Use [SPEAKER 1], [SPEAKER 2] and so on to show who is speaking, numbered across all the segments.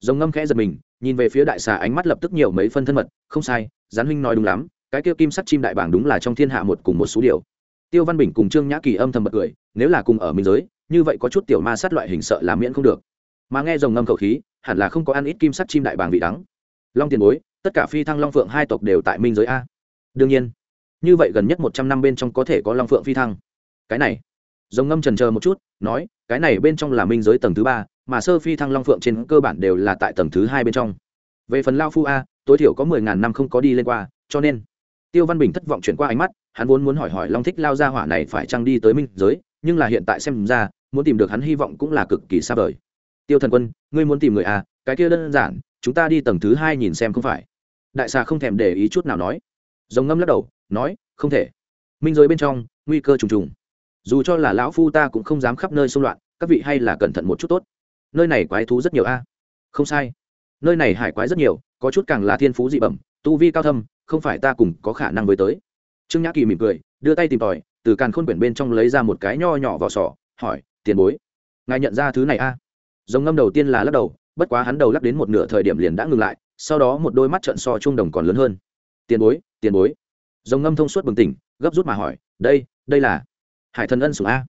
[SPEAKER 1] rồng ngâm khẽ giật mình, nhìn về phía đại xà ánh mắt lập tức nhiều mấy phân thân mật, không sai, gián huynh nói đúng lắm, cái kia kim sắt chim đại bảng đúng là trong thiên hạ một cùng một số điều. Tiêu văn bình cùng trương nhã kỳ âm thầm bật cười, nếu là cùng ở minh giới, như vậy có chút tiểu ma sát loại hình sợ là miễn không được. Mà nghe rồng ngâm khẩu khí, hẳn là không có ăn ít kim sắt chim đại bàng vị đắng. Long tiền bối, tất cả phi thăng long phượng hai tộc đều tại minh giới a. Đương nhiên, như vậy gần nhất một trăm năm bên trong có thể có long phượng phi thăng. Cái này, rồng ngâm trần chờ một chút, nói, cái này bên trong là minh giới tầng thứ ba mà sơ phi thăng long phượng trên cơ bản đều là tại tầng thứ hai bên trong. Về phần lao phu a, tối thiểu có mười ngàn năm không có đi lên qua, cho nên, tiêu văn bình thất vọng chuyển qua ánh mắt, hắn vốn muốn hỏi hỏi long thích lao ra hỏa này phải trăng đi tới minh giới, nhưng là hiện tại xem ra, muốn tìm được hắn hy vọng cũng là cực kỳ xa vời. Tiêu thần quân, ngươi muốn tìm người à cái kia đơn giản, chúng ta đi tầng thứ hai nhìn xem không phải. Đại xà không thèm để ý chút nào nói. Rồng ngâm lắc đầu, nói, không thể. Minh giới bên trong, nguy cơ trùng trùng. Dù cho là lão phu ta cũng không dám khắp nơi xung loạn, các vị hay là cẩn thận một chút tốt nơi này quái thú rất nhiều a. Không sai. Nơi này hải quái rất nhiều, có chút càng là thiên phú dị bẩm, tu vi cao thâm, không phải ta cùng có khả năng với tới. Trương nhã kỳ mỉm cười, đưa tay tìm tòi, từ càn khôn quyển bên trong lấy ra một cái nho nhỏ vào sỏ hỏi, tiền bối, ngài nhận ra thứ này a? À? dòng ngâm đầu tiên là lắc đầu, bất quá hắn đầu lắc đến một nửa thời điểm liền đã ngừng lại, sau đó một đôi mắt trận so trung đồng còn lớn hơn. Tiền bối tiền bối. Dòng ngâm thông suốt bừng tỉnh, gấp rút mà hỏi, đây đây là hải thần ân sủng a?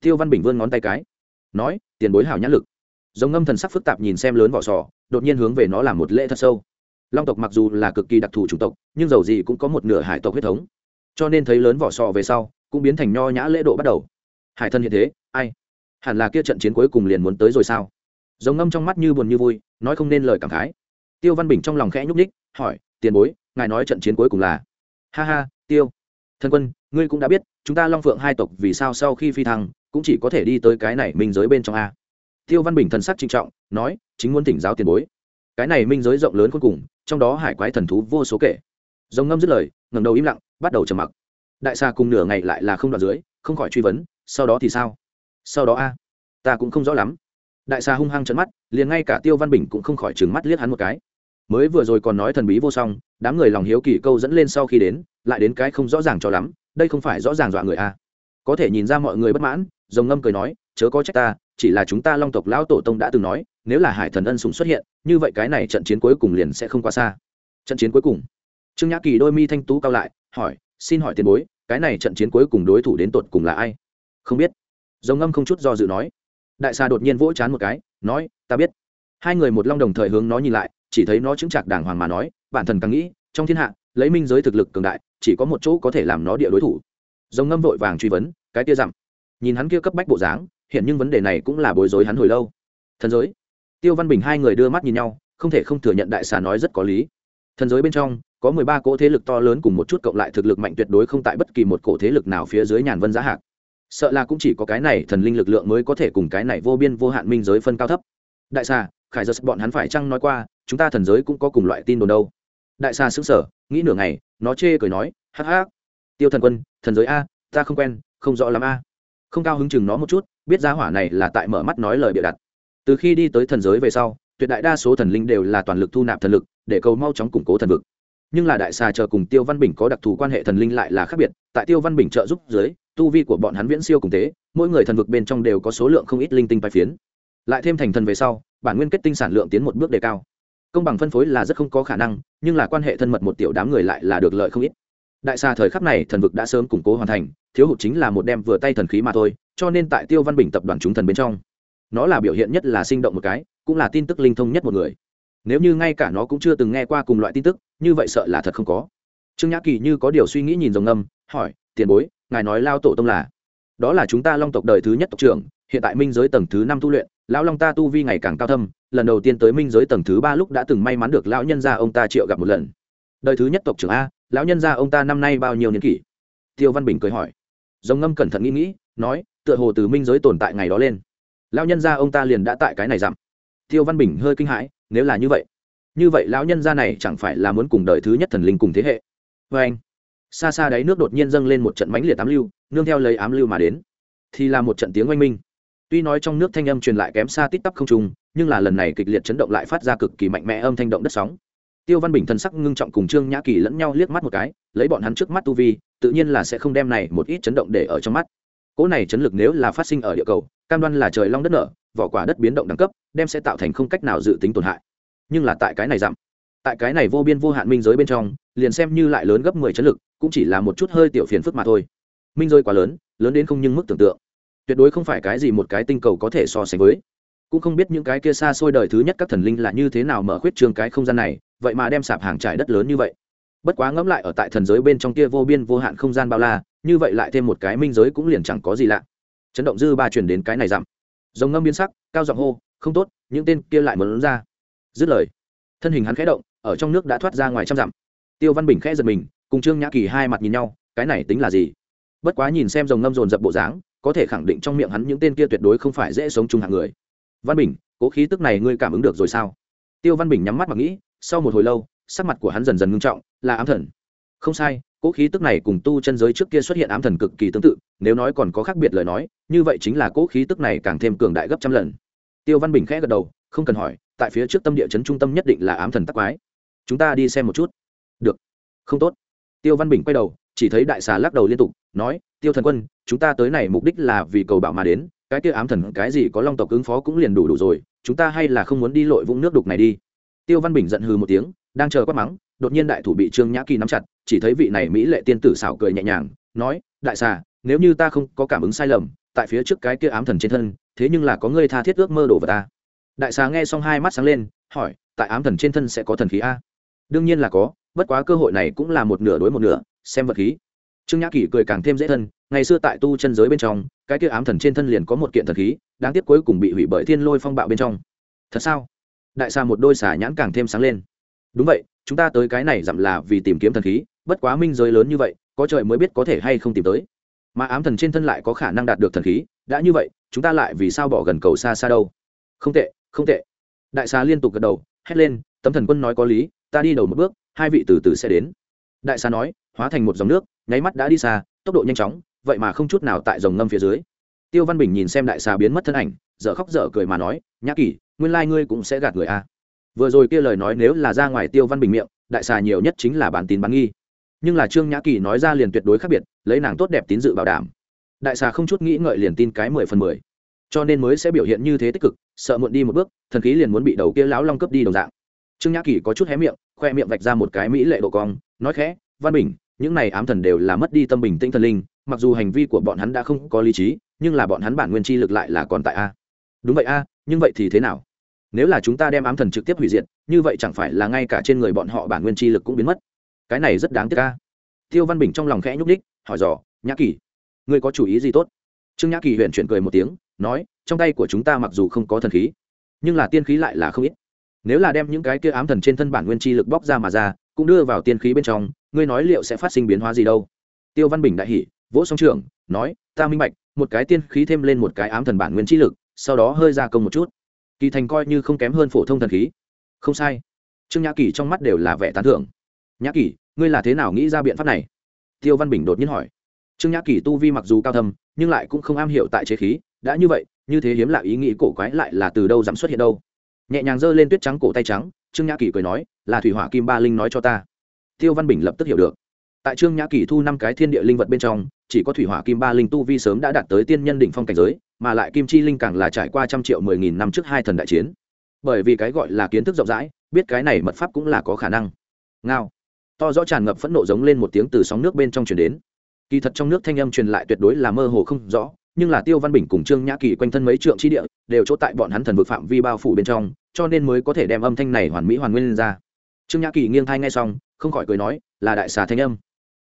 [SPEAKER 1] Tiêu văn bình vươn ngón tay cái, nói, tiền bối hảo nhã lực giống ngâm thần sắc phức tạp nhìn xem lớn vỏ sò, đột nhiên hướng về nó làm một lễ thật sâu. Long tộc mặc dù là cực kỳ đặc thù chủng tộc, nhưng dầu gì cũng có một nửa hải tộc huyết thống. Cho nên thấy lớn vỏ sò về sau, cũng biến thành nho nhã lễ độ bắt đầu. Hải thân hiện thế, ai? Hẳn là kia trận chiến cuối cùng liền muốn tới rồi sao? Giống ngâm trong mắt như buồn như vui, nói không nên lời cảm khái. Tiêu văn bình trong lòng khẽ nhúc ních hỏi, tiền bối, ngài nói trận chiến cuối cùng là? Ha ha, tiêu. Thân quân, ngươi cũng đã biết, chúng ta long phượng hai tộc vì sao sau khi phi thăng, cũng chỉ có thể đi tới cái này mình giới bên trong a tiêu văn bình thần sắc trinh trọng, nói, chính muốn tỉnh giáo tiền bối. Cái này minh giới rộng lớn cuối cùng, trong đó hải quái thần thú vô số kể. Rồng ngâm dứt lời ngầm đầu im lặng, bắt đầu trầm mặc. Đại xa cùng nửa ngày lại là không đoạn dưới, không khỏi truy vấn, sau đó thì sao? Sau đó a, ta cũng không rõ lắm. Đại xa hung hăng trận mắt, liền ngay cả tiêu văn bình cũng không khỏi trừng mắt liếc hắn một cái. Mới vừa rồi còn nói thần bí vô song, đám người lòng hiếu kỳ câu dẫn lên sau khi đến, lại đến cái không rõ ràng cho lắm, đây không phải rõ ràng dọa người a. Có thể nhìn ra mọi người bất mãn, rồng ngâm cười nói chớ có trách ta, chỉ là chúng ta long tộc lão tổ tông đã từng nói, nếu là hải thần ân sùng xuất hiện, như vậy cái này trận chiến cuối cùng liền sẽ không quá xa. Trận chiến cuối cùng. Trương nhã kỳ đôi mi thanh tú cao lại, hỏi, xin hỏi tiền bối, cái này trận chiến cuối cùng đối thủ đến tột cùng là ai? Không biết. Dòng ngâm không chút do dự nói. Đại xà đột nhiên vỗ chán một cái, nói, ta biết. Hai người một long đồng thời hướng nó nhìn lại, chỉ thấy nó chứng chạc đàng hoàng mà nói, bản thân càng nghĩ, trong thiên hạ, lấy minh giới thực lực cường đại, chỉ có một chỗ có thể làm nó địa đối thủ. Dòng ngâm vội vàng truy vấn, cái kia dặm? Nhìn hắn kia cấp bách bộ dáng hiện nhưng vấn đề này cũng là bối rối hắn hồi lâu. Thần giới. Tiêu văn bình hai người đưa mắt nhìn nhau, không thể không thừa nhận đại xà nói rất có lý. Thần giới bên trong, có mười ba cỗ thế lực to lớn cùng một chút cộng lại thực lực mạnh tuyệt đối không tại bất kỳ một cổ thế lực nào phía dưới nhàn vân giá hạc. Sợ là cũng chỉ có cái này thần linh lực lượng mới có thể cùng cái này vô biên vô hạn minh giới phân cao thấp. Đại xà, khải giật, bọn hắn phải chăng nói qua, chúng ta thần giới cũng có cùng loại tin đồn đâu. Đại xà xứng sở nghĩ nửa ngày, nó chê cười nói, hắc hắc. Tiêu thần quân, thần giới a, ta không quen, không rõ lắm a. Không cao hứng chừng nó một chút biết giá hỏa này là tại mở mắt nói lời bịa đặt. Từ khi đi tới thần giới về sau, tuyệt đại đa số thần linh đều là toàn lực thu nạp thần lực, để cầu mau chóng củng cố thần vực. Nhưng là đại xà chờ cùng tiêu văn bình có đặc thù quan hệ thần linh lại là khác biệt, tại tiêu văn bình trợ giúp dưới, tu vi của bọn hắn viễn siêu cùng tế mỗi người thần vực bên trong đều có số lượng không ít linh tinh bài phiến. Lại thêm thành thần về sau, bản nguyên kết tinh sản lượng tiến một bước đề cao. Công bằng phân phối là rất không có khả năng, nhưng là quan hệ thân mật một tiểu đám người lại là được lợi không ít. Đại xà thời khắc này thần vực đã sớm củng cố hoàn thành thiếu hụt chính là một đem vừa tay thần khí mà thôi, cho nên tại tiêu văn bình tập đoàn chúng thần bên trong, nó là biểu hiện nhất là sinh động một cái, cũng là tin tức linh thông nhất một người. Nếu như ngay cả nó cũng chưa từng nghe qua cùng loại tin tức, như vậy sợ là thật không có. Trương nhã kỳ như có điều suy nghĩ nhìn rồng ngâm, hỏi, tiền bối, ngài nói lao tổ tông là? Đó là chúng ta long tộc đời thứ nhất tộc trưởng, hiện tại minh giới tầng thứ năm tu luyện, lão long ta tu vi ngày càng cao thâm, lần đầu tiên tới minh giới tầng thứ ba lúc đã từng may mắn được lão nhân gia ông ta triệu gặp một lần. Đời thứ nhất tộc trưởng a, lão nhân gia ông ta năm nay bao nhiêu niên kỷ? Tiêu văn bình cười hỏi rồng ngâm cẩn thận nghĩ nghĩ, nói, tựa hồ từ minh giới tồn tại ngày đó lên. Lão nhân gia ông ta liền đã tại cái này giảm. tiêu văn bình hơi kinh hãi, nếu là như vậy như vậy lão nhân gia này chẳng phải là muốn cùng đời thứ nhất thần linh cùng thế hệ. Vê anh, xa xa đáy nước đột nhiên dâng lên một trận mãnh liệt ám lưu, nương theo lấy ám lưu mà đến. Thì là một trận tiếng oanh minh. Tuy nói trong nước thanh âm truyền lại kém xa tít tắp không trùng, nhưng là lần này kịch liệt chấn động lại phát ra cực kỳ mạnh mẽ âm thanh động đất sóng. Tiêu văn bình thân sắc ngưng trọng cùng trương nhã kỳ lẫn nhau liếc mắt một cái, lấy bọn hắn trước mắt tu vi tự nhiên là sẽ không đem này một ít chấn động để ở trong mắt. Cỗ này chấn lực nếu là phát sinh ở địa cầu, cam đoan là trời long đất nở, vỏ quả đất biến động đẳng cấp, đem sẽ tạo thành không cách nào dự tính tổn hại. Nhưng là tại cái này giảm, tại cái này vô biên vô hạn minh giới bên trong, liền xem như lại lớn gấp mười chấn lực, cũng chỉ là một chút hơi tiểu phiền phức mà thôi. Minh giới quá lớn lớn đến không nhưng mức tưởng tượng. Tuyệt đối không phải cái gì một cái tinh cầu có thể so sánh với. Cũng không biết những cái kia xa xôi đời thứ nhất các thần linh là như thế nào mở khuyết trường cái không gian này, vậy mà đem sạp hàng trải đất lớn như vậy bất quá ngẫm lại ở tại thần giới bên trong kia vô biên vô hạn không gian bao la, như vậy lại thêm một cái minh giới cũng liền chẳng có gì lạ. Chấn động dư ba chuyển đến cái này giảm dòng ngâm biến sắc, cao giọng hô, không tốt, những tên kia lại muốn ra. Dứt lời, thân hình hắn khẽ động, ở trong nước đã thoát ra ngoài trăm dặm. Tiêu văn bình khẽ giật mình, cùng trương nhã kỳ hai mặt nhìn nhau, cái này tính là gì? Bất quá nhìn xem dòng ngâm dồn dập bộ dáng, có thể khẳng định trong miệng hắn những tên kia tuyệt đối không phải dễ sống chung hạng người. Văn bình, cố khí tức này ngươi cảm ứng được rồi sao? Tiêu văn bình nhắm mắt mà nghĩ, sau một hồi lâu, sắc mặt của hắn dần dần ngưng trọng là ám thần. Không sai, cỗ khí tức này cùng tu chân giới trước kia xuất hiện ám thần cực kỳ tương tự, nếu nói còn có khác biệt lời nói, như vậy chính là cỗ khí tức này càng thêm cường đại gấp trăm lần. Tiêu văn bình khẽ gật đầu, không cần hỏi, tại phía trước tâm địa chấn trung tâm nhất định là ám thần tắc quái. Chúng ta đi xem một chút. Được. Không tốt. Tiêu văn bình quay đầu, chỉ thấy đại xà lắc đầu liên tục, nói, tiêu thần quân, chúng ta tới này mục đích là vì cầu bảo mà đến, cái kia ám thần cái gì có long tộc ứng phó cũng liền đủ đủ rồi, chúng ta hay là không muốn đi lội vũng nước đục này đi. Tiêu văn bình giận hừ một tiếng, đang chờ quát mắng đột nhiên đại thủ bị trương nhã kỳ nắm chặt, chỉ thấy vị này mỹ lệ tiên tử xảo cười nhẹ nhàng, nói, đại xà, nếu như ta không có cảm ứng sai lầm, tại phía trước cái kia ám thần trên thân, thế nhưng là có ngươi tha thiết ước mơ đổ vào ta. Đại xà nghe xong hai mắt sáng lên, hỏi, tại ám thần trên thân sẽ có thần khí a? Đương nhiên là có, bất quá cơ hội này cũng là một nửa đối một nửa, xem vật khí. Trương nhã kỳ cười càng thêm dễ thân, ngày xưa tại tu chân giới bên trong, cái kia ám thần trên thân liền có một kiện thần khí, đáng tiếc cuối cùng bị hủy bởi thiên lôi phong bạo bên trong. Thật sao? Đại xà một đôi xà nhãn càng thêm sáng lên. Đúng vậy chúng ta tới cái này dặm là vì tìm kiếm thần khí bất quá minh giới lớn như vậy có trời mới biết có thể hay không tìm tới. Mà ám thần trên thân lại có khả năng đạt được thần khí đã như vậy chúng ta lại vì sao bỏ gần cầu xa xa đâu? Không tệ không tệ. Đại xà liên tục gật đầu hét lên tấm thần quân nói có lý ta đi đầu một bước hai vị từ từ sẽ đến. Đại xà nói hóa thành một dòng nước nháy mắt đã đi xa tốc độ nhanh chóng vậy mà không chút nào tại dòng ngâm phía dưới. Tiêu văn bình nhìn xem đại xà biến mất thân ảnh dở khóc dở cười mà nói nhã kỷ, nguyên lai ngươi cũng sẽ gạt người a. à vừa rồi kia lời nói nếu là ra ngoài tiêu văn bình miệng, đại xà nhiều nhất chính là bản tín bán nghi. Nhưng là trương nhã kỳ nói ra liền tuyệt đối khác biệt, lấy nàng tốt đẹp tín dự bảo đảm. Đại xà không chút nghĩ ngợi liền tin cái mười phần mười. Cho nên mới sẽ biểu hiện như thế tích cực, sợ muộn đi một bước, thần khí liền muốn bị đầu kia lão long cướp đi đồng dạng. Trương nhã kỳ có chút hé miệng, khoe miệng vạch ra một cái mỹ lệ độ cong, nói khẽ, văn bình, những này ám thần đều là mất đi tâm bình tinh thần linh, mặc dù hành vi của bọn hắn đã không có lý trí, nhưng là bọn hắn bản nguyên chi lực lại là còn tại a. Đúng vậy a, nhưng vậy thì thế nào? Nếu là chúng ta đem ám thần trực tiếp hủy diệt, như vậy chẳng phải là ngay cả trên người bọn họ bản nguyên chi lực cũng biến mất. Cái này rất đáng tiếc ca tiêu văn bình trong lòng khẽ nhúc ních hỏi dò, nhã kỳ, ngươi có chủ ý gì tốt? Trương nhã kỳ huyện chuyển cười một tiếng, nói, trong tay của chúng ta mặc dù không có thần khí, nhưng là tiên khí lại là không ít. Nếu là đem những cái kia ám thần trên thân bản nguyên chi lực bóc ra mà ra, cũng đưa vào tiên khí bên trong, ngươi nói liệu sẽ phát sinh biến hóa gì đâu? Tiêu văn bình đại hỉ, vỗ song trường nói, ta minh bạch, một cái tiên khí thêm lên một cái ám thần bản nguyên chi lực, sau đó hơi gia công một chút kỳ thành coi như không kém hơn phổ thông thần khí. Không sai. Trương nhã kỳ trong mắt đều là vẻ tán thưởng. Nhã kỳ, ngươi là thế nào nghĩ ra biện pháp này? Tiêu văn bình đột nhiên hỏi. Trương nhã kỳ tu vi mặc dù cao thâm, nhưng lại cũng không am hiểu tại chế khí. Đã như vậy, như thế hiếm lạ ý nghĩ cổ quái lại là từ đâu dám xuất hiện đâu? Nhẹ nhàng giơ lên tuyết trắng cổ tay trắng, trương nhã kỳ cười nói, là thủy hỏa kim ba linh nói cho ta. Tiêu văn bình lập tức hiểu được. Tại trương nhã kỳ thu năm cái thiên địa linh vật bên trong, chỉ có thủy hỏa kim ba linh tu vi sớm đã đạt tới tiên nhân đỉnh phong cảnh giới mà lại kim chi linh càng là trải qua trăm triệu mười nghìn năm trước hai thần đại chiến. Bởi vì cái gọi là kiến thức rộng rãi, biết cái này mật pháp cũng là có khả năng. Ngao. To rõ tràn ngập phẫn nộ giống lên một tiếng từ sóng nước bên trong truyền đến. Kỳ thật trong nước thanh âm truyền lại tuyệt đối là mơ hồ không rõ, nhưng là tiêu văn bình cùng trương nhã kỳ quanh thân mấy trượng chi địa, đều chỗ tại bọn hắn thần vực phạm vi bao phủ bên trong, cho nên mới có thể đem âm thanh này hoàn mỹ hoàn nguyên lên ra. Trương nhã kỳ nghiêng thai ngay xong, không khỏi cười nói, là đại xà thanh âm.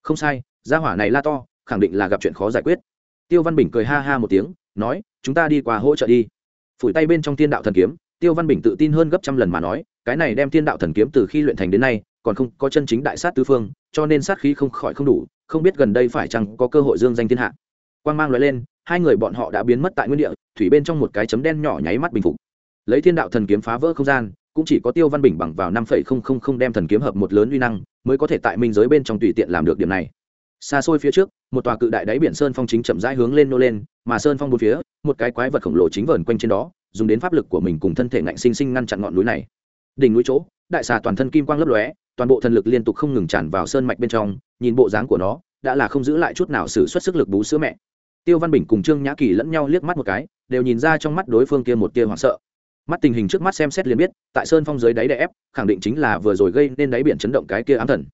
[SPEAKER 1] Không sai, gia hỏa này la to, khẳng định là gặp chuyện khó giải quyết. Tiêu văn bình cười ha ha một tiếng nói, chúng ta đi qua hỗ trợ đi. Phủi tay bên trong Thiên đạo thần kiếm, tiêu văn bình tự tin hơn gấp trăm lần mà nói, cái này đem Thiên đạo thần kiếm từ khi luyện thành đến nay, còn không có chân chính đại sát tứ phương, cho nên sát khí không khỏi không đủ, không biết gần đây phải chăng có cơ hội dương danh thiên hạ. Quang mang loại lên, hai người bọn họ đã biến mất tại nguyên địa, thủy bên trong một cái chấm đen nhỏ nháy mắt bình phục. Lấy thiên đạo thần kiếm phá vỡ không gian, cũng chỉ có tiêu văn bình bằng vào năm phẩy không không không đem thần kiếm hợp một lớn uy năng, mới có thể tại minh giới bên trong tùy tiện làm được điểm này xa xôi phía trước, một tòa cự đại đáy biển sơn phong chính chậm rãi hướng lên nô lên, mà sơn phong bốn phía, một cái quái vật khổng lồ chính vờn quanh trên đó, dùng đến pháp lực của mình cùng thân thể ngạnh sinh sinh ngăn chặn ngọn núi này. Đỉnh núi chỗ, đại xà toàn thân kim quang lấp lóe, toàn bộ thần lực liên tục không ngừng tràn vào sơn mạch bên trong, nhìn bộ dáng của nó, đã là không giữ lại chút nào sự xuất sức lực bú sữa mẹ. Tiêu văn bình cùng trương nhã kỳ lẫn nhau liếc mắt một cái, đều nhìn ra trong mắt đối phương kia một tia hoảng sợ. Mắt tình hình trước mắt xem xét liền biết, tại sơn phong dưới đáy đè ép, khẳng định chính là vừa rồi gây nên đáy biển chấn động cái kia ám thần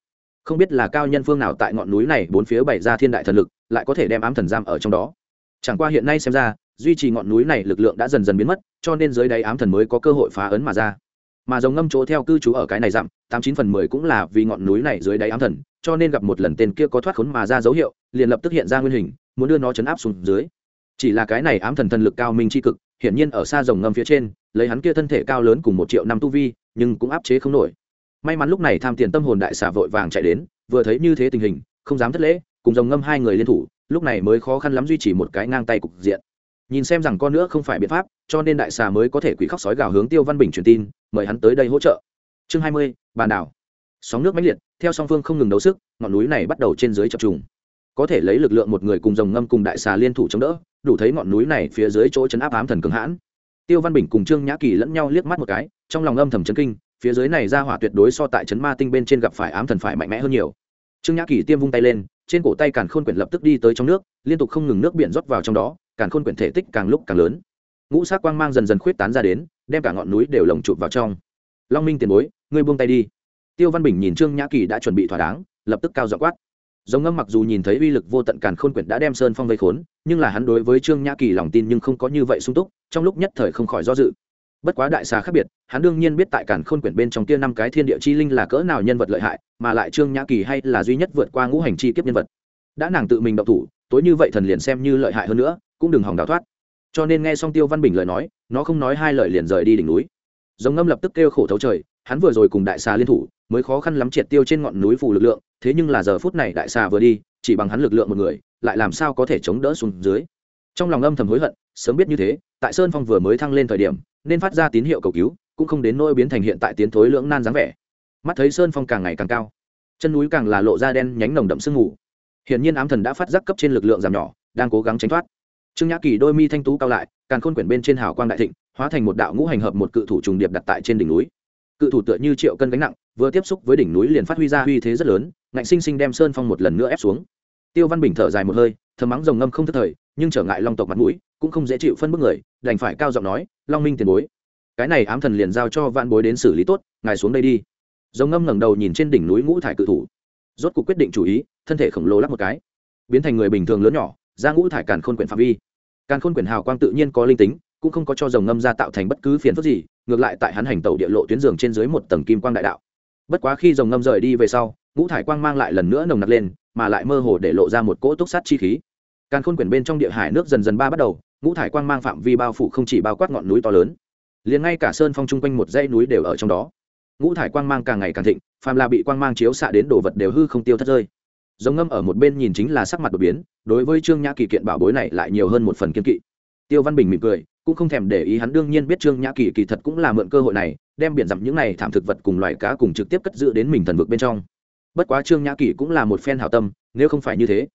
[SPEAKER 1] không biết là cao nhân phương nào tại ngọn núi này bốn phía bày ra thiên đại thần lực, lại có thể đem ám thần giam ở trong đó. Chẳng qua hiện nay xem ra, duy trì ngọn núi này lực lượng đã dần dần biến mất, cho nên dưới đáy ám thần mới có cơ hội phá ấn mà ra. Mà dòng ngâm chỗ theo cư trú ở cái này dặm, tám chín phần mười cũng là vì ngọn núi này dưới đáy ám thần, cho nên gặp một lần tên kia có thoát khốn mà ra dấu hiệu, liền lập tức hiện ra nguyên hình, muốn đưa nó chấn áp xuống dưới. Chỉ là cái này ám thần thần lực cao minh c cực, hiển nhiên ở xa dòng ngâm phía trên, lấy hắn kia thân thể cao lớn cùng một triệu năm tu vi, nhưng cũng áp chế không nổi may mắn lúc này tham tiền tâm hồn đại xà vội vàng chạy đến, vừa thấy như thế tình hình, không dám thất lễ, cùng dòng ngâm hai người liên thủ, lúc này mới khó khăn lắm duy trì một cái ngang tay cục diện. Nhìn xem rằng con nữa không phải biện pháp, cho nên đại xà mới có thể quỷ khóc sói gào hướng tiêu văn bình truyền tin, mời hắn tới đây hỗ trợ. Chương hai mươi, bàn đảo. Sóng nước mãnh liệt, theo song phương không ngừng đấu sức, ngọn núi này bắt đầu trên dưới chập trùng. Có thể lấy lực lượng một người cùng dòng ngâm cùng đại xà liên thủ chống đỡ, đủ thấy ngọn núi này phía dưới chỗ chấn áp ám thần cường hãn. Tiêu văn bình cùng trương nhã kỳ lẫn nhau liếc mắt một cái, trong lòng âm thầm chấn kinh phía dưới này ra hỏa tuyệt đối so tại chấn ma tinh bên trên gặp phải ám thần phải mạnh mẽ hơn nhiều. Trương nhã kỳ tiêm vung tay lên, trên cổ tay càn khôn quyển lập tức đi tới trong nước, liên tục không ngừng nước biển rót vào trong đó, càn khôn quyển thể tích càng lúc càng lớn. Ngũ sắc quang mang dần dần khuyết tán ra đến, đem cả ngọn núi đều lồng chụp vào trong. Long minh tiền bối, ngươi buông tay đi. Tiêu văn bình nhìn trương nhã kỳ đã chuẩn bị thỏa đáng, lập tức cao dọ quát. Giống ngâm mặc dù nhìn thấy uy lực vô tận càn khôn quyển đã đem sơn phong vây khốn, nhưng là hắn đối với trương nhã kỳ lòng tin nhưng không có như vậy sung túc, trong lúc nhất thời không khỏi do dự bất quá đại xà khác biệt, hắn đương nhiên biết tại cản khôn quyển bên trong kia năm cái thiên địa chi linh là cỡ nào nhân vật lợi hại, mà lại trương nhã kỳ hay là duy nhất vượt qua ngũ hành chi kiếp nhân vật. Đã nàng tự mình độc thủ, tối như vậy thần liền xem như lợi hại hơn nữa, cũng đừng hòng đào thoát. Cho nên nghe xong tiêu văn bình lời nói, nó không nói hai lời liền rời đi đỉnh núi. Giống ngâm lập tức kêu khổ thấu trời, hắn vừa rồi cùng đại xà liên thủ, mới khó khăn lắm triệt tiêu trên ngọn núi phù lực lượng, thế nhưng là giờ phút này đại xà vừa đi, chỉ bằng hắn lực lượng một người, lại làm sao có thể chống đỡ xuống dưới. Trong lòng âm thầm hối hận, sớm biết như thế, tại sơn phong vừa mới thăng lên thời điểm nên phát ra tín hiệu cầu cứu, cũng không đến nỗi biến thành hiện tại tiến thối lưỡng nan dáng vẻ. Mắt thấy sơn phong càng ngày càng cao, chân núi càng là lộ ra đen nhánh nồng đậm sương mù. Hiển nhiên ám thần đã phát giác cấp trên lực lượng giảm nhỏ, đang cố gắng tránh thoát. Trương nhã kỳ đôi mi thanh tú cao lại càng khôn quyển bên trên hào quang đại thịnh, hóa thành một đạo ngũ hành hợp một cự thủ trùng điệp đặt tại trên đỉnh núi. Cự thủ tựa như triệu cân gánh nặng, vừa tiếp xúc với đỉnh núi liền phát huy ra uy thế rất lớn, ngạnh sinh sinh đem sơn phong một lần nữa ép xuống. Tiêu văn bình thở dài một hơi, thầm mắng rồng ngâm không thất thời nhưng trở ngại long tộc mặt mũi, cũng không dễ chịu phân bức người, đành phải cao giọng nói, long minh tiền bối, cái này ám thần liền giao cho vạn bối đến xử lý tốt, ngài xuống đây đi. Rồng ngâm ngẩng đầu nhìn trên đỉnh núi ngũ thải cự thủ. Rốt cuộc quyết định chủ ý, thân thể khổng lồ lắc một cái, biến thành người bình thường lớn nhỏ, ra ngũ thải càn khôn quyển phạm vi. Càn khôn quyển hào quang tự nhiên có linh tính, cũng không có cho dòng ngâm ra tạo thành bất cứ phiền phức gì, ngược lại tại hắn hành tàu địa lộ tuyến giường trên dưới một tầng kim quang đại đạo. Bất quá khi dòng ngâm rời đi về sau, ngũ thải quang mang lại lần nữa nồng nặc lên, mà lại mơ hồ để lộ ra một cỗ túc sát chi khí càn khôn quyển bên trong địa hải nước dần dần ba bắt đầu, ngũ thải quang mang phạm vi bao phủ không chỉ bao quát ngọn núi to lớn, liền ngay cả sơn phong chung quanh một dãy núi đều ở trong đó. Ngũ thải quang mang càng ngày càng thịnh, phàm là bị quang mang chiếu xạ đến đồ vật đều hư không tiêu thất rơi. Giống ngâm ở một bên nhìn chính là sắc mặt đột biến, đối với trương nhã kỳ kiện bảo bối này lại nhiều hơn một phần kiên kỵ. Tiêu văn bình mỉm cười, cũng không thèm để ý hắn đương nhiên biết trương nhã kỳ kỳ thật cũng là mượn cơ hội này, đem biển dặm những này thảm thực vật cùng loài cá cùng trực tiếp cất giữ đến mình thần vực bên trong. Bất quá trương nhã kỳ cũng là một phen hảo tâm, nếu không phải như thế,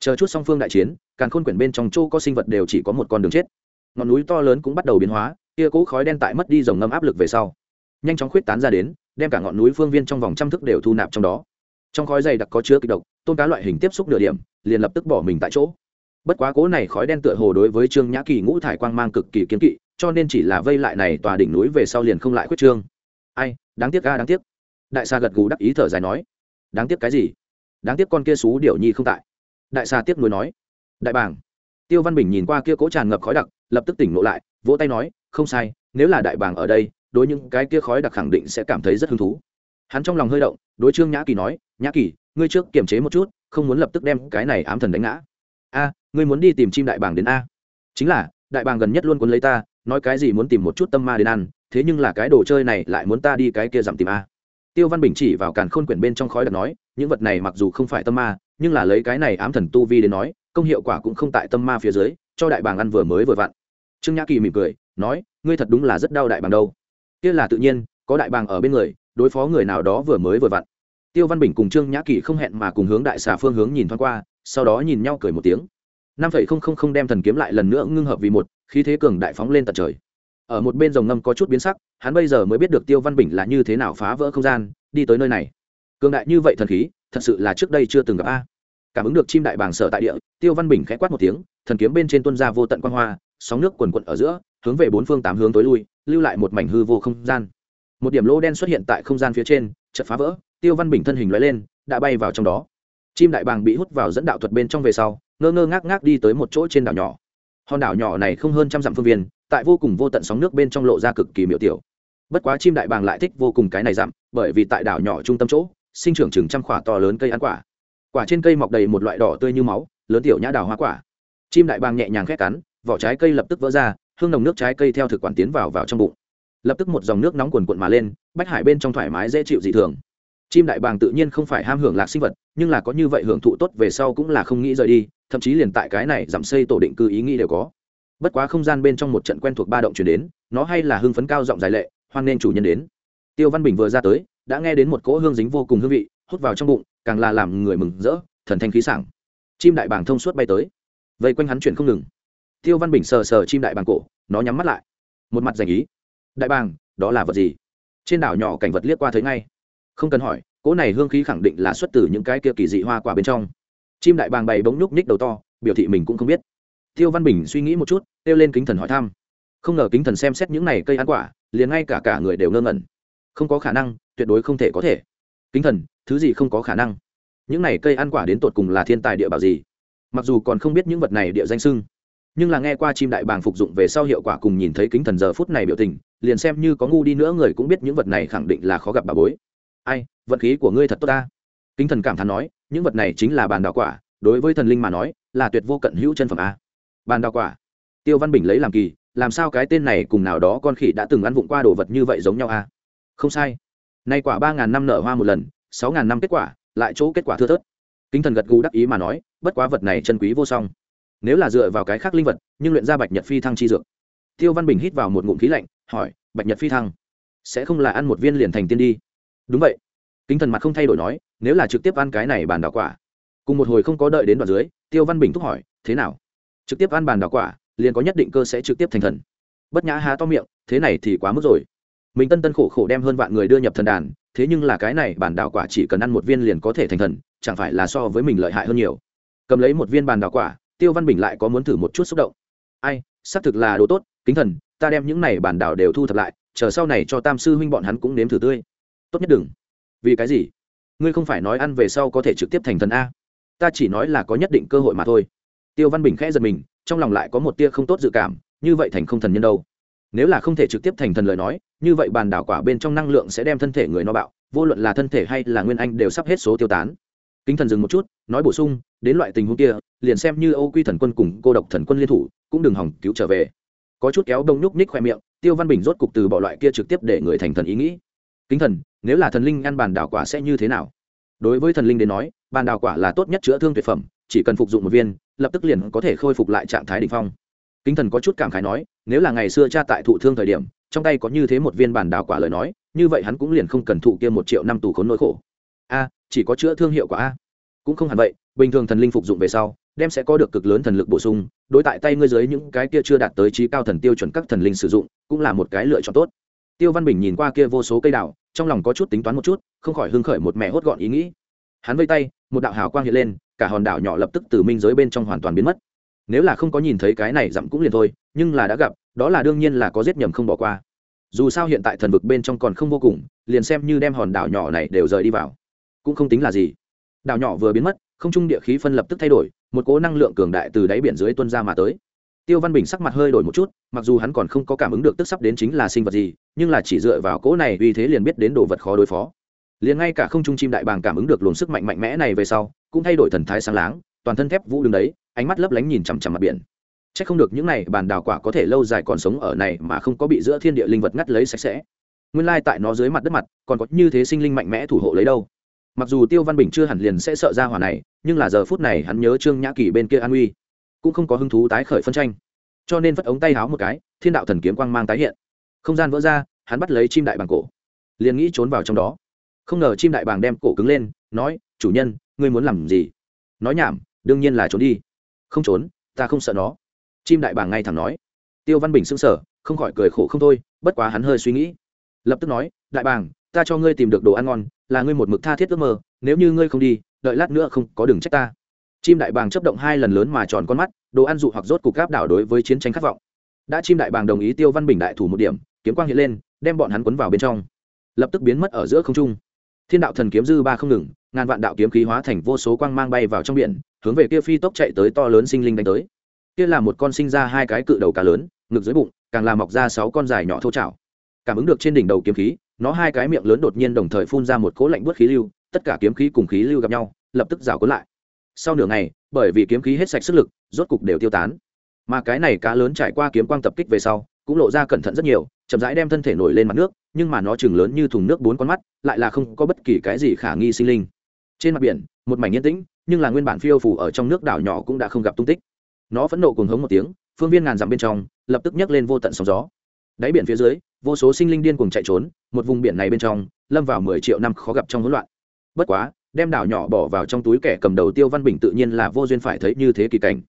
[SPEAKER 1] chờ chút song phương đại chiến càng khôn quyển bên trong châu có sinh vật đều chỉ có một con đường chết. Ngọn núi to lớn cũng bắt đầu biến hóa, kia cỗ khói đen tại mất đi dòng ngâm áp lực về sau, nhanh chóng khuyết tán ra đến, đem cả ngọn núi phương viên trong vòng trăm thức đều thu nạp trong đó. Trong khói dày đặc có chứa kịch độc tôn cá loại hình tiếp xúc nửa điểm, liền lập tức bỏ mình tại chỗ. Bất quá cố này khói đen tựa hồ đối với trương nhã kỳ ngũ thải quang mang cực kỳ kiến kỵ, cho nên chỉ là vây lại này tòa đỉnh núi về sau liền không lại khuyết trương. Ai, đáng tiếc ga đáng tiếc. Đại sa gật gù đắc ý thở dài nói. Đáng tiếc cái gì? Đáng tiếc con kia xú điều nhi không tại. Đại sa tiếc nuối nói đại bàng. Tiêu văn bình nhìn qua kia cố tràn ngập khói đặc, lập tức tỉnh ngộ lại, vỗ tay nói, không sai, nếu là đại bàng ở đây, đối những cái kia khói đặc khẳng định sẽ cảm thấy rất hứng thú. Hắn trong lòng hơi động, đối trương nhã kỳ nói, nhã kỳ, ngươi trước kiềm chế một chút, không muốn lập tức đem cái này ám thần đánh ngã. A, ngươi muốn đi tìm chim đại bàng đến a? Chính là, đại bàng gần nhất luôn quấn lấy ta, nói cái gì muốn tìm một chút tâm ma đến ăn, thế nhưng là cái đồ chơi này lại muốn ta đi cái kia giảm tìm a. Tiêu văn bình chỉ vào càn khôn quyển bên trong khói đặc nói, những vật này mặc dù không phải tâm ma, nhưng là lấy cái này ám thần tu vi đến nói công hiệu quả cũng không tại tâm ma phía dưới, cho đại bàng ăn vừa mới vừa vặn. Trương nhã kỳ mỉm cười, nói, ngươi thật đúng là rất đau đại bàng đâu. Kia là tự nhiên, có đại bàng ở bên người, đối phó người nào đó vừa mới vừa vặn. Tiêu văn bình cùng trương nhã kỳ không hẹn mà cùng hướng đại xà phương hướng nhìn thoáng qua, sau đó nhìn nhau cười một tiếng. Năm phẩy không không không đem thần kiếm lại lần nữa ngưng hợp vì một, khí thế cường đại phóng lên tận trời. Ở một bên dòng ngâm có chút biến sắc, hắn bây giờ mới biết được tiêu văn bình là như thế nào phá vỡ không gian, đi tới nơi này. Cường đại như vậy thần khí, thật sự là trước đây chưa từng gặp a cảm ứng được chim đại bàng sở tại địa, tiêu văn bình khẽ quát một tiếng, thần kiếm bên trên tuân ra vô tận quan hoa, sóng nước quần quận ở giữa, hướng về bốn phương tám hướng tối lui, lưu lại một mảnh hư vô không gian. Một điểm lỗ đen xuất hiện tại không gian phía trên, chợt phá vỡ, tiêu văn bình thân hình loại lên, đã bay vào trong đó. Chim đại bàng bị hút vào dẫn đạo thuật bên trong về sau, ngơ ngơ ngác ngác đi tới một chỗ trên đảo nhỏ. Hòn đảo nhỏ này không hơn trăm dặm phương viên, tại vô cùng vô tận sóng nước bên trong lộ ra cực kỳ miệu tiểu. Bất quá chim đại bàng lại thích vô cùng cái này dặm, bởi vì tại đảo nhỏ trung tâm chỗ, sinh trưởng chừng trăm khỏa to lớn cây ăn quả quả trên cây mọc đầy một loại đỏ tươi như máu, lớn tiểu nhã đào hoa quả. Chim đại bàng nhẹ nhàng khét cắn, vỏ trái cây lập tức vỡ ra, hương nồng nước trái cây theo thực quản tiến vào vào trong bụng. Lập tức một dòng nước nóng cuồn cuộn mà lên, bách hải bên trong thoải mái dễ chịu dị thường. Chim đại bàng tự nhiên không phải ham hưởng lạc sinh vật, nhưng là có như vậy hưởng thụ tốt về sau cũng là không nghĩ rời đi, thậm chí liền tại cái này giảm xây tổ định cư ý nghĩ đều có. Bất quá không gian bên trong một trận quen thuộc ba động chuyển đến, nó hay là hưng phấn cao giọng dài lệ, hoan nên chủ nhân đến. Tiêu văn bình vừa ra tới, đã nghe đến một cỗ hương dính vô cùng hương vị, hút vào trong bụng càng là làm người mừng rỡ, thần thanh khí sảng. Chim đại bàng thông suốt bay tới. Vây quanh hắn chuyển không ngừng. Tiêu văn bình sờ sờ chim đại bàng cổ, nó nhắm mắt lại. Một mặt giành ý. Đại bàng, đó là vật gì? Trên đảo nhỏ cảnh vật liếc qua thấy ngay. Không cần hỏi, cỗ này hương khí khẳng định là xuất từ những cái kia kỳ dị hoa quả bên trong. Chim đại bàng bày bỗng nhúc nhích đầu to, biểu thị mình cũng không biết. Tiêu văn bình suy nghĩ một chút, kêu lên kính thần hỏi thăm. Không ngờ kính thần xem xét những này cây ăn quả, liền ngay cả cả người đều ngơ ngẩn. Không có khả năng, tuyệt đối không thể có thể. Kính thần thứ gì không có khả năng. Những này cây ăn quả đến tột cùng là thiên tài địa bảo gì? Mặc dù còn không biết những vật này địa danh sưng nhưng là nghe qua chim đại bàng phục dụng về sau hiệu quả cùng nhìn thấy kính thần giờ phút này biểu tình, liền xem như có ngu đi nữa người cũng biết những vật này khẳng định là khó gặp bà bối. Ai vận khí của ngươi thật tốt ta. Kính thần cảm thán nói, những vật này chính là bàn đào quả, đối với thần linh mà nói, là tuyệt vô cận hữu chân phẩm a. Bàn đào quả. Tiêu văn bình lấy làm kỳ, làm sao cái tên này cùng nào đó con khỉ đã từng ăn vụng qua đồ vật như vậy giống nhau a? Không sai. Nay quả ba ngàn năm nở hoa một lần sáu ngàn năm kết quả, lại chỗ kết quả thưa thớt. Kính thần gật gù đắc ý mà nói, bất quá vật này chân quý vô song. Nếu là dựa vào cái khác linh vật, nhưng luyện ra bạch nhật phi thăng chi dược. Tiêu văn bình hít vào một ngụm khí lạnh, hỏi, bạch nhật phi thăng, sẽ không là ăn một viên liền thành tiên đi? Đúng vậy. Kính thần mặt không thay đổi nói, nếu là trực tiếp ăn cái này bàn đào quả. Cùng một hồi không có đợi đến đoạn dưới, tiêu văn bình thúc hỏi, thế nào? Trực tiếp ăn bàn đào quả, liền có nhất định cơ sẽ trực tiếp thành thần. Bất nhã há to miệng, thế này thì quá mức rồi mình tân tân khổ khổ đem hơn vạn người đưa nhập thần đàn, thế nhưng là cái này bản đào quả chỉ cần ăn một viên liền có thể thành thần, chẳng phải là so với mình lợi hại hơn nhiều. Cầm lấy một viên bàn đào quả, tiêu văn bình lại có muốn thử một chút xúc động. Ai, xác thực là đồ tốt, kính thần, ta đem những này bản đào đều thu thập lại, chờ sau này cho tam sư huynh bọn hắn cũng nếm thử tươi. Tốt nhất đừng. Vì cái gì? Ngươi không phải nói ăn về sau có thể trực tiếp thành thần a? Ta chỉ nói là có nhất định cơ hội mà thôi. Tiêu văn bình khẽ giật mình, trong lòng lại có một tia không tốt dự cảm, như vậy thành không thần nhân đâu nếu là không thể trực tiếp thành thần lời nói, như vậy bàn đảo quả bên trong năng lượng sẽ đem thân thể người nó bạo, vô luận là thân thể hay là nguyên anh đều sắp hết số tiêu tán. Kính thần dừng một chút, nói bổ sung, đến loại tình huống kia, liền xem như âu quy thần quân cùng cô độc thần quân liên thủ, cũng đừng hỏng cứu trở về. Có chút kéo đông nhúc nhích khoe miệng, tiêu văn bình rốt cục từ bỏ loại kia trực tiếp để người thành thần ý nghĩ. Kính thần, nếu là thần linh ăn bàn đảo quả sẽ như thế nào? Đối với thần linh đến nói, bàn đảo quả là tốt nhất chữa thương tuyệt phẩm, chỉ cần phục dụng một viên, lập tức liền có thể khôi phục lại trạng thái đ ỉ n h phong kính thần có chút cảm khái nói, nếu là ngày xưa cha tại thụ thương thời điểm, trong tay có như thế một viên bản đảo quả lời nói, như vậy hắn cũng liền không cần thụ kia một triệu năm tù khốn nỗi khổ. A, chỉ có chữa thương hiệu quả a. Cũng không hẳn vậy, bình thường thần linh phục dụng về sau, đem sẽ có được cực lớn thần lực bổ sung, đối tại tay ngươi dưới những cái kia chưa đạt tới trí cao thần tiêu chuẩn các thần linh sử dụng, cũng là một cái lựa chọn tốt. Tiêu văn bình nhìn qua kia vô số cây đào, trong lòng có chút tính toán một chút, không khỏi hưng khởi một mẹ hốt gọn ý nghĩ. Hắn vây tay, một đạo hào quang hiện lên, cả hòn đảo nhỏ lập tức từ minh giới bên trong hoàn toàn biến mất nếu là không có nhìn thấy cái này dặm cũng liền thôi, nhưng là đã gặp, đó là đương nhiên là có giết nhầm không bỏ qua. Dù sao hiện tại thần vực bên trong còn không vô cùng, liền xem như đem hòn đảo nhỏ này đều rời đi vào. Cũng không tính là gì. Đảo nhỏ vừa biến mất, không trung địa khí phân lập tức thay đổi, một cố năng lượng cường đại từ đáy biển dưới tuân ra mà tới. Tiêu văn bình sắc mặt hơi đổi một chút, mặc dù hắn còn không có cảm ứng được tức sắp đến chính là sinh vật gì, nhưng là chỉ dựa vào cỗ này uy thế liền biết đến đồ vật khó đối phó. Liền ngay cả không trung chim đại bàng cảm ứng được luồng sức mạnh mạnh mẽ này về sau, cũng thay đổi thần thái sáng láng toàn thân thép vũ đứng đấy, ánh mắt lấp lánh nhìn chằm chằm mặt biển. C h ắ c không được những này bàn đào quả có thể lâu dài còn sống ở này mà không có bị giữa thiên địa linh vật ngắt lấy sạch sẽ. Nguyên lai tại nó dưới mặt đất mặt, còn có như thế sinh linh mạnh mẽ thủ hộ lấy đâu. Mặc dù tiêu văn bình chưa hẳn liền sẽ sợ ra hỏa này, nhưng là giờ phút này hắn nhớ trương nhã kỳ bên kia an uy, cũng không có hứng thú tái khởi phân tranh. Cho nên vất ống tay háo một cái, thiên đạo thần kiếm quang mang tái hiện. Không gian vỡ ra, hắn bắt lấy chim đại bàng cổ, liền nghĩ trốn vào trong đó. Không ngờ chim đại bàng đem cổ cứng lên, nói, chủ nhân, ngươi muốn làm gì? Nói nhảm đương nhiên là trốn đi. Không trốn, ta không sợ nó. Chim đại bàng ngay thẳng nói. Tiêu văn bình sững sờ, không khỏi cười khổ không thôi, bất quá hắn hơi suy nghĩ. Lập tức nói, đại bàng, ta cho ngươi tìm được đồ ăn ngon, là ngươi một mực tha thiết ước mơ, nếu như ngươi không đi, đợi lát nữa không có đường trách ta. Chim đại bàng chấp động hai lần lớn mà tròn con mắt, đồ ăn dụ hoặc rốt cục gáp đảo đối với chiến tranh khát vọng. Đã chim đại bàng đồng ý tiêu văn bình đại thủ một điểm, kiếm quang hiện lên, đem bọn hắn quấn vào bên trong. Lập tức biến mất ở giữa không trung. Thiên đạo thần kiếm dư ba không ngừng, ngàn vạn đạo kiếm khí hóa thành vô số quang mang bay vào trong biển hướng về kia phi tốc chạy tới to lớn sinh linh đánh tới. Kia là một con sinh ra hai cái cự đầu cá lớn, ngực dưới bụng, càng làm mọc ra sáu con dài nhỏ thô chảo. Cảm ứng được trên đỉnh đầu kiếm khí, nó hai cái miệng lớn đột nhiên đồng thời phun ra một cỗ lạnh bớt khí lưu, tất cả kiếm khí cùng khí lưu gặp nhau, lập tức rào cuốn lại. Sau nửa ngày, bởi vì kiếm khí hết sạch sức lực, rốt cục đều tiêu tán. Mà cái này cá lớn trải qua kiếm quang tập kích về sau, cũng lộ ra cẩn thận rất nhiều, chậm rãi đem thân thể nổi lên mặt nước, nhưng mà nó chừng lớn như thùng nước bốn con mắt, lại là không có bất kỳ cái gì khả nghi sinh linh. Trên mặt biển, một mảnh yên tĩnh nhưng là nguyên bản phiêu phủ ở trong nước đảo nhỏ cũng đã không gặp tung tích. Nó phẫn nộ cùng hống một tiếng, phương viên ngàn dặm bên trong, lập tức nhấc lên vô tận sóng gió. Đáy biển phía dưới, vô số sinh linh điên cùng chạy trốn, một vùng biển này bên trong, lâm vào mười triệu năm khó gặp trong hỗn loạn. Bất quá, đem đảo nhỏ bỏ vào trong túi kẻ cầm đầu tiêu văn bình tự nhiên là vô duyên phải thấy như thế kỳ cảnh.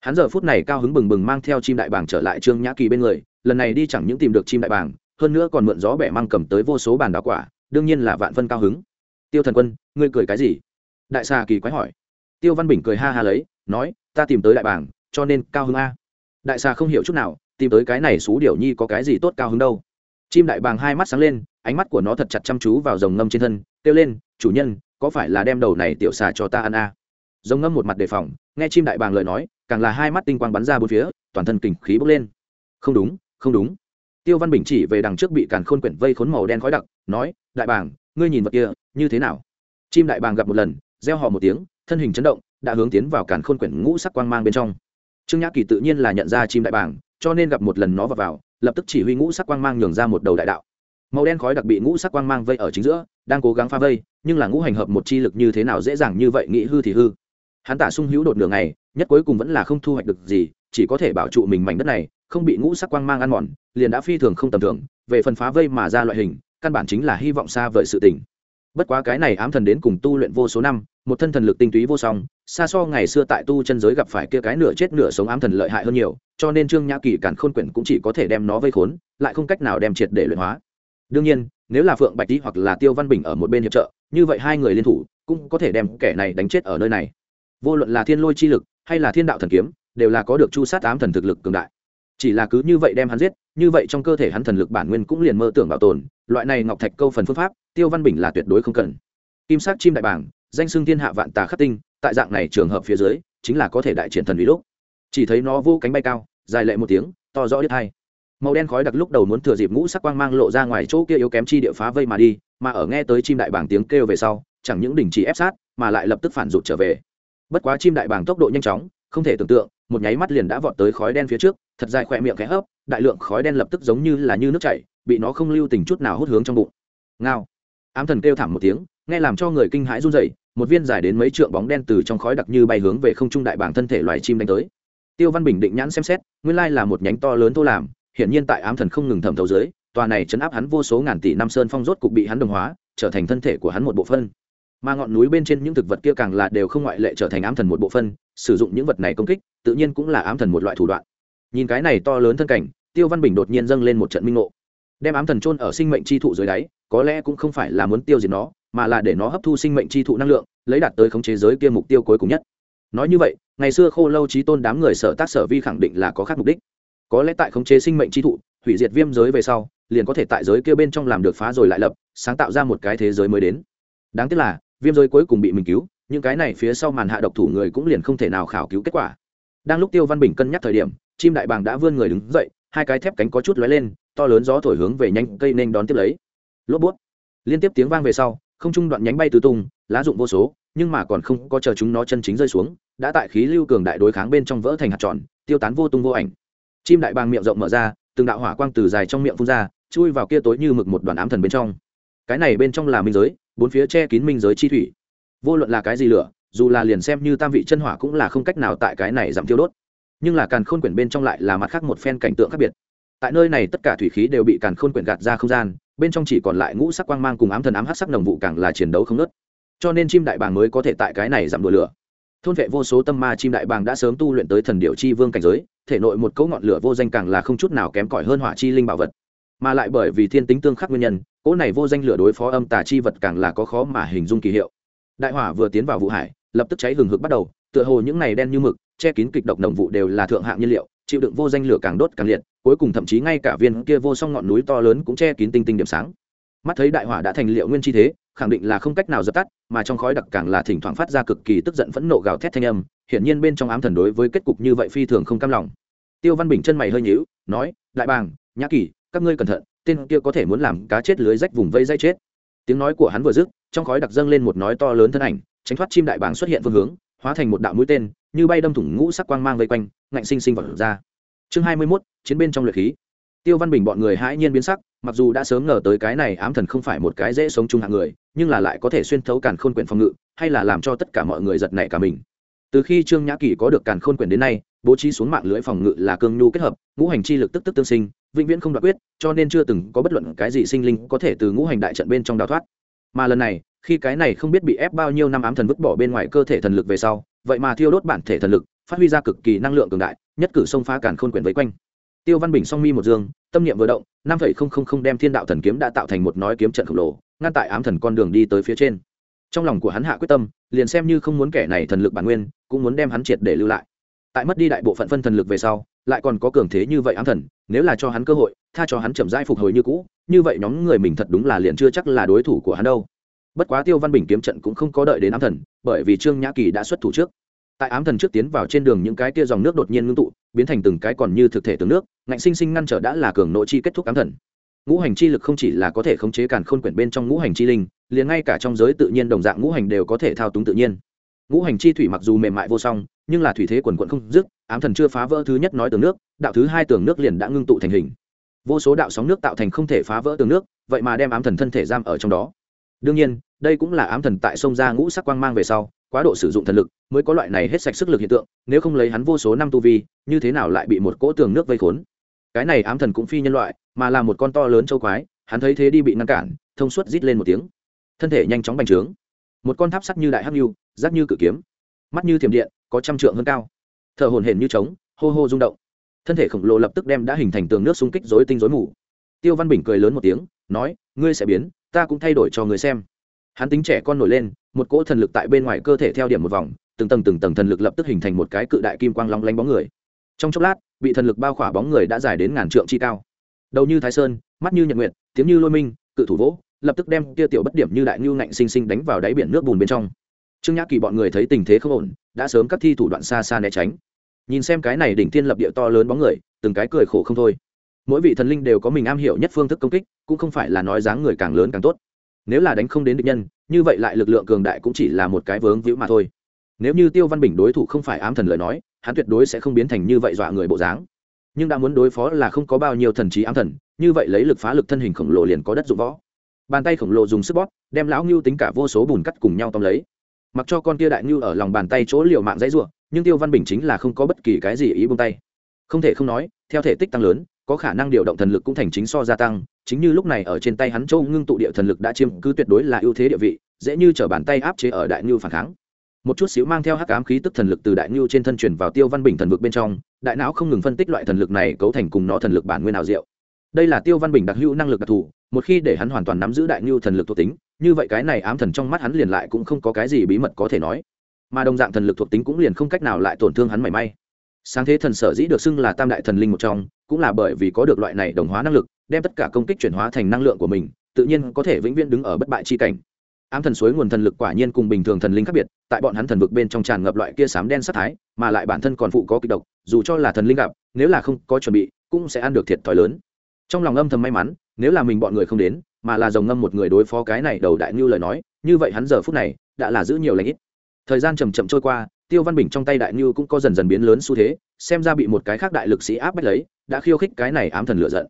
[SPEAKER 1] Hắn giờ phút này cao hứng bừng bừng mang theo chim đại bàng trở lại trương nhã kỳ bên người, lần này đi chẳng những tìm được chim đại bàng, hơn nữa còn mượn gió bẻ mang cầm tới vô số bàn đào quả, đương nhiên là vạn phân cao hứng. Tiêu thần quân, ngươi cười cái gì? Đại xà kỳ quái hỏi tiêu văn bình cười ha ha lấy, nói, ta tìm tới đại bàng cho nên cao hứng a. Đại xà không hiểu chút nào, tìm tới cái này xú điểu nhi có cái gì tốt cao hứng đâu. Chim đại bàng hai mắt sáng lên, ánh mắt của nó thật chặt chăm chú vào dòng ngâm trên thân, kêu lên, chủ nhân, có phải là đem đầu này tiểu xà cho ta ăn a? Dòng ngâm một mặt đề phòng, nghe chim đại bàng lời nói, càng là hai mắt tinh quang bắn ra bốn phía, toàn thân kình khí bốc lên. Không đúng không đúng. Tiêu văn bình chỉ về đằng trước bị càn khôn quyển vây khốn màu đen khói đặc, nói, đại bàng, ngươi nhìn vật kia, như thế nào? Chim đại bàng gặp một lần, reo họ một tiếng thân hình chấn động đã hướng tiến vào càn khôn quyển ngũ sắc quang mang bên trong. Trương nhã kỳ tự nhiên là nhận ra chim đại bàng cho nên gặp một lần nó vào, vào lập tức chỉ huy ngũ sắc quang mang nhường ra một đầu đại đạo. Màu đen khói đặc bị ngũ sắc quang mang vây ở chính giữa đang cố gắng phá vây nhưng là ngũ hành hợp một chi lực như thế nào dễ dàng như vậy nghĩ hư thì hư. Hắn tả sung hữu đột đường này nhất cuối cùng vẫn là không thu hoạch được gì chỉ có thể bảo trụ mình mảnh đất này không bị ngũ sắc quang mang ăn mòn liền đã phi thường không tầm thường về phần phá vây mà ra loại hình căn bản chính là hy vọng xa vời sự tình bất quá cái này ám thần đến cùng tu luyện vô số năm, một thân thần lực tinh túy vô song, xa so ngày xưa tại tu chân giới gặp phải kia cái nửa chết nửa sống ám thần lợi hại hơn nhiều, cho nên trương nhã kỳ cản khôn quyển cũng chỉ có thể đem nó vây khốn, lại không cách nào đem triệt để luyện hóa. Đương nhiên, nếu là phượng bạch tý hoặc là tiêu văn bình ở một bên hiệp trợ, như vậy hai người liên thủ cũng có thể đem kẻ này đánh chết ở nơi này. Vô luận là thiên lôi chi lực hay là thiên đạo thần kiếm, đều là có được chu sát ám thần thực lực cường đại chỉ là cứ như vậy đem hắn giết, như vậy trong cơ thể hắn thần lực bản nguyên cũng liền mơ tưởng bảo tồn, loại này ngọc thạch câu phần phương pháp, tiêu văn bình là tuyệt đối không cần. Kim sắc chim đại bảng danh xưng thiên hạ vạn tà khắc tinh, tại dạng này trường hợp phía dưới, chính là có thể đại triển thần uy lúc. Chỉ thấy nó vô cánh bay cao, dài lệ một tiếng, to rõ đứt hai. Màu đen khói đặc lúc đầu muốn thừa dịp ngũ sắc quang mang lộ ra ngoài chỗ kia yếu kém chi địa phá vây mà đi, mà ở nghe tới chim đại bảng tiếng kêu về sau, chẳng những đình chỉ ép sát, mà lại lập tức phản rụt trở về. Bất quá chim đại bảng tốc độ nhanh chóng không thể tưởng tượng, một nháy mắt liền đã vọt tới khói đen phía trước, thật dài khỏe miệng khẽ hấp đại lượng khói đen lập tức giống như là như nước chảy, bị nó không lưu tình chút nào hút hướng trong bụng. Ngao. Ám thần kêu thảm một tiếng, nghe làm cho người kinh hãi run rẩy, một viên dài đến mấy trượng bóng đen từ trong khói đặc như bay hướng về không trung đại bảng thân thể loài chim đánh tới. Tiêu văn bình định nhãn xem xét, nguyên lai là một nhánh to lớn thô làm, hiển nhiên tại ám thần không ngừng thẩm thấu dưới, tòa này chấn áp hắn vô số ngàn tỷ năm sơn phong rốt cục bị hắn đồng hóa, trở thành thân thể của hắn một bộ phân mà ngọn núi bên trên những thực vật kia càng là đều không ngoại lệ trở thành ám thần một bộ phân, sử dụng những vật này công kích, tự nhiên cũng là ám thần một loại thủ đoạn. Nhìn cái này to lớn thân cảnh, tiêu văn bình đột nhiên dâng lên một trận minh ngộ. Đem ám thần trôn ở sinh mệnh chi thụ dưới đáy, có lẽ cũng không phải là muốn tiêu diệt nó, mà là để nó hấp thu sinh mệnh chi thụ năng lượng, lấy đạt tới khống chế giới kia mục tiêu cuối cùng nhất. Nói như vậy, ngày xưa khô lâu trí tôn đám người sở tác sở vi khẳng định là có khác mục đích. Có lẽ tại khống chế sinh mệnh chi thụ, hủy diệt viêm giới về sau, liền có thể tại giới kia bên trong làm được phá rồi lại lập, sáng tạo ra một cái thế giới mới đến. Đáng tiếc là viêm giới cuối cùng bị mình cứu, những cái này phía sau màn hạ độc thủ người cũng liền không thể nào khảo cứu kết quả. Đang lúc tiêu văn bình cân nhắc thời điểm, chim đại bàng đã vươn người đứng dậy, hai cái thép cánh có chút lóe lên, to lớn gió thổi hướng về nhanh cây nên đón tiếp lấy. Lốp bút. Liên tiếp tiếng vang về sau, không trung đoạn nhánh bay tứ tung, lá dụng vô số, nhưng mà còn không có chờ chúng nó chân chính rơi xuống, đã tại khí lưu cường đại đối kháng bên trong vỡ thành hạt tròn, tiêu tán vô tung vô ảnh. Chim đại bàng miệng rộng mở ra, từng đạo hỏa quang từ dài trong miệng phun ra, chui vào kia tối như mực một đoàn ám thần bên trong. Cái này bên trong là minh giới bốn phía che kín minh giới chi thủy. Vô luận là cái gì lửa, dù là liền xem như tam vị chân hỏa cũng là không cách nào tại cái này giảm tiêu đốt. Nhưng là càn khôn quyển bên trong lại là mặt khác một phen cảnh tượng khác biệt. Tại nơi này tất cả thủy khí đều bị càn khôn quyển gạt ra không gian, bên trong chỉ còn lại ngũ sắc quang mang cùng ám thần ám hát sắc nồng vụ càng là chiến đấu không nớt cho nên chim đại bàng mới có thể tại cái này giảm đùa lửa. Thôn vệ vô số tâm ma chim đại bàng đã sớm tu luyện tới thần điệu chi vương cảnh giới, thể nội một cấu ngọn lửa vô danh càng là không chút nào kém cỏi hơn hỏa chi linh bảo vật mà lại bởi vì thiên tính tương khắc nguyên nhân, cỗ này vô danh lửa đối phó âm tà chi vật càng là có khó mà hình dung kỳ hiệu. Đại hỏa vừa tiến vào vụ hải, lập tức cháy hừng hực bắt đầu, tựa hồ những này đen như mực, che kín kịch độc nồng vụ đều là thượng hạng nhiên liệu, chịu đựng vô danh lửa càng đốt càng liệt, cuối cùng thậm chí ngay cả viên kia vô song ngọn núi to lớn cũng che kín tinh tinh điểm sáng. Mắt thấy đại hỏa đã thành liệu nguyên chi thế, khẳng định là không cách nào dập tắt, mà trong khói đặc càng là thỉnh thoảng phát ra cực kỳ tức giận phẫn nộ gào thét thanh âm, hiển nhiên bên trong ám thần đối với kết cục như vậy phi thường không cam lòng. Tiêu văn bình chân mày hơi nhíu, nói, đại bàng, nhã kỳ các ngươi cẩn thận tên kia có thể muốn làm cá chết lưới rách vùng vây dây chết. Tiếng nói của hắn vừa dứt trong khói đặc dâng lên một nói to lớn thân ảnh tránh thoát chim đại bàng xuất hiện phương hướng hóa thành một đạo mũi tên như bay đâm thủng ngũ sắc quang mang vây quanh ngạnh sinh sinh vật ra. Chương hai mươi 21, chiến bên trong luyện khí. Tiêu văn bình bọn người hãi nhiên biến sắc mặc dù đã sớm ngờ tới cái này ám thần không phải một cái dễ sống chung hạng người nhưng là lại có thể xuyên thấu càn khôn quyển phòng ngự hay là làm cho tất cả mọi người giật nảy cả mình. Từ khi trương nhã kỳ có được càn khôn quyển đến nay bố trí xuống mạng lưới phòng ngự là cương nhu kết hợp ngũ hành chi lực tức tức tương sinh vĩnh viễn không đoạt quyết, cho nên chưa từng có bất luận cái gì sinh linh có thể từ ngũ hành đại trận bên trong đào thoát. Mà lần này, khi cái này không biết bị ép bao nhiêu năm ám thần vứt bỏ bên ngoài cơ thể thần lực về sau, vậy mà thiêu đốt bản thể thần lực, phát huy ra cực kỳ năng lượng cường đại, nhất cử xông phá càn khôn quyển vây quanh. Tiêu văn bình song mi một dương, tâm niệm vừa động, năm phẩy không không không đem thiên đạo thần kiếm đã tạo thành một nói kiếm trận khổng lồ, ngăn tại ám thần con đường đi tới phía trên. Trong lòng của hắn hạ quyết tâm, liền xem như không muốn kẻ này thần lực bản nguyên, cũng muốn đem hắn triệt để lưu lại tại mất đi đại bộ phận phân thần lực về sau, lại còn có cường thế như vậy ám thần, nếu là cho hắn cơ hội, tha cho hắn chậm rãi phục hồi như cũ, như vậy nhóm người mình thật đúng là liền chưa chắc là đối thủ của hắn đâu. Bất quá tiêu văn bình kiếm trận cũng không có đợi đến ám thần, bởi vì trương nhã kỳ đã xuất thủ trước. Tại ám thần trước tiến vào trên đường những cái kia dòng nước đột nhiên ngưng tụ, biến thành từng cái còn như thực thể tướng nước, ngạnh sinh sinh ngăn trở đã là cường nội chi kết thúc ám thần. Ngũ hành chi lực không chỉ là có thể khống chế càn khôn quyển bên trong ngũ hành chi linh, liền ngay cả trong giới tự nhiên đồng dạng ngũ hành đều có thể thao túng tự nhiên ngũ hành chi thủy mặc dù mềm mại vô song, nhưng là thủy thế quần quận không dứt, ám thần chưa phá vỡ thứ nhất nói tường nước, đạo thứ hai tường nước liền đã ngưng tụ thành hình. Vô số đạo sóng nước tạo thành không thể phá vỡ tường nước, vậy mà đem ám thần thân thể giam ở trong đó. Đương nhiên, đây cũng là ám thần tại sông ra ngũ sắc quang mang về sau, quá độ sử dụng thần lực, mới có loại này hết sạch sức lực hiện tượng, nếu không lấy hắn vô số năm tu vi, như thế nào lại bị một cỗ tường nước vây khốn? Cái này ám thần cũng phi nhân loại, mà là một con to lớn châu quái, hắn thấy thế đi bị ngăn cản, thông suốt rít lên một tiếng. Thân thể nhanh chóng bành trướng một con tháp sắt như đại hắc nhu rác như cự kiếm. Mắt như thiểm điện, có trăm trượng hơn cao. Thở hồn hển như trống, hô hô rung động. Thân thể khổng lồ lập tức đem đã hình thành tường nước xung kích rối tinh rối mù. Tiêu văn bình cười lớn một tiếng, nói, ngươi sẽ biến, ta cũng thay đổi cho người xem. Hắn tính trẻ con nổi lên, một cỗ thần lực tại bên ngoài cơ thể theo điểm một vòng, từng tầng từng tầng thần lực lập tức hình thành một cái cự đại kim quang long lanh bóng người. Trong chốc lát, bị thần lực bao khỏa bóng người đã dài đến ngàn trượng chi cao. Đầu như thái sơn, mắt như nhật nguyện tiếng như lôi minh, cự thủ vỗ lập tức đem kia tiểu bất điểm như đại nhu ngạnh sinh sinh đánh vào đáy biển nước bùn bên trong. Trương nhã kỳ bọn người thấy tình thế không ổn, đã sớm các thi thủ đoạn xa xa né tránh. Nhìn xem cái này đỉnh thiên lập địa to lớn bóng người, từng cái cười khổ không thôi. Mỗi vị thần linh đều có mình am hiểu nhất phương thức công kích, cũng không phải là nói dáng người càng lớn càng tốt. Nếu là đánh không đến địch nhân, như vậy lại lực lượng cường đại cũng chỉ là một cái vướng víu mà thôi. Nếu như tiêu văn bình đối thủ không phải ám thần lời nói, hắn tuyệt đối sẽ không biến thành như vậy dọa người bộ dáng. Nhưng đã muốn đối phó là không có bao nhiêu thần trí ám thần, như vậy lấy lực phá lực thân hình khổng lồ liền có đất dụng võ bàn tay khổng lồ dùng sức bóp, đem lão ngưu tính cả vô số bùn cắt cùng nhau tóm lấy. Mặc cho con kia đại ngưu ở lòng bàn tay chỗ liều mạng dãy ruộng nhưng tiêu văn bình chính là không có bất kỳ cái gì ý buông tay. Không thể không nói, theo thể tích tăng lớn, có khả năng điều động thần lực cũng thành chính so gia tăng, chính như lúc này ở trên tay hắn châu ngưng tụ địa thần lực đã chiếm cứ tuyệt đối là ưu thế địa vị, dễ như chở bàn tay áp chế ở đại ngưu phản kháng. Một chút xíu mang theo hắc ám khí tức thần lực từ đại ngưu trên thân truyền vào tiêu văn bình thần vực bên trong, đại não không ngừng phân tích loại thần lực này cấu thành cùng nó thần lực bản nguyên nào diệu đây là tiêu văn bình đặc hữu năng lực đặc thù, một khi để hắn hoàn toàn nắm giữ đại ngưu thần lực thuộc tính, như vậy cái này ám thần trong mắt hắn liền lại cũng không có cái gì bí mật có thể nói. Mà đồng dạng thần lực thuộc tính cũng liền không cách nào lại tổn thương hắn mảy may. Sáng thế thần sở dĩ được xưng là tam đại thần linh một trong, cũng là bởi vì có được loại này đồng hóa năng lực, đem tất cả công kích chuyển hóa thành năng lượng của mình, tự nhiên có thể vĩnh viễn đứng ở bất bại chi cảnh. Ám thần suối nguồn thần lực quả nhiên cùng bình thường thần linh khác biệt, tại bọn hắn thần vực bên trong tràn ngập loại kia sám đen sắc thái, mà lại bản thân còn phụ có kịch độc, dù cho là thần linh gặp, nếu là không có chuẩn bị, cũng sẽ ăn được thiệt thòi lớn trong lòng âm thầm may mắn, nếu là mình bọn người không đến, mà là dòng ngâm một người đối phó cái này đầu đại như lời nói, như vậy hắn giờ phút này đã là giữ nhiều lãnh ít. Thời gian chầm chậm trôi qua, tiêu văn bình trong tay đại như cũng có dần dần biến lớn xu thế, xem ra bị một cái khác đại lực sĩ áp bách lấy, đã khiêu khích cái này ám thần lựa giận.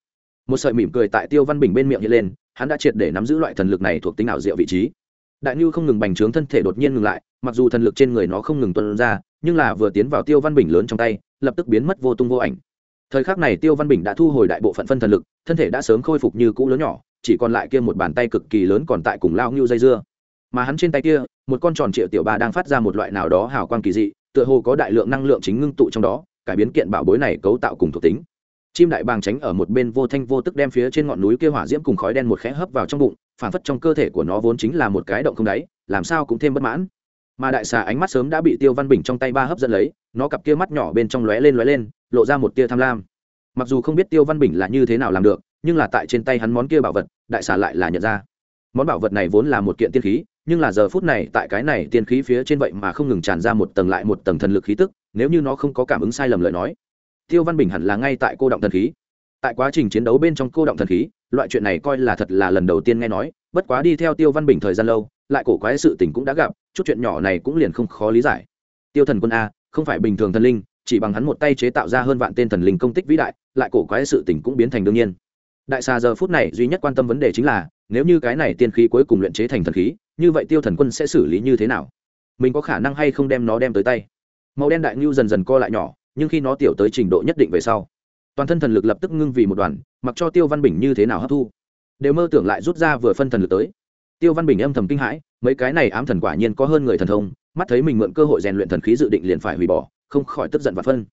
[SPEAKER 1] Một sợi mỉm cười tại tiêu văn bình bên miệng hiện lên, hắn đã triệt để nắm giữ loại thần lực này thuộc tính ảo diệu vị trí. Đại như không ngừng bành trướng thân thể đột nhiên ngừng lại, mặc dù thần lực trên người nó không ngừng tuân ra, nhưng là vừa tiến vào tiêu văn bình lớn trong tay, lập tức biến mất vô tung vô ảnh thời khắc này tiêu văn bình đã thu hồi đại bộ phận phân thần lực, thân thể đã sớm khôi phục như cũ lớn nhỏ, chỉ còn lại kia một bàn tay cực kỳ lớn còn tại cùng lao ngưu dây dưa. Mà hắn trên tay kia, một con tròn triệu tiểu ba đang phát ra một loại nào đó hào quang kỳ dị, tựa hồ có đại lượng năng lượng chính ngưng tụ trong đó, cải biến kiện bảo bối này cấu tạo cùng thuộc tính. Chim đại bàng tránh ở một bên vô thanh vô tức đem phía trên ngọn núi kia hỏa diễm cùng khói đen một khẽ hấp vào trong bụng, phản phất trong cơ thể của nó vốn chính là một cái động không đáy, làm sao cũng thêm bất mãn. Mà đại xà ánh mắt sớm đã bị tiêu văn bình trong tay ba hấp dẫn lấy nó cặp kia mắt nhỏ bên trong lóe lên lóe lên, lộ ra một tia tham lam. Mặc dù không biết tiêu văn bình là như thế nào làm được, nhưng là tại trên tay hắn món kia bảo vật, đại xà lại là nhận ra. Món bảo vật này vốn là một kiện tiên khí, nhưng là giờ phút này tại cái này tiên khí phía trên vậy mà không ngừng tràn ra một tầng lại một tầng thần lực khí tức, nếu như nó không có cảm ứng sai lầm lời nói, tiêu văn bình hẳn là ngay tại cô động thần khí. Tại quá trình chiến đấu bên trong cô động thần khí, loại chuyện này coi là thật là lần đầu tiên nghe nói, bất quá đi theo tiêu văn bình thời gian lâu, lại cổ quái sự tình cũng đã gặp, chút chuyện nhỏ này cũng liền không khó lý giải. Tiêu thần quân a không phải bình thường thần linh, chỉ bằng hắn một tay chế tạo ra hơn vạn tên thần linh công tích vĩ đại, lại cổ quái sự tình cũng biến thành đương nhiên. Đại xà giờ phút này duy nhất quan tâm vấn đề chính là, nếu như cái này tiên khí cuối cùng luyện chế thành thần khí, như vậy tiêu thần quân sẽ xử lý như thế nào? Mình có khả năng hay không đem nó đem tới tay? Màu đen đại ngưu dần dần co lại nhỏ, nhưng khi nó tiểu tới trình độ nhất định về sau, toàn thân thần lực lập tức ngưng vì một đoàn, mặc cho tiêu văn bình như thế nào hấp thu? Đều mơ tưởng lại rút ra vừa phân thần lực tới. Tiêu văn bình âm thầm kinh hãi, mấy cái này ám thần quả nhiên có hơn người thần thông mắt thấy mình mượn cơ hội rèn luyện thần khí dự định liền phải hủy bỏ, không khỏi tức giận và phân.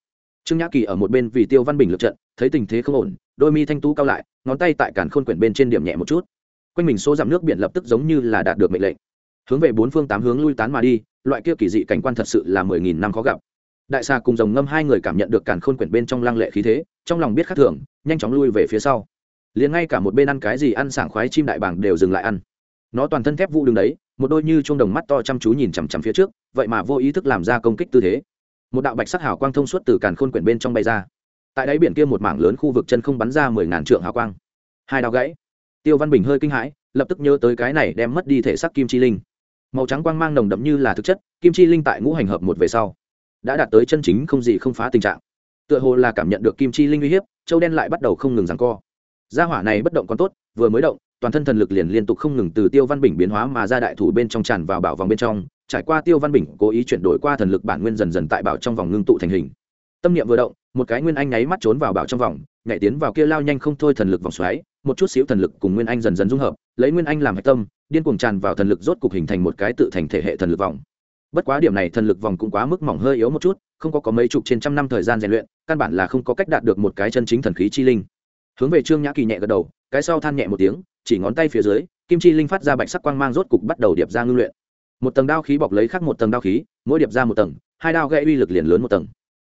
[SPEAKER 1] Trương nhã kỳ ở một bên vì tiêu văn bình lượt trận, thấy tình thế không ổn, đôi mi thanh tú cao lại, ngón tay tại cản khôn quyển bên trên điểm nhẹ một chút. Quanh mình số dặm nước biển lập tức giống như là đạt được mệnh lệnh. Hướng về bốn phương tám hướng lui tán mà đi, loại kia kỳ dị cảnh quan thật sự là mười nghìn năm khó gặp. Đại xà cùng dòng ngâm hai người cảm nhận được cản khôn quyển bên trong lăng lệ khí thế, trong lòng biết khác thường, nhanh chóng lui về phía sau. Liền ngay cả một bên ăn cái gì ăn sảng khoái chim đại bảng đều dừng lại ăn nó toàn thân thép vụ đứng đấy, một đôi như chuông đồng mắt to chăm chú nhìn chằm chằm phía trước, vậy mà vô ý thức làm ra công kích tư thế. Một đạo bạch sắc hào quang thông suốt từ càn khôn quyển bên trong bay ra. Tại đáy biển kia một mảng lớn khu vực chân không bắn ra mười ngàn trượng hào quang. Hai đao gãy. Tiêu văn bình hơi kinh hãi, lập tức nhớ tới cái này đem mất đi thể sắc kim chi linh. Màu trắng quang mang nồng đậm như là thực chất, kim chi linh tại ngũ hành hợp một về sau, đã đạt tới chân chính không gì không phá tình trạng. Tựa hồ là cảm nhận được kim chi linh uy hiếp, châu đen lại bắt đầu không ngừng rằng co. Gia hỏa này bất động còn tốt, vừa mới động toàn thân thần lực liền liên tục không ngừng từ tiêu văn bình biến hóa mà ra đại thủ bên trong tràn vào bảo vòng bên trong, trải qua tiêu văn bình cố ý chuyển đổi qua thần lực bản nguyên dần dần tại bảo trong vòng ngưng tụ thành hình. Tâm niệm vừa động, một cái nguyên anh nháy mắt trốn vào bảo trong vòng, nhảy tiến vào kia lao nhanh không thôi thần lực vòng xoáy, một chút xíu thần lực cùng nguyên anh dần dần dung hợp, lấy nguyên anh làm hạch tâm, điên cuồng tràn vào thần lực rốt cục hình thành một cái tự thành thể hệ thần lực vòng. Bất quá điểm này thần lực vòng cũng quá mức mỏng hơi yếu một chút, không có có mấy chục trên trăm năm thời gian rèn luyện, căn bản là không có cách đạt được một cái chân chính thần khí chi linh. Hướng về trương nhã kỳ nhẹ gật đầu, cái sau than nhẹ một tiếng chỉ ngón tay phía dưới, kim chi linh phát ra bạch sắc quang mang rốt cục bắt đầu điệp ra ngưng luyện. Một tầng đao khí bọc lấy khắc một tầng đao khí, mỗi điệp ra một tầng, hai đao gãy uy lực liền lớn một tầng.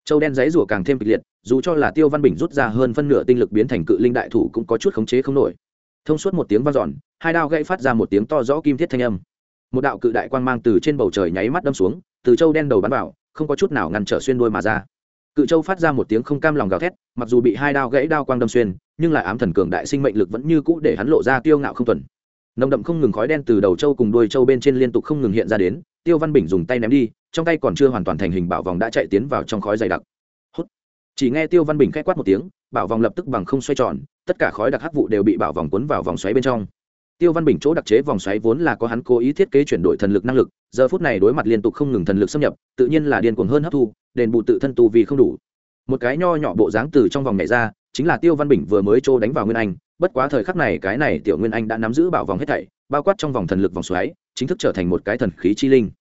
[SPEAKER 1] Châu đen giấy rủa càng thêm kịch liệt, dù cho là tiêu văn bình rút ra hơn phân nửa tinh lực biến thành cự linh đại thủ cũng có chút khống chế không nổi. Thông suốt một tiếng vang dọn, hai đao gãy phát ra một tiếng to rõ kim thiết thanh âm. Một đạo cự đại quang mang từ trên bầu trời nháy mắt đâm xuống, từ châu đen đầu bắn vào, không có chút nào ngăn trở xuyên đôi mà ra. Cự châu phát ra một tiếng không cam lòng gào thét, mặc dù bị hai đao gãy đao quang đâm xuyên nhưng lại ám thần cường đại sinh mệnh lực vẫn như cũ để hắn lộ ra tiêu ngạo không tuần nồng đậm không ngừng khói đen từ đầu châu cùng đuôi châu bên trên liên tục không ngừng hiện ra đến, tiêu văn bình dùng tay ném đi, trong tay còn chưa hoàn toàn thành hình bảo vòng đã chạy tiến vào trong khói dày đặc. Hút. chỉ nghe tiêu văn bình k h á c quát một tiếng, bảo vòng lập tức bằng không xoay tròn, tất cả khói đặc hắc vụ đều bị bảo vòng cuốn vào vòng xoáy bên trong. Tiêu văn bình chỗ đặc chế vòng xoáy vốn là có hắn cố ý thiết kế chuyển đổi thần lực năng lực, giờ phút này đối mặt liên tục không ngừng thần lực xâm nhập, tự nhiên là điên cuồng hơn hấp thu, đền bù tự thân tu vì không đủ. Một cái nho nhỏ bộ dáng từ trong vòng nhảy ra chính là tiêu văn bình vừa mới trô đánh vào nguyên anh, bất quá thời khắc này cái này tiểu nguyên anh đã nắm giữ bảo vòng hết thảy, bao quát trong vòng thần lực vòng xoáy, chính thức trở thành một cái thần khí chi linh.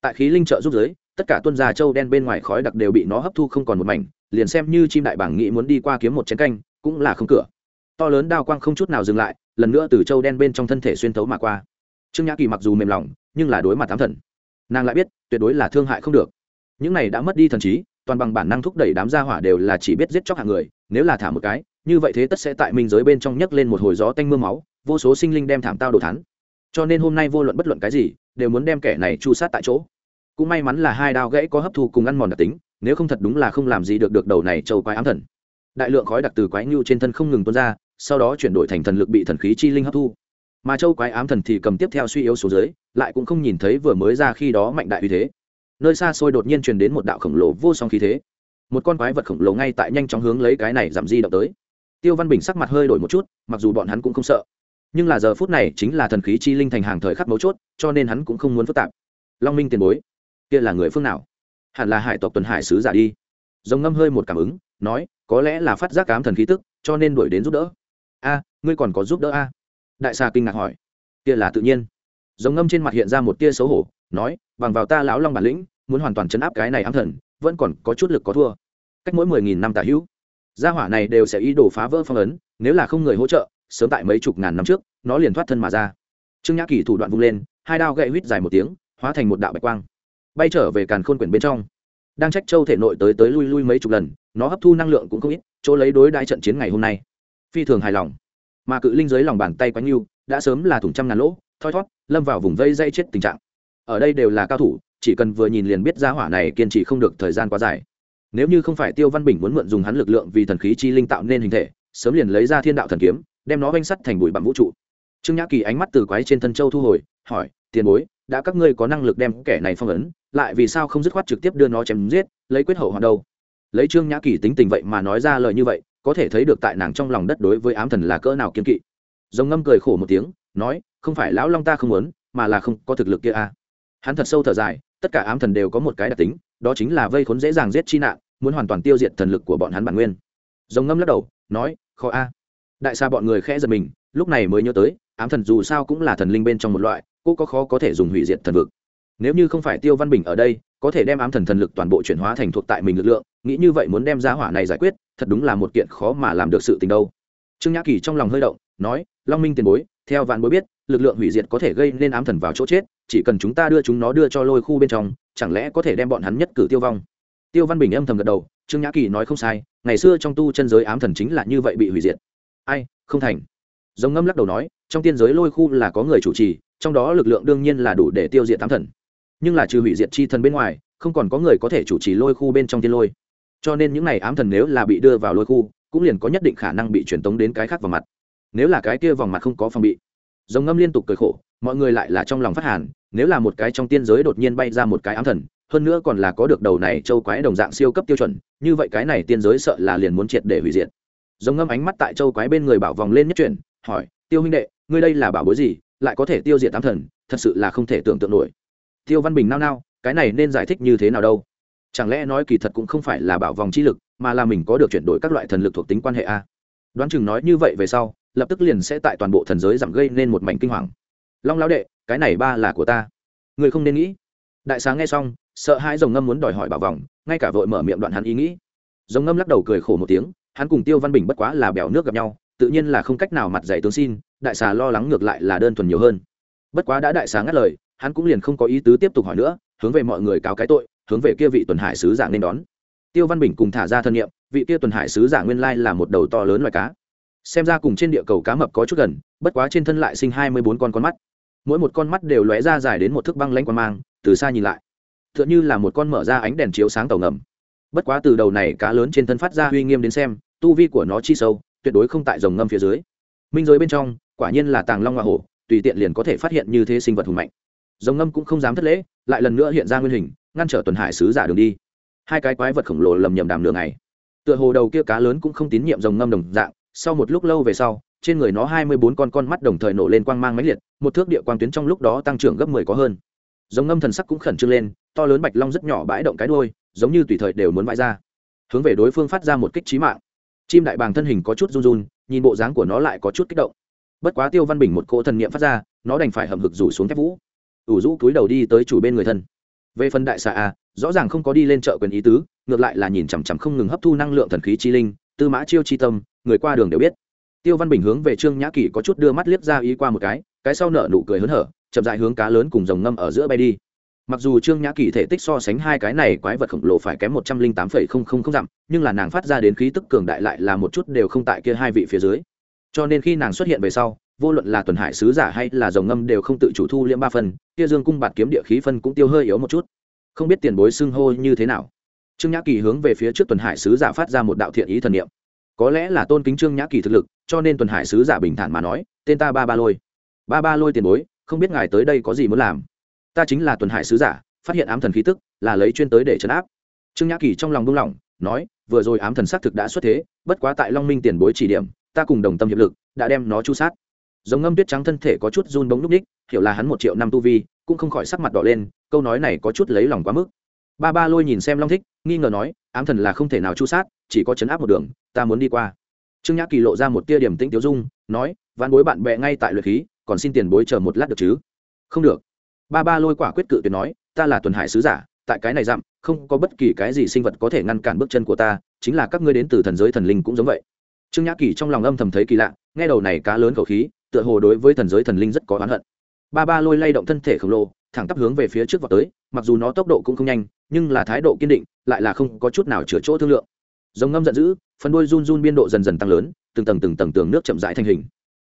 [SPEAKER 1] Tại khí linh trợ giúp giới, tất cả tuân gia châu đen bên ngoài khói đặc đều bị nó hấp thu không còn một mảnh, liền xem như chim đại bảng nghĩ muốn đi qua kiếm một chén canh, cũng là không cửa. To lớn đao quang không chút nào dừng lại, lần nữa từ châu đen bên trong thân thể xuyên thấu mà qua. Trương nhã kỳ mặc dù mềm lòng, nhưng là đối mặt tám thần. Nàng lại biết, tuyệt đối là thương hại không được. Những này đã mất đi thần trí toàn bằng bản năng thúc đẩy đám gia hỏa đều là chỉ biết giết chóc hạng người, nếu là thả một cái, như vậy thế tất sẽ tại minh giới bên trong nhấc lên một hồi gió tanh mưa máu, vô số sinh linh đem thảm tao đồ thắn. Cho nên hôm nay vô luận bất luận cái gì, đều muốn đem kẻ này chu sát tại chỗ. Cũng may mắn là hai đao gãy có hấp thu cùng ăn mòn đặc tính, nếu không thật đúng là không làm gì được được đầu này châu quái ám thần. Đại lượng khói đặc từ quái ngưu trên thân không ngừng tuôn ra, sau đó chuyển đổi thành thần lực bị thần khí chi linh hấp thu. Mà châu quái ám thần thì cầm tiếp theo suy yếu số dưới lại cũng không nhìn thấy vừa mới ra khi đó mạnh đại uy thế nơi xa xôi đột nhiên truyền đến một đạo khổng lồ vô song khí thế. Một con quái vật khổng lồ ngay tại nhanh chóng hướng lấy cái này giảm di động tới. Tiêu văn bình sắc mặt hơi đổi một chút, mặc dù bọn hắn cũng không sợ, nhưng là giờ phút này chính là thần khí chi linh thành hàng thời khắc mấu chốt, cho nên hắn cũng không muốn phức tạp. Long minh tiền bối, kia là người phương nào? Hẳn là hải tộc tuần hải sứ giả đi. Rồng ngâm hơi một cảm ứng, nói, có lẽ là phát giác cám thần khí tức, cho nên đuổi đến giúp đỡ. A, ngươi còn có giúp đỡ a? Đại xà kinh ngạc hỏi. Kia là tự nhiên. Rồng ngâm trên mặt hiện ra một tia xấu hổ, nói, bằng vào ta lão long bản lĩnh muốn hoàn toàn chấn áp cái này ám thần, vẫn còn có chút lực có thua. Cách mỗi mười nghìn năm tả hữu, gia hỏa này đều sẽ ý đồ phá vỡ phong ấn, nếu là không người hỗ trợ, sớm tại mấy chục ngàn năm trước, nó liền thoát thân mà ra. Trương nhã kỳ thủ đoạn vung lên, hai đao gậy huýt dài một tiếng, hóa thành một đạo bạch quang, bay trở về càn khôn quyển bên trong. Đang trách châu thể nội tới tới lui lui mấy chục lần, nó hấp thu năng lượng cũng không ít, chỗ lấy đối đại trận chiến ngày hôm nay. Phi thường hài lòng. Mà cự linh dưới lòng bàn tay quánh yêu đã sớm là thủng trăm ngàn lỗ, thoi thót lâm vào vùng vây dây chết tình trạng. Ở đây đều là cao thủ chỉ cần vừa nhìn liền biết ra hỏa này kiên trì không được thời gian quá dài. Nếu như không phải tiêu văn bình muốn mượn dùng hắn lực lượng vì thần khí chi linh tạo nên hình thể, sớm liền lấy ra thiên đạo thần kiếm, đem nó vanh sắt thành bụi bặm vũ trụ. Trương nhã kỳ ánh mắt từ quái trên thân châu thu hồi, hỏi, tiền bối, đã các ngươi có năng lực đem kẻ này phong ấn, lại vì sao không dứt khoát trực tiếp đưa nó chém giết, lấy quyết hậu hoạn đâu? Lấy trương nhã kỳ tính tình vậy mà nói ra lời như vậy, có thể thấy được tại nàng trong lòng đất đối với ám thần là cỡ nào kiên kỵ. Rồng ngâm cười khổ một tiếng, nói, không phải lão long ta không muốn, mà là không có thực lực kia a à. hắn thật sâu thở dài tất cả ám thần đều có một cái đặc tính, đó chính là vây khốn dễ dàng giết chi nạn, muốn hoàn toàn tiêu diệt thần lực của bọn hắn bản nguyên. Rồng ngâm lắc đầu, nói, khó a. Đại xa bọn người khẽ giật mình, lúc này mới nhớ tới, ám thần dù sao cũng là thần linh bên trong một loại, cô có khó có thể dùng hủy diệt thần vực. Nếu như không phải tiêu văn bình ở đây, có thể đem ám thần thần lực toàn bộ chuyển hóa thành thuộc tại mình lực lượng, nghĩ như vậy muốn đem giá hỏa này giải quyết, thật đúng là một kiện khó mà làm được sự tình đâu. Trương nhã kỳ trong lòng hơi động, nói, long minh tiền bối, theo vạn bối biết lực lượng hủy diệt có thể gây nên ám thần vào chỗ chết, chỉ cần chúng ta đưa chúng nó đưa cho lôi khu bên trong, chẳng lẽ có thể đem bọn hắn nhất cử tiêu vong? Tiêu văn bình âm thầm gật đầu, trương nhã kỳ nói không sai, ngày xưa trong tu chân giới ám thần chính là như vậy bị hủy diệt. Ai, không thành. Giống ngâm lắc đầu nói, trong tiên giới lôi khu là có người chủ trì, trong đó lực lượng đương nhiên là đủ để tiêu diệt ám thần. Nhưng là trừ hủy diệt chi thần bên ngoài, không còn có người có thể chủ trì lôi khu bên trong tiên lôi. Cho nên những n à y ám thần nếu là bị đưa vào lôi khu, cũng liền có nhất định khả năng bị truyền tống đến cái khác vào mặt. Nếu là cái kia vòng mặt không có phòng bị dòng ngâm liên tục cười khổ, mọi người lại là trong lòng phát hàn, nếu là một cái trong tiên giới đột nhiên bay ra một cái ám thần, hơn nữa còn là có được đầu này châu quái đồng dạng siêu cấp tiêu chuẩn, như vậy cái này tiên giới sợ là liền muốn triệt để hủy diệt. Dòng ngâm ánh mắt tại châu quái bên người bảo vòng lên nhất chuyển, hỏi, tiêu huynh đệ, ngươi đây là bảo bối gì, lại có thể tiêu diệt ám thần, thật sự là không thể tưởng tượng nổi. Tiêu văn bình nao nao, cái này nên giải thích như thế nào đâu? Chẳng lẽ nói kỳ thật cũng không phải là bảo vòng chi lực, mà là mình có được chuyển đổi các loại thần lực thuộc tính quan hệ a? Đoán chừng nói như vậy về sau lập tức liền sẽ tại toàn bộ thần giới giảm gây nên một mảnh kinh hoàng. Long lão đệ, cái này ba là của ta. Người không nên nghĩ. Đại sáng nghe xong, sợ hai rồng ngâm muốn đòi hỏi bảo vòng ngay cả vội mở miệng đoạn hắn ý nghĩ. Rồng ngâm lắc đầu cười khổ một tiếng, hắn cùng tiêu văn bình bất quá là bèo nước gặp nhau, tự nhiên là không cách nào mặt dạy tướng xin, đại xà lo lắng ngược lại là đơn thuần nhiều hơn. Bất quá đã đại xà ngắt lời, hắn cũng liền không có ý tứ tiếp tục hỏi nữa, hướng về mọi người cáo cái tội, hướng về kia vị tuần hải sứ giả nên đón. Tiêu văn bình cùng thả ra thân nhiệm, vị kia tuần hải sứ giả nguyên lai là một đầu to lớn loài cá xem ra cùng trên địa cầu cá mập có chút gần, bất quá trên thân lại sinh hai mươi bốn con con mắt. Mỗi một con mắt đều lóe ra dài đến một thước băng lanh quan mang, từ xa nhìn lại t h ư ợ n h ư là một con mở ra ánh đèn chiếu sáng tàu ngầm. Bất quá từ đầu này cá lớn trên thân phát ra uy nghiêm đến xem, tu vi của nó chi sâu, tuyệt đối không tại dòng ngâm phía dưới. Minh giới bên trong, quả nhiên là tàng long hoa hổ, tùy tiện liền có thể phát hiện như thế sinh vật hùng mạnh. Dòng ngâm cũng không dám thất lễ, lại lần nữa hiện ra nguyên hình, ngăn trở tuần hải sứ giả đường đi. Hai cái quái vật khổng lồ lầm nhầm đàm đường này tựa hồ đầu kia cá lớn cũng không tín nhiệm dòng ngâm đồng dạng sau một lúc lâu về sau, trên người nó hai mươi bốn con con mắt đồng thời nổ lên quang mang máy liệt, một thước địa quang tuyến trong lúc đó tăng trưởng gấp mười có hơn. Giống ngâm thần sắc cũng khẩn trương lên, to lớn bạch long rất nhỏ bãi động cái đôi giống như tùy thời đều muốn vãi ra. Hướng về đối phương phát ra một kích trí mạng. Chim đại bàng thân hình có chút run run, nhìn bộ dáng của nó lại có chút kích động. Bất quá tiêu văn bình một cỗ thần niệm phát ra, nó đành phải hầm hực rủ xuống thép vũ. Ủ rũ túi đầu đi tới chủ bên người thân. Về phần đại xạ a, rõ ràng không có đi lên chợ quyền ý tứ, ngược lại là nhìn chằm chằm không ngừng hấp thu năng lượng thần khí chi linh, tư mã chiêu chi tâm người qua đường đều biết. Tiêu văn bình hướng về trương nhã kỳ có chút đưa mắt liếc ra ý qua một cái cái sau nở nụ cười hớn hở, chậm dại hướng cá lớn cùng dòng ngâm ở giữa bay đi. Mặc dù trương nhã kỳ thể tích so sánh hai cái này quái vật khổng lồ phải kém một trăm linh tám phẩy không không không dặm, nhưng là nàng phát ra đến khí tức cường đại lại là một chút đều không tại kia hai vị phía dưới. Cho nên khi nàng xuất hiện về sau, vô luận là tuần hải sứ giả hay là dòng ngâm đều không tự chủ thu liễm ba phần, kia dương cung bạt kiếm địa khí phân cũng tiêu hơi yếu một chút. Không biết tiền bối xưng hô như thế nào. Trương nhã kỳ hướng về phía trước tuần hải sứ giả phát ra một đạo thiện ý thần niệm có lẽ là tôn kính trương nhã kỳ thực lực, cho nên tuần hải sứ giả bình thản mà nói, tên ta ba ba lôi. Ba ba lôi tiền bối, không biết ngài tới đây có gì muốn làm. Ta chính là tuần hải sứ giả, phát hiện ám thần khí tức, là lấy chuyên tới để chấn áp. Trương nhã kỳ trong lòng buông lỏng, nói, vừa rồi ám thần xác thực đã xuất thế, bất quá tại long minh tiền bối chỉ điểm, ta cùng đồng tâm hiệp lực, đã đem nó chu sát. Giống ngâm tuyết trắng thân thể có chút run bóng núp ních, hiểu là hắn một triệu năm tu vi, cũng không khỏi sắc mặt đỏ lên, câu nói này có chút lấy lòng quá mức. Ba ba lôi nhìn xem long thích, nghi ngờ nói, ám thần là không thể nào chu sát chỉ có chấn áp một đường, ta muốn đi qua. Trương nhã kỳ lộ ra một tia điểm tĩnh tiêu dung, nói văn bối bạn bè ngay tại luyện khí, còn xin tiền bối chờ một lát được chứ? Không được. Ba ba lôi quả quyết cự tuyệt nói, ta là tuần hải sứ giả, tại cái này dặm, không có bất kỳ cái gì sinh vật có thể ngăn cản bước chân của ta, chính là các ngươi đến từ thần giới thần linh cũng giống vậy. Trương nhã kỳ trong lòng âm thầm thấy kỳ lạ, nghe đầu này cá lớn khẩu khí, tựa hồ đối với thần giới thần linh rất có oán hận. Ba ba lôi lay động thân thể khổng lồ, thẳng tắp hướng về phía trước vào tới, mặc dù nó tốc độ cũng không nhanh, nhưng là thái độ kiên định, lại là không có chút nào chữa chỗ thương lượng dòng ngâm giận dữ phần đuôi run run biên độ dần dần tăng lớn, từng tầng từng tầng tường nước chậm rãi thành hình.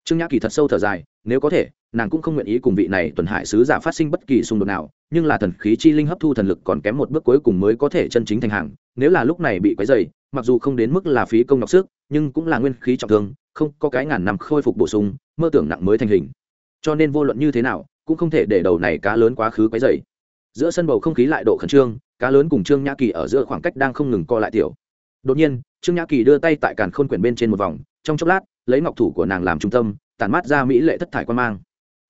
[SPEAKER 1] Trương nhã kỳ thật sâu thở dài, nếu có thể, nàng cũng không nguyện ý cùng vị này tuần hải sứ giả phát sinh bất kỳ xung đột nào, nhưng là thần khí chi linh hấp thu thần lực còn kém một bước cuối cùng mới có thể chân chính thành hàng, nếu là lúc này bị quấy dày mặc dù không đến mức là phí công nhọc sức, nhưng cũng là nguyên khí trọng thương, không có cái ngàn năm khôi phục bổ sung, mơ tưởng nặng mới thành hình. Cho nên vô luận như thế nào, cũng không thể để đầu này cá lớn quá khứ quấy dày giữa sân bầu không khí lại độ khẩn trương, cá lớn cùng trương nhã kỳ ở giữa khoảng cách đang không ngừng co lại tiểu đột nhiên, trương nhã kỳ đưa tay tại càn khôn quyển bên trên một vòng, trong chốc lát, lấy ngọc thủ của nàng làm trung tâm, tản mát ra mỹ lệ thất thải quan mang.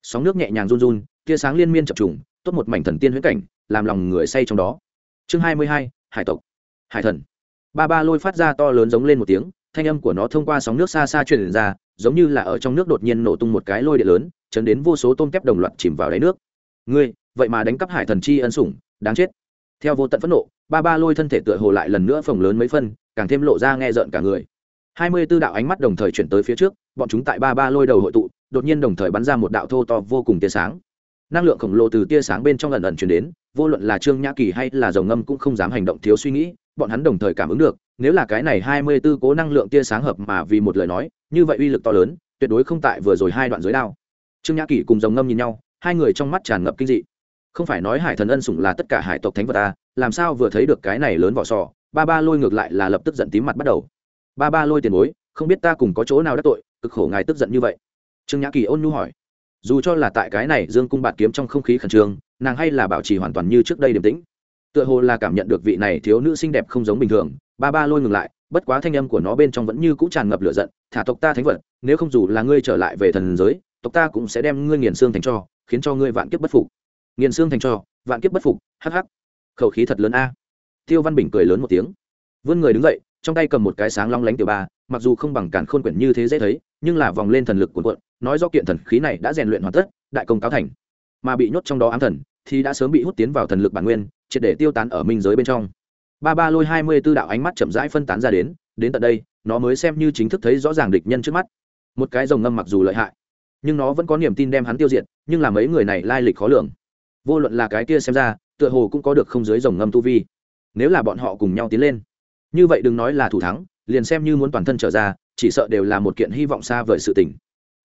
[SPEAKER 1] Sóng nước nhẹ nhàng run run, tia sáng liên miên chập trùng, tốt một mảnh thần tiên huyễn cảnh, làm lòng người say trong đó. Chương hai mươi hai, hải tộc. Hải thần. Ba ba lôi phát ra to lớn giống lên một tiếng, thanh âm của nó thông qua sóng nước xa xa truyền ra, giống như là ở trong nước đột nhiên nổ tung một cái lôi điện lớn, chấn đến vô số tôm kép đồng loạt chìm vào đáy nước. Ngươi, vậy mà đánh cắp hải thần chi ân sủng, đáng chết theo vô tận phẫn nộ, ba ba lôi thân thể tựa hồ lại lần nữa phồng lớn mấy phân, càng thêm lộ ra nghe rợn cả người. Hai mươi b ố đạo ánh mắt đồng thời chuyển tới phía trước, bọn chúng tại ba ba lôi đầu hội tụ, đột nhiên đồng thời bắn ra một đạo thô to vô cùng tia sáng. Năng lượng khổng lồ từ tia sáng bên trong lần ẩn chuyển đến, vô luận là trương nhã kỳ hay là dòng ngâm cũng không dám hành động thiếu suy nghĩ, bọn hắn đồng thời cảm ứng được, nếu là cái này hai mươi b ố cố năng lượng tia sáng hợp mà vì một lời nói, như vậy uy lực to lớn, tuyệt đối không tại vừa rồi hai đoạn giới đao. Trương nhã kỳ cùng dòng ngâm nhìn nhau, hai người trong mắt tràn ngập kinh dị không phải nói hải thần ân sủng là tất cả hải tộc thánh vật ta, làm sao vừa thấy được cái này lớn vỏ sò, ba ba lôi ngược lại là lập tức giận tím mặt bắt đầu. Ba ba lôi tiền bối, không biết ta cùng có chỗ nào đắc tội, cực khổ ngài tức giận như vậy. Trương nhã kỳ ôn nhu hỏi. Dù cho là tại cái này dương cung bạt kiếm trong không khí khẩn trương, nàng hay là bảo trì hoàn toàn như trước đây điềm tĩnh. Tựa hồ là cảm nhận được vị này thiếu nữ xinh đẹp không giống bình thường, ba ba lôi ngừng lại, bất quá thanh âm của nó bên trong vẫn như cũng tràn ngập lửa giận, thả tộc ta thánh vật, nếu không dù là ngươi trở lại về thần giới, tộc ta cũng sẽ đem ngươi nghiền xương thành cho, khiến cho ngươi vạn kiếp bất phục nghiền xương thành trò, vạn kiếp bất phục hắc hắc. Khẩu khí thật lớn a. Tiêu văn bình cười lớn một tiếng. Vươn người đứng dậy trong tay cầm một cái sáng long lánh tiểu ba mặc dù không bằng cản khôn quyển như thế dễ thấy nhưng là vòng lên thần lực của quận nói do kiện thần khí này đã rèn luyện hoàn tất đại công cáo thành. Mà bị nhốt trong đó ám thần thì đã sớm bị hút tiến vào thần lực bản nguyên triệt để tiêu tán ở minh giới bên trong. Ba ba lôi hai mươi tư đạo ánh mắt chậm rãi phân tán ra đến đến tận đây nó mới xem như chính thức thấy rõ ràng địch nhân trước mắt. Một cái rồng ngâm mặc dù lợi hại nhưng nó vẫn có niềm tin đem hắn tiêu diệt nhưng là mấy người này lai lịch khó lường vô luận là cái kia xem ra, tựa hồ cũng có được không dưới rồng ngâm tu vi. Nếu là bọn họ cùng nhau tiến lên, như vậy đừng nói là thủ thắng, liền xem như muốn toàn thân trở ra, chỉ sợ đều là một kiện hy vọng xa vời sự tình.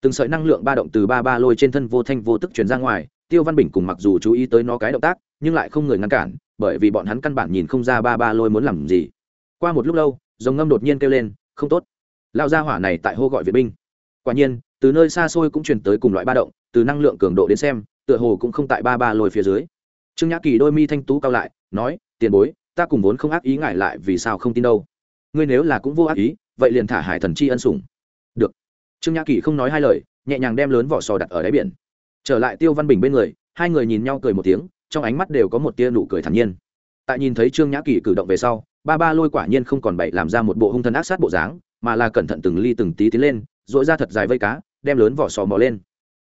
[SPEAKER 1] Từng sợi năng lượng ba động từ ba ba lôi trên thân vô thanh vô tức truyền ra ngoài, tiêu văn bình cùng mặc dù chú ý tới nó cái động tác, nhưng lại không người ngăn cản, bởi vì bọn hắn căn bản nhìn không ra ba ba lôi muốn làm gì. Qua một lúc lâu, dòng ngâm đột nhiên kêu lên, không tốt. Lao ra hỏa này tại hô gọi viện binh. Quả nhiên, từ nơi xa xôi cũng truyền tới cùng loại ba động, từ năng lượng cường độ đến xem tựa hồ cũng không tại ba ba lôi phía dưới. Trương nhã kỳ đôi mi thanh tú cao lại, nói, tiền bối, ta cùng vốn không ác ý ngại lại vì sao không tin đâu. Ngươi nếu là cũng vô ác ý, vậy liền thả hải thần chi ân sủng. Được. Trương nhã kỳ không nói hai lời, nhẹ nhàng đem lớn vỏ sò đặt ở đáy biển. Trở lại tiêu văn bình bên người, hai người nhìn nhau cười một tiếng, trong ánh mắt đều có một tia nụ cười thản nhiên. Tại nhìn thấy trương nhã kỳ cử động về sau, ba ba lôi quả nhiên không còn bậy làm ra một bộ hung thân ác sát bộ dáng, mà là cẩn thận từng ly từng tí tiến lên dội ra thật dài vây cá, đem lớn vỏ sò mò lên.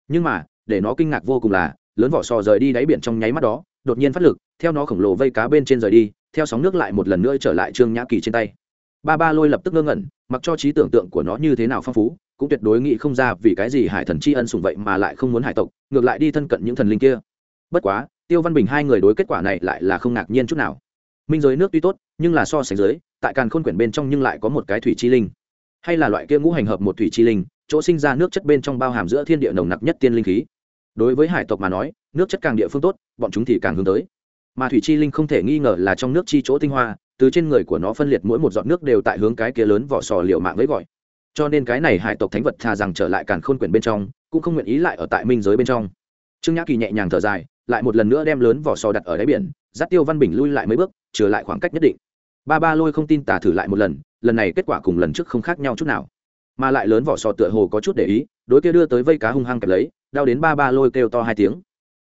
[SPEAKER 1] Nhưng mà để nó kinh ngạc vô cùng là, lớn vỏ sò rời đi đáy biển trong nháy mắt đó, đột nhiên phát lực, theo nó khổng lồ vây cá bên trên rời đi, theo sóng nước lại một lần nữa trở lại trương nhã kỳ trên tay. Ba ba lôi lập tức ngơ ngẩn, mặc cho trí tưởng tượng của nó như thế nào phong phú, cũng tuyệt đối nghĩ không ra vì cái gì hải thần tri ân sùng vậy mà lại không muốn hải tộc, ngược lại đi thân cận những thần linh kia. Bất quá, tiêu văn bình hai người đối kết quả này lại là không ngạc nhiên chút nào. Minh giới nước tuy tốt, nhưng là so sánh giới, tại càn khôn quyển bên trong nhưng lại có một cái thủy chi linh. Hay là loại kia ngũ hành hợp một thủy chi linh, chỗ sinh ra nước chất bên trong bao hàm giữa thiên địa nồng nặc nhất tiên linh khí đối với hải tộc mà nói, nước chất càng địa phương tốt, bọn chúng thì càng hướng tới. Mà thủy chi linh không thể nghi ngờ là trong nước chi chỗ tinh hoa, từ trên người của nó phân liệt mỗi một giọt nước đều tại hướng cái kia lớn vỏ sò liệu mạng với gọi. Cho nên cái này hải tộc thánh vật thà rằng trở lại càng khôn quyển bên trong, cũng không nguyện ý lại ở tại minh giới bên trong. Trương nhã kỳ nhẹ nhàng thở dài, lại một lần nữa đem lớn vỏ sò đặt ở đáy biển, dắt tiêu văn bình lui lại mấy bước trừ lại khoảng cách nhất định. Ba ba lôi không tin tả thử lại một lần lần này kết quả cùng lần trước không khác nhau chút nào. Mà lại lớn vỏ sò tựa hồ có chút để ý đối kia đưa tới vây cá hung hăng kẹp lấy, đau đến ba ba lôi kêu to hai tiếng.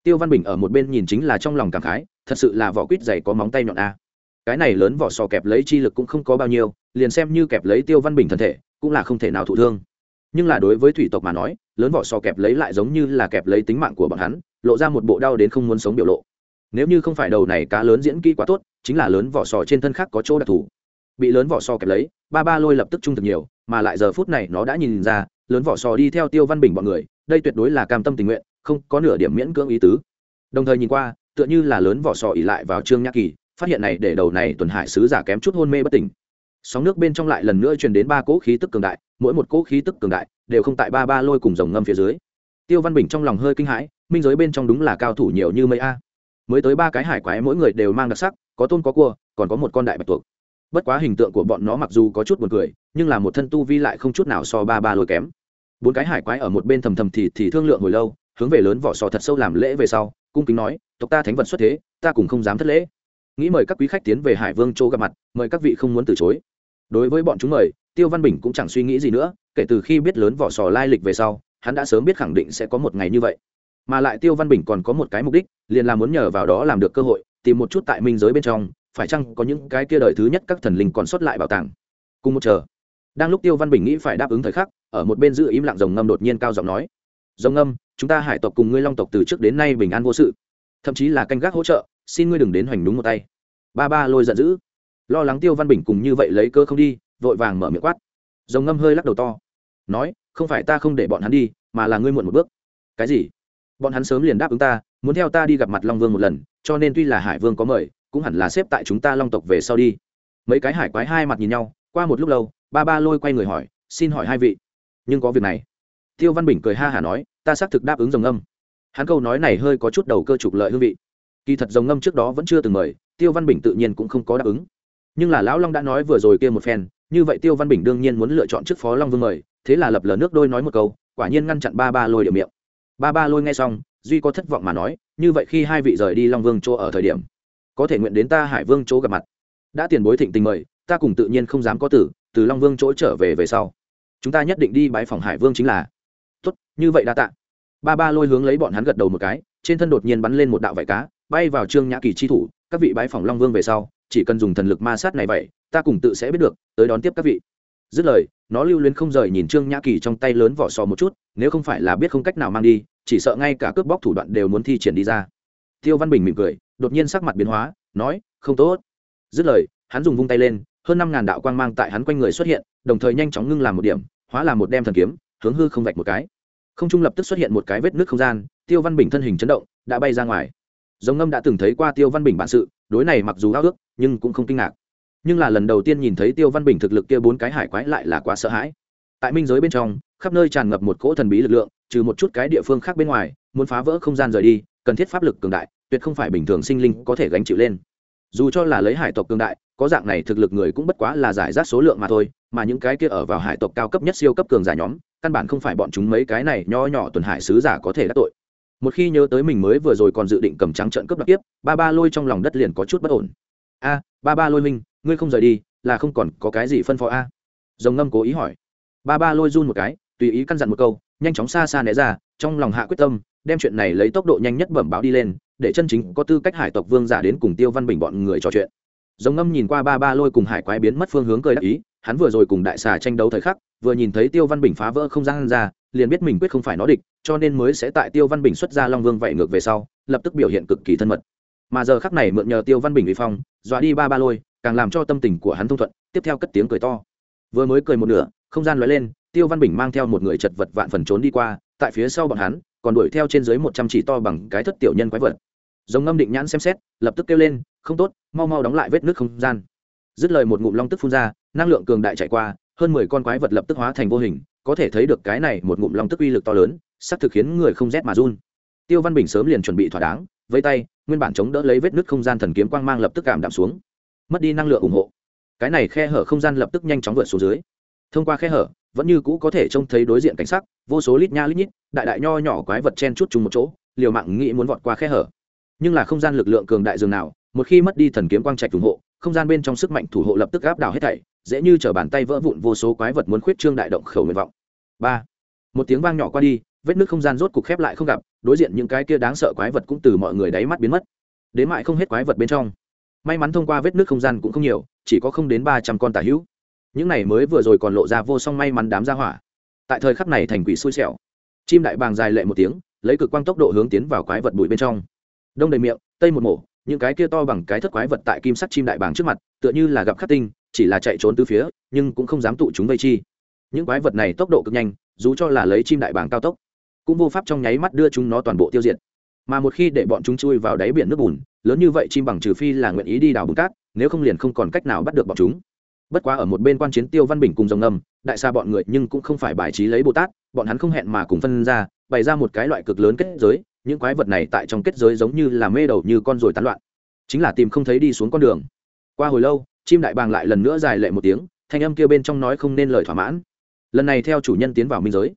[SPEAKER 1] Tiêu văn bình ở một bên nhìn chính là trong lòng cảm khái, thật sự là vỏ quýt dày có móng tay nhọn a. Cái này lớn vỏ sò kẹp lấy chi lực cũng không có bao nhiêu, liền xem như kẹp lấy tiêu văn bình thân thể, cũng là không thể nào thụ thương. Nhưng là đối với thủy tộc mà nói, lớn vỏ sò kẹp lấy lại giống như là kẹp lấy tính mạng của bọn hắn, lộ ra một bộ đau đến không muốn sống biểu lộ. Nếu như không phải đầu này cá lớn diễn kỹ quá tốt, chính là lớn vỏ sò trên thân khác có chỗ đặc thù. Bị lớn vỏ sò kẹp lấy, ba ba lôi lập tức trung thực nhiều, mà lại giờ phút này nó đã nhìn ra lớn vỏ sò đi theo tiêu văn bình bọn người, đây tuyệt đối là cam tâm tình nguyện, không có nửa điểm miễn cưỡng ý tứ. Đồng thời nhìn qua, tựa như là lớn vỏ sò ỉ lại vào trương nhã kỳ, phát hiện này để đầu này tuần hải sứ giả kém chút hôn mê bất tỉnh. Sóng nước bên trong lại lần nữa truyền đến ba cỗ khí tức cường đại, mỗi một cỗ khí tức cường đại đều không tại ba ba lôi cùng dòng ngâm phía dưới. Tiêu văn bình trong lòng hơi kinh hãi, minh giới bên trong đúng là cao thủ nhiều như mây a. Mới tới ba cái hải quái mỗi người đều mang đặc sắc, có tôn có cua, còn có một con đại bạch tuộc. Bất quá hình tượng của bọn nó mặc dù có chút buồn cười, nhưng là một thân tu vi lại không chút nào so ba ba lôi kém bốn cái hải quái ở một bên thầm thầm thì thì thương lượng hồi lâu, hướng về lớn vỏ sò thật sâu làm lễ về sau, cung kính nói, tộc ta thánh vật xuất thế, ta cũng không dám thất lễ. Nghĩ mời các quý khách tiến về hải vương châu gặp mặt, mời các vị không muốn từ chối. Đối với bọn chúng mời, tiêu văn bình cũng chẳng suy nghĩ gì nữa, kể từ khi biết lớn vỏ sò lai lịch về sau, hắn đã sớm biết khẳng định sẽ có một ngày như vậy. Mà lại tiêu văn bình còn có một cái mục đích, liền là muốn nhờ vào đó làm được cơ hội, tìm một chút tại minh giới bên trong, phải chăng có những cái kia đời thứ nhất các thần linh còn sót lại bảo tàng. Cùng một chờ. Đang lúc tiêu văn bình nghĩ phải đáp ứng thời khắc ở một bên giữ im lặng rồng ngâm đột nhiên cao giọng nói, rồng ngâm, chúng ta hải tộc cùng ngươi long tộc từ trước đến nay bình an vô sự. Thậm chí là canh gác hỗ trợ, xin ngươi đừng đến hoành đúng một tay. Ba ba lôi giận dữ, lo lắng tiêu văn bình cùng như vậy lấy cơ không đi, vội vàng mở miệng quát. Rồng ngâm hơi lắc đầu to, nói, không phải ta không để bọn hắn đi, mà là ngươi muộn một bước. Cái gì? Bọn hắn sớm liền đáp ứng ta, muốn theo ta đi gặp mặt long vương một lần, cho nên tuy là hải vương có mời, cũng hẳn là xếp tại chúng ta long tộc về sau đi. Mấy cái hải quái hai mặt nhìn nhau, qua một lúc lâu, ba ba lôi quay người hỏi, xin hỏi hai vị nhưng có việc này. Tiêu văn bình cười ha hả nói, ta xác thực đáp ứng rồng âm hắn câu nói này hơi có chút đầu cơ trục lợi hương vị. Kỳ thật rồng ngâm trước đó vẫn chưa từng mời, tiêu văn bình tự nhiên cũng không có đáp ứng. Nhưng là lão long đã nói vừa rồi kia một phen, như vậy tiêu văn bình đương nhiên muốn lựa chọn trước phó long vương mời, thế là lập lờ nước đôi nói một câu, quả nhiên ngăn chặn ba ba lôi điệu miệng. Ba ba lôi nghe xong, duy có thất vọng mà nói, như vậy khi hai vị rời đi long vương chỗ ở thời điểm, có thể nguyện đến ta hải vương chỗ gặp mặt. Đã tiền bối thịnh tình mời, ta cùng tự nhiên không dám có tử, từ long vương chỗ trở về về sau chúng ta nhất định đi bãi phòng hải vương chính là. Tốt, như vậy đa tạ. Ba ba lôi hướng lấy bọn hắn gật đầu một cái, trên thân đột nhiên bắn lên một đạo vải cá, bay vào trương nhã kỳ chi thủ, các vị bãi phòng long vương về sau, chỉ cần dùng thần lực ma sát này vậy, ta cùng tự sẽ biết được, tới đón tiếp các vị. Dứt lời, nó lưu luyến không rời nhìn trương nhã kỳ trong tay lớn vỏ sò một chút, nếu không phải là biết không cách nào mang đi, chỉ sợ ngay cả cướp bóc thủ đoạn đều muốn thi triển đi ra. Tiêu văn bình mỉm cười, đột nhiên sắc mặt biến hóa, nói, không tốt. Dứt lời, hắn dùng vung tay lên, hơn năm ngàn đạo quang mang tại hắn quanh người xuất hiện đồng thời nhanh chóng ngưng làm một điểm, hóa làm một đem thần kiếm, hướng hư không vạch một cái. Không trung lập tức xuất hiện một cái vết nước không gian, tiêu văn bình thân hình chấn động, đã bay ra ngoài. Giống ngâm đã từng thấy qua tiêu văn bình bản sự, đối này mặc dù háo ước nhưng cũng không kinh ngạc. Nhưng là lần đầu tiên nhìn thấy tiêu văn bình thực lực kia bốn cái hải quái lại là quá sợ hãi. Tại minh giới bên trong, khắp nơi tràn ngập một cỗ thần bí lực lượng, trừ một chút cái địa phương khác bên ngoài, muốn phá vỡ không gian rời đi, cần thiết pháp lực cường đại, tuyệt không phải bình thường sinh linh có thể gánh chịu lên. Dù cho là lấy hải tộc cường đại có dạng này thực lực người cũng bất quá là giải rác số lượng mà thôi, mà những cái kia ở vào hải tộc cao cấp nhất siêu cấp cường giả nhóm, căn bản không phải bọn chúng mấy cái này nho nhỏ tuần hải sứ giả có thể đắc tội. Một khi nhớ tới mình mới vừa rồi còn dự định cầm trắng trận cướp đặc tiếp ba ba lôi trong lòng đất liền có chút bất ổn. A, ba ba lôi minh, ngươi không rời đi, là không còn có cái gì phân phó a? À? rồng ngâm cố ý hỏi. Ba ba lôi run một cái, tùy ý căn dặn một câu, nhanh chóng xa xa né ra, trong lòng hạ quyết tâm, đem chuyện này lấy tốc độ nhanh nhất bẩm báo đi lên, để chân chính có tư cách hải tộc vương giả đến cùng tiêu văn bình bọn người trò chuyện rồng ngâm nhìn qua ba ba lôi cùng hải quái biến mất phương hướng cười đắc ý, hắn vừa rồi cùng đại xà tranh đấu thời khắc, vừa nhìn thấy tiêu văn bình phá vỡ không gian ra, liền biết mình quyết không phải nó địch, cho nên mới sẽ tại tiêu văn bình xuất ra long vương vậy ngược về sau, lập tức biểu hiện cực kỳ thân mật. Mà giờ khắc này mượn nhờ tiêu văn bình uy phong, dọa đi ba ba lôi, càng làm cho tâm tình của hắn thông thuận, tiếp theo cất tiếng cười to. Vừa mới cười một nửa, không gian lóe lên, tiêu văn bình mang theo một người chật vật vạn phần trốn đi qua, tại phía sau bọn hắn, còn đuổi theo trên dưới một trăm chỉ to bằng cái thất tiểu nhân quái vật. Giống ngâm định nhãn xem xét, lập tức kêu lên không tốt, mau mau đóng lại vết nước không gian. Dứt lời một ngụm long tức phun ra, năng lượng cường đại chạy qua, hơn mười con quái vật lập tức hóa thành vô hình, có thể thấy được cái này một ngụm long tức uy lực to lớn, sắp thực khiến người không rét mà run. Tiêu văn bình sớm liền chuẩn bị thỏa đáng với tay, nguyên bản chống đỡ lấy vết nứt không gian thần kiếm quang mang lập tức cảm đạm xuống. Mất đi năng lượng ủng hộ. Cái này khe hở không gian lập tức nhanh chóng vượt xuống dưới. Thông qua khe hở, vẫn như cũ có thể trông thấy đối diện cảnh sắc, vô số lít nha lít nhít, đại đại nho nhỏ quái vật chen chút chung một chỗ, liều mạng nghĩ muốn vọt qua khe hở. Nhưng là không gian lực lượng cường đại dường nào một khi mất đi thần kiếm quang trạch ủng hộ, không gian bên trong sức mạnh thủ hộ lập tức gáp đảo hết thảy, dễ như t bàn tay vỡ vụn vô số quái vật muốn khuyết trương đại động khẩu nguyện vọng. Ba. Một tiếng vang nhỏ qua đi, vết nước không gian rốt cục khép lại không gặp, đối diện những cái kia đáng sợ quái vật cũng từ mọi người đáy mắt biến mất. Đến mại không hết quái vật bên trong. May mắn thông qua vết nước không gian cũng không nhiều, chỉ có không đến ba trăm con tả hữu. Những này mới vừa rồi còn lộ ra vô song may mắn đám ra hỏa. Tại thời khắc này thành quỷ xui xẻo. Chim đại bàng dài lệ một tiếng, lấy cực quang tốc độ hướng tiến vào quái vật bụi bên trong. Đông đầy miệng, tây một mổ những cái kia to bằng cái thất quái vật tại kim sắc chim đại bàng trước mặt, tựa như là gặp khắc tinh, chỉ là chạy trốn từ phía, nhưng cũng không dám tụ chúng vây chi. Những quái vật này tốc độ cực nhanh, dù cho là lấy chim đại bàng cao tốc, cũng vô pháp trong nháy mắt đưa chúng nó toàn bộ tiêu diệt. Mà một khi để bọn chúng chui vào đáy biển nước bùn, lớn như vậy chim bằng trừ phi là nguyện ý đi đào bùn cát, nếu không liền không còn cách nào bắt được bọn chúng. Bất quá ở một bên quan chiến tiêu văn bình cùng dòng ngầm đại xa bọn người nhưng cũng không phải bài trí lấy bồ tát, bọn hắn không hẹn mà cùng phân ra, bày ra một cái loại cực lớn kết giới những quái vật này tại trong kết giới giống như là mê đầu như con rồi tán loạn. Chính là tìm không thấy đi xuống con đường. Qua hồi lâu, chim đại bàng lại lần nữa dài lệ một tiếng, thanh âm kia bên trong nói không nên lời thỏa mãn. Lần này theo chủ nhân tiến vào minh giới,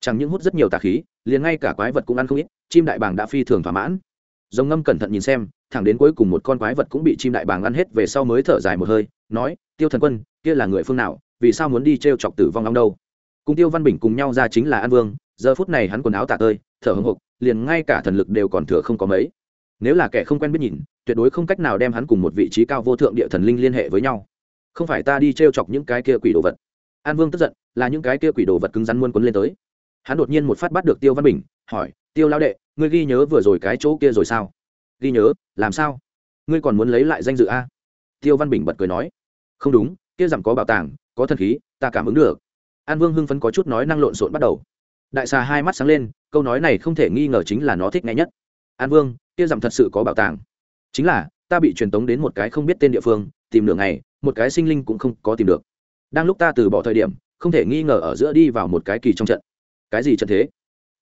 [SPEAKER 1] chẳng những hút rất nhiều tà khí, liền ngay cả quái vật cũng ăn không ít, chim đại bàng đã phi thường thỏa mãn. Dòng ngâm cẩn thận nhìn xem, thẳng đến cuối cùng một con quái vật cũng bị chim đại bàng ăn hết về sau mới thở dài một hơi, nói, tiêu thần quân, kia là người phương nào, vì sao muốn đi t r e o chọc tử vong long đâu? Cùng tiêu văn bình cùng nhau ra chính là an vương, giờ phút này hắn quần áo tạ tơi, thở hồng hộc liền ngay cả thần lực đều còn thừa không có mấy. Nếu là kẻ không quen biết nhìn, tuyệt đối không cách nào đem hắn cùng một vị trí cao vô thượng địa thần linh liên hệ với nhau. Không phải ta đi t r e o chọc những cái kia quỷ đồ vật. An vương tức giận, là những cái kia quỷ đồ vật cứng rắn muôn quấn lên tới. Hắn đột nhiên một phát bắt được tiêu văn bình, hỏi, tiêu lao đệ, ngươi ghi nhớ vừa rồi cái chỗ kia rồi sao? Ghi nhớ, làm sao? Ngươi còn muốn lấy lại danh dự a? Tiêu văn bình bật cười nói, không đúng, kia rằng có bảo tàng, có thần khí, ta cảm ứng được. An vương hưng phấn có chút nói năng lộn xộn bắt đầu đại xà hai mắt sáng lên, câu nói này không thể nghi ngờ chính là nó thích nghe nhất. An vương, kia dặm thật sự có bảo tàng. Chính là, ta bị truyền tống đến một cái không biết tên địa phương, tìm nửa ngày, một cái sinh linh cũng không có tìm được. Đang lúc ta từ bỏ thời điểm, không thể nghi ngờ ở giữa đi vào một cái kỳ trong trận. Cái gì trận thế?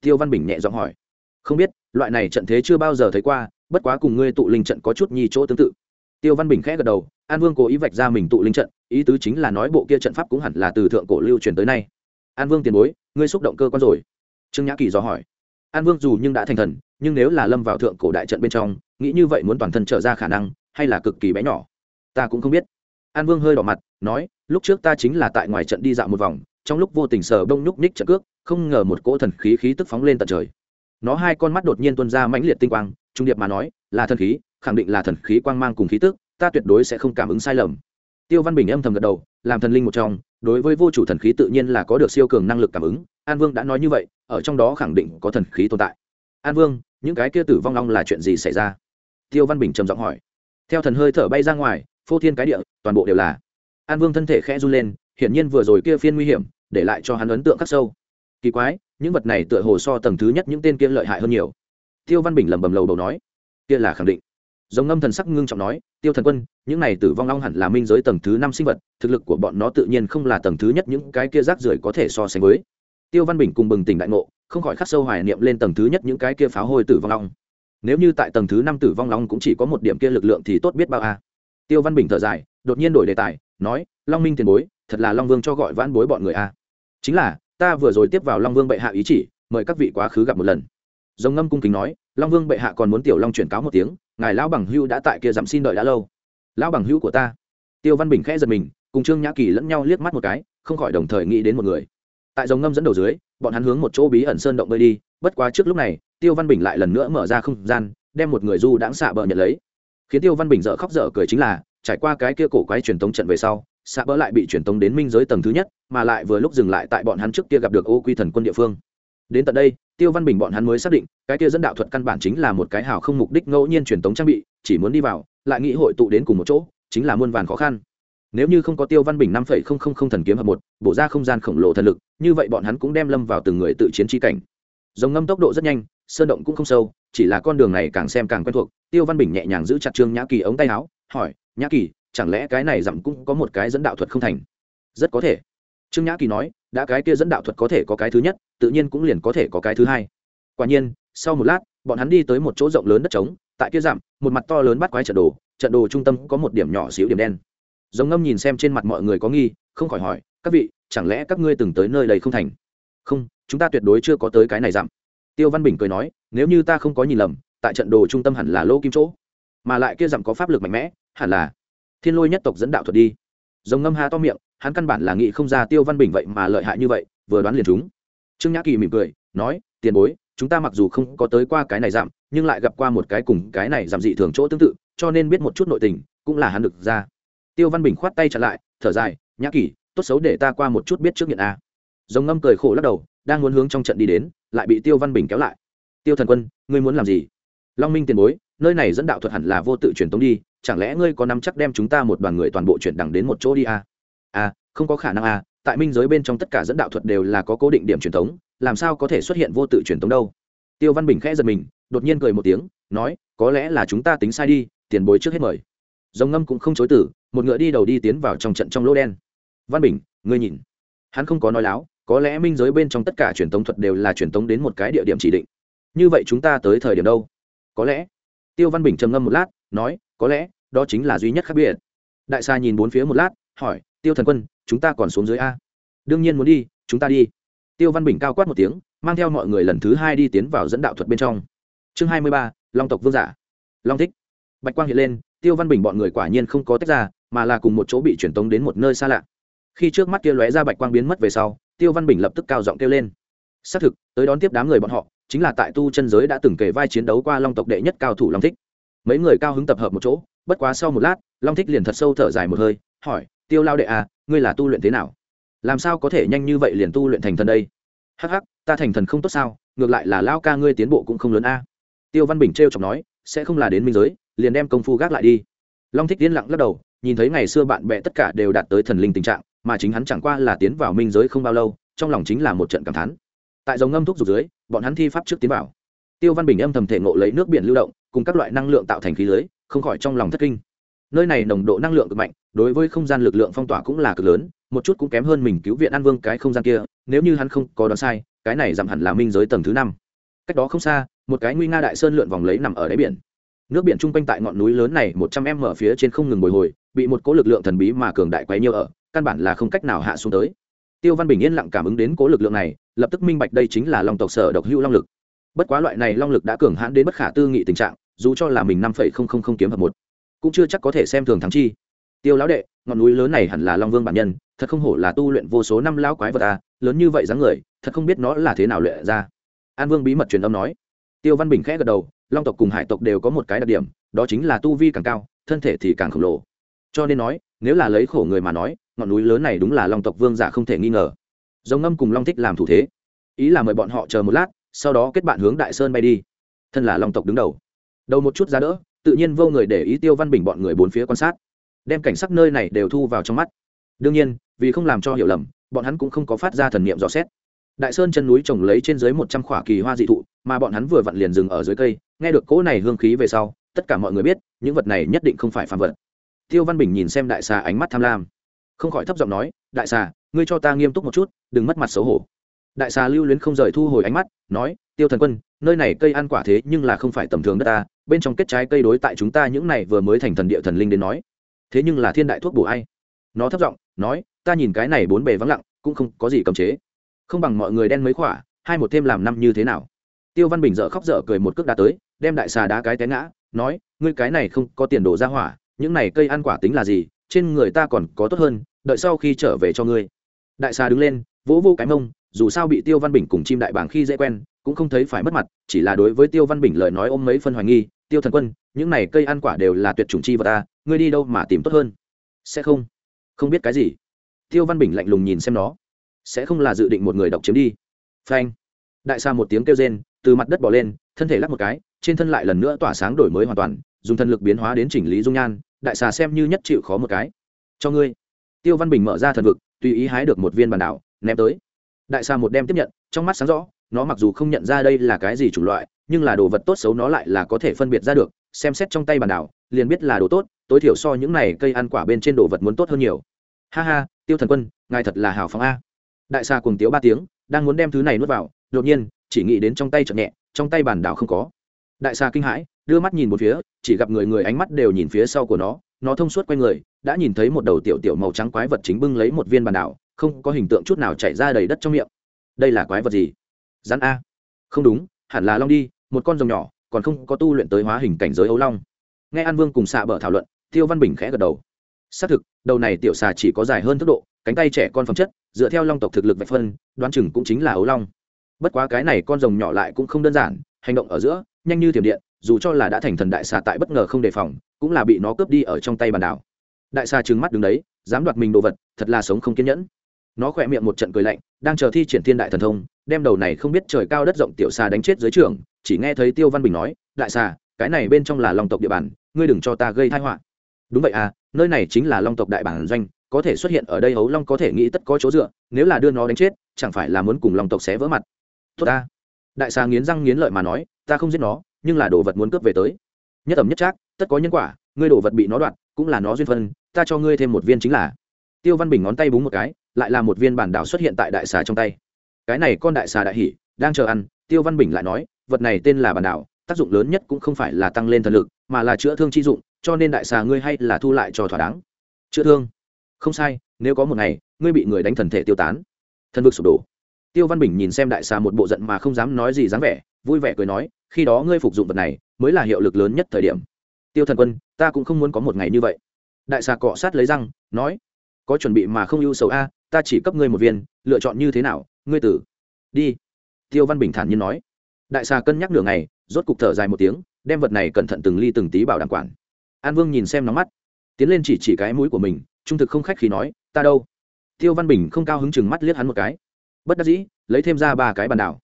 [SPEAKER 1] Tiêu văn bình nhẹ giọng hỏi. Không biết, loại này trận thế chưa bao giờ thấy qua, bất quá cùng ngươi tụ linh trận có chút nhi chỗ tương tự. Tiêu văn bình khẽ gật đầu, an vương cố ý vạch ra mình tụ linh trận, ý tứ chính là nói bộ kia trận pháp cũng hẳn là từ thượng cổ lưu truyền tới nay. An vương tiền bối ngươi xúc động cơ quan rồi. Trương nhã kỳ dò hỏi. An vương dù nhưng đã thành thần, nhưng nếu là lâm vào thượng cổ đại trận bên trong, nghĩ như vậy muốn toàn thân trở ra khả năng, hay là cực kỳ bé nhỏ? Ta cũng không biết. An vương hơi đỏ mặt, nói, lúc trước ta chính là tại ngoài trận đi dạo một vòng, trong lúc vô tình sờ bông nhúc ních trận cước, không ngờ một cỗ thần khí khí tức phóng lên tận trời. Nó hai con mắt đột nhiên tuôn ra mãnh liệt tinh quang, trung điệp mà nói, là thần khí, khẳng định là thần khí quang mang cùng khí tức, ta tuyệt đối sẽ không cảm ứng sai lầm. Tiêu văn bình âm thầm gật đầu, làm thần linh một trong đối với vô chủ thần khí tự nhiên là có được siêu cường năng lực cảm ứng, an vương đã nói như vậy, ở trong đó khẳng định có thần khí tồn tại. An vương, những cái kia tử vong long là chuyện gì xảy ra? Tiêu văn bình trầm giọng hỏi. Theo thần hơi thở bay ra ngoài, phô thiên cái địa, toàn bộ đều là. An vương thân thể khẽ run lên, hiển nhiên vừa rồi kia phiên nguy hiểm, để lại cho hắn ấn tượng khắc sâu. Kỳ quái, những vật này tựa hồ so tầng thứ nhất những tên kia lợi hại hơn nhiều. Tiêu văn bình lẩm bẩm lầu đầu nói. Kia là khẳng định giống ngâm thần sắc ngưng trọng nói, tiêu thần quân, những này tử vong long hẳn là minh giới tầng thứ năm sinh vật, thực lực của bọn nó tự nhiên không là tầng thứ nhất những cái kia rác rưởi có thể so sánh với. Tiêu văn bình cùng bừng tỉnh đại ngộ, không khỏi khắc sâu hoài niệm lên tầng thứ nhất những cái kia pháo hôi tử vong long. Nếu như tại tầng thứ năm tử vong long cũng chỉ có một điểm kia lực lượng thì tốt biết bao a. Tiêu văn bình thở dài, đột nhiên đổi đề tài, nói, long minh tiền bối, thật là long vương cho gọi vãn bối bọn người a. Chính là, ta vừa rồi tiếp vào long vương bệ hạ ý chỉ, mời các vị quá khứ gặp một lần. Dòng ngâm cung kính nói, long vương bệ hạ còn muốn tiểu long chuyển cáo một tiếng ngài lão bằng hưu đã tại kia dặm xin đợi đã lâu. Lão bằng hữu của ta. Tiêu văn bình khẽ giật mình, cùng trương nhã kỳ lẫn nhau liếc mắt một cái, không khỏi đồng thời nghĩ đến một người. Tại dòng ngâm dẫn đầu dưới, bọn hắn hướng một chỗ bí ẩn sơn động bơi đi, bất quá trước lúc này, tiêu văn bình lại lần nữa mở ra không gian, đem một người du đãng xạ bờ nhận lấy. Khiến tiêu văn bình dở khóc dở cười chính là, trải qua cái kia cổ quái truyền tống trận về sau, xạ bờ lại bị truyền tống đến minh giới tầng thứ nhất, mà lại vừa lúc dừng lại tại bọn hắn trước kia gặp được ô quy thần quân địa phương đến tận đây, tiêu văn bình bọn hắn mới xác định, cái kia dẫn đạo thuật căn bản chính là một cái hào không mục đích ngẫu nhiên truyền tống trang bị, chỉ muốn đi vào, lại nghĩ hội tụ đến cùng một chỗ, chính là muôn vàn khó khăn. Nếu như không có tiêu văn bình năm phẩy không không không thần kiếm hợp một, bổ ra không gian khổng lồ thần lực, như vậy bọn hắn cũng đem lâm vào từng người tự chiến tri cảnh. Dòng ngâm tốc độ rất nhanh, sơn động cũng không sâu, chỉ là con đường này càng xem càng quen thuộc. Tiêu văn bình nhẹ nhàng giữ chặt trương nhã kỳ ống tay áo, hỏi, nhã kỳ, chẳng lẽ cái này dặm cũng có một cái dẫn đạo thuật không thành? Rất có thể. Trương nhã kỳ nói đã cái kia dẫn đạo thuật có thể có cái thứ nhất, tự nhiên cũng liền có thể có cái thứ hai. Quả nhiên, sau một lát, bọn hắn đi tới một chỗ rộng lớn đất trống, tại kia giảm một mặt to lớn bắt quái trận đồ trận đồ trung tâm có một điểm nhỏ xíu điểm đen. Giống ngâm nhìn xem trên mặt mọi người có nghi, không khỏi hỏi, các vị, chẳng lẽ các ngươi từng tới nơi đây không thành? Không, chúng ta tuyệt đối chưa có tới cái này giảm tiêu văn bình cười nói, nếu như ta không có nhìn lầm, tại trận đồ trung tâm hẳn là lô kim chỗ. Mà lại kia giảm có pháp lực mạnh mẽ, hẳn là thiên lôi nhất tộc dẫn đạo thuật đi. Giống ngâm ha to miệng hắn căn bản là nghĩ không ra tiêu văn bình vậy mà lợi hại như vậy, vừa đoán liền chúng trương nhã kỳ mỉm cười, nói, tiền bối, chúng ta mặc dù không có tới qua cái này giảm, nhưng lại gặp qua một cái cùng cái này giảm dị thường chỗ tương tự, cho nên biết một chút nội tình, cũng là hắn được ra. Tiêu văn bình khoát tay trả lại, thở dài, nhã kỳ, tốt xấu để ta qua một chút biết trước nhận a. Giống ngâm cười khổ lắc đầu, đang muốn hướng trong trận đi đến, lại bị tiêu văn bình kéo lại. Tiêu thần quân, ngươi muốn làm gì? Long minh tiền bối, nơi này dẫn đạo thuật hẳn là vô tự truyền tống đi, chẳng lẽ ngươi có nắm chắc đem chúng ta một đoàn người toàn bộ chuyển đẳng đến một chỗ đi a? À không có khả năng à tại minh giới bên trong tất cả dẫn đạo thuật đều là có cố định điểm truyền thống, làm sao có thể xuất hiện vô tự truyền thống đâu? Tiêu văn bình khẽ giật mình, đột nhiên cười một tiếng, nói, có lẽ là chúng ta tính sai đi, tiền bối trước hết mời. Dòng ngâm cũng không chối từ, một ngựa đi đầu đi tiến vào trong trận trong lỗ đen. Văn bình, ngươi nhìn. Hắn không có nói láo, có lẽ minh giới bên trong tất cả truyền thống thuật đều là truyền thống đến một cái địa điểm chỉ định. Như vậy chúng ta tới thời điểm đâu? Có lẽ. Tiêu văn bình trầm ngâm một lát, nói, có lẽ, đó chính là duy nhất khác biệt. Đại sa nhìn bốn phía một lát hỏi, tiêu thần quân, chúng ta còn xuống dưới a? Đương nhiên muốn đi, chúng ta đi. Tiêu văn bình cao quát một tiếng, mang theo mọi người lần thứ hai đi tiến vào dẫn đạo thuật bên trong. Chương hai mươi ba, long tộc vương giả. Long thích. Bạch quang hiện lên, tiêu văn bình bọn người quả nhiên không có tách ra, mà là cùng một chỗ bị truyền tống đến một nơi xa lạ. Khi trước mắt kia lóe ra bạch quang biến mất về sau, tiêu văn bình lập tức cao giọng kêu lên. Xác thực, tới đón tiếp đám người bọn họ, chính là tại tu chân giới đã từng kể vai chiến đấu qua long tộc đệ nhất cao thủ long thích. Mấy người cao hứng tập hợp một chỗ, bất quá sau một lát, long thích liền thật sâu thở dài một hơi, hỏi tiêu lao đệ à ngươi là tu luyện thế nào? Làm sao có thể nhanh như vậy liền tu luyện thành thần đây? Hắc hắc, ta thành thần không tốt sao, ngược lại là lao ca ngươi tiến bộ cũng không lớn a. Tiêu văn bình t r e o chọc nói, sẽ không là đến minh giới, liền đem công phu gác lại đi. Long thích tiến lặng lắc đầu, nhìn thấy ngày xưa bạn bè tất cả đều đạt tới thần linh tình trạng, mà chính hắn chẳng qua là tiến vào minh giới không bao lâu, trong lòng chính là một trận cảm thán. Tại dòng ngâm thuốc dục dưới, bọn hắn thi pháp trước tiến vào. Tiêu văn bình âm thầm thể ngộ lấy nước biển lưu động, cùng các loại năng lượng tạo thành khí lưới, không khỏi trong lòng thất kinh. Nơi này nồng độ năng lượng cực mạnh đối với không gian lực lượng phong tỏa cũng là cực lớn, một chút cũng kém hơn mình cứu viện an vương cái không gian kia, nếu như hắn không có đoán sai, cái này giảm hẳn là minh giới tầng thứ năm. Cách đó không xa, một cái nguy nga đại sơn lượn vòng lấy nằm ở đáy biển. Nước biển chung quanh tại ngọn núi lớn này một trăm em mở phía trên không ngừng bồi hồi, bị một cỗ lực lượng thần bí mà cường đại quấy nhiều ở, căn bản là không cách nào hạ xuống tới. Tiêu văn bình yên lặng cảm ứng đến cỗ lực lượng này, lập tức minh bạch đây chính là long tộc sở độc hữu long lực. Bất quá loại này long lực đã cường hãn đến bất khả tư nghị tình trạng, dù cho là mình năm phẩy không không không kiếm hợp một, cũng chưa chắc có thể xem thường thắng chi tiêu lão đệ, ngọn núi lớn này hẳn là long vương bản nhân, thật không hổ là tu luyện vô số năm lão quái vật à lớn như vậy dáng người, thật không biết nó là thế nào luyện ra. An vương bí mật truyền âm nói. Tiêu văn bình khẽ gật đầu, long tộc cùng hải tộc đều có một cái đặc điểm, đó chính là tu vi càng cao, thân thể thì càng khổng lồ. Cho nên nói, nếu là lấy khổ người mà nói, ngọn núi lớn này đúng là long tộc vương giả không thể nghi ngờ. Dòng ngâm cùng long thích làm thủ thế. Ý là mời bọn họ chờ một lát, sau đó kết bạn hướng đại sơn bay đi. Thân là long tộc đứng đầu. Đầu một chút ra đỡ, tự nhiên vô người để ý tiêu văn bình bọn người bốn phía quan sát đem cảnh sắc nơi này đều thu vào trong mắt. Đương nhiên, vì không làm cho hiểu lầm, bọn hắn cũng không có phát ra thần niệm dò xét. Đại sơn chân núi trồng lấy trên dưới một trăm khỏa kỳ hoa dị thụ, mà bọn hắn vừa vặn liền dừng ở dưới cây, nghe được cỗ này hương khí về sau, tất cả mọi người biết, những vật này nhất định không phải phàm vật. Tiêu văn bình nhìn xem đại xà ánh mắt tham lam. Không khỏi thấp giọng nói, đại xà, ngươi cho ta nghiêm túc một chút, đừng mất mặt xấu hổ. Đại xà lưu luyến không rời thu hồi ánh mắt, nói, tiêu thần quân, nơi này cây ăn quả thế nhưng là không phải tầm thường đất ta, bên trong kết trái cây đối tại chúng ta những này vừa mới thành thần địa thần linh đến nói thế nhưng là thiên đại thuốc bổ ai? Nó thấp giọng, nói, ta nhìn cái này bốn bề vắng lặng, cũng không có gì cầm chế. Không bằng mọi người đen mấy khỏa, hai một thêm làm năm như thế nào? Tiêu văn bình dợ khóc dở cười một cước đá tới, đem đại xà đá cái té ngã, nói, ngươi cái này không có tiền đồ ra hỏa, những này cây ăn quả tính là gì? Trên người ta còn có tốt hơn, đợi sau khi trở về cho ngươi. Đại xà đứng lên, vỗ vô cái mông, dù sao bị tiêu văn bình cùng chim đại bảng khi dễ quen, cũng không thấy phải mất mặt, chỉ là đối với tiêu văn bình lời nói ôm mấy phân hoài nghi tiêu thần quân, những này cây ăn quả đều là tuyệt chủng chi vật ta ngươi đi đâu mà tìm tốt hơn? Sẽ không. Không biết cái gì. Tiêu văn bình lạnh lùng nhìn xem nó. Sẽ không là dự định một người độc chiếm đi. Phanh. Đại xa một tiếng kêu rên, từ mặt đất bỏ lên, thân thể lắc một cái, trên thân lại lần nữa tỏa sáng đổi mới hoàn toàn, dùng thân lực biến hóa đến chỉnh lý dung nhan, đại xà xem như nhất chịu khó một cái. Cho ngươi. Tiêu văn bình mở ra thần vực, tùy ý hái được một viên bàn đảo, ném tới. Đại xà một đem tiếp nhận trong mắt sáng rõ, nó mặc dù không nhận ra đây là cái gì chủng loại, nhưng là đồ vật tốt xấu nó lại là có thể phân biệt ra được, xem xét trong tay bàn đảo, liền biết là đồ tốt, tối thiểu so những này cây ăn quả bên trên đồ vật muốn tốt hơn nhiều. Ha ha, tiêu thần quân, ngài thật là hào phóng a. Đại xa cùng tiếu ba tiếng, đang muốn đem thứ này nuốt vào, đột nhiên, chỉ nghĩ đến trong tay chậm nhẹ, trong tay bàn đảo không có. Đại xa kinh hãi, đưa mắt nhìn một phía, chỉ gặp người người ánh mắt đều nhìn phía sau của nó nó thông suốt quanh người, đã nhìn thấy một đầu tiểu tiểu màu trắng quái vật chính bưng lấy một viên bàn đảo, không có hình tượng chút nào chảy ra đầy đất trong miệng đây là quái vật gì? Rắn a. Không đúng, hẳn là long đi, một con rồng nhỏ, còn không có tu luyện tới hóa hình cảnh giới ấu long. Nghe an vương cùng xạ bờ thảo luận, tiêu văn bình khẽ gật đầu. Xác thực, đầu này tiểu xà chỉ có dài hơn tốc độ, cánh tay trẻ con phẩm chất, dựa theo long tộc thực lực vạch phân, đoán chừng cũng chính là ấu long. Bất quá cái này con rồng nhỏ lại cũng không đơn giản, hành động ở giữa, nhanh như thiểm điện, dù cho là đã thành thần đại xà tại bất ngờ không đề phòng, cũng là bị nó cướp đi ở trong tay bàn đảo. Đại xà trừng mắt đứng đấy, dám đoạt mình đồ vật, thật là sống không kiên nhẫn nó khỏe miệng một trận cười lạnh, đang chờ thi triển thiên đại thần thông, đem đầu này không biết trời cao đất rộng tiểu xà đánh chết dưới trường, chỉ nghe thấy tiêu văn bình nói, đại xà, cái này bên trong là long tộc địa bàn, ngươi đừng cho ta gây thai họa. Đúng vậy à nơi này chính là long tộc đại bản doanh, có thể xuất hiện ở đây hấu long có thể nghĩ tất có chỗ dựa, nếu là đưa nó đánh chết, chẳng phải là muốn cùng long tộc xé vỡ mặt. Tốt ta. Đại xà nghiến răng nghiến lợi mà nói, ta không giết nó, nhưng là đồ vật muốn cướp về tới. Nhất ẩm nhất trác, tất có nhân quả, ngươi đồ vật bị nó đoạt, cũng là nó duyên phân ta cho ngươi thêm một viên chính là. Tiêu văn bình ngón tay búng một cái lại là một viên bản đảo xuất hiện tại đại xà trong tay. Cái này con đại xà đại hỉ, đang chờ ăn, tiêu văn bình lại nói, vật này tên là bản đảo, tác dụng lớn nhất cũng không phải là tăng lên thần lực, mà là chữa thương chi dụng, cho nên đại xà ngươi hay là thu lại cho thỏa đáng. Chữa thương? Không sai, nếu có một ngày, ngươi bị người đánh thần thể tiêu tán. Thần vực sụp đổ. Tiêu văn bình nhìn xem đại xà một bộ giận mà không dám nói gì dáng vẻ, vui vẻ cười nói, khi đó ngươi phục dụng vật này, mới là hiệu lực lớn nhất thời điểm. Tiêu thần quân, ta cũng không muốn có một ngày như vậy. Đại xà cọ sát lấy răng, nói, có chuẩn bị mà không ưu sầu a ta chỉ cấp ngươi một viên lựa chọn như thế nào ngươi tử. Đi. Tiêu văn bình thản nhiên nói. Đại xà cân nhắc nửa ngày rốt cục thở dài một tiếng đem vật này cẩn thận từng ly từng tí bảo đảm quản. An vương nhìn xem nóng mắt tiến lên chỉ chỉ cái mũi của mình trung thực không khách khi nói ta đâu? Tiêu văn bình không cao hứng chừng mắt liếc hắn một cái. Bất đắc dĩ lấy thêm ra ba cái bàn đảo.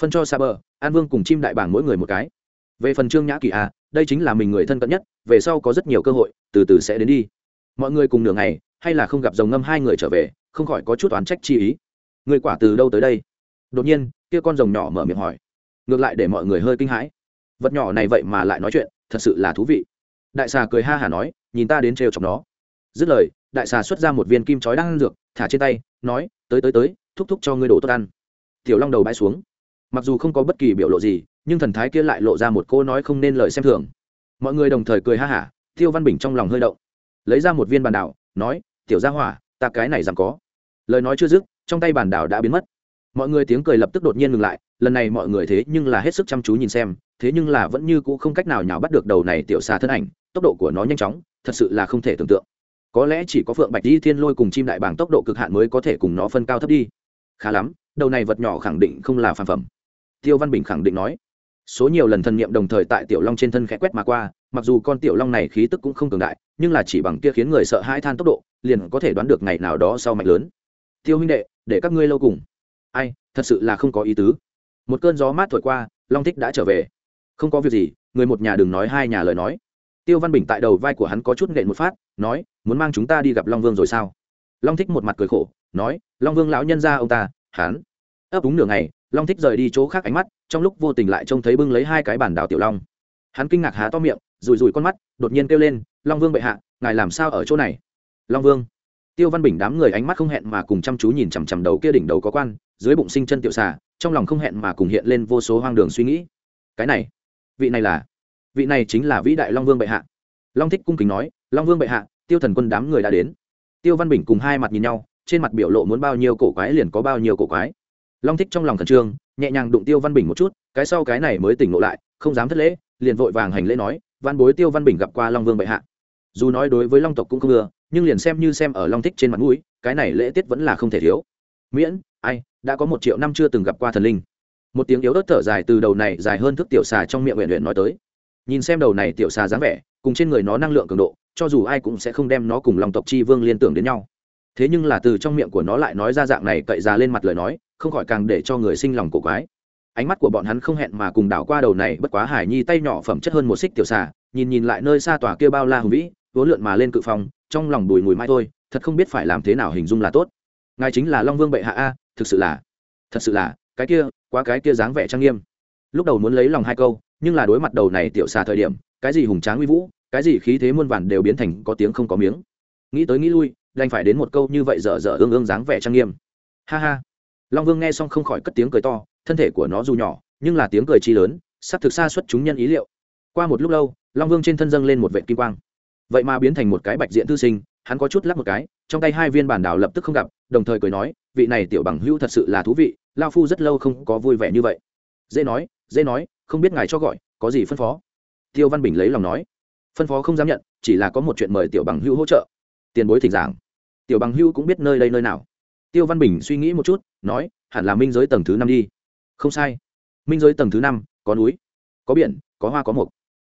[SPEAKER 1] Phân cho xa bờ an vương cùng chim đại bảng mỗi người một cái. Về phần trương nhã kỳ à, đây chính là mình người thân cận nhất về sau có rất nhiều cơ hội từ từ sẽ đến đi. Mọi người cùng nửa ngày hay là không gặp dòng ngâm hai người trở về không khỏi có chút oán trách chi ý. Người quả từ đâu tới đây? Đột nhiên, kia con rồng nhỏ mở miệng hỏi. Ngược lại để mọi người hơi kinh hãi. Vật nhỏ này vậy mà lại nói chuyện, thật sự là thú vị. Đại xà cười ha hả nói, nhìn ta đến trêu chọc nó. Dứt lời, đại xà xuất ra một viên kim chói đang ăn dược, thả trên tay, nói, tới tới tới, thúc thúc cho ngươi đổ tốt ăn. Tiểu long đầu bãi xuống. Mặc dù không có bất kỳ biểu lộ gì, nhưng thần thái kia lại lộ ra một cô nói không nên lời xem thường. Mọi người đồng thời cười ha hả tiêu văn bình trong lòng hơi động. Lấy ra một viên bàn đảo, nói, tiểu gia hỏa, ta cái này rằng có lời nói chưa dứt, trong tay bản đảo đã biến mất. Mọi người tiếng cười lập tức đột nhiên ngừng lại, lần này mọi người thế nhưng là hết sức chăm chú nhìn xem, thế nhưng là vẫn như cũ không cách nào nhào bắt được đầu này tiểu xà thân ảnh, tốc độ của nó nhanh chóng, thật sự là không thể tưởng tượng. Có lẽ chỉ có phượng bạch di thiên lôi cùng chim đại bảng tốc độ cực hạn mới có thể cùng nó phân cao thấp đi. Khá lắm, đầu này vật nhỏ khẳng định không là phản phẩm. Tiêu văn bình khẳng định nói. Số nhiều lần thần niệm đồng thời tại tiểu long trên thân khẽ quét mà qua, mặc dù con tiểu long này khí tức cũng không cường đại, nhưng là chỉ bằng kia khiến người sợ hãi than tốc độ, liền có thể đoán được ngày nào đó sau mạnh lớn tiêu huynh đệ, để các ngươi lâu cùng. Ai, thật sự là không có ý tứ. Một cơn gió mát thổi qua, long thích đã trở về. Không có việc gì, người một nhà đừng nói hai nhà lời nói. Tiêu văn bình tại đầu vai của hắn có chút nện một phát, nói, muốn mang chúng ta đi gặp long vương rồi sao? Long thích một mặt cười khổ, nói, long vương lão nhân ra ông ta, hắn. Ấp úng nửa ngày, long thích rời đi chỗ khác ánh mắt, trong lúc vô tình lại trông thấy bưng lấy hai cái bản đảo tiểu long. Hắn kinh ngạc há to miệng rùi rùi con mắt, đột nhiên kêu lên, long vương bệ hạ, ngài làm sao ở chỗ này? Long vương tiêu văn bình đám người ánh mắt không hẹn mà cùng chăm chú nhìn chằm chằm đầu kia đỉnh đầu có quan, dưới bụng sinh chân tiểu xà, trong lòng không hẹn mà cùng hiện lên vô số hoang đường suy nghĩ. Cái này, vị này là, vị này chính là vĩ đại long vương bệ hạ. Long thích cung kính nói, long vương bệ hạ, tiêu thần quân đám người đã đến. Tiêu văn bình cùng hai mặt nhìn nhau, trên mặt biểu lộ muốn bao nhiêu cổ quái liền có bao nhiêu cổ quái. Long thích trong lòng khẩn trương, nhẹ nhàng đụng tiêu văn bình một chút, cái sau cái này mới tỉnh ngộ lại, không dám thất lễ, liền vội vàng hành lễ nói, văn bối tiêu văn bình gặp qua long vương bệ hạ. Dù nói đối với long tộc cũng không ưa nhưng liền xem như xem ở long thích trên mặt mũi, cái này lễ tiết vẫn là không thể thiếu. Miễn, ai, đã có một triệu năm chưa từng gặp qua thần linh. Một tiếng yếu ớt thở dài từ đầu này dài hơn thức tiểu xà trong miệng huyện huyện nói tới. Nhìn xem đầu này tiểu xà dáng vẻ, cùng trên người nó năng lượng cường độ, cho dù ai cũng sẽ không đem nó cùng lòng tộc chi vương liên tưởng đến nhau. Thế nhưng là từ trong miệng của nó lại nói ra dạng này cậy ra lên mặt lời nói, không khỏi càng để cho người sinh lòng cổ quái. Ánh mắt của bọn hắn không hẹn mà cùng đảo qua đầu này bất quá hải nhi tay nhỏ phẩm chất hơn một xích tiểu xà, nhìn nhìn lại nơi xa tòa kia bao la hùng vĩ, vốn lượn mà lên cự phòng trong lòng bùi mùi mai thôi, thật không biết phải làm thế nào hình dung là tốt. Ngài chính là long vương bệ hạ a, thực sự là, thật sự là, cái kia, quá cái kia dáng vẻ trang nghiêm. Lúc đầu muốn lấy lòng hai câu, nhưng là đối mặt đầu này tiểu xà thời điểm, cái gì hùng tráng uy vũ, cái gì khí thế muôn vàn đều biến thành có tiếng không có miếng. Nghĩ tới nghĩ lui, đành phải đến một câu như vậy dở dở ương ương dáng vẻ trang nghiêm. Ha ha. Long vương nghe xong không khỏi cất tiếng cười to, thân thể của nó dù nhỏ, nhưng là tiếng cười chi lớn sắp thực xa xuất chúng nhân ý liệu. Qua một lúc lâu, long vương trên thân dâng lên một vệ kim quang vậy mà biến thành một cái bạch diện thư sinh, hắn có chút lắc một cái, trong tay hai viên bản đảo lập tức không gặp, đồng thời cười nói, vị này tiểu bằng hữu thật sự là thú vị, lao phu rất lâu không có vui vẻ như vậy. Dễ nói dễ nói, không biết ngài cho gọi, có gì phân phó? Tiêu văn bình lấy lòng nói. Phân phó không dám nhận, chỉ là có một chuyện mời tiểu bằng hữu hỗ trợ. Tiền bối thỉnh giảng. Tiểu bằng hữu cũng biết nơi đây nơi nào. Tiêu văn bình suy nghĩ một chút, nói, hẳn là minh giới tầng thứ năm đi. Không sai. Minh giới tầng thứ năm, có núi, có biển, có hoa, có mục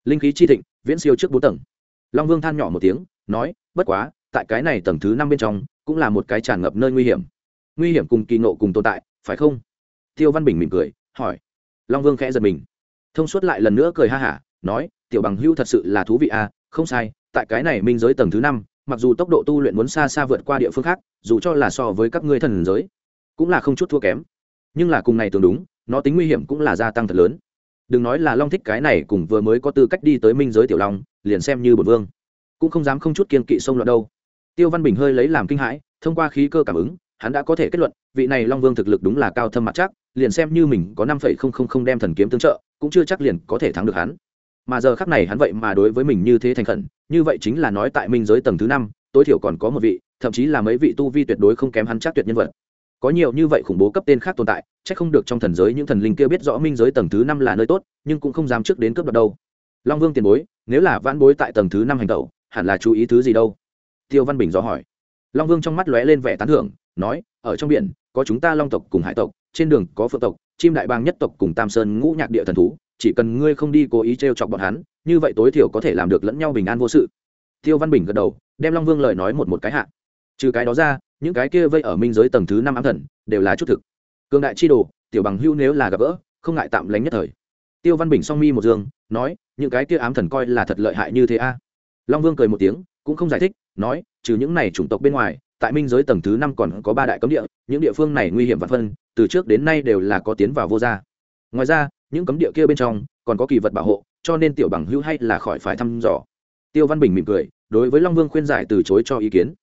[SPEAKER 1] linh khí chi thịnh, viễn siêu trước bốn tầng long vương than nhỏ một tiếng, nói, bất quá, tại cái này tầng thứ năm bên trong, cũng là một cái tràn ngập nơi nguy hiểm. Nguy hiểm cùng kỳ nộ cùng tồn tại, phải không? Tiêu văn bình mỉm cười, hỏi. Long vương khẽ giật mình. Thông suốt lại lần nữa cười ha hả, nói, tiểu bằng hưu thật sự là thú vị à không sai, tại cái này minh giới tầng thứ năm, mặc dù tốc độ tu luyện muốn xa xa vượt qua địa phương khác, dù cho là so với các ngươi thần giới, cũng là không chút thua kém. Nhưng là cùng này tương đúng, nó tính nguy hiểm cũng là gia tăng thật lớn đừng nói là long thích cái này cùng vừa mới có tư cách đi tới minh giới tiểu long, liền xem như bột vương. Cũng không dám không chút kiên kỵ xông loạn đâu. Tiêu văn bình hơi lấy làm kinh hãi, thông qua khí cơ cảm ứng, hắn đã có thể kết luận, vị này long vương thực lực đúng là cao thâm mặt chắc, liền xem như mình có năm phẩy không không không đem thần kiếm tương trợ, cũng chưa chắc liền có thể thắng được hắn. Mà giờ khắc này hắn vậy mà đối với mình như thế thành khẩn, như vậy chính là nói tại minh giới tầng thứ năm, tối thiểu còn có một vị, thậm chí là mấy vị tu vi tuyệt đối không kém hắn chắc tuyệt nhân vật có nhiều như vậy khủng bố cấp tên khác tồn tại c h ắ c không được trong thần giới những thần linh kia biết rõ minh giới tầng thứ năm là nơi tốt, nhưng cũng không dám trước đến cướp đoạt đâu. Long vương tiền bối, nếu là vãn bối tại tầng thứ năm hành tẩu, hẳn là chú ý thứ gì đâu? Tiêu văn bình rõ hỏi. Long vương trong mắt lóe lên vẻ tán thưởng, nói, ở trong biển, có chúng ta long tộc cùng hải tộc, trên đường có phượng tộc, chim đại bang nhất tộc cùng tam sơn ngũ nhạc địa thần thú, chỉ cần ngươi không đi cố ý t r e o chọc bọn hắn, như vậy tối thiểu có thể làm được lẫn nhau bình an vô sự. Tiêu văn bình gật đầu, đem long vương lời nói một một cái hạ. Trừ cái đó ra những cái kia vây ở minh giới tầng thứ năm ám thần, đều là chút thực. Cường đại chi đồ, tiểu bằng hưu nếu là gặp gỡ, không ngại tạm lánh nhất thời. Tiêu văn bình song mi một dương, nói, những cái kia ám thần coi là thật lợi hại như thế a? Long vương cười một tiếng, cũng không giải thích, nói, trừ những này chủng tộc bên ngoài, tại minh giới tầng thứ năm còn có ba đại cấm địa, những địa phương này nguy hiểm và phân, từ trước đến nay đều là có tiến vào vô gia. Ngoài ra, những cấm địa kia bên trong còn có kỳ vật bảo hộ, cho nên tiểu bằng hữu hay là khỏi phải thăm dò. Tiêu văn bình mỉm cười, đối với long vương khuyên giải từ chối cho ý kiến.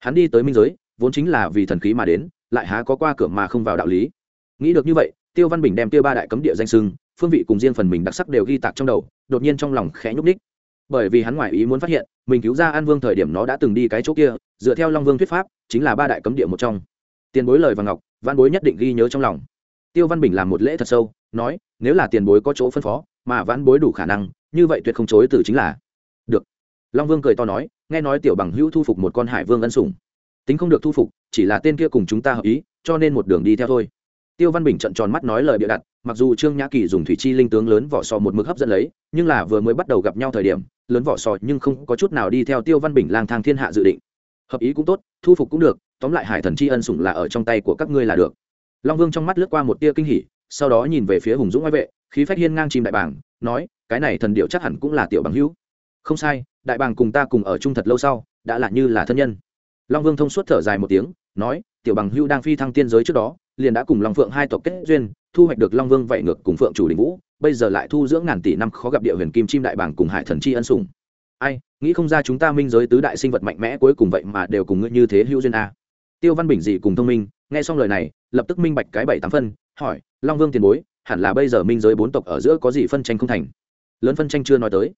[SPEAKER 1] Hắn đi tới minh giới vốn chính là vì thần khí mà đến, lại há có qua cửa mà không vào đạo lý. Nghĩ được như vậy, tiêu văn bình đem tiêu ba đại cấm địa danh sưng, phương vị cùng riêng phần mình đặc sắc đều ghi tạc trong đầu, đột nhiên trong lòng khẽ nhúc ních bởi vì hắn ngoại ý muốn phát hiện, mình cứu ra an vương thời điểm nó đã từng đi cái chỗ kia, dựa theo long vương thuyết pháp, chính là ba đại cấm địa một trong. Tiền bối lời và ngọc văn bối nhất định ghi nhớ trong lòng. Tiêu văn bình làm một lễ thật sâu, nói, nếu là tiền bối có chỗ phân phó, mà văn bối đủ khả năng, như vậy tuyệt không chối từ chính là. Được. Long vương cười to nói, nghe nói tiểu bằng hữu thu phục một con hải vương ân sủng tính không được thu phục, chỉ là tên kia cùng chúng ta hợp ý, cho nên một đường đi theo thôi. Tiêu văn bình trận tròn mắt nói lời bịa đặt, mặc dù trương nhã kỳ dùng thủy chi linh tướng lớn vỏ sò một mực hấp dẫn lấy, nhưng là vừa mới bắt đầu gặp nhau thời điểm, lớn vỏ sò nhưng không có chút nào đi theo tiêu văn bình lang thang thiên hạ dự định. Hợp ý cũng tốt, thu phục cũng được, tóm lại hải thần chi ân sủng là ở trong tay của các ngươi là được. Long vương trong mắt lướt qua một tia kinh hỉ, sau đó nhìn về phía hùng dũng ngoại vệ, khí phách hiên ngang chim đại bảng nói, cái này thần điệu chắc hẳn cũng là tiểu bằng hữu. Không sai, đại bàng cùng ta cùng ở chung thật lâu sau, đã là như là thân nhân long vương thông suốt thở dài một tiếng, nói, tiểu bằng hưu đang phi thăng tiên giới trước đó, liền đã cùng long phượng hai tộc kết duyên, thu hoạch được long vương vậy ngược cùng phượng chủ đình vũ, bây giờ lại thu dưỡng ngàn tỷ năm khó gặp địa huyền kim chim đại bàng cùng hải thần chi ân sủng. Ai, nghĩ không ra chúng ta minh giới tứ đại sinh vật mạnh mẽ cuối cùng vậy mà đều cùng ngươi như thế hữu duyên a tiêu văn bình dị cùng thông minh, nghe xong lời này, lập tức minh bạch cái bảy tám phân, hỏi, long vương tiền bối, hẳn là bây giờ minh giới bốn tộc ở giữa có gì phân tranh không thành? Lớn phân tranh chưa nói tới.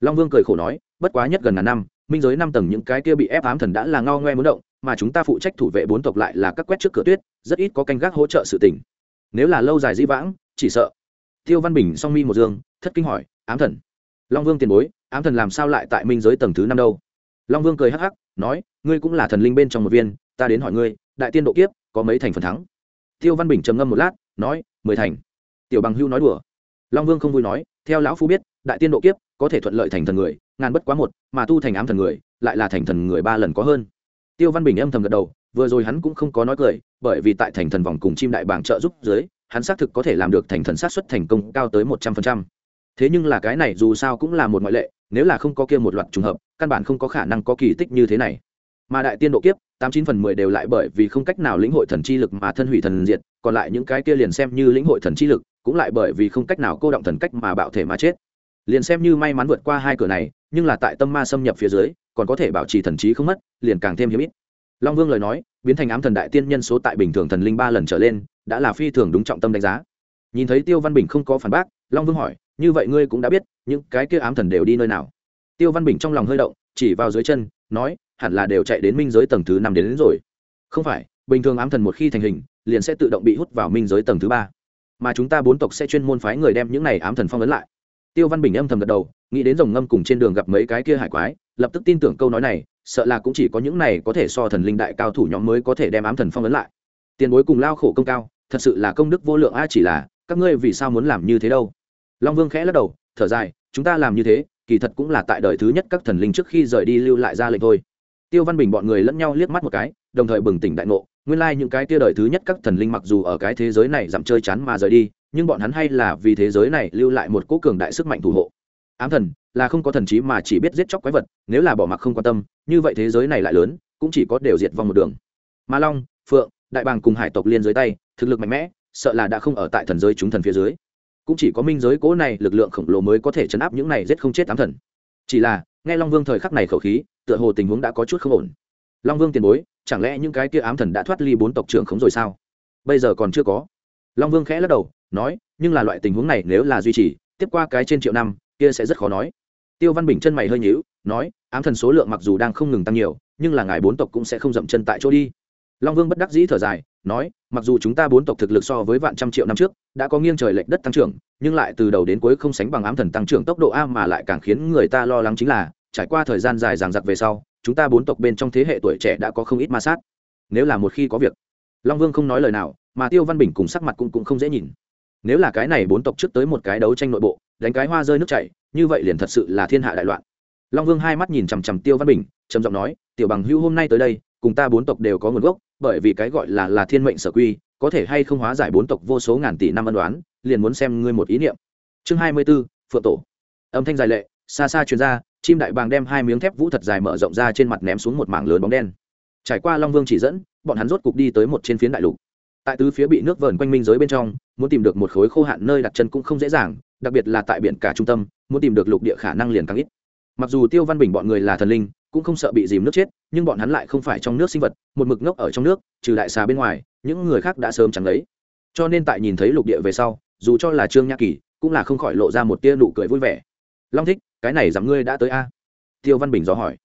[SPEAKER 1] Long vương cười khổ nói, bất quá nhất gần ngàn năm minh giới năm tầng những cái kia bị ép ám thần đã là ngao ngoe muốn động, mà chúng ta phụ trách thủ vệ bốn tộc lại là các quét trước cửa tuyết, rất ít có canh gác hỗ trợ sự tình. Nếu là lâu dài di vãng, chỉ sợ. Tiêu văn bình song mi một dương, thất kinh hỏi, ám thần? Long vương tiền bối, ám thần làm sao lại tại minh giới tầng thứ năm đâu? Long vương cười hắc hắc, nói, ngươi cũng là thần linh bên trong một viên, ta đến hỏi ngươi, đại tiên độ kiếp, có mấy thành phần thắng? Tiêu văn bình trầm ngâm một lát, nói, mười thành. Tiểu bằng hưu nói đùa. Long vương không vui nói, theo lão phu biết, đại tiên độ kiếp, có thể thuận lợi thành thần người ngàn bất quá một, mà tu thành ám thần người, lại là thành thần người ba lần có hơn. Tiêu văn bình âm thầm gật đầu, vừa rồi hắn cũng không có nói cười, bởi vì tại thành thần vòng cùng chim đại bảng trợ giúp dưới, hắn xác thực có thể làm được thành thần sát xuất thành công cao tới một trăm phần trăm. Thế nhưng là cái này dù sao cũng là một ngoại lệ, nếu là không có kia một loạt trùng hợp, căn bản không có khả năng có kỳ tích như thế này. Mà đại tiên độ kiếp, tám chín phần mười đều lại bởi vì không cách nào lĩnh hội thần chi lực mà thân hủy thần diệt, còn lại những cái kia liền xem như lĩnh hội thần chi lực, cũng lại bởi vì không cách nào cô động thần cách mà bạo thể mà chết liền xem như may mắn vượt qua hai cửa này nhưng là tại tâm ma xâm nhập phía dưới còn có thể bảo trì thần trí không mất liền càng thêm hiếm ít. Long vương lời nói biến thành ám thần đại tiên nhân số tại bình thường thần linh ba lần trở lên đã là phi thường đúng trọng tâm đánh giá. Nhìn thấy tiêu văn bình không có phản bác long vương hỏi như vậy ngươi cũng đã biết những cái kia ám thần đều đi nơi nào? Tiêu văn bình trong lòng hơi động chỉ vào dưới chân nói hẳn là đều chạy đến minh giới tầng thứ năm đến, đến rồi. Không phải bình thường ám thần một khi thành hình liền sẽ tự động bị hút vào minh giới tầng thứ ba. Mà chúng ta bốn tộc sẽ chuyên môn phái người đem những này ám thần phong ấn lại tiêu văn bình âm thầm gật đầu, nghĩ đến rồng ngâm cùng trên đường gặp mấy cái kia hải quái, lập tức tin tưởng câu nói này, sợ là cũng chỉ có những này có thể so thần linh đại cao thủ nhóm mới có thể đem ám thần phong ấn lại. Tiền bối cùng lao khổ công cao, thật sự là công đức vô lượng a, chỉ là, các ngươi vì sao muốn làm như thế đâu? Long vương khẽ lắc đầu, thở dài, chúng ta làm như thế, kỳ thật cũng là tại đời thứ nhất các thần linh trước khi rời đi lưu lại ra lệnh thôi. Tiêu văn bình bọn người lẫn nhau liếc mắt một cái, đồng thời bừng tỉnh đại ngộ, nguyên lai những cái tia đời thứ nhất các thần linh mặc dù ở cái thế giới này giảm chơi chán mà rời đi nhưng bọn hắn hay là vì thế giới này lưu lại một cố cường đại sức mạnh thủ hộ. Ám thần, là không có thần trí mà chỉ biết giết chóc quái vật, nếu là bỏ mặc không quan tâm, như vậy thế giới này lại lớn, cũng chỉ có đều diệt vong một đường. Ma long, phượng, đại bàng cùng hải tộc liên dưới tay, thực lực mạnh mẽ, sợ là đã không ở tại thần giới chúng thần phía dưới. Cũng chỉ có minh giới cố này lực lượng khổng lồ mới có thể chấn áp những này giết không chết ám thần. Chỉ là, nghe long vương thời khắc này khẩu khí, tựa hồ tình huống đã có chút không ổn. Long vương tiền bối, chẳng lẽ những cái kia ám thần đã thoát ly bốn tộc trưởng khống rồi sao? Bây giờ còn chưa có. Long vương khẽ lắc đầu nói nhưng là loại tình huống này nếu là duy trì tiếp qua cái trên triệu năm kia sẽ rất khó nói. Tiêu văn bình chân mày hơi nhíu nói ám thần số lượng mặc dù đang không ngừng tăng nhiều nhưng là ngài bốn tộc cũng sẽ không dậm chân tại chỗ đi. Long vương bất đắc dĩ thở dài nói mặc dù chúng ta bốn tộc thực lực so với vạn trăm triệu năm trước đã có nghiêng trời lệch đất tăng trưởng nhưng lại từ đầu đến cuối không sánh bằng ám thần tăng trưởng tốc độ a mà lại càng khiến người ta lo lắng chính là trải qua thời gian dài ràng giặc về sau chúng ta bốn tộc bên trong thế hệ tuổi trẻ đã có không ít ma sát. Nếu là một khi có việc long vương không nói lời nào mà tiêu văn bình cùng sắc mặt cũng, cũng không dễ nhìn nếu là cái này bốn tộc trước tới một cái đấu tranh nội bộ, đánh cái hoa rơi nước chảy, như vậy liền thật sự là thiên hạ đại loạn. Long vương hai mắt nhìn chằm chằm tiêu văn bình, trầm giọng nói, tiểu bằng hữu hôm nay tới đây, cùng ta bốn tộc đều có nguồn gốc, bởi vì cái gọi là là thiên mệnh sở quy, có thể hay không hóa giải bốn tộc vô số ngàn tỷ năm ân đoán liền muốn xem ngươi một ý niệm. Chương hai mươi b ố phượng tổ. Âm thanh dài lệ, xa xa chuyên r a chim đại bàng đem hai miếng thép vũ thật dài mở rộng ra trên mặt ném xuống một mảng lớn bóng đen. Trải qua long vương chỉ dẫn, bọn hắn rốt cục đi tới một trên phiến đại lục. Tại tứ phía bị nước vờn quanh minh giới bên trong muốn tìm được một khối khô hạn nơi đặt chân cũng không dễ dàng, đặc biệt là tại biển cả trung tâm, muốn tìm được lục địa khả năng liền càng ít. Mặc dù tiêu văn bình bọn người là thần linh, cũng không sợ bị dìm nước chết, nhưng bọn hắn lại không phải trong nước sinh vật, một mực ngốc ở trong nước, trừ đại xà bên ngoài, những người khác đã sớm chẳng lấy. Cho nên tại nhìn thấy lục địa về sau, dù cho là trương nhã kỳ, cũng là không khỏi lộ ra một tia nụ cười vui vẻ. Long thích, cái này dám ngươi đã tới a? Tiêu văn bình dò hỏi.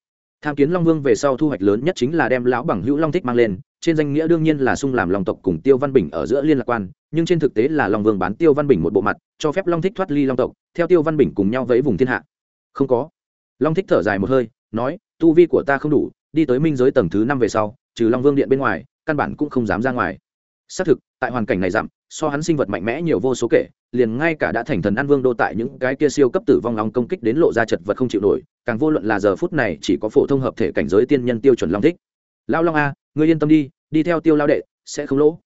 [SPEAKER 1] Tham kiến long vương về sau thu hoạch lớn nhất chính là đem lão bằng hữu long thích mang lên, trên danh nghĩa đương nhiên là sung làm lòng tộc cùng tiêu văn bình ở giữa liên lạc quan nhưng trên thực tế là long vương bán tiêu văn bình một bộ mặt, cho phép long thích thoát ly long tộc, theo tiêu văn bình cùng nhau với vùng thiên hạ. Không có. Long thích thở dài một hơi, nói, tu vi của ta không đủ, đi tới minh giới tầng thứ năm về sau, trừ long vương điện bên ngoài, căn bản cũng không dám ra ngoài. Xác thực, tại hoàn cảnh này giảm, so hắn sinh vật mạnh mẽ nhiều vô số kể, liền ngay cả đã thành thần an vương đô tại những cái kia siêu cấp tử vong long công kích đến lộ ra chật vật không chịu nổi, càng vô luận là giờ phút này chỉ có phổ thông hợp thể cảnh giới tiên nhân tiêu chuẩn long thích. Lao long a, ngươi yên tâm đi đi theo tiêu lao đệ, sẽ không lỗ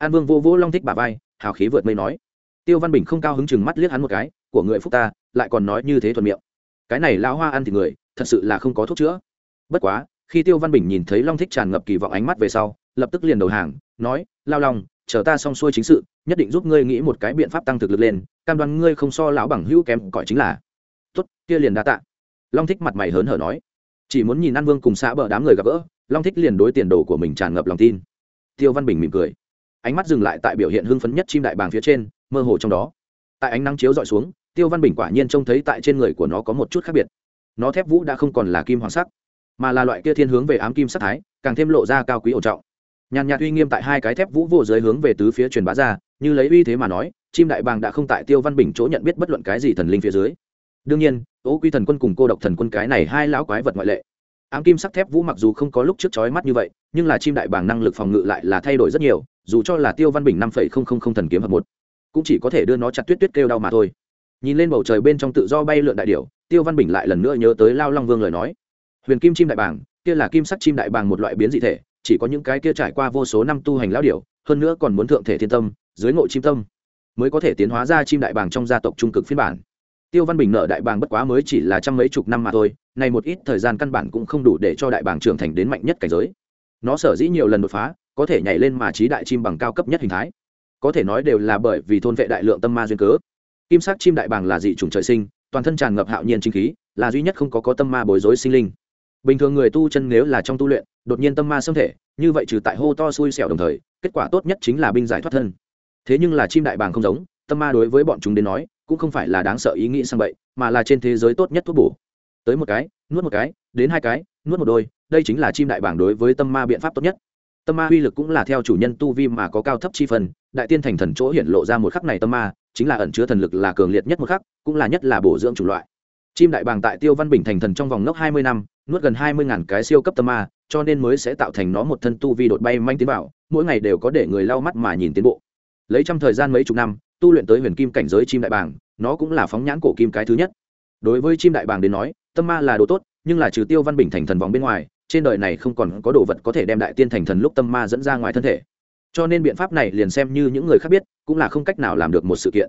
[SPEAKER 1] an vương vô vô long thích bà vai, hào khí vượt mây nói. Tiêu văn bình không cao hứng chừng mắt liếc hắn một cái, của người phúc ta, lại còn nói như thế thuận miệng. Cái này lão hoa ăn thì người, thật sự là không có thuốc chữa. Bất quá, khi tiêu văn bình nhìn thấy long thích tràn ngập kỳ vọng ánh mắt về sau, lập tức liền đầu hàng, nói, lao long, chờ ta xong xuôi chính sự, nhất định giúp ngươi nghĩ một cái biện pháp tăng thực lực lên, cam đoan ngươi không so lão bằng hữu kém cỏi chính là. Tốt, kia liền đa tạ. Long thích mặt mày hớn hở nói. Chỉ muốn nhìn an vương cùng xã bờ đám người gặp gỡ, long thích liền đối tiền đồ của mình tràn ngập lòng tin. Tiêu văn bình mỉm cười ánh mắt dừng lại tại biểu hiện hưng phấn nhất chim đại bàng phía trên, mơ hồ trong đó. Tại ánh nắng chiếu dọi xuống, tiêu văn bình quả nhiên trông thấy tại trên người của nó có một chút khác biệt. Nó thép vũ đã không còn là kim hoàng sắc, mà là loại kia thiên hướng về ám kim sắc thái, càng thêm lộ ra cao quý ổn trọng. Nhàn nhạt uy nghiêm tại hai cái thép vũ vô dưới hướng về tứ phía truyền bá ra, như lấy uy thế mà nói, chim đại bàng đã không tại tiêu văn bình chỗ nhận biết bất luận cái gì thần linh phía dưới. Đương nhiên ố quy thần quân cùng cô độc thần quân cái này hai lão quái vật ngoại lệ. Ám kim sắc thép vũ mặc dù không có lúc trước chói mắt như vậy, nhưng là chim đại bàng năng lực phòng ngự lại là thay đổi rất nhiều dù cho là tiêu văn bình năm không không không thần kiếm hợp một, cũng chỉ có thể đưa nó chặt tuyết tuyết kêu đau mà thôi. Nhìn lên bầu trời bên trong tự do bay lượn đại điểu, tiêu văn bình lại lần nữa nhớ tới lao long vương lời nói. Huyền kim chim đại bàng, kia là kim sắc chim đại bàng một loại biến dị thể, chỉ có những cái kia trải qua vô số năm tu hành lão điểu, hơn nữa còn muốn thượng thể thiên tâm, dưới ngộ chim tâm, mới có thể tiến hóa ra chim đại bàng trong gia tộc trung cực phiên bản. Tiêu văn bình nợ đại bàng bất quá mới chỉ là trăm mấy chục năm mà thôi này một ít thời gian căn bản cũng không đủ để cho đại bàng trưởng thành đến mạnh nhất cảnh giới. Nó sở dĩ nhiều lần đột phá có thể nhảy lên mà trí đại chim bằng cao cấp nhất hình thái. Có thể nói đều là bởi vì thôn vệ đại lượng tâm ma duyên cớ. Kim sắc chim đại bàng là dị chủng trời sinh, toàn thân tràn ngập hạo nhiên chính khí, là duy nhất không có có tâm ma bối rối sinh linh. Bình thường người tu chân nếu là trong tu luyện, đột nhiên tâm ma xâm thể, như vậy trừ tại hô to xui xẻo đồng thời, kết quả tốt nhất chính là binh giải thoát thân. Thế nhưng là chim đại bàng không giống, tâm ma đối với bọn chúng đến nói, cũng không phải là đáng sợ ý nghĩ sang bậy, mà là trên thế giới tốt nhất thuốc bổ. Tới một cái, nuốt một cái, đến hai cái, nuốt một đôi, đây chính là chim đại bàng đối với tâm ma biện pháp tốt nhất tâm ma uy lực cũng là theo chủ nhân tu vi mà có cao thấp chi phần, đại tiên thành thần chỗ hiện lộ ra một khắc này tâm ma, chính là ẩn chứa thần lực là cường liệt nhất một khắc, cũng là nhất là bổ dưỡng chủng loại. Chim đại bàng tại tiêu văn bình thành thần trong vòng ngốc hai mươi năm, nuốt gần hai mươi ngàn cái siêu cấp tâm ma, cho nên mới sẽ tạo thành nó một thân tu vi đột bay manh tiến vào, mỗi ngày đều có để người lau mắt mà nhìn tiến bộ. Lấy trong thời gian mấy chục năm, tu luyện tới huyền kim cảnh giới chim đại bàng, nó cũng là phóng nhãn cổ kim cái thứ nhất. Đối với chim đại bàng đến nói, tâm ma là đồ tốt, nhưng là trừ tiêu văn bình thành thần vòng bên ngoài trên đời này không còn có đồ vật có thể đem đại tiên thành thần lúc tâm ma dẫn ra ngoài thân thể. Cho nên biện pháp này liền xem như những người khác biết, cũng là không cách nào làm được một sự kiện.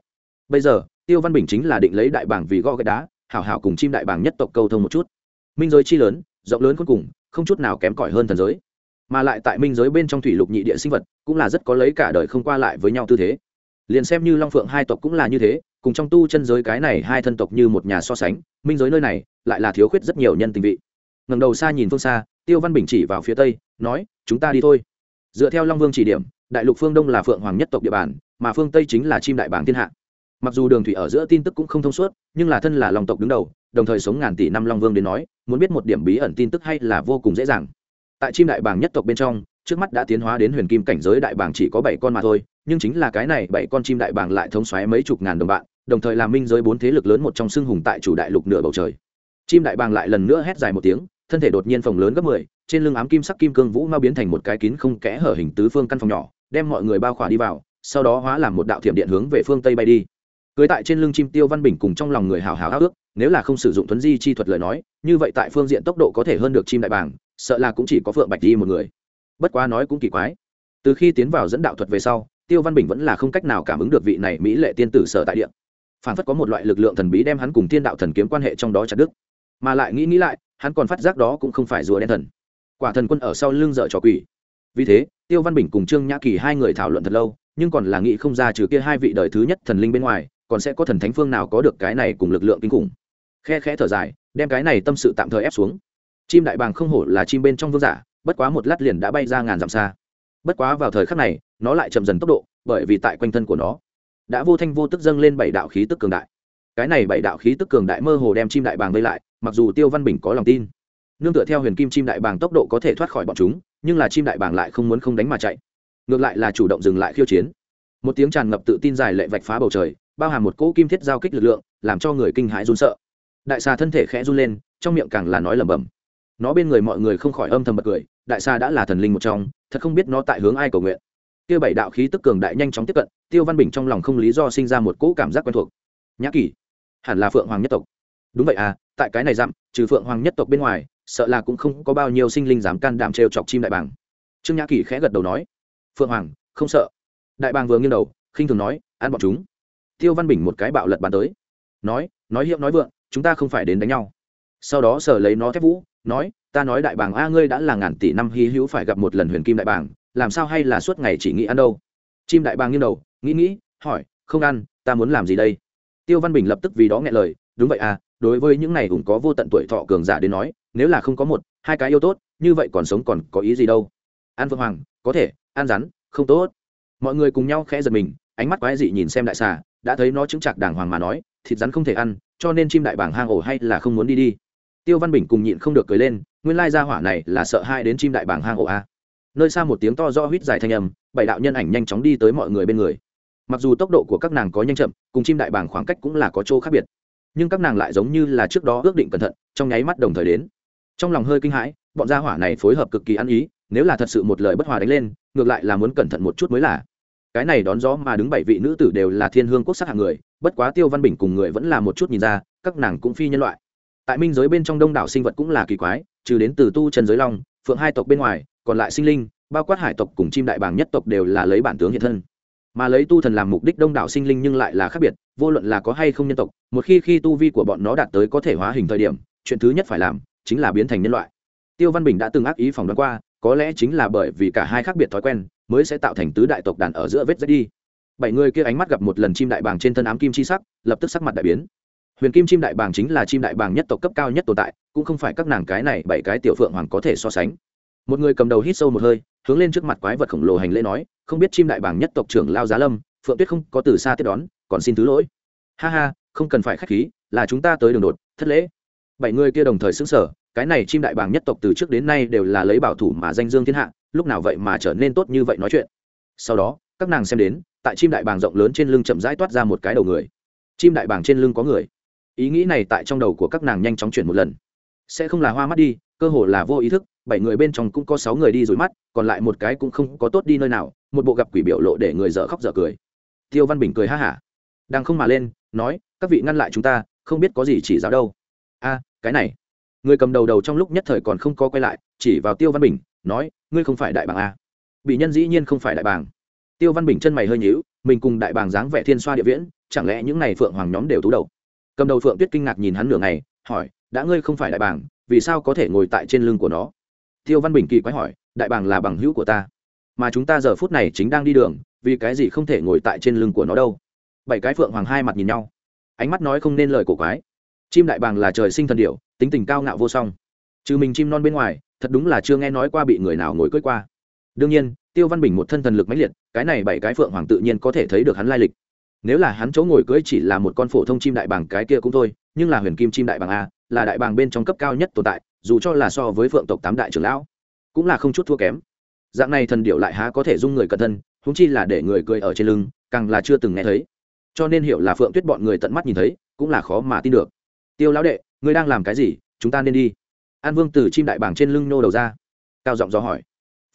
[SPEAKER 1] Bây giờ, tiêu văn bình chính là định lấy đại bảng vì gõ gạch đá, hảo hảo cùng chim đại bảng nhất tộc câu thông một chút. Minh giới chi lớn, rộng lớn cuối cùng, không chút nào kém cỏi hơn thần giới. Mà lại tại minh giới bên trong thủy lục nhị địa sinh vật, cũng là rất có lấy cả đời không qua lại với nhau tư thế. Liền xem như long phượng hai tộc cũng là như thế, cùng trong tu chân giới cái này hai thân tộc như một nhà so sánh, minh giới nơi này, lại là thiếu khuyết rất nhiều nhân tình vị ngẩng đầu xa nhìn phương xa, tiêu văn bình chỉ vào phía tây, nói, chúng ta đi thôi. Dựa theo long vương chỉ điểm, đại lục phương đông là phượng hoàng nhất tộc địa bàn, mà phương tây chính là chim đại bảng thiên hạ. Mặc dù đường thủy ở giữa tin tức cũng không thông suốt, nhưng là thân là long tộc đứng đầu, đồng thời sống ngàn tỷ năm long vương đến nói, muốn biết một điểm bí ẩn tin tức hay là vô cùng dễ dàng. Tại chim đại bảng nhất tộc bên trong, trước mắt đã tiến hóa đến huyền kim cảnh giới đại bảng chỉ có bảy con mà thôi, nhưng chính là cái này bảy con chim đại bảng lại thống xoáy mấy chục ngàn đồng bạn, đồng thời là minh giới bốn thế lực lớn một trong xưng hùng tại chủ đại lục nửa bầu trời chim đại bàng lại lần nữa hét dài một tiếng, thân thể đột nhiên phồng lớn gấp mười, trên lưng ám kim sắc kim cương vũ mau biến thành một cái kín không kẽ hở hình tứ phương căn phòng nhỏ, đem mọi người bao khỏa đi vào, sau đó hóa làm một đạo thiểm điện hướng về phương tây bay đi. Cưới tại trên lưng chim tiêu văn bình cùng trong lòng người hào hào háo ước nếu là không sử dụng thuấn di chi thuật lời nói, như vậy tại phương diện tốc độ có thể hơn được chim đại bàng, sợ là cũng chỉ có phượng bạch di một người. Bất quá nói cũng kỳ quái. Từ khi tiến vào dẫn đạo thuật về sau, tiêu văn bình vẫn là không cách nào cảm ứng được vị này mỹ lệ tiên tử sở tại địa. Phản phất có một loại lực lượng thần bí đem hắn cùng thiên đạo thần kiếm quan hệ trong đó chặt đức mà lại nghĩ nghĩ lại, hắn còn phát giác đó cũng không phải rùa đen thần. Quả thần quân ở sau lưng dợ trò quỷ. Vì thế, tiêu văn bình cùng trương nhã kỳ hai người thảo luận thật lâu, nhưng còn là nghĩ không ra trừ kia hai vị đời thứ nhất thần linh bên ngoài, còn sẽ có thần thánh phương nào có được cái này cùng lực lượng kinh khủng. Khe khẽ thở dài, đem cái này tâm sự tạm thời ép xuống. Chim đại bàng không hổ là chim bên trong vương giả, bất quá một lát liền đã bay ra ngàn dặm xa. Bất quá vào thời khắc này, nó lại chậm dần tốc độ, bởi vì tại quanh thân của nó, đã vô thanh vô tức dâng lên bảy đạo khí tức cường đại. Cái này bảy đạo khí tức cường đại mơ hồ đem chim đại bàng vây lại mặc dù tiêu văn bình có lòng tin, nương tựa theo huyền kim chim đại bàng tốc độ có thể thoát khỏi bọn chúng, nhưng là chim đại bàng lại không muốn không đánh mà chạy. Ngược lại là chủ động dừng lại khiêu chiến. Một tiếng tràn ngập tự tin dài lệ vạch phá bầu trời, bao hàm một cỗ kim thiết giao kích lực lượng, làm cho người kinh hãi run sợ. Đại xà thân thể khẽ run lên, trong miệng càng là nói lẩm bẩm. Nó bên người mọi người không khỏi âm thầm bật cười, đại xà đã là thần linh một trong, thật không biết nó tại hướng ai cầu nguyện. Kia bảy đạo khí tức cường đại nhanh chóng tiếp cận, tiêu văn bình trong lòng không lý do sinh ra một cỗ cảm giác quen thuộc. Nhã kỳ hẳn là phượng hoàng nhất tộc đúng vậy à tại cái này dặm, trừ phượng hoàng nhất tộc bên ngoài, sợ là cũng không có bao nhiêu sinh linh dám can đảm trêu chọc chim đại bàng. Trương nhã kỳ khẽ gật đầu nói, phượng hoàng, không sợ. Đại bàng vừa nghiêng đầu, khinh thường nói, ăn bọn chúng. Tiêu văn bình một cái bạo lật bàn tới, nói nói hiệu nói vượng, chúng ta không phải đến đánh nhau. Sau đó sở lấy nó thép vũ, nói, ta nói đại bàng a, ngươi đã là ngàn tỷ năm hy hữu phải gặp một lần huyền kim đại bàng, làm sao hay là suốt ngày chỉ nghĩ ăn đâu? Chim đại bàng nghiêng đầu, nghĩ nghĩ, hỏi, không ăn, ta muốn làm gì đây? Tiêu văn bình lập tức vì đó nghe lời, đúng vậy à đối với những này cũng có vô tận tuổi thọ cường giả đến nói, nếu là không có một, hai cái yêu tốt, như vậy còn sống còn có ý gì đâu. An vương hoàng, có thể, an rắn, không tốt. Mọi người cùng nhau khẽ giật mình, ánh mắt quái dị nhìn xem đại xà, đã thấy nó chứng chặt đàng hoàng mà nói, thịt rắn không thể ăn, cho nên chim đại bảng hang ổ hay là không muốn đi đi. Tiêu văn bình cùng nhịn không được cười lên, nguyên lai gia hỏa này là sợ hai đến chim đại bảng hang ổ a. Nơi xa một tiếng to do huýt dài thanh âm, bảy đạo nhân ảnh nhanh chóng đi tới mọi người bên người. Mặc dù tốc độ của các nàng có nhanh chậm, cùng chim đại bảng khoảng cách cũng là có chỗ khác biệt nhưng các nàng lại giống như là trước đó ước định cẩn thận, trong nháy mắt đồng thời đến. Trong lòng hơi kinh hãi, bọn gia hỏa này phối hợp cực kỳ ăn ý, nếu là thật sự một lời bất hòa đánh lên, ngược lại là muốn cẩn thận một chút mới là. Cái này đón gió mà đứng bảy vị nữ tử đều là thiên hương quốc sắc hạng người, bất quá tiêu văn bình cùng người vẫn là một chút nhìn ra, các nàng cũng phi nhân loại. Tại minh giới bên trong đông đảo sinh vật cũng là kỳ quái, trừ đến từ tu trần giới long, phượng hai tộc bên ngoài, còn lại sinh linh, bao quát hải tộc cùng chim đại bàng nhất tộc đều là lấy bản tướng hiện thân mà lấy tu thần làm mục đích đông đảo sinh linh nhưng lại là khác biệt, vô luận là có hay không nhân tộc, một khi khi tu vi của bọn nó đạt tới có thể hóa hình thời điểm, chuyện thứ nhất phải làm chính là biến thành nhân loại. Tiêu văn bình đã từng ác ý phỏng đoán qua, có lẽ chính là bởi vì cả hai khác biệt thói quen, mới sẽ tạo thành tứ đại tộc đàn ở giữa vết rách đi. Bảy người kia ánh mắt gặp một lần chim đại bàng trên thân ám kim chi sắc, lập tức sắc mặt đại biến. Huyền kim chim đại bàng chính là chim đại bàng nhất tộc cấp cao nhất tồn tại, cũng không phải các nàng cái này bảy cái tiểu phượng hoàng có thể so sánh một người cầm đầu hít sâu một hơi, hướng lên trước mặt quái vật khổng lồ hành lễ nói, không biết chim đại bàng nhất tộc trưởng lao giá lâm, phượng tuyết không có từ xa tiếp đón, còn xin thứ lỗi. Ha ha, không cần phải k h á c h khí, là chúng ta tới đường đột, thất lễ. Bảy người kia đồng thời xứng sở cái này chim đại bàng nhất tộc từ trước đến nay đều là lấy bảo thủ mà danh dương thiên hạ, lúc nào vậy mà trở nên tốt như vậy nói chuyện. Sau đó, các nàng xem đến, tại chim đại bàng rộng lớn trên lưng chậm rãi toát ra một cái đầu người. Chim đại bàng trên lưng có người. Ý nghĩ này tại trong đầu của các nàng nhanh chóng chuyển một lần. Sẽ không là hoa mắt đi, cơ hồ là vô ý thức bảy người bên trong cũng có sáu người đi rồi mắt, còn lại một cái cũng không có tốt đi nơi nào, một bộ gặp quỷ biểu lộ để người dở khóc dở cười. Tiêu văn bình cười ha hả. Đang không mà lên, nói, các vị ngăn lại chúng ta, không biết có gì chỉ giáo đâu. A, cái này. Người cầm đầu đầu trong lúc nhất thời còn không có quay lại, chỉ vào tiêu văn bình, nói, ngươi không phải đại bàng a. Bị nhân dĩ nhiên không phải đại bàng. Tiêu văn bình chân mày hơi nhíu, mình cùng đại bàng dáng vẻ thiên xoa địa viễn, chẳng lẽ những này phượng hoàng nhóm đều tú đầu? Cầm đầu phượng tuyết kinh ngạc nhìn hắn nửa ngày, hỏi, đã ngươi không phải đại bàng, vì sao có thể ngồi tại trên lưng của nó? Tiêu văn bình kỳ quái hỏi, đại bàng là bằng hữu của ta, mà chúng ta giờ phút này chính đang đi đường, vì cái gì không thể ngồi tại trên lưng của nó đâu? Bảy cái phượng hoàng hai mặt nhìn nhau, ánh mắt nói không nên lời cổ quái. Chim đại bàng là trời sinh thần điệu tính tình cao ngạo vô song. Trừ mình chim non bên ngoài, thật đúng là chưa nghe nói qua bị người nào ngồi cưỡi qua. Đương nhiên, tiêu văn bình một thân thần lực mãnh liệt, cái này bảy cái phượng hoàng tự nhiên có thể thấy được hắn lai lịch. Nếu là hắn chỗ ngồi cưỡi chỉ là một con phổ thông chim đại bàng cái kia cũng thôi, nhưng là huyền kim chim đại bàng a, là đại bàng bên trong cấp cao nhất tồn tại dù cho là so với phượng tộc tám đại trưởng lão, cũng là không chút thua kém. Dạng này thần điệu lại há có thể dung người cẩn thân húng chi là để người cười ở trên lưng, càng là chưa từng nghe thấy. Cho nên hiểu là phượng tuyết bọn người tận mắt nhìn thấy, cũng là khó mà tin được. Tiêu lão đệ, ngươi đang làm cái gì? Chúng ta nên đi. An vương từ chim đại bàng trên lưng nô đầu ra. Cao giọng do hỏi.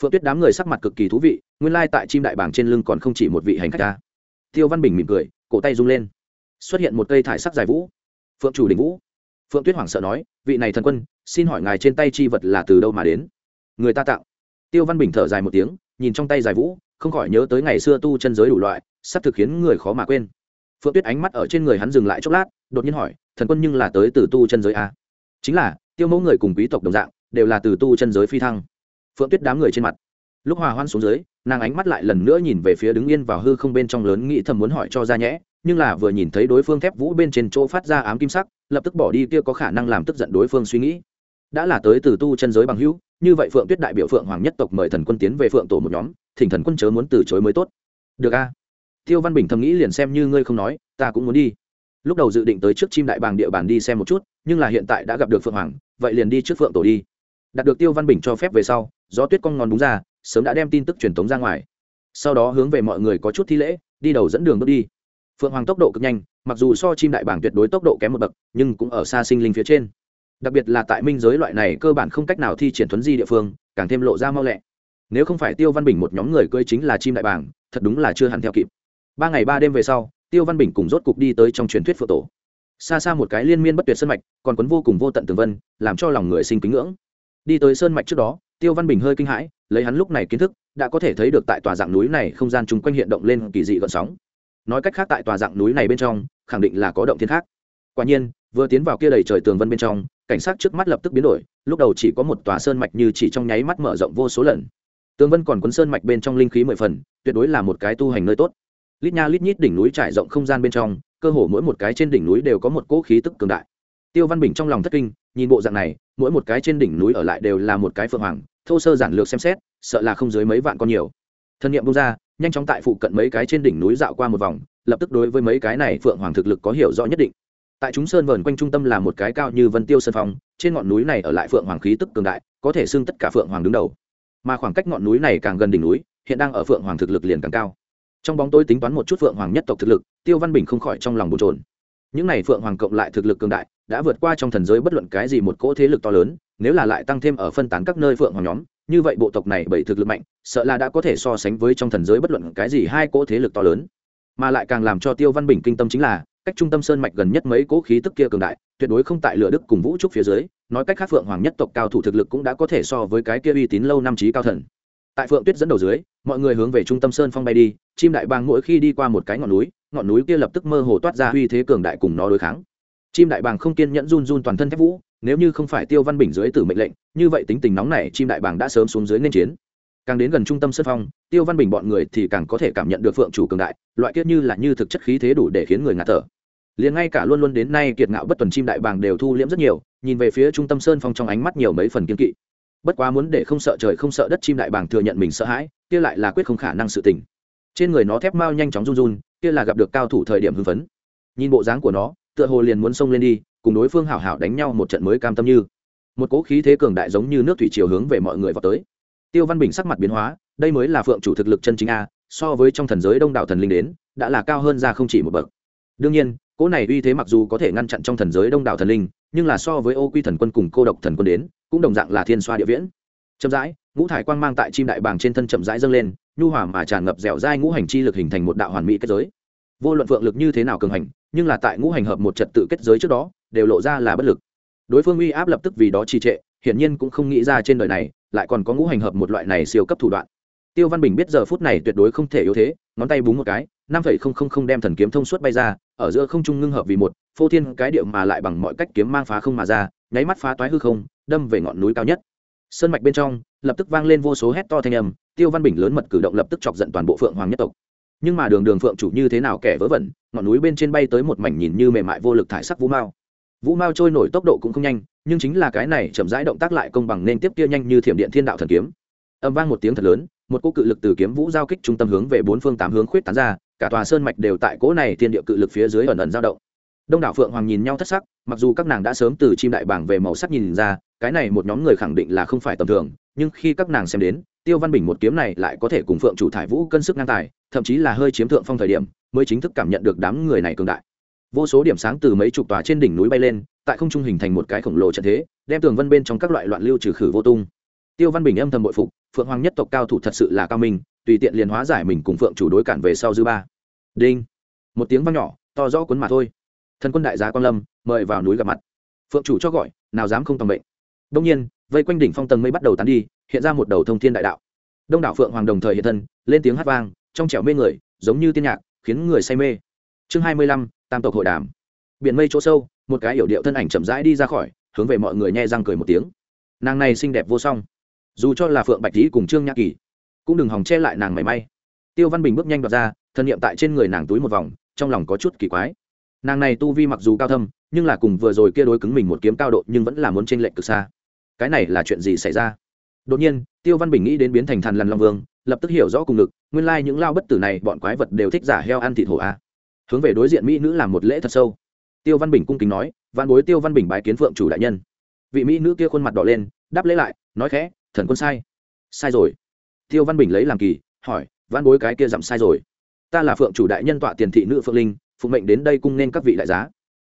[SPEAKER 1] Phượng tuyết đám người sắc mặt cực kỳ thú vị, nguyên lai tại chim đại bàng trên lưng còn không chỉ một vị hành khách ta. Tiêu văn bình mỉm cười, cổ tay rung lên. Xuất hiện một cây thải sắc dài vũ. Phượng chủ đỉnh vũ phượng tuyết hoảng sợ nói, vị này thần quân, xin hỏi ngài trên tay chi vật là từ đâu mà đến? Người ta tạo tiêu văn bình thở dài một tiếng, nhìn trong tay dài vũ, không khỏi nhớ tới ngày xưa tu chân giới đủ loại, sắp thực khiến người khó mà quên. Phượng tuyết ánh mắt ở trên người hắn dừng lại chốc lát, đột nhiên hỏi, thần quân nhưng là tới từ tu chân giới à? chính là, tiêu mẫu người cùng quý tộc đồng dạng, đều là từ tu chân giới phi thăng. Phượng tuyết đám người trên mặt. Lúc hòa hoan xuống dưới, nàng ánh mắt lại lần nữa nhìn về phía đứng yên vào hư không bên trong lớn nghĩ thầm muốn hỏi cho ra nhẽ nhưng là vừa nhìn thấy đối phương thép vũ bên trên chỗ phát ra ám kim sắc, lập tức bỏ đi kia có khả năng làm tức giận đối phương suy nghĩ. Đã là tới từ tu chân giới bằng hữu, như vậy phượng tuyết đại biểu phượng hoàng nhất tộc mời thần quân tiến về phượng tổ một nhóm, thỉnh thần quân chớ muốn từ chối mới tốt. Được a. Tiêu văn bình thầm nghĩ liền xem như ngươi không nói, ta cũng muốn đi. Lúc đầu dự định tới trước chim đại bàng địa bàn đi xem một chút, nhưng là hiện tại đã gặp được phượng hoàng, vậy liền đi trước phượng tổ đi. Đạt được tiêu văn bình cho phép về sau, gió tuyết con ngón đúng ra, sớm đã đem tin tức truyền tống ra ngoài. Sau đó hướng về mọi người có chút thi lễ, đi đầu dẫn đường bước đi phượng hoàng tốc độ cực nhanh mặc dù so chim đại bảng tuyệt đối tốc độ kém một bậc nhưng cũng ở xa sinh linh phía trên. Đặc biệt là tại minh giới loại này cơ bản không cách nào thi triển thuấn di địa phương càng thêm lộ ra mau lẹ. Nếu không phải tiêu văn bình một nhóm người cơi chính là chim đại bảng, thật đúng là chưa hẳn theo kịp. Ba ngày ba đêm về sau tiêu văn bình cùng rốt cục đi tới trong truyền thuyết phượng tổ. Xa xa một cái liên miên bất tuyệt sơn mạch còn quấn vô cùng vô tận tường vân làm cho lòng người sinh kính ngưỡng. Đi tới sơn mạch trước đó tiêu văn bình hơi kinh hãi lấy hắn lúc này kiến thức đã có thể thấy được tại tòa dạng núi này không gian chung quanh hiện động lên kỳ dị gợn sóng nói cách khác tại tòa dạng núi này bên trong, khẳng định là có động thiên khác. Quả nhiên, vừa tiến vào kia đầy trời tường vân bên trong, cảnh sát trước mắt lập tức biến đổi, lúc đầu chỉ có một tòa sơn mạch như chỉ trong nháy mắt mở rộng vô số lần. Tường vân còn quấn sơn mạch bên trong linh khí mười phần, tuyệt đối là một cái tu hành nơi tốt. Lít nha lít nhít đỉnh núi trải rộng không gian bên trong, cơ hồ mỗi một cái trên đỉnh núi đều có một cỗ khí tức cường đại. Tiêu văn bình trong lòng thất kinh, nhìn bộ dạng này, mỗi một cái trên đỉnh núi ở lại đều là một cái phượng hoàng, thô sơ giản lược xem xét, sợ là không dưới mấy vạn con nhiều. Thân nhiệm bung ra nhanh chóng tại phụ cận mấy cái trên đỉnh núi dạo qua một vòng, lập tức đối với mấy cái này phượng hoàng thực lực có hiểu rõ nhất định. Tại chúng sơn vờn quanh trung tâm là một cái cao như vân tiêu sơn phong, trên ngọn núi này ở lại phượng hoàng khí tức cường đại, có thể xưng tất cả phượng hoàng đứng đầu. Mà khoảng cách ngọn núi này càng gần đỉnh núi, hiện đang ở phượng hoàng thực lực liền càng cao. Trong bóng tối tính toán một chút phượng hoàng nhất tộc thực lực, tiêu văn bình không khỏi trong lòng bồn trồn những này phượng hoàng cộng lại thực lực cường đại, đã vượt qua trong thần giới bất luận cái gì một cỗ thế lực to lớn, nếu là lại tăng thêm ở phân tán các nơi phượng hoàng nhóm như vậy bộ tộc này bảy thực lực mạnh, sợ là đã có thể so sánh với trong thần giới bất luận cái gì hai cỗ thế lực to lớn. Mà lại càng làm cho tiêu văn bình kinh tâm chính là, cách trung tâm sơn mạch gần nhất mấy cỗ khí tức kia cường đại, tuyệt đối không tại lửa đức cùng vũ trúc phía dưới, nói cách khác phượng hoàng nhất tộc cao thủ thực lực cũng đã có thể so với cái kia uy tín lâu năm trí cao thần. Tại phượng tuyết dẫn đầu dưới, mọi người hướng về trung tâm sơn phong bay đi, chim đại bàng mỗi khi đi qua một cái ngọn núi ngọn núi kia lập tức mơ hồ toát ra uy thế cường đại cùng nó đối kháng. Chim đại bàng không kiên nhẫn run run toàn thân thép vũ nếu như không phải tiêu văn bình dưới tử mệnh lệnh, như vậy tính tình nóng này chim đại bàng đã sớm xuống dưới nên chiến. Càng đến gần trung tâm sân phong, tiêu văn bình bọn người thì càng có thể cảm nhận được phượng chủ cường đại, loại kiết như là như thực chất khí thế đủ để khiến người ngạt thở. Liền ngay cả luôn luôn đến nay kiệt ngạo bất tuần chim đại bàng đều thu liễm rất nhiều, nhìn về phía trung tâm sơn phong trong ánh mắt nhiều mấy phần kiên kỵ. Bất quá muốn để không sợ trời không sợ đất chim đại bàng thừa nhận mình sợ hãi, kia lại là quyết không khả năng sự tình. Trên người nó thép mau nhanh chóng run run, kia là gặp được cao thủ thời điểm hưng phấn. Nhìn bộ dáng của nó, tựa hồ liền muốn xông lên đi cùng đối phương hảo hảo đánh nhau một trận mới cam tâm như. Một cỗ khí thế cường đại giống như nước thủy chiều hướng về mọi người vào tới. Tiêu văn bình sắc mặt biến hóa, đây mới là phượng chủ thực lực chân chính a, so với trong thần giới đông đảo thần linh đến, đã là cao hơn ra không chỉ một bậc. Đương nhiên, cỗ này uy thế mặc dù có thể ngăn chặn trong thần giới đông đảo thần linh, nhưng là so với ô quy thần quân cùng cô độc thần quân đến, cũng đồng dạng là thiên xoa địa viễn. Chậm rãi, ngũ thải quang mang tại chim đại bàng trên thân chậm rãi dâng lên, nhu hòa mà tràn ngập dẻo dai ngũ hành chi lực hình thành một đạo hoàn mỹ kết giới. Vô luận phượng lực như thế nào cường hành, nhưng là tại ngũ hành hợp một trật tự kết giới trước đó đều lộ ra là bất lực. Đối phương uy áp lập tức vì đó trì trệ, hiển nhiên cũng không nghĩ ra trên đời này lại còn có ngũ hành hợp một loại này siêu cấp thủ đoạn. Tiêu văn bình biết giờ phút này tuyệt đối không thể yếu thế, ngón tay búng một cái, năm phẩy không không không đem thần kiếm thông suốt bay ra, ở giữa không trung ngưng hợp vì một, phô thiên cái điệu mà lại bằng mọi cách kiếm mang phá không mà ra, nháy mắt phá toái hư không, đâm về ngọn núi cao nhất. Sơn mạch bên trong, lập tức vang lên vô số hét to thanh âm, tiêu văn bình lớn mật cử động lập tức chọc giận toàn bộ phượng hoàng nhất tộc. Nhưng mà đường đường phượng chủ như thế nào kẻ vớ vẩn, ngọn núi bên trên bay tới một mảnh nhìn như mềm mại vô lực thải sắc vũ mao vũ mao trôi nổi tốc độ cũng không nhanh, nhưng chính là cái này chậm rãi động tác lại công bằng nên tiếp kia nhanh như thiểm điện thiên đạo thần kiếm. Âm vang một tiếng thật lớn, một cỗ cự lực từ kiếm vũ giao kích trung tâm hướng về bốn phương tám hướng khuyết tán ra, cả tòa sơn mạch đều tại cỗ này thiên địa cự lực phía dưới ẩn ẩn dao động. Đông đảo phượng hoàng nhìn nhau thất sắc, mặc dù các nàng đã sớm từ chim đại bảng về màu sắc nhìn ra, cái này một nhóm người khẳng định là không phải tầm thường, nhưng khi các nàng xem đến, tiêu văn bình một kiếm này lại có thể cùng phượng chủ thải vũ cân sức ngang tài, thậm chí là hơi chiếm thượng phong thời điểm, mới chính thức cảm nhận được đám người này cường đại vô số điểm sáng từ mấy chục tòa trên đỉnh núi bay lên, tại không trung hình thành một cái khổng lồ trận thế, đem tường vân bên trong các loại loạn lưu trừ khử vô tung. Tiêu văn bình âm thầm bội phục, phượng hoàng nhất tộc cao thủ thật sự là cao minh, tùy tiện liền hóa giải mình cùng phượng chủ đối cản về sau dư ba. Đinh. Một tiếng vang nhỏ, to rõ cuốn mà thôi. Thần quân đại gia quan lâm, mời vào núi gặp mặt. Phượng chủ cho gọi, nào dám không tầm bệnh đông nhiên, vây quanh đỉnh phong tầng mây bắt đầu tán đi, hiện ra một đầu thông thiên đại đạo. Đông đảo phượng hoàng đồng thời hiện thân, lên tiếng hát vang, trong trẻo mê người, giống như tiên nhạc, khiến người say mê. Chương hai mươi lăm tam tộc hội đàm. Biển mây chỗ sâu, một cái yểu điệu thân ảnh chậm rãi đi ra khỏi, hướng về mọi người nhẹ răng cười một tiếng. Nàng này xinh đẹp vô song. Dù cho là phượng bạch lý cùng trương nhã kỳ, cũng đừng hòng che lại nàng mảy may. Tiêu văn bình bước nhanh đoạt ra, thân nhiệm tại trên người nàng túi một vòng, trong lòng có chút kỳ quái. Nàng này tu vi mặc dù cao thâm, nhưng là cùng vừa rồi kia đối cứng mình một kiếm cao độ nhưng vẫn là muốn trên lệch cực xa. Cái này là chuyện gì xảy ra? Đột nhiên, tiêu văn bình nghĩ đến biến thành thần lằn long vương, lập tức hiểu rõ cùng ngực nguyên lai những lao bất tử này bọn quái vật đều thích giả heo ăn thịt hổ a hướng về đối diện mỹ nữ làm một lễ thật sâu. Tiêu văn bình cung kính nói văn bối tiêu văn bình bái kiến phượng chủ đại nhân. Vị mỹ nữ kia khuôn mặt đỏ lên, đáp lễ lại, nói khẽ, thần quân sai. Sai rồi. Tiêu văn bình lấy làm kỳ, hỏi văn bối cái kia dặm sai rồi? Ta là phượng chủ đại nhân tọa tiền thị nữ phượng linh phụng mệnh đến đây cung nên các vị đại giá.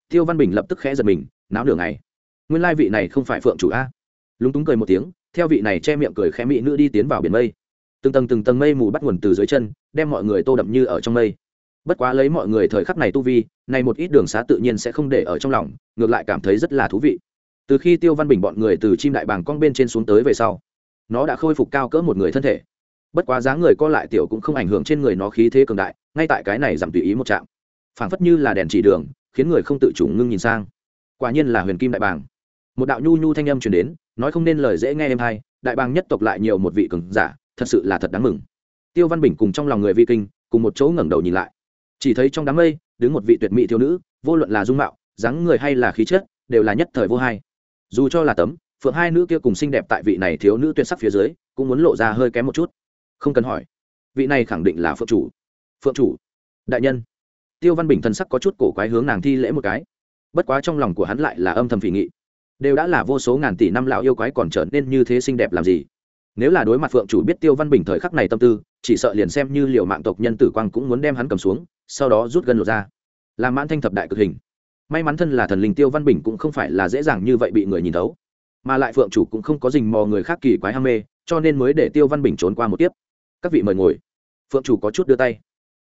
[SPEAKER 1] Tiêu văn bình lập tức khẽ giật mình, náo nửa ngày. Nguyên lai vị này không phải phượng chủ a. Lúng túng cười một tiếng, theo vị này che miệng cười khẽ mỹ nữ đi tiến vào biển mây. Từng tầng từng tầng mây mù bắt nguồn từ dưới chân, đem mọi người tô đậm như ở trong mây bất quá lấy mọi người thời khắc này tu vi, này một ít đường xá tự nhiên sẽ không để ở trong lòng, ngược lại cảm thấy rất là thú vị. Từ khi tiêu văn bình bọn người từ chim đại bàng con bên trên xuống tới về sau, nó đã khôi phục cao cỡ một người thân thể. Bất quá dáng người co lại tiểu cũng không ảnh hưởng trên người nó khí thế cường đại, ngay tại cái này giảm tùy ý một chạm phảng phất như là đèn chỉ đường, khiến người không tự chủ ngưng nhìn sang. Quả nhiên là huyền kim đại bàng. Một đạo nhu nhu thanh âm truyền đến, nói không nên lời dễ nghe em hay, đại bàng nhất tộc lại nhiều một vị cường giả, thật sự là thật đáng mừng. Tiêu văn bình cùng trong lòng người vi kinh, cùng một chỗ ngẩng đầu nhìn lại chỉ thấy trong đám mây, đứng một vị tuyệt mỹ thiếu nữ, vô luận là dung mạo, dáng người hay là khí chất, đều là nhất thời vô hai. Dù cho là tấm, phượng hai nữ kia cùng xinh đẹp tại vị này thiếu nữ tuyệt sắc phía dưới, cũng muốn lộ ra hơi kém một chút. Không cần hỏi. Vị này khẳng định là phượng chủ. Phượng chủ. Đại nhân. Tiêu văn bình thân sắc có chút cổ quái hướng nàng thi lễ một cái. Bất quá trong lòng của hắn lại là âm thầm phỉ nghị. Đều đã là vô số ngàn tỷ năm lão yêu quái còn trở nên như thế xinh đẹp làm gì? Nếu là đối mặt phượng chủ biết tiêu văn bình thời khắc này tâm tư, chỉ sợ liền xem như liệu mạng tộc nhân tử quang cũng muốn đem hắn cầm xuống sau đó rút gân lột ra. Làm mãn thanh thập đại cực hình. May mắn thân là thần linh tiêu văn bình cũng không phải là dễ dàng như vậy bị người nhìn thấu. Mà lại phượng chủ cũng không có dình mò người khác kỳ quái ham mê, cho nên mới để tiêu văn bình trốn qua một tiếp các vị mời ngồi. Phượng chủ có chút đưa tay.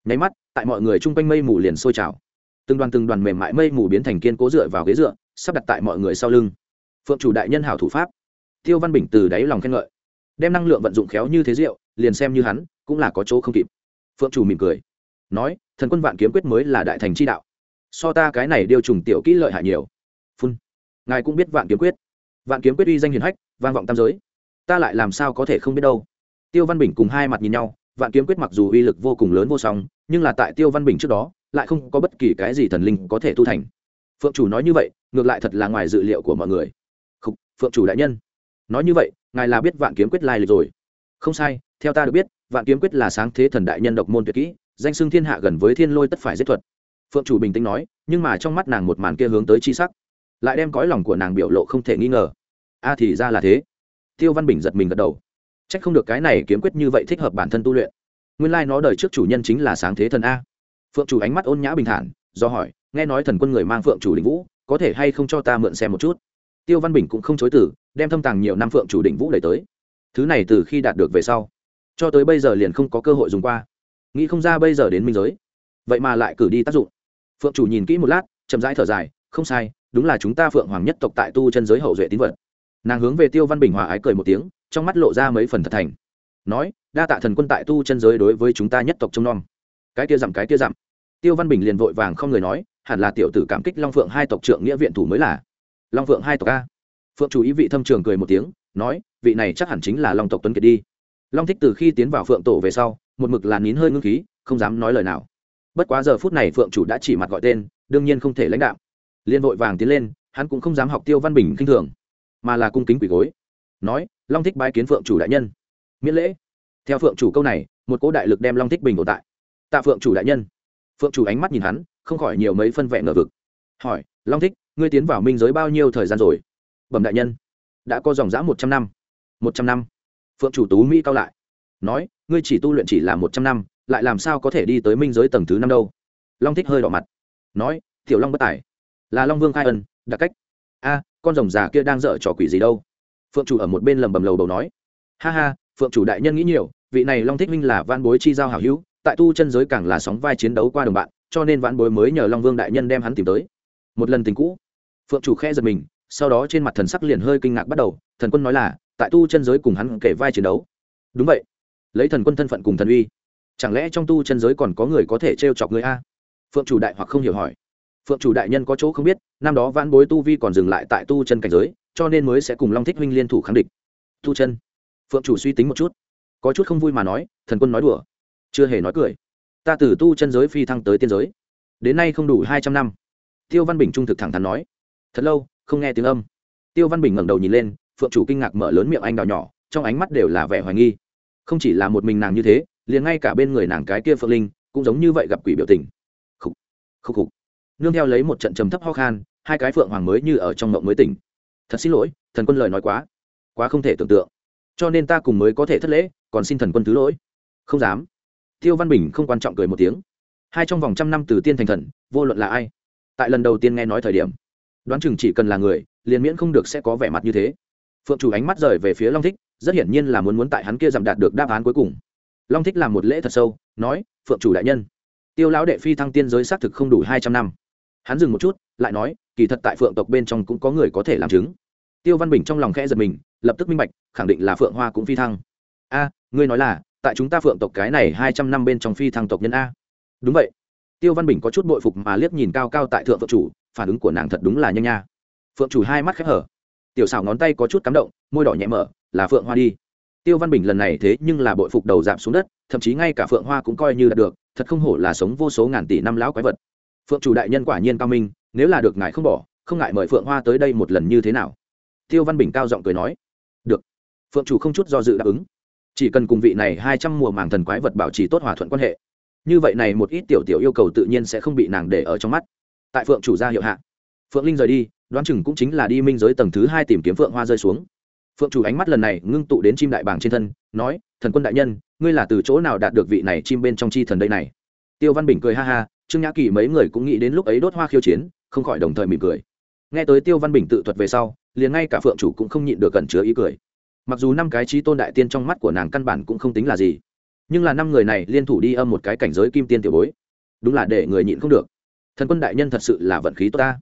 [SPEAKER 1] Nháy mắt, tại mọi người chung quanh mây mù liền sôi trào. Từng đoàn từng đoàn mềm mại mây mù biến thành kiên cố dựa vào ghế dựa, sắp đặt tại mọi người sau lưng. Phượng chủ đại nhân hảo thủ pháp. Tiêu văn bình từ đáy lòng khen ngợi. Đem năng lượng vận dụng khéo như thế rượu, liền xem như hắn, cũng là có chỗ không kịp. Phượng chủ mỉm cười. Nói thần quân vạn kiếm quyết mới là đại thành chi đạo. So ta cái này điều trùng tiểu kỹ lợi hại nhiều. Phun. Ngài cũng biết vạn kiếm quyết. Vạn kiếm quyết uy danh hiền hách vang vọng tam giới. Ta lại làm sao có thể không biết đâu? Tiêu văn bình cùng hai mặt nhìn nhau vạn kiếm quyết mặc dù uy lực vô cùng lớn vô song nhưng là tại tiêu văn bình trước đó lại không có bất kỳ cái gì thần linh có thể tu thành. Phượng chủ nói như vậy ngược lại thật là ngoài dự liệu của mọi người. Khúc, phượng chủ đại nhân. Nói như vậy ngài là biết vạn kiếm quyết lai lịch rồi. Không sai theo ta được biết vạn kiếm quyết là sáng thế thần đại nhân độc môn tuyệt kỹ danh xưng thiên hạ gần với thiên lôi tất phải giết thuật. Phượng chủ bình tĩnh nói, nhưng mà trong mắt nàng một màn kia hướng tới chi sắc, lại đem cõi lòng của nàng biểu lộ không thể nghi ngờ. A thì ra là thế. Tiêu văn bình giật mình gật đầu. C h ắ c không được cái này kiếm quyết như vậy thích hợp bản thân tu luyện. Nguyên lai、like、nó đời trước chủ nhân chính là sáng thế thần a. Phượng chủ ánh mắt ôn nhã bình thản, do hỏi, nghe nói thần quân người mang phượng chủ đỉnh vũ, có thể hay không cho ta mượn xem một chút? Tiêu văn bình cũng không chối từ, đem thâm tàng nhiều năm phượng chủ đỉnh vũ đẩy tới. Thứ này từ khi đạt được về sau, cho tới bây giờ liền không có cơ hội dùng qua nghĩ không ra bây giờ đến minh giới. Vậy mà lại cử đi tác dụng. Phượng chủ nhìn kỹ một lát, chậm rãi thở dài, không sai, đúng là chúng ta phượng hoàng nhất tộc tại tu chân giới hậu duệ tín vật. Nàng hướng về tiêu văn bình hòa ái cười một tiếng, trong mắt lộ ra mấy phần thật thành. Nói, đa tạ thần quân tại tu chân giới đối với chúng ta nhất tộc trông nom. Cái kia dặm cái kia dặm tiêu văn bình liền vội vàng không người nói, hẳn là tiểu tử cảm kích long phượng hai tộc trưởng nghĩa viện thủ mới là. Long phượng hai tộc a. Phượng chủ ý vị thâm trường cười một tiếng, nói, vị này chắc hẳn chính là long tộc tuấn kiệt đi long thích từ khi tiến vào phượng tổ về sau, một mực là nín hơi ngưng khí, không dám nói lời nào. Bất quá giờ phút này phượng chủ đã chỉ mặt gọi tên, đương nhiên không thể lãnh đạo liên vội vàng tiến lên, hắn cũng không dám học tiêu văn bình k i n h thường, mà là cung kính quỷ gối, nói, long thích bái kiến phượng chủ đại nhân. Miễn lễ. Theo phượng chủ câu này, một cỗ đại lực đem long thích bình ổn tại. Tạ phượng chủ đại nhân. Phượng chủ ánh mắt nhìn hắn, không khỏi nhiều mấy phân vẹn ngờ vực. Hỏi, long thích, ngươi tiến vào minh giới bao nhiêu thời gian rồi? Bẩm đại nhân, đã có dòng dã một trăm năm. Một trăm năm? Phượng chủ tú mỹ cao lại, nói, ngươi chỉ tu luyện chỉ là một trăm năm, lại làm sao có thể đi tới minh giới tầng thứ năm đâu? Long thích hơi đỏ mặt, nói, tiểu long bất tài, là long vương khai ân, đặc cách. A, con rồng già kia đang dở trò quỷ gì đâu? Phượng chủ ở một bên lầm bầm lầu đầu nói. Ha ha, phượng chủ đại nhân nghĩ nhiều, vị này long thích minh là van bối chi giao hảo hữu, tại tu chân giới càng là sóng vai chiến đấu qua đồng bạn, cho nên vãn bối mới nhờ long vương đại nhân đem hắn tìm tới. Một lần tình cũ, phượng chủ khe giật mình, sau đó trên mặt thần sắc liền hơi kinh ngạc bắt đầu, thần quân nói là tại tu chân giới cùng hắn kể vai chiến đấu. Đúng vậy. Lấy thần quân thân phận cùng thần uy. Chẳng lẽ trong tu chân giới còn có người có thể t r e o chọc người a? Phượng chủ đại hoặc không hiểu hỏi. Phượng chủ đại nhân có chỗ không biết, năm đó vãn bối tu vi còn dừng lại tại tu chân cảnh giới, cho nên mới sẽ cùng long thích huynh liên thủ kháng địch. Tu chân. Phượng chủ suy tính một chút. Có chút không vui mà nói, thần quân nói đùa. Chưa hề nói cười. Ta từ tu chân giới phi thăng tới tiên giới. Đến nay không đủ hai trăm năm. Tiêu văn bình trung thực thẳng thắn nói. Thật lâu, không nghe tiếng âm. Tiêu văn bình ngẩng đầu nhìn lên phượng chủ kinh ngạc mở lớn miệng anh đào nhỏ, trong ánh mắt đều là vẻ hoài nghi. Không chỉ là một mình nàng như thế, liền ngay cả bên người nàng cái kia phượng linh, cũng giống như vậy gặp quỷ biểu tình. Khúc khúc khúc nương theo lấy một trận trầm thấp ho khan, hai cái phượng hoàng mới như ở trong mộng mới tỉnh. Thật xin lỗi, thần quân lời nói quá quá không thể tưởng tượng. Cho nên ta cùng mới có thể thất lễ, còn xin thần quân thứ lỗi. Không dám. Tiêu văn bình không quan trọng cười một tiếng. Hai trong vòng trăm năm từ tiên thành thần, vô luận là ai? Tại lần đầu tiên nghe nói thời điểm, đoán chừng chỉ cần là người, liền miễn không được sẽ có vẻ mặt như thế phượng chủ ánh mắt rời về phía long thích, rất hiển nhiên là muốn muốn tại hắn kia giảm đạt được đáp án cuối cùng. Long thích làm một lễ thật sâu, nói, phượng chủ đại nhân, tiêu lão đệ phi thăng tiên giới xác thực không đủ hai trăm năm. Hắn dừng một chút, lại nói, kỳ thật tại phượng tộc bên trong cũng có người có thể làm chứng. Tiêu văn bình trong lòng khẽ giật mình, lập tức minh bạch, khẳng định là phượng hoa cũng phi thăng. A, ngươi nói là, tại chúng ta phượng tộc cái này hai trăm năm bên trong phi thăng tộc nhân a. Đúng vậy. Tiêu văn bình có chút bội phục mà liếc nhìn cao cao tại thượng phượng chủ, phản ứng của nàng thật đúng là nhanh nha. Phượng chủ hai mắt khép hở tiểu xảo ngón tay có chút cắm động, môi đỏ nhẹ mở, là phượng hoa đi. Tiêu văn bình lần này thế nhưng là bội phục đầu giảm xuống đất, thậm chí ngay cả phượng hoa cũng coi như đạt được, thật không hổ là sống vô số ngàn tỷ năm lão quái vật. Phượng chủ đại nhân quả nhiên cao minh, nếu là được ngài không bỏ, không ngại mời phượng hoa tới đây một lần như thế nào? Tiêu văn bình cao giọng cười nói. Được. Phượng chủ không chút do dự đáp ứng. Chỉ cần cùng vị này hai trăm mùa màng thần quái vật bảo trì tốt hòa thuận quan hệ, như vậy này một ít tiểu tiểu yêu cầu tự nhiên sẽ không bị nàng để ở trong mắt. Tại phượng chủ gia hiệu hạ, phượng linh rời đi đoán chừng cũng chính là đi minh giới tầng thứ hai tìm kiếm phượng hoa rơi xuống. Phượng chủ ánh mắt lần này ngưng tụ đến chim đại bàng trên thân, nói, thần quân đại nhân, ngươi là từ chỗ nào đạt được vị này chim bên trong chi thần đây này? Tiêu văn bình cười ha ha, trương nhã kỳ mấy người cũng nghĩ đến lúc ấy đốt hoa khiêu chiến, không khỏi đồng thời mỉm cười. Nghe tới tiêu văn bình tự thuật về sau, liền ngay cả phượng chủ cũng không nhịn được cẩn chứa ý cười. Mặc dù năm cái trí tôn đại tiên trong mắt của nàng căn bản cũng không tính là gì, nhưng là năm người này liên thủ đi âm một cái cảnh giới kim tiên tiểu bối, đúng là để người nhịn không được. Thần quân đại nhân thật sự là vận khí tốt ta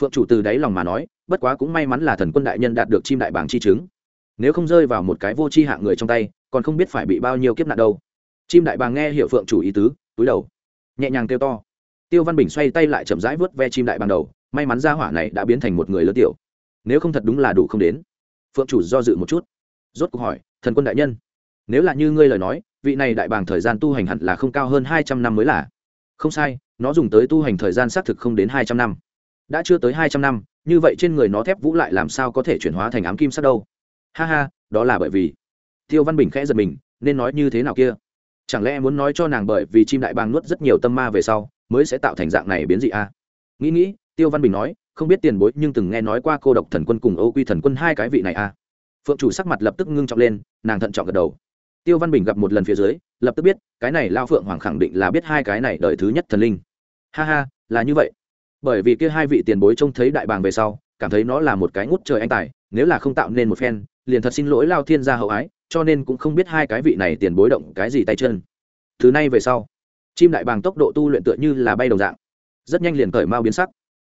[SPEAKER 1] phượng chủ từ đáy lòng mà nói, bất quá cũng may mắn là thần quân đại nhân đạt được chim đại bảng chi chứng. Nếu không rơi vào một cái vô tri hạng người trong tay, còn không biết phải bị bao nhiêu kiếp nạn đâu. Chim đại bàng nghe hiệu phượng chủ ý tứ, túi đầu, nhẹ nhàng kêu to. Tiêu văn bình xoay tay lại chậm rãi vớt ve chim đại bàng đầu, may mắn ra hỏa này đã biến thành một người lớn tiểu. Nếu không thật đúng là đủ không đến. Phượng chủ do dự một chút, rốt cuộc hỏi, thần quân đại nhân, nếu là như ngươi lời nói, vị này đại bàng thời gian tu hành hẳn là không cao hơn hai trăm năm mới là? Không sai, nó dùng tới tu hành thời gian xác thực không đến hai trăm năm đã chưa tới hai trăm năm, như vậy trên người nó thép vũ lại làm sao có thể chuyển hóa thành ám kim sắc đâu? Ha ha, đó là bởi vì tiêu văn bình khẽ giật mình, nên nói như thế nào kia? Chẳng lẽ muốn nói cho nàng bởi vì chim đại bàng nuốt rất nhiều tâm ma về sau, mới sẽ tạo thành dạng này biến dị a à? nghĩ nghĩ, tiêu văn bình nói, không biết tiền bối nhưng từng nghe nói qua cô độc thần quân cùng âu quy thần quân hai cái vị này a à? phượng chủ sắc mặt lập tức ngưng trọng lên, nàng thận trọng gật đầu. Tiêu văn bình gặp một lần phía dưới, lập tức biết, cái này lao phượng hoàng khẳng định là biết hai cái này đời thứ nhất thần linh. Ha ha, là như vậy bởi vì kia hai vị tiền bối trông thấy đại bàng về sau, cảm thấy nó là một cái ngút trời anh tài, nếu là không tạo nên một phen, liền thật xin lỗi lao thiên gia hậu ái, cho nên cũng không biết hai cái vị này tiền bối động cái gì tay chân. Thứ này về sau, chim đại bàng tốc độ tu luyện tựa như là bay đồng dạng, rất nhanh liền cởi mau biến sắc.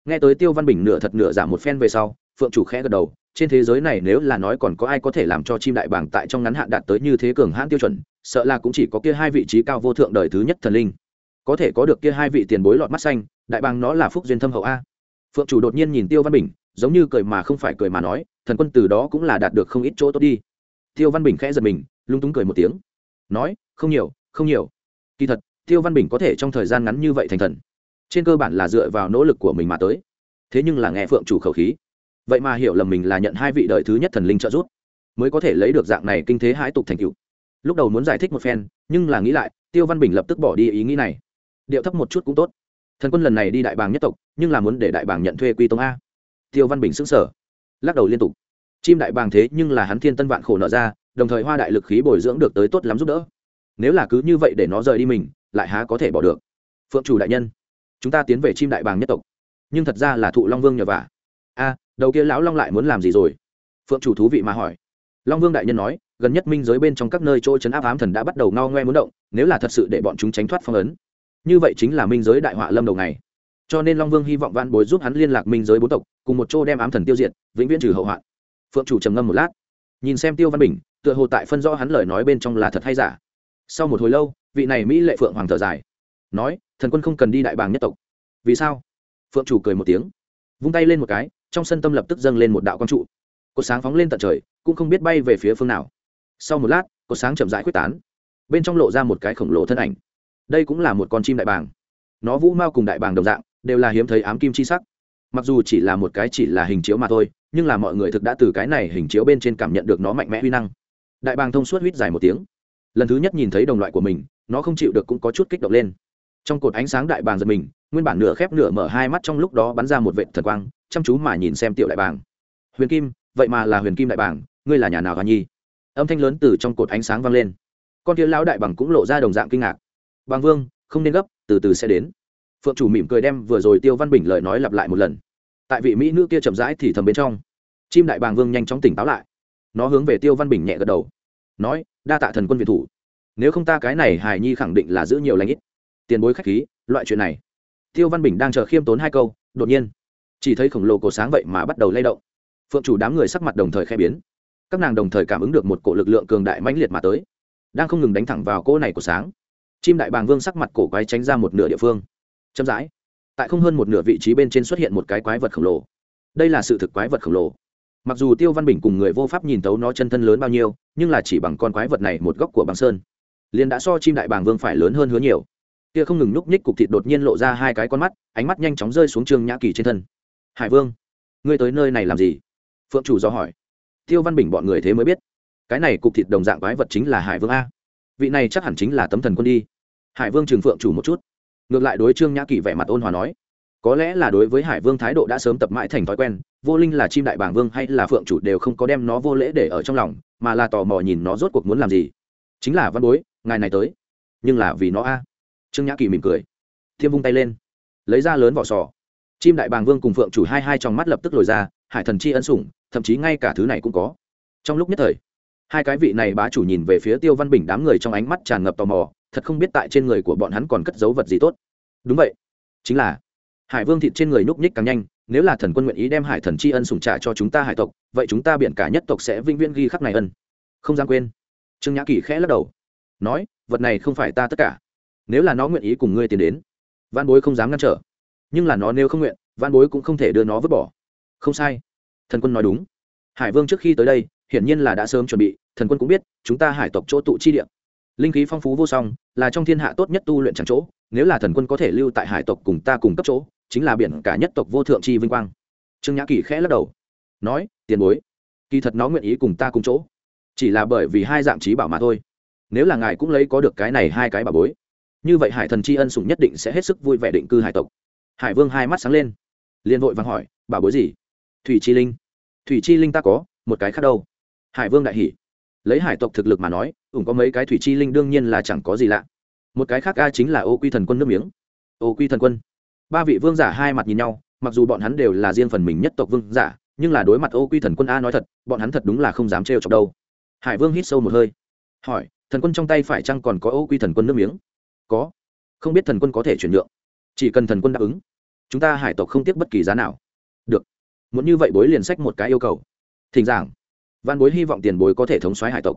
[SPEAKER 1] Nghe tới tiêu văn bình nửa thật nửa giảm một phen về sau, phượng chủ khẽ gật đầu, trên thế giới này nếu là nói còn có ai có thể làm cho chim đại bàng tại trong ngắn hạn đạt tới như thế cường hãn tiêu chuẩn, sợ là cũng chỉ có kia hai vị trí cao vô thượng đời thứ nhất thần linh. Có thể có được kia hai vị tiền bối lọt mắt xanh đại bàng nó là phúc duyên thâm hậu a. Phượng chủ đột nhiên nhìn tiêu văn bình, giống như cười mà không phải cười mà nói, thần quân từ đó cũng là đạt được không ít chỗ tốt đi. Tiêu văn bình khẽ giật mình lung túng cười một tiếng. Nói, không nhiều không nhiều. Kỳ thật, tiêu văn bình có thể trong thời gian ngắn như vậy thành thần. Trên cơ bản là dựa vào nỗ lực của mình mà tới. Thế nhưng là nghe phượng chủ khẩu khí. Vậy mà hiểu lầm mình là nhận hai vị đời thứ nhất thần linh trợ giúp, mới có thể lấy được dạng này kinh thế hãi tục thành cựu lúc đầu muốn giải thích một phen, nhưng là nghĩ lại, tiêu văn bình lập tức bỏ đi ý nghĩ này. Điệu thấp một chút cũng tốt thần quân lần này đi đại bàng nhất tộc, nhưng là muốn để đại bàng nhận thuê quy tông a. Tiêu văn bình xứng sở lắc đầu liên tục. Chim đại bàng thế nhưng là hắn thiên tân vạn khổ nợ ra, đồng thời hoa đại lực khí bồi dưỡng được tới tốt lắm giúp đỡ. Nếu là cứ như vậy để nó rời đi mình, lại há có thể bỏ được. Phượng chủ đại nhân, chúng ta tiến về chim đại bàng nhất tộc. Nhưng thật ra là thụ long vương nhờ vả. A, đầu kia lão long lại muốn làm gì rồi? Phượng chủ thú vị mà hỏi. Long vương đại nhân nói, gần nhất minh giới bên trong các nơi chỗ chấn áp ám thần đã bắt đầu ngao ngoe muốn động, nếu là thật sự để bọn chúng tránh thoát phong ấn như vậy chính là minh giới đại họa lâm đầu này cho nên long vương hy vọng van bối giúp hắn liên lạc minh giới bốn tộc, cùng một chỗ đem ám thần tiêu diệt, vĩnh viễn trừ hậu hoạn. Phượng chủ trầm ngâm một lát. Nhìn xem tiêu văn bình, tựa hồ tại phân rõ hắn lời nói bên trong là thật hay giả. Sau một hồi lâu, vị này mỹ lệ phượng hoàng thở dài. Nói, thần quân không cần đi đại bàng nhất tộc. Vì sao? Phượng chủ cười một tiếng, vung tay lên một cái, trong sân tâm lập tức dâng lên một đạo quang trụ. Cột sáng phóng lên tận trời, cũng không biết bay về phía phương nào. Sau một lát, cột sáng chậm rãi quyết tán. Bên trong lộ ra một cái khổng lồ thân ảnh đây cũng là một con chim đại bàng. Nó vũ mao cùng đại bàng đồng dạng, đều là hiếm thấy ám kim chi sắc. Mặc dù chỉ là một cái chỉ là hình chiếu mà thôi, nhưng là mọi người thực đã từ cái này hình chiếu bên trên cảm nhận được nó mạnh mẽ huy năng. Đại bàng thông suốt huýt dài một tiếng. Lần thứ nhất nhìn thấy đồng loại của mình, nó không chịu được cũng có chút kích động lên. Trong cột ánh sáng đại bàng giật mình, nguyên bản nửa khép nửa mở hai mắt trong lúc đó bắn ra một vệ thần quang, chăm chú mà nhìn xem tiểu đại bàng. Huyền kim, vậy mà là huyền kim đại bàng, ngươi là nhà nào hà nhi? Âm thanh lớn từ trong cột ánh sáng vang lên. Con kia lão đại bằng cũng lộ ra đồng dạng kinh ngạc bàng vương, không nên gấp, từ từ sẽ đến. Phượng chủ mỉm cười đem vừa rồi tiêu văn bình lời nói lặp lại một lần. Tại vị mỹ nữ kia chậm rãi thì thầm bên trong, chim đại bàng vương nhanh chóng tỉnh táo lại. Nó hướng về tiêu văn bình nhẹ gật đầu, nói, đa tạ thần quân việt thủ. Nếu không ta cái này hài nhi khẳng định là giữ nhiều lãnh ít, tiền bối khách khí, loại chuyện này. Tiêu văn bình đang chờ khiêm tốn hai câu, đột nhiên, chỉ thấy khổng lồ cổ sáng vậy mà bắt đầu lay động. Phượng chủ đám người sắc mặt đồng thời khai biến. Các nàng đồng thời cảm ứng được một cổ lực lượng cường đại mãnh liệt mà tới, đang không ngừng đánh thẳng vào cỗ này của sáng chim đại bàng vương sắc mặt cổ quái tránh ra một nửa địa phương. Chậm rãi, tại không hơn một nửa vị trí bên trên xuất hiện một cái quái vật khổng lồ. Đây là sự thực quái vật khổng lồ. Mặc dù tiêu văn bình cùng người vô pháp nhìn tấu nó chân thân lớn bao nhiêu, nhưng là chỉ bằng con quái vật này một góc của bằng sơn, liền đã so chim đại bàng vương phải lớn hơn hứa nhiều. Kia không ngừng nhúc nhích cục thịt đột nhiên lộ ra hai cái con mắt, ánh mắt nhanh chóng rơi xuống trương nhã kỳ trên thân. Hải vương, ngươi tới nơi này làm gì? Phượng chủ do hỏi. Tiêu văn bình bọn người thế mới biết. Cái này cục thịt đồng dạng quái vật chính là hải vương a vị này chắc hẳn chính là tấm thần quân đi. Hải vương trường phượng chủ một chút. Ngược lại đối trương nhã kỳ vẻ mặt ôn hòa nói, có lẽ là đối với hải vương thái độ đã sớm tập mãi thành thói quen, vô linh là chim đại bảng vương hay là phượng chủ đều không có đem nó vô lễ để ở trong lòng, mà là tò mò nhìn nó rốt cuộc muốn làm gì. Chính là văn bối, ngài này tới. Nhưng là vì nó a. Trương nhã kỳ mỉm cười. Thiêm vung tay lên, lấy ra lớn vỏ sò. Chim đại bàng vương cùng phượng chủ hai hai trong mắt lập tức lồi ra, hải thần chi ân sủng, thậm chí ngay cả thứ này cũng có. Trong lúc nhất thời hai cái vị này bá chủ nhìn về phía tiêu văn bình đám người trong ánh mắt tràn ngập tò mò, thật không biết tại trên người của bọn hắn còn cất dấu vật gì tốt. Đúng vậy, chính là hải vương thịt trên người núp nhích càng nhanh, nếu là thần quân nguyện ý đem hải thần tri ân sủng trả cho chúng ta hải tộc, vậy chúng ta biển cả nhất tộc sẽ vinh viễn ghi khắc này ân. Không dám quên. Trương nhã kỳ khẽ lắc đầu, nói, vật này không phải ta tất cả. Nếu là nó nguyện ý cùng ngươi tiến đến văn bối không dám ngăn trở. Nhưng là nó nếu không nguyện văn bối cũng không thể đưa nó vứt bỏ. Không sai, thần quân nói đúng. Hải vương trước khi tới đây hiển nhiên là đã sớm chuẩn bị, thần quân cũng biết, chúng ta hải tộc chỗ tụ chi địa. Linh khí phong phú vô song, là trong thiên hạ tốt nhất tu luyện chẳng chỗ, nếu là thần quân có thể lưu tại hải tộc cùng ta cùng cấp chỗ, chính là biển cả nhất tộc vô thượng chi vinh quang. Trương nhã kỳ khẽ lắc đầu, nói, tiền bối, kỳ thật nó nguyện ý cùng ta cùng chỗ, chỉ là bởi vì hai dạng trí bảo mà thôi. Nếu là ngài cũng lấy có được cái này hai cái bảo bối, như vậy hải thần tri ân sủng nhất định sẽ hết sức vui vẻ định cư hải tộc. Hải vương hai mắt sáng lên, liền vội vàng hỏi, bảo bối gì? Thủy chi linh. Thủy chi linh ta có, một cái khác đâu hải vương đại hỷ lấy hải tộc thực lực mà nói, ủng có mấy cái thủy chi linh đương nhiên là chẳng có gì lạ. Một cái khác a chính là ô quy thần quân nước miếng. Ô quy thần quân. Ba vị vương giả hai mặt nhìn nhau, mặc dù bọn hắn đều là riêng phần mình nhất tộc vương giả, nhưng là đối mặt ô quy thần quân a nói thật, bọn hắn thật đúng là không dám trêu chọc đâu. Hải vương hít sâu một hơi. Hỏi, thần quân trong tay phải chăng còn có ô quy thần quân nước miếng? Có. Không biết thần quân có thể chuyển nhượng. Chỉ cần thần quân đáp ứng, chúng ta hải tộc không tiếc bất kỳ giá nào. Được. Muốn như vậy bối liền sách một cái yêu cầu. Thỉnh giảng văn bối hy vọng tiền bối có thể thống xoáy hải tộc,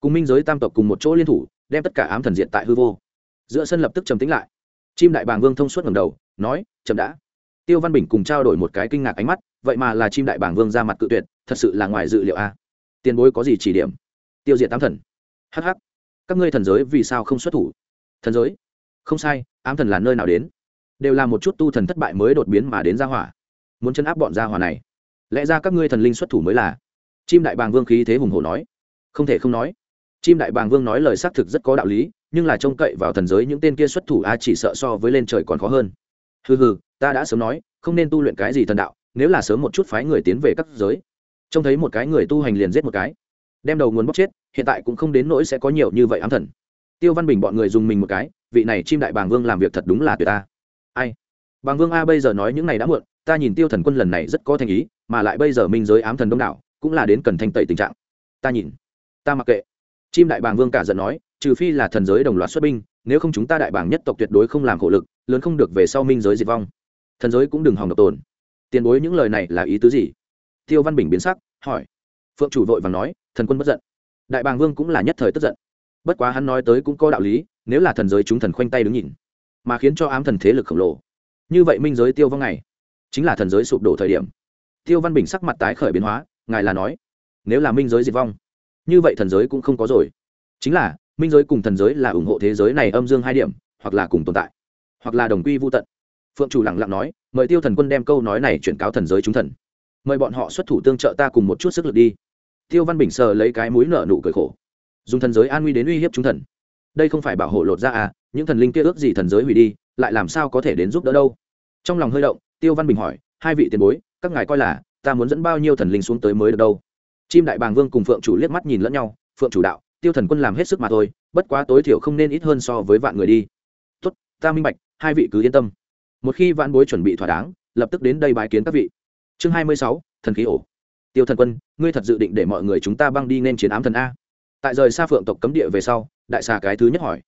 [SPEAKER 1] cùng minh giới tam tộc cùng một chỗ liên thủ, đem tất cả ám thần diện tại hư vô. Giữa sân lập tức trầm tính lại. Chim đại bàng vương thông suốt ngầm đầu, nói, chậm đã. Tiêu văn bình cùng trao đổi một cái kinh ngạc ánh mắt, vậy mà là chim đại bàng vương ra mặt cự tuyệt, thật sự là ngoài dự liệu a. Tiền bối có gì chỉ điểm? Tiêu diệt tam thần. Hh các ngươi thần giới vì sao không xuất thủ? Thần giới? Không sai, ám thần là nơi nào đến? Đều là một chút tu thần thất bại mới đột biến mà đến gia hỏa. Muốn chấn áp bọn gia hỏa này. Lẽ ra các ngươi thần linh xuất thủ mới là chim đại bàng vương khí thế hùng hổ nói. Không thể không nói. Chim đại bàng vương nói lời xác thực rất có đạo lý, nhưng là trông cậy vào thần giới những tên kia xuất thủ a chỉ sợ so với lên trời còn khó hơn. Hừ hừ, ta đã sớm nói, không nên tu luyện cái gì thần đạo, nếu là sớm một chút phái người tiến về các giới. Trông thấy một cái người tu hành liền giết một cái. Đem đầu nguồn bóc chết, hiện tại cũng không đến nỗi sẽ có nhiều như vậy ám thần. Tiêu văn bình bọn người dùng mình một cái, vị này chim đại bàng vương làm việc thật đúng là tuyệt ta. Ai? Bàng vương a bây giờ nói những này đã muộn, ta nhìn tiêu thần quân lần này rất có thành ý, mà lại bây giờ minh giới ám thần đông đảo cũng là đến cần thanh tẩy tình trạng. Ta nhìn. Ta mặc kệ. Chim đại bàng vương cả giận nói, trừ phi là thần giới đồng loạt xuất binh, nếu không chúng ta đại bàng nhất tộc tuyệt đối không làm khổ lực, lớn không được về sau minh giới diệt vong. Thần giới cũng đừng hòng độc tồn. Tiền bối những lời này là ý tứ gì? Tiêu văn bình biến sắc, hỏi. Phượng chủ vội vàng nói, thần quân bất giận. Đại bàng vương cũng là nhất thời tức giận. Bất quá hắn nói tới cũng có đạo lý, nếu là thần giới chúng thần khoanh tay đứng nhìn, mà khiến cho ám thần thế lực khổng lồ. Như vậy minh giới tiêu vong này chính là thần giới sụp đổ thời điểm. Tiêu văn bình sắc mặt tái khởi biến hóa ngài là nói, nếu là minh giới diệt vong, như vậy thần giới cũng không có rồi. Chính là, minh giới cùng thần giới là ủng hộ thế giới này âm dương hai điểm, hoặc là cùng tồn tại, hoặc là đồng quy vô tận. Phượng chủ lẳng lặng nói, mời tiêu thần quân đem câu nói này chuyển cáo thần giới chúng thần. Mời bọn họ xuất thủ tương trợ ta cùng một chút sức lực đi. Tiêu văn bình sờ lấy cái mũi nở nụ cười khổ. Dùng thần giới an nguy đến uy hiếp chúng thần. Đây không phải bảo hộ lột ra à những thần linh kia ước gì thần giới hủy đi, lại làm sao có thể đến giúp đỡ đâu? Trong lòng hơi động, tiêu văn bình hỏi, hai vị tiền bối, các ngài coi là ta muốn dẫn bao nhiêu thần linh xuống tới mới được đâu? Chim đại bàng vương cùng phượng chủ liếc mắt nhìn lẫn nhau, phượng chủ đạo, tiêu thần quân làm hết sức mà thôi, bất quá tối thiểu không nên ít hơn so với vạn người đi. Tốt, ta minh bạch, hai vị cứ yên tâm. Một khi vạn bối chuẩn bị thỏa đáng, lập tức đến đây bái kiến các vị. Chương hai mươi sáu, thần khí ổ. Tiêu thần quân, ngươi thật dự định để mọi người chúng ta băng đi nên chiến ám thần a? Tại rời xa phượng tộc cấm địa về sau, đại xà cái thứ nhất hỏi.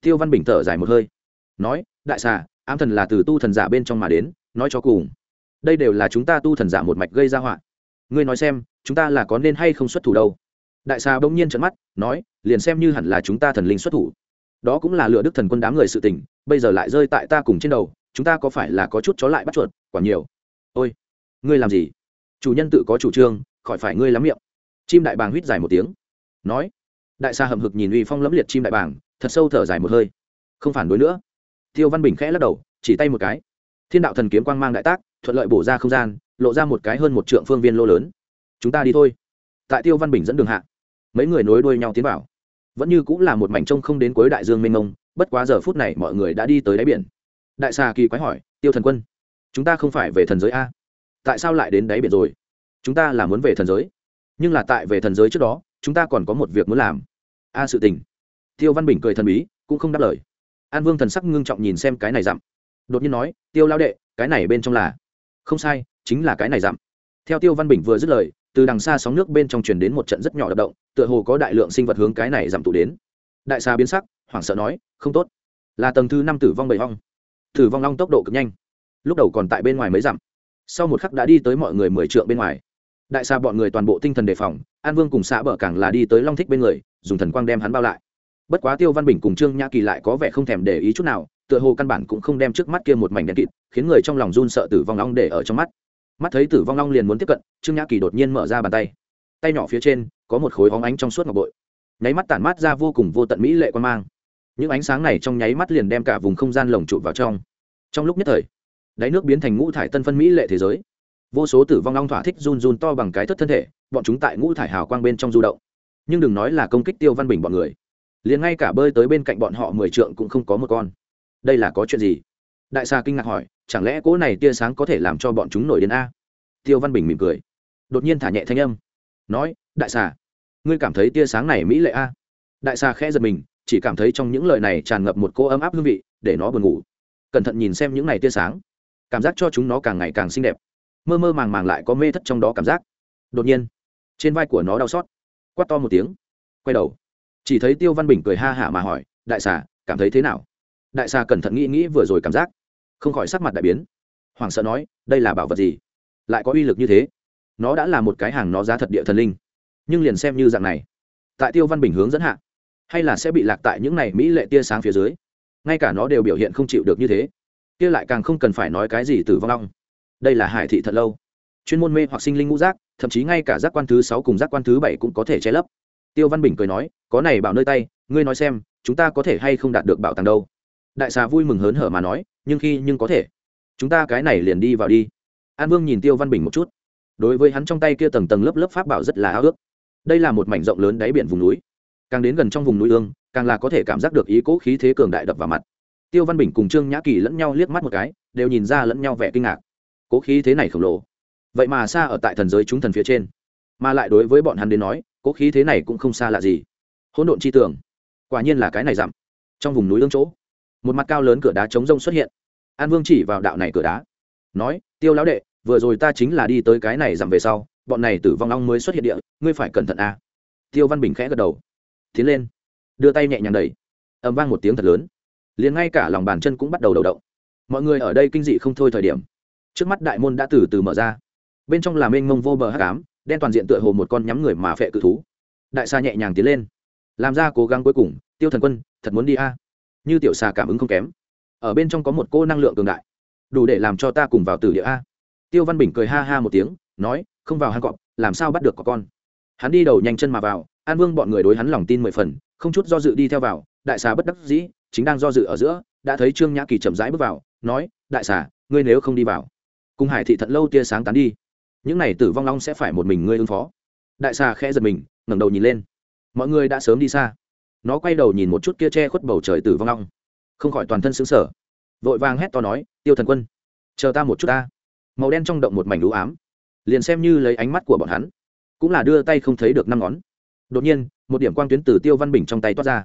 [SPEAKER 1] Tiêu văn bình thở dài một hơi. Nói, đại xà, ám thần là từ tu thần giả bên trong mà đến, nói cho cùng đây đều là chúng ta tu thần giả một mạch gây ra họa. Ngươi nói xem, chúng ta là có nên hay không xuất thủ đâu? Đại xà bỗng nhiên trận mắt, nói, liền xem như hẳn là chúng ta thần linh xuất thủ. Đó cũng là lựa đức thần quân đám người sự tình, bây giờ lại rơi tại ta cùng trên đầu, chúng ta có phải là có chút chó lại bắt chuột, quả nhiều. Ôi, ngươi làm gì? Chủ nhân tự có chủ trương, khỏi phải ngươi lắm miệng. Chim đại bàng huýt dài một tiếng, nói. Đại xa hầm hực nhìn uy phong lẫm liệt chim đại bàng, thật sâu thở dài một hơi. Không phản đối nữa. Tiêu văn bình khẽ lắc đầu, chỉ tay một cái. Thiên đạo thần kiếm quang mang đại tác thuận lợi bổ ra không gian, lộ ra một cái hơn một trượng phương viên lô lớn. Chúng ta đi thôi. Tại tiêu văn bình dẫn đường hạ, mấy người nối đuôi nhau tiến vào. Vẫn như cũng là một mảnh trông không đến cuối đại dương mênh mông, bất quá giờ phút này mọi người đã đi tới đáy biển. Đại xà kỳ quái hỏi, tiêu thần quân, chúng ta không phải về thần giới a? Tại sao lại đến đáy biển rồi? Chúng ta là muốn về thần giới. Nhưng là tại về thần giới trước đó, chúng ta còn có một việc muốn làm. A, sự tình. Tiêu văn bình cười thần bí, cũng không đáp lời. An vương thần sắc ngưng trọng nhìn xem cái này dặm. Đột nhiên nói, tiêu lao đệ, cái này bên trong là không sai, chính là cái này giảm. Theo tiêu văn bình vừa dứt lời, từ đằng xa sóng nước bên trong truyền đến một trận rất nhỏ đập động, tựa hồ có đại lượng sinh vật hướng cái này giảm tụ đến. Đại xa biến sắc, hoảng sợ nói, không tốt. Là tầng thứ năm tử vong bầy vong tử vong long tốc độ cực nhanh. Lúc đầu còn tại bên ngoài mới dặm. Sau một khắc đã đi tới mọi người mười trượng bên ngoài. Đại xa bọn người toàn bộ tinh thần đề phòng, an vương cùng xã bờ càng là đi tới long thích bên người, dùng thần quang đem hắn bao lại. Bất quá tiêu văn bình cùng trương nhã kỳ lại có vẻ không thèm để ý chút nào tựa hồ căn bản cũng không đem trước mắt kia một mảnh đen kịt, khiến người trong lòng run sợ tử vong long để ở trong mắt. Mắt thấy tử vong long liền muốn tiếp cận, trương nhã kỳ đột nhiên mở ra bàn tay. Tay nhỏ phía trên, có một khối óng ánh trong suốt ngọc bội. Nháy mắt tản mát ra vô cùng vô tận mỹ lệ quan mang. Những ánh sáng này trong nháy mắt liền đem cả vùng không gian lồng trụ vào trong. Trong lúc nhất thời, đáy nước biến thành ngũ thải tân phân mỹ lệ thế giới. Vô số tử vong long thỏa thích run run to bằng cái thất thân thể, bọn chúng tại ngũ thải hào quang bên trong du động. Nhưng đừng nói là công kích tiêu văn bình bọn người. Liền ngay cả bơi tới bên cạnh bọn họ mười trượng cũng không có một con đây là có chuyện gì? Đại xà kinh ngạc hỏi, chẳng lẽ cỗ này tia sáng có thể làm cho bọn chúng nổi đến a? Tiêu văn bình mỉm cười, đột nhiên thả nhẹ thanh âm, nói, đại xà, ngươi cảm thấy tia sáng này mỹ lệ a? Đại xà khẽ giật mình, chỉ cảm thấy trong những lời này tràn ngập một cô ấm áp hương vị, để nó buồn ngủ. Cẩn thận nhìn xem những này tia sáng, cảm giác cho chúng nó càng ngày càng xinh đẹp. Mơ mơ màng màng lại có mê thất trong đó cảm giác. Đột nhiên, trên vai của nó đau xót, quát to một tiếng, quay đầu. Chỉ thấy tiêu văn bình cười ha hả mà hỏi, đại xà, cảm thấy thế nào? Đại xà cẩn thận nghĩ nghĩ vừa rồi cảm giác, không khỏi sắc mặt đại biến. Hoàng sợ nói, đây là bảo vật gì? Lại có uy lực như thế? Nó đã là một cái hàng nó giá thật địa thần linh. Nhưng liền xem như dạng này, tại tiêu văn bình hướng dẫn hạ, hay là sẽ bị lạc tại những này mỹ lệ tia sáng phía dưới? Ngay cả nó đều biểu hiện không chịu được như thế. Kia lại càng không cần phải nói cái gì từ vong long. Đây là hải thị thật lâu. Chuyên môn mê hoặc sinh linh ngũ giác, thậm chí ngay cả giác quan thứ sáu cùng giác quan thứ bảy cũng có thể che lấp. Tiêu văn bình cười nói, có này bảo nơi tay, ngươi nói xem, chúng ta có thể hay không đạt được bảo tàng đâu? Đại xà vui mừng hớn hở mà nói, nhưng khi nhưng có thể. Chúng ta cái này liền đi vào đi. An vương nhìn tiêu văn bình một chút. Đối với hắn trong tay kia tầng tầng lớp lớp pháp bảo rất là ao ước đây là một mảnh rộng lớn đáy biển vùng núi. Càng đến gần trong vùng núi ương, càng là có thể cảm giác được ý cố khí thế cường đại đập vào mặt. Tiêu văn bình cùng trương nhã kỳ lẫn nhau liếc mắt một cái, đều nhìn ra lẫn nhau vẻ kinh ngạc. Cố khí thế này khổng lồ. Vậy mà xa ở tại thần giới chúng thần phía trên. Mà lại đối với bọn hắn đến nói, cố khí thế này cũng không xa lạ gì. Hỗn độn chi tưởng quả nhiên là cái này giảm. Trong vùng núi ương chỗ một mặt cao lớn cửa đá chống rông xuất hiện. An vương chỉ vào đạo này cửa đá, nói, tiêu lão đệ, vừa rồi ta chính là đi tới cái này giảm về sau, bọn này tử vong long mới xuất hiện địa, ngươi phải cẩn thận a à. tiêu văn bình khẽ gật đầu, tiến lên, đưa tay nhẹ nhàng đẩy. Ầm vang một tiếng thật lớn, liền ngay cả lòng bàn chân cũng bắt đầu đầu động. Mọi người ở đây kinh dị không thôi thời điểm, trước mắt đại môn đã từ từ mở ra. Bên trong là mênh mông vô bờ hát cám đen toàn diện tựa hồ một con nhắm người mà phệ cự thú. Đại xa nhẹ nhàng tiến lên, làm ra cố gắng cuối cùng, tiêu thần quân, thật muốn đi a? Như tiểu xà cảm ứng không kém. Ở bên trong có một cô năng lượng cường đại. Đủ để làm cho ta cùng vào tử địa a. Tiêu văn bình cười ha ha một tiếng, nói, không vào hang cọp, làm sao bắt được có con? Hắn đi đầu nhanh chân mà vào, an vương bọn người đối hắn lòng tin mười phần, không chút do dự đi theo vào, đại xà bất đắc dĩ, chính đang do dự ở giữa, đã thấy trương nhã kỳ chậm rãi bước vào, nói, đại xà, ngươi nếu không đi vào, cùng hải thị thận lâu tia sáng tán đi. Những này tử vong long sẽ phải một mình ngươi ứng phó. Đại xà khẽ giật mình, ngẩng đầu nhìn lên. Mọi người đã sớm đi xa nó quay đầu nhìn một chút kia che khuất bầu trời tử vong long không khỏi toàn thân xứng sở vội vàng hét to nói, tiêu thần quân, chờ ta một chút ta. Màu đen trong động một mảnh đũ ám, liền xem như lấy ánh mắt của bọn hắn, cũng là đưa tay không thấy được năm ngón. Đột nhiên, một điểm quang tuyến từ tiêu văn bình trong tay toát ra.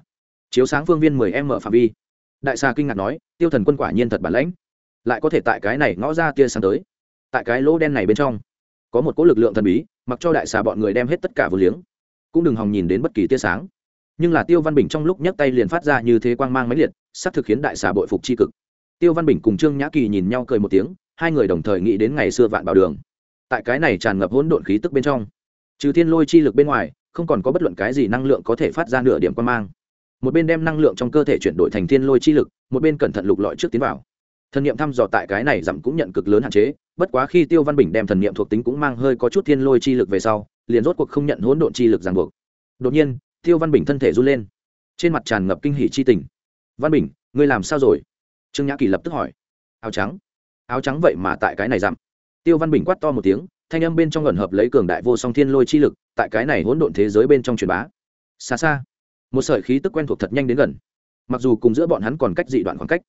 [SPEAKER 1] Chiếu sáng phương viên mười em mở phạm vi. Đại xà kinh ngạc nói, tiêu thần quân quả nhiên thật bản lãnh, lại có thể tại cái này ngõ ra tia sáng tới. Tại cái lỗ đen này bên trong, có một cỗ lực lượng thần bí, mặc cho đại xà bọn người đem hết tất cả vừa liếng, cũng đừng hòng nhìn đến bất kỳ tia sáng nhưng là tiêu văn bình trong lúc nhấc tay liền phát ra như thế quang mang máy liệt, sắp thực khiến đại xà bội phục c h i cực. Tiêu văn bình cùng trương nhã kỳ nhìn nhau cười một tiếng, hai người đồng thời nghĩ đến ngày xưa vạn bảo đường. Tại cái này tràn ngập hỗn độn khí tức bên trong, trừ thiên lôi chi lực bên ngoài, không còn có bất luận cái gì năng lượng có thể phát ra nửa điểm quang mang. Một bên đem năng lượng trong cơ thể chuyển đổi thành thiên lôi chi lực, một bên cẩn thận lục lọi trước tiến vào. Thần niệm thăm dò tại cái này giảm cũng nhận cực lớn hạn chế, bất quá khi tiêu văn bình đem thần niệm thuộc tính cũng mang hơi có chút thiên lôi chi lực về sau, liền rốt cuộc không nhận hỗn độn chi lực ràng buộc. Đột nhiên tiêu văn bình thân thể run lên. Trên mặt tràn ngập kinh hỷ chi tình. Văn bình, ngươi làm sao rồi? Trương nhã kỳ lập tức hỏi. Áo trắng. Áo trắng vậy mà tại cái này giảm tiêu văn bình quát to một tiếng, thanh âm bên trong ngẩn hợp lấy cường đại vô song thiên lôi chi lực, tại cái này hỗn độn thế giới bên trong truyền bá. Xa xa, một sợi khí tức quen thuộc thật nhanh đến gần. Mặc dù cùng giữa bọn hắn còn cách dị đoạn khoảng cách,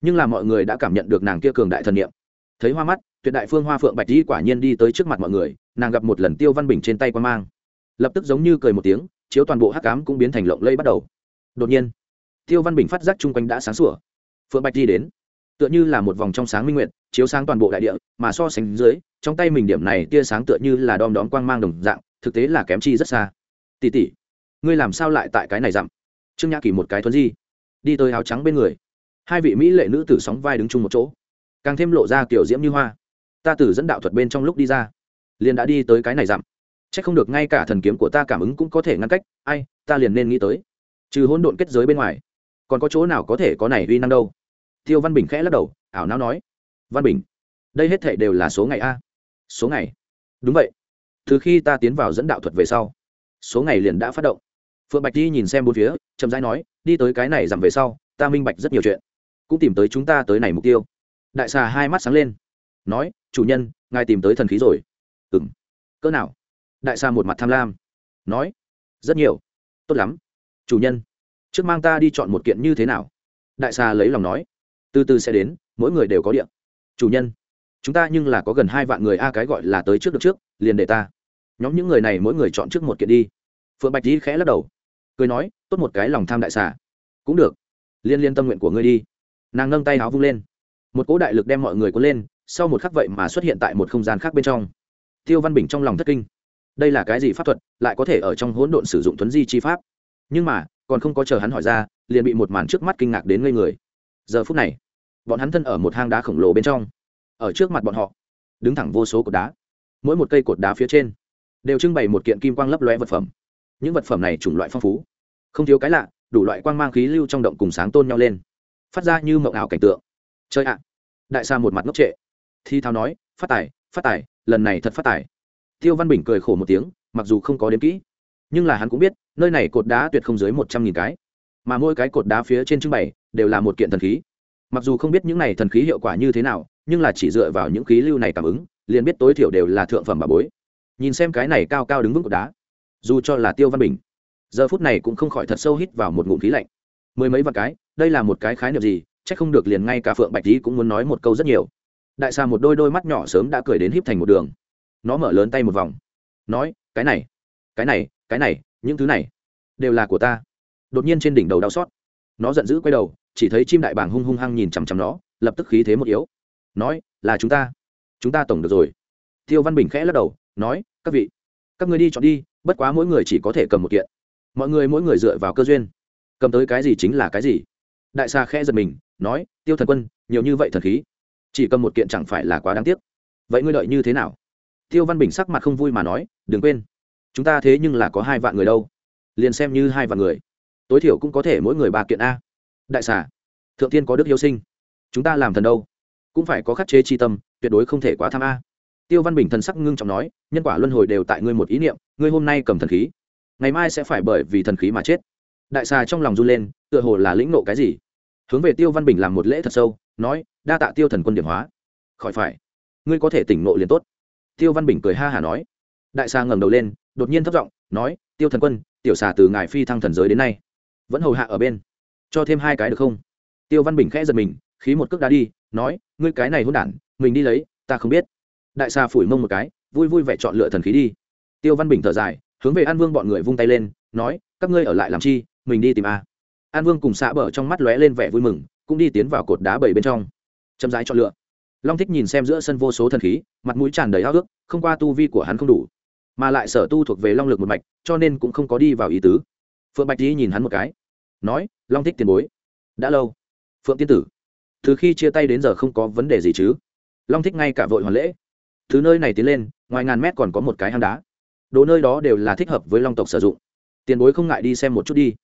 [SPEAKER 1] nhưng là mọi người đã cảm nhận được nàng kia cường đại thần niệm. Thấy hoa mắt, tuyệt đại phương hoa phượng bạch di quả nhiên đi tới trước mặt mọi người, nàng gặp một lần tiêu văn bình trên tay quan mang. Lập tức giống như cười một tiếng chiếu toàn bộ hắc cám cũng biến thành lộng lây bắt đầu. Đột nhiên, tiêu văn bình phát giác chung quanh đã sáng sủa. Phượng bạch di đến, tựa như là một vòng trong sáng minh nguyện chiếu sáng toàn bộ đại địa, mà so sánh dưới, trong tay mình điểm này tia sáng tựa như là đom đóm quang mang đồng dạng, thực tế là kém chi rất xa. Tỉ tỉ ngươi làm sao lại tại cái này dặm? Trương nhã kỳ một cái thuấn di, đi tới áo trắng bên người. Hai vị mỹ lệ nữ tử sóng vai đứng chung một chỗ, càng thêm lộ ra kiểu diễm như hoa. Ta tử dẫn đạo thuật bên trong lúc đi ra, liền đã đi tới cái này dặm c h ắ c không được ngay cả thần kiếm của ta cảm ứng cũng có thể ngăn cách, ai, ta liền nên nghĩ tới. Trừ hỗn độn kết giới bên ngoài, còn có chỗ nào có thể có này uy năng đâu? Tiêu văn bình khẽ lắc đầu, ảo não nói. Văn bình, đây hết thể đều là số ngày a. Số ngày? Đúng vậy. Từ khi ta tiến vào dẫn đạo thuật về sau, số ngày liền đã phát động. Phượng bạch đi nhìn xem bốn phía, chậm rãi nói, đi tới cái này giảm về sau, ta minh bạch rất nhiều chuyện. Cũng tìm tới chúng ta tới này mục tiêu. Đại xà hai mắt sáng lên, nói, chủ nhân, ngài tìm tới thần khí rồi. Ừ cỡ nào? Đại xà một mặt tham lam. Nói, rất nhiều. Tốt lắm. Chủ nhân, trước mang ta đi chọn một kiện như thế nào? Đại xà lấy lòng nói, từ từ sẽ đến, mỗi người đều có điện chủ nhân, chúng ta nhưng là có gần hai vạn người a, cái gọi là tới trước được trước, liền để ta. Nhóm những người này mỗi người chọn trước một kiện đi. Phượng bạch di khẽ lắc đầu, cười nói, tốt một cái lòng tham đại xà cũng được. Liên liên tâm nguyện của ngươi đi. Nàng nâng tay áo vung lên. Một cỗ đại lực đem mọi người cuốn lên, sau một khắc vậy mà xuất hiện tại một không gian khác bên trong. Tiêu văn bình trong lòng thất kinh đây là cái gì pháp thuật, lại có thể ở trong hỗn độn sử dụng thuấn di chi pháp? Nhưng mà, còn không có chờ hắn hỏi ra, liền bị một màn trước mắt kinh ngạc đến ngây người. Giờ phút này, bọn hắn thân ở một hang đá khổng lồ bên trong. Ở trước mặt bọn họ, đứng thẳng vô số cột đá. Mỗi một cây cột đá phía trên, đều trưng bày một kiện kim quang lấp loe vật phẩm. Những vật phẩm này chủng loại phong phú. Không thiếu cái lạ, đủ loại quang mang khí lưu trong động cùng sáng tôn nhau lên. Phát ra như mộng ảo cảnh tượng. Chơi ạ! Đại sa một mặt ngốc trệ. Thi thao nói, phát tài phát tài, lần này thật phát tài tiêu văn bình cười khổ một tiếng, mặc dù không có đến kỹ, nhưng là hắn cũng biết, nơi này cột đá tuyệt không dưới một trăm nghìn cái. Mà mỗi cái cột đá phía trên trưng bày, đều là một kiện thần khí. Mặc dù không biết những này thần khí hiệu quả như thế nào, nhưng là chỉ dựa vào những khí lưu này cảm ứng, liền biết tối thiểu đều là thượng phẩm bà bối. Nhìn xem cái này cao cao đứng vững cột đá, dù cho là tiêu văn bình, giờ phút này cũng không khỏi thật sâu hít vào một ngụm khí lạnh. Mười mấy vạn cái, đây là một cái khái niệm gì? C h ắ c không được liền ngay cả phượng bạch tý cũng muốn nói một câu rất nhiều. Đại xà một đôi đôi mắt nhỏ sớm đã cười đến híp thành một đường nó mở lớn tay một vòng, nói, cái này cái này cái này, những thứ này đều là của ta. Đột nhiên trên đỉnh đầu đau xót, nó giận dữ quay đầu, chỉ thấy chim đại bàng hung hung hăng nhìn chằm chằm nó, lập tức khí thế một yếu, nói, là chúng ta chúng ta tổng được rồi. Tiêu văn bình khẽ lắc đầu, nói, các vị, các người đi chọn đi, bất quá mỗi người chỉ có thể cầm một kiện. Mọi người mỗi người dựa vào cơ duyên, cầm tới cái gì chính là cái gì. Đại xa khẽ giật mình, nói, tiêu thần quân, nhiều như vậy thần khí, chỉ cầm một kiện chẳng phải là quá đáng tiếc. Vậy ngươi đợi như thế nào? Tiêu văn bình sắc mặt không vui mà nói, đừng quên, chúng ta thế nhưng là có hai vạn người đâu. Liền xem như hai vạn người, tối thiểu cũng có thể mỗi người ba kiện a. Đại xả thượng tiên có đức yêu sinh, chúng ta làm thần đâu? Cũng phải có khắc chế tri tâm, tuyệt đối không thể quá tham a. Tiêu văn bình thần sắc ngưng trọng nói, nhân quả luân hồi đều tại ngươi một ý niệm, ngươi hôm nay cầm thần khí, ngày mai sẽ phải bởi vì thần khí mà chết. Đại xà trong lòng run lên, tựa hồ là lĩnh nộ cái gì. Hướng về tiêu văn bình làm một lễ thật sâu, nói, đa tạ tiêu thần quân điểm hóa. Khỏi phải, ngươi có thể tỉnh nộ liền tốt tiêu văn bình cười ha hả nói. Đại xà ngẩng đầu lên, đột nhiên thấp giọng nói, tiêu thần quân, tiểu xà từ ngài phi thăng thần giới đến nay, vẫn hầu hạ ở bên. Cho thêm hai cái được không? Tiêu văn bình khẽ giật mình, khí một cước đá đi, nói, ngươi cái này hôn đản, mình đi lấy, ta không biết. Đại xà phủi mông một cái, vui vui vẻ chọn lựa thần khí đi. Tiêu văn bình thở dài, hướng về an vương bọn người vung tay lên, nói, các ngươi ở lại làm chi? Mình đi tìm a. An vương cùng xạ bờ trong mắt lóe lên vẻ vui mừng, cũng đi tiến vào cột đá bảy bên trong. Chậm rãi chọn lựa long thích nhìn xem giữa sân vô số thần khí, mặt mũi tràn đầy háo ước, không qua tu vi của hắn không đủ, mà lại sở tu thuộc về long lực một mạch, cho nên cũng không có đi vào ý tứ. Phượng bạch tý nhìn hắn một cái, nói, long thích tiền bối, đã lâu. Phượng tiên tử, từ khi chia tay đến giờ không có vấn đề gì chứ? Long thích ngay cả vội hoàn lễ thứ nơi này tiến lên, ngoài ngàn mét còn có một cái hang đá. Đồ nơi đó đều là thích hợp với long tộc sử dụng. Tiền bối không ngại đi xem một chút đi.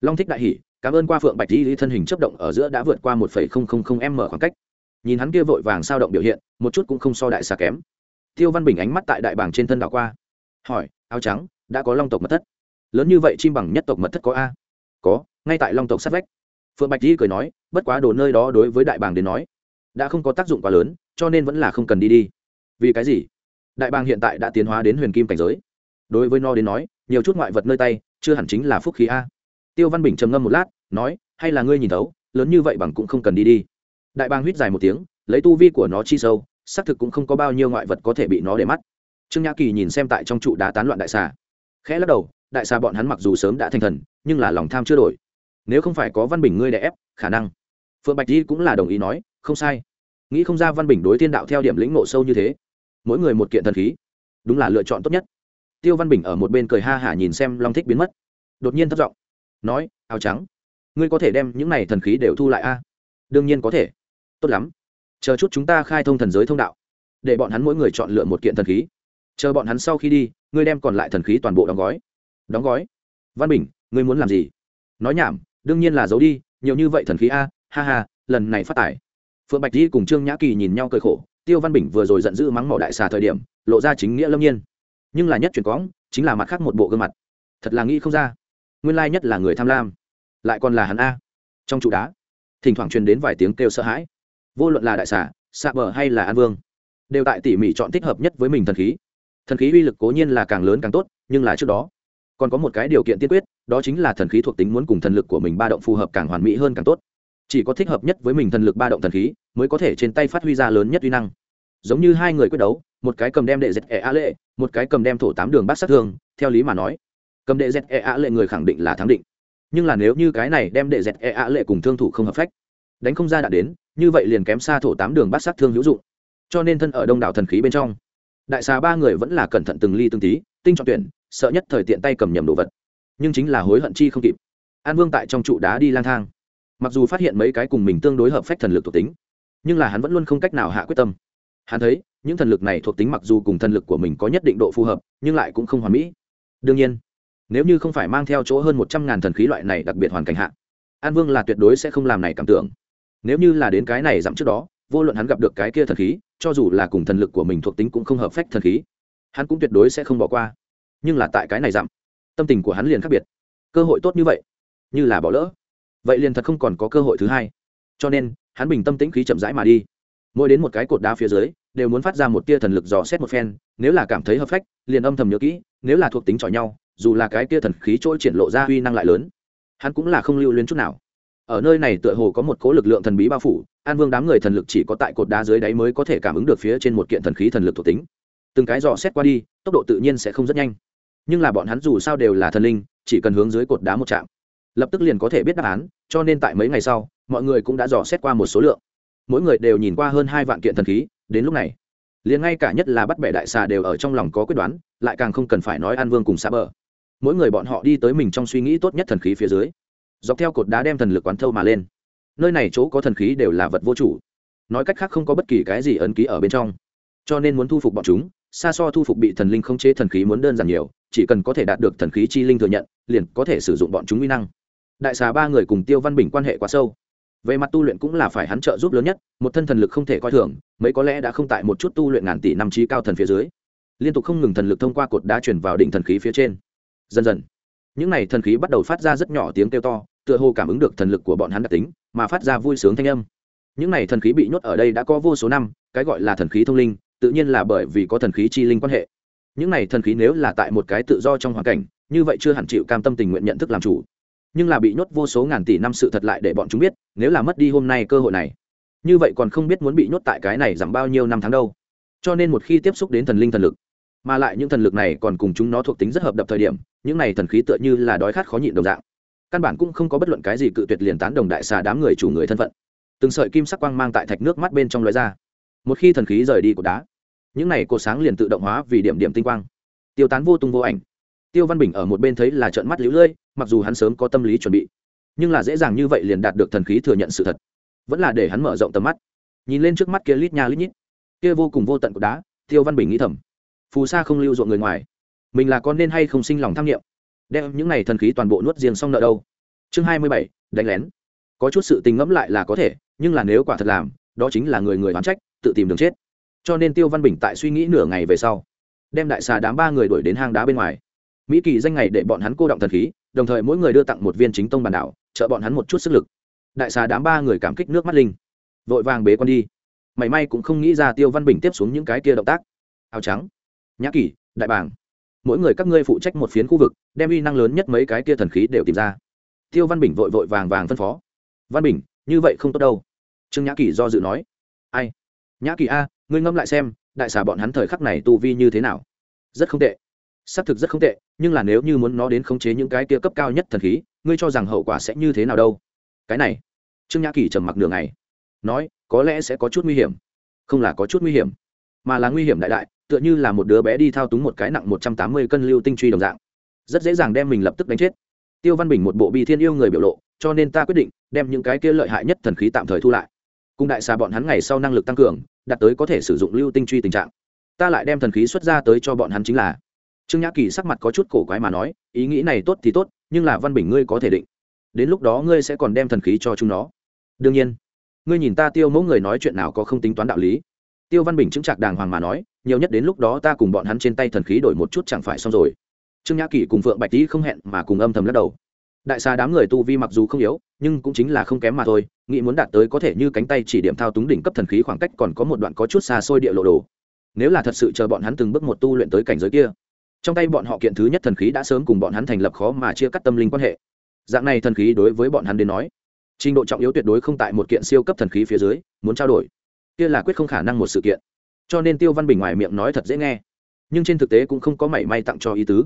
[SPEAKER 1] Long thích đại hỉ, cảm ơn qua phượng bạch di thân hình chấp động ở giữa đã vượt qua một m khoảng cách nhìn hắn kia vội vàng sao động biểu hiện, một chút cũng không so đại xà kém. Tiêu văn bình ánh mắt tại đại bảng trên thân đảo qua. Hỏi, áo trắng, đã có long tộc mật thất? Lớn như vậy, chim bằng nhất tộc mật thất có a. Có, ngay tại long tộc sát vách. Phượng bạch di cười nói, bất quá đồ nơi đó đối với đại bàng đến nói, đã không có tác dụng quá lớn, cho nên vẫn là không cần đi đi. Vì cái gì? Đại bàng hiện tại đã tiến hóa đến huyền kim cảnh giới. Đối với no đến nói, nhiều chút ngoại vật nơi tay, chưa hẳn chính là phúc khí a. Tiêu văn bình trầm ngâm một lát, nói, hay là ngươi nhìn thấu, lớn như vậy bằng cũng không cần đi đi đại bàng huýt dài một tiếng, lấy tu vi của nó chi sâu, xác thực cũng không có bao nhiêu ngoại vật có thể bị nó để mắt. Trương nhã kỳ nhìn xem tại trong trụ đá tán loạn đại xà. Khẽ lắc đầu, đại xà bọn hắn mặc dù sớm đã thành thần, nhưng là lòng tham chưa đổi. Nếu không phải có văn bình ngươi đè ép, khả năng. Phượng bạch di cũng là đồng ý nói, không sai. Nghĩ không ra văn bình đối thiên đạo theo điểm lĩnh ngộ sâu như thế. Mỗi người một kiện thần khí. Đúng là lựa chọn tốt nhất. Tiêu văn bình ở một bên cười ha hả nhìn xem long thích biến mất. Đột nhiên thất giọng nói, áo trắng, ngươi có thể đem những này thần khí đều thu lại a? Đương nhiên có thể tốt lắm. Chờ chút chúng ta khai thông thần giới thông đạo, để bọn hắn mỗi người chọn lựa một kiện thần khí. Chờ bọn hắn sau khi đi, ngươi đem còn lại thần khí toàn bộ đóng gói. Đóng gói? Văn bình, ngươi muốn làm gì? Nói nhảm, đương nhiên là giấu đi, nhiều như vậy thần khí a, ha ha, lần này phát tải phượng bạch di cùng trương nhã kỳ nhìn nhau cười khổ, tiêu văn bình vừa rồi giận dữ mắng mỏ đại xà thời điểm, lộ ra chính nghĩa lâm nhiên. Nhưng là nhất truyền cóng chính là mặt khác một bộ gương mặt. Thật là nghĩ không ra. Nguyên lai nhất là người tham lam, lại còn là hắn a. Trong trụ đá, thỉnh thoảng truyền đến vài tiếng kêu sợ hãi vô luận là đại xà xạ bờ hay là an vương, đều tại tỉ mỉ chọn thích hợp nhất với mình thần khí. Thần khí uy lực cố nhiên là càng lớn càng tốt, nhưng là trước đó, còn có một cái điều kiện tiên quyết, đó chính là thần khí thuộc tính muốn cùng thần lực của mình ba động phù hợp càng hoàn mỹ hơn càng tốt. Chỉ có thích hợp nhất với mình thần lực ba động thần khí, mới có thể trên tay phát huy ra lớn nhất uy năng. Giống như hai người quyết đấu, một cái cầm đem đệ dẹt e a lệ, một cái cầm đem thổ tám đường bát sát thương, theo lý mà nói, cầm đệ dẹt e a lệ người khẳng định là thắng định. Nhưng là nếu như cái này đem đệ dẹt e a lệ cùng thương thủ không hợp phách đánh không ra đã đến, như vậy liền kém xa thổ tám đường bát sát thương hữu dụng. Cho nên thân ở đông đảo thần khí bên trong, đại xà ba người vẫn là cẩn thận từng ly từng tí, tinh chọn tuyển, sợ nhất thời tiện tay cầm nhầm đồ vật. Nhưng chính là hối hận chi không kịp. An vương tại trong trụ đá đi lang thang. Mặc dù phát hiện mấy cái cùng mình tương đối hợp phách thần lực thuộc tính, nhưng là hắn vẫn luôn không cách nào hạ quyết tâm. Hắn thấy, những thần lực này thuộc tính mặc dù cùng thần lực của mình có nhất định độ phù hợp, nhưng lại cũng không hoàn mỹ. Đương nhiên, nếu như không phải mang theo chỗ hơn một trăm ngàn thần khí loại này đặc biệt hoàn cảnh hạ, an vương là tuyệt đối sẽ không làm này cảm tưởng nếu như là đến cái này dặm trước đó, vô luận hắn gặp được cái kia thần khí, cho dù là cùng thần lực của mình thuộc tính cũng không hợp phách thần khí, hắn cũng tuyệt đối sẽ không bỏ qua. Nhưng là tại cái này dặm, tâm tình của hắn liền khác biệt. Cơ hội tốt như vậy, như là bỏ lỡ. Vậy liền thật không còn có cơ hội thứ hai. Cho nên, hắn bình tâm tĩnh khí chậm rãi mà đi. Mỗi đến một cái cột đá phía dưới, đều muốn phát ra một tia thần lực dò xét một phen, nếu là cảm thấy hợp phách, liền âm thầm nhớ kỹ, nếu là thuộc tính chọi nhau, dù là cái tia thần khí trôi triển lộ ra uy năng lại lớn, hắn cũng là không lưu luyến chút nào ở nơi này tựa hồ có một cố lực lượng thần bí bao phủ, an vương đám người thần lực chỉ có tại cột đá dưới đáy mới có thể cảm ứng được phía trên một kiện thần khí thần lực thuộc tính. Từng cái dò xét qua đi, tốc độ tự nhiên sẽ không rất nhanh. Nhưng là bọn hắn dù sao đều là thần linh, chỉ cần hướng dưới cột đá một chạm, lập tức liền có thể biết đáp án, cho nên tại mấy ngày sau, mọi người cũng đã dò xét qua một số lượng. Mỗi người đều nhìn qua hơn hai vạn kiện thần khí, đến lúc này, liền ngay cả nhất là bắt bẻ đại xà đều ở trong lòng có quyết đoán, lại càng không cần phải nói an vương cùng xã bờ. Mỗi người bọn họ đi tới mình trong suy nghĩ tốt nhất thần khí phía dưới dọc theo cột đá đem thần lực quán thâu mà lên. Nơi này chỗ có thần khí đều là vật vô chủ. Nói cách khác không có bất kỳ cái gì ấn ký ở bên trong. Cho nên muốn thu phục bọn chúng, xa so thu phục bị thần linh không chế thần khí muốn đơn giản nhiều, chỉ cần có thể đạt được thần khí chi linh thừa nhận, liền có thể sử dụng bọn chúng uy năng. Đại xà ba người cùng tiêu văn bình quan hệ quá sâu. Về mặt tu luyện cũng là phải hắn trợ giúp lớn nhất, một thân thần lực không thể coi thường, mấy có lẽ đã không tại một chút tu luyện ngàn tỷ năm trí cao thần phía dưới. Liên tục không ngừng thần lực thông qua cột đá chuyển vào đỉnh thần khí phía trên. Dần dần những này thần khí bắt đầu phát ra rất nhỏ tiếng kêu to, tựa hồ cảm ứng được thần lực của bọn hắn đặc tính, mà phát ra vui sướng thanh âm. Những này thần khí bị nhốt ở đây đã có vô số năm, cái gọi là thần khí thông linh, tự nhiên là bởi vì có thần khí chi linh quan hệ. Những này thần khí nếu là tại một cái tự do trong hoàn cảnh, như vậy chưa hẳn chịu cam tâm tình nguyện nhận thức làm chủ. Nhưng là bị nhốt vô số ngàn tỷ năm sự thật lại để bọn chúng biết, nếu là mất đi hôm nay cơ hội này, như vậy còn không biết muốn bị nhốt tại cái này giảm bao nhiêu năm tháng đâu. Cho nên một khi tiếp xúc đến thần linh thần lực mà lại những thần lực này còn cùng chúng nó thuộc tính rất hợp đập thời điểm, những này thần khí tựa như là đói khát khó nhịn đồng dạng. Căn bản cũng không có bất luận cái gì cự tuyệt liền tán đồng đại xà đám người chủ người thân phận. Từng sợi kim sắc quang mang tại thạch nước mắt bên trong lóe ra. Một khi thần khí rời đi của đá, những này cột sáng liền tự động hóa vì điểm điểm tinh quang. Tiêu tán vô tung vô ảnh. Tiêu văn bình ở một bên thấy là trợn mắt lũ lưỡi mặc dù hắn sớm có tâm lý chuẩn bị, nhưng là dễ dàng như vậy liền đạt được thần khí thừa nhận sự thật. Vẫn là để hắn mở rộng tầm mắt. Nhìn lên trước mắt kia lít nha lít nhít, kia vô cùng vô tận của đá, tiêu văn bình nghĩ thầm phù sa không lưu ruộng người ngoài. Mình là con nên hay không sinh lòng tham nghiệm đem những này thần khí toàn bộ nuốt riêng xong nợ đâu? Chương hai mươi bảy, đánh lén. Có chút sự tình ngẫm lại là có thể, nhưng là nếu quả thật làm, đó chính là người người oán trách, tự tìm đường chết. Cho nên tiêu văn bình tại suy nghĩ nửa ngày về sau, đem đại xà đám ba người đuổi đến hang đá bên ngoài. Mỹ kỳ danh ngày để bọn hắn cô động thần khí, đồng thời mỗi người đưa tặng một viên chính tông bản đảo, trợ bọn hắn một chút sức lực. Đại xà đám ba người cảm kích nước mắt linh, vội vàng bế con đi. Mảy may cũng không nghĩ ra tiêu văn bình tiếp xuống những cái kia động tác. Áo trắng nhã kỳ đại bàng. Mỗi người các ngươi phụ trách một phiến khu vực, đem uy năng lớn nhất mấy cái kia thần khí đều tìm ra. Tiêu văn bình vội vội vàng vàng phân phó. Văn bình, như vậy không tốt đâu. Trương nhã kỳ do dự nói. Ai? Nhã kỳ a, ngươi ngâm lại xem, đại xà bọn hắn thời khắc này tu vi như thế nào? Rất không tệ. Xác thực rất không tệ, nhưng là nếu như muốn nó đến khống chế những cái kia cấp cao nhất thần khí, ngươi cho rằng hậu quả sẽ như thế nào đâu? Cái này. Trương nhã kỳ trầm mặc đường này nói, có lẽ sẽ có chút nguy hiểm. Không là có chút nguy hiểm mà là nguy hiểm đại đại, tựa như là một đứa bé đi thao túng một cái nặng một trăm tám mươi cân lưu tinh truy đồng dạng. Rất dễ dàng đem mình lập tức đánh chết. Tiêu văn bình một bộ bi thiên yêu người biểu lộ, cho nên ta quyết định đem những cái kia lợi hại nhất thần khí tạm thời thu lại. Cùng đại xà bọn hắn ngày sau năng lực tăng cường, đạt tới có thể sử dụng lưu tinh truy tình trạng. Ta lại đem thần khí xuất ra tới cho bọn hắn chính là. Trương nhã kỳ sắc mặt có chút cổ quái mà nói, ý nghĩ này tốt thì tốt, nhưng là văn bình ngươi có thể định. Đến lúc đó ngươi sẽ còn đem thần khí cho chúng nó. Đương nhiên, ngươi nhìn ta tiêu mẫu người nói chuyện nào có không tính toán đạo lý tiêu văn bình chứng chạc đàng hoàng mà nói, nhiều nhất đến lúc đó ta cùng bọn hắn trên tay thần khí đổi một chút chẳng phải xong rồi. Trương nhã kỳ cùng phượng bạch tý không hẹn mà cùng âm thầm lắc đầu. Đại xa đám người tu vi mặc dù không yếu, nhưng cũng chính là không kém mà thôi, nghĩ muốn đạt tới có thể như cánh tay chỉ điểm thao túng đỉnh cấp thần khí khoảng cách còn có một đoạn có chút xa xôi địa lộ đồ. Nếu là thật sự chờ bọn hắn từng bước một tu luyện tới cảnh giới kia, trong tay bọn họ kiện thứ nhất thần khí đã sớm cùng bọn hắn thành lập khó mà chia cắt tâm linh quan hệ. Dạng này thần khí đối với bọn hắn đến nói, trình độ trọng yếu tuyệt đối không tại một kiện siêu cấp thần khí phía dưới, muốn trao đổi kia là quyết không khả năng một sự kiện. Cho nên tiêu văn bình ngoài miệng nói thật dễ nghe, nhưng trên thực tế cũng không có mảy may tặng cho ý tứ.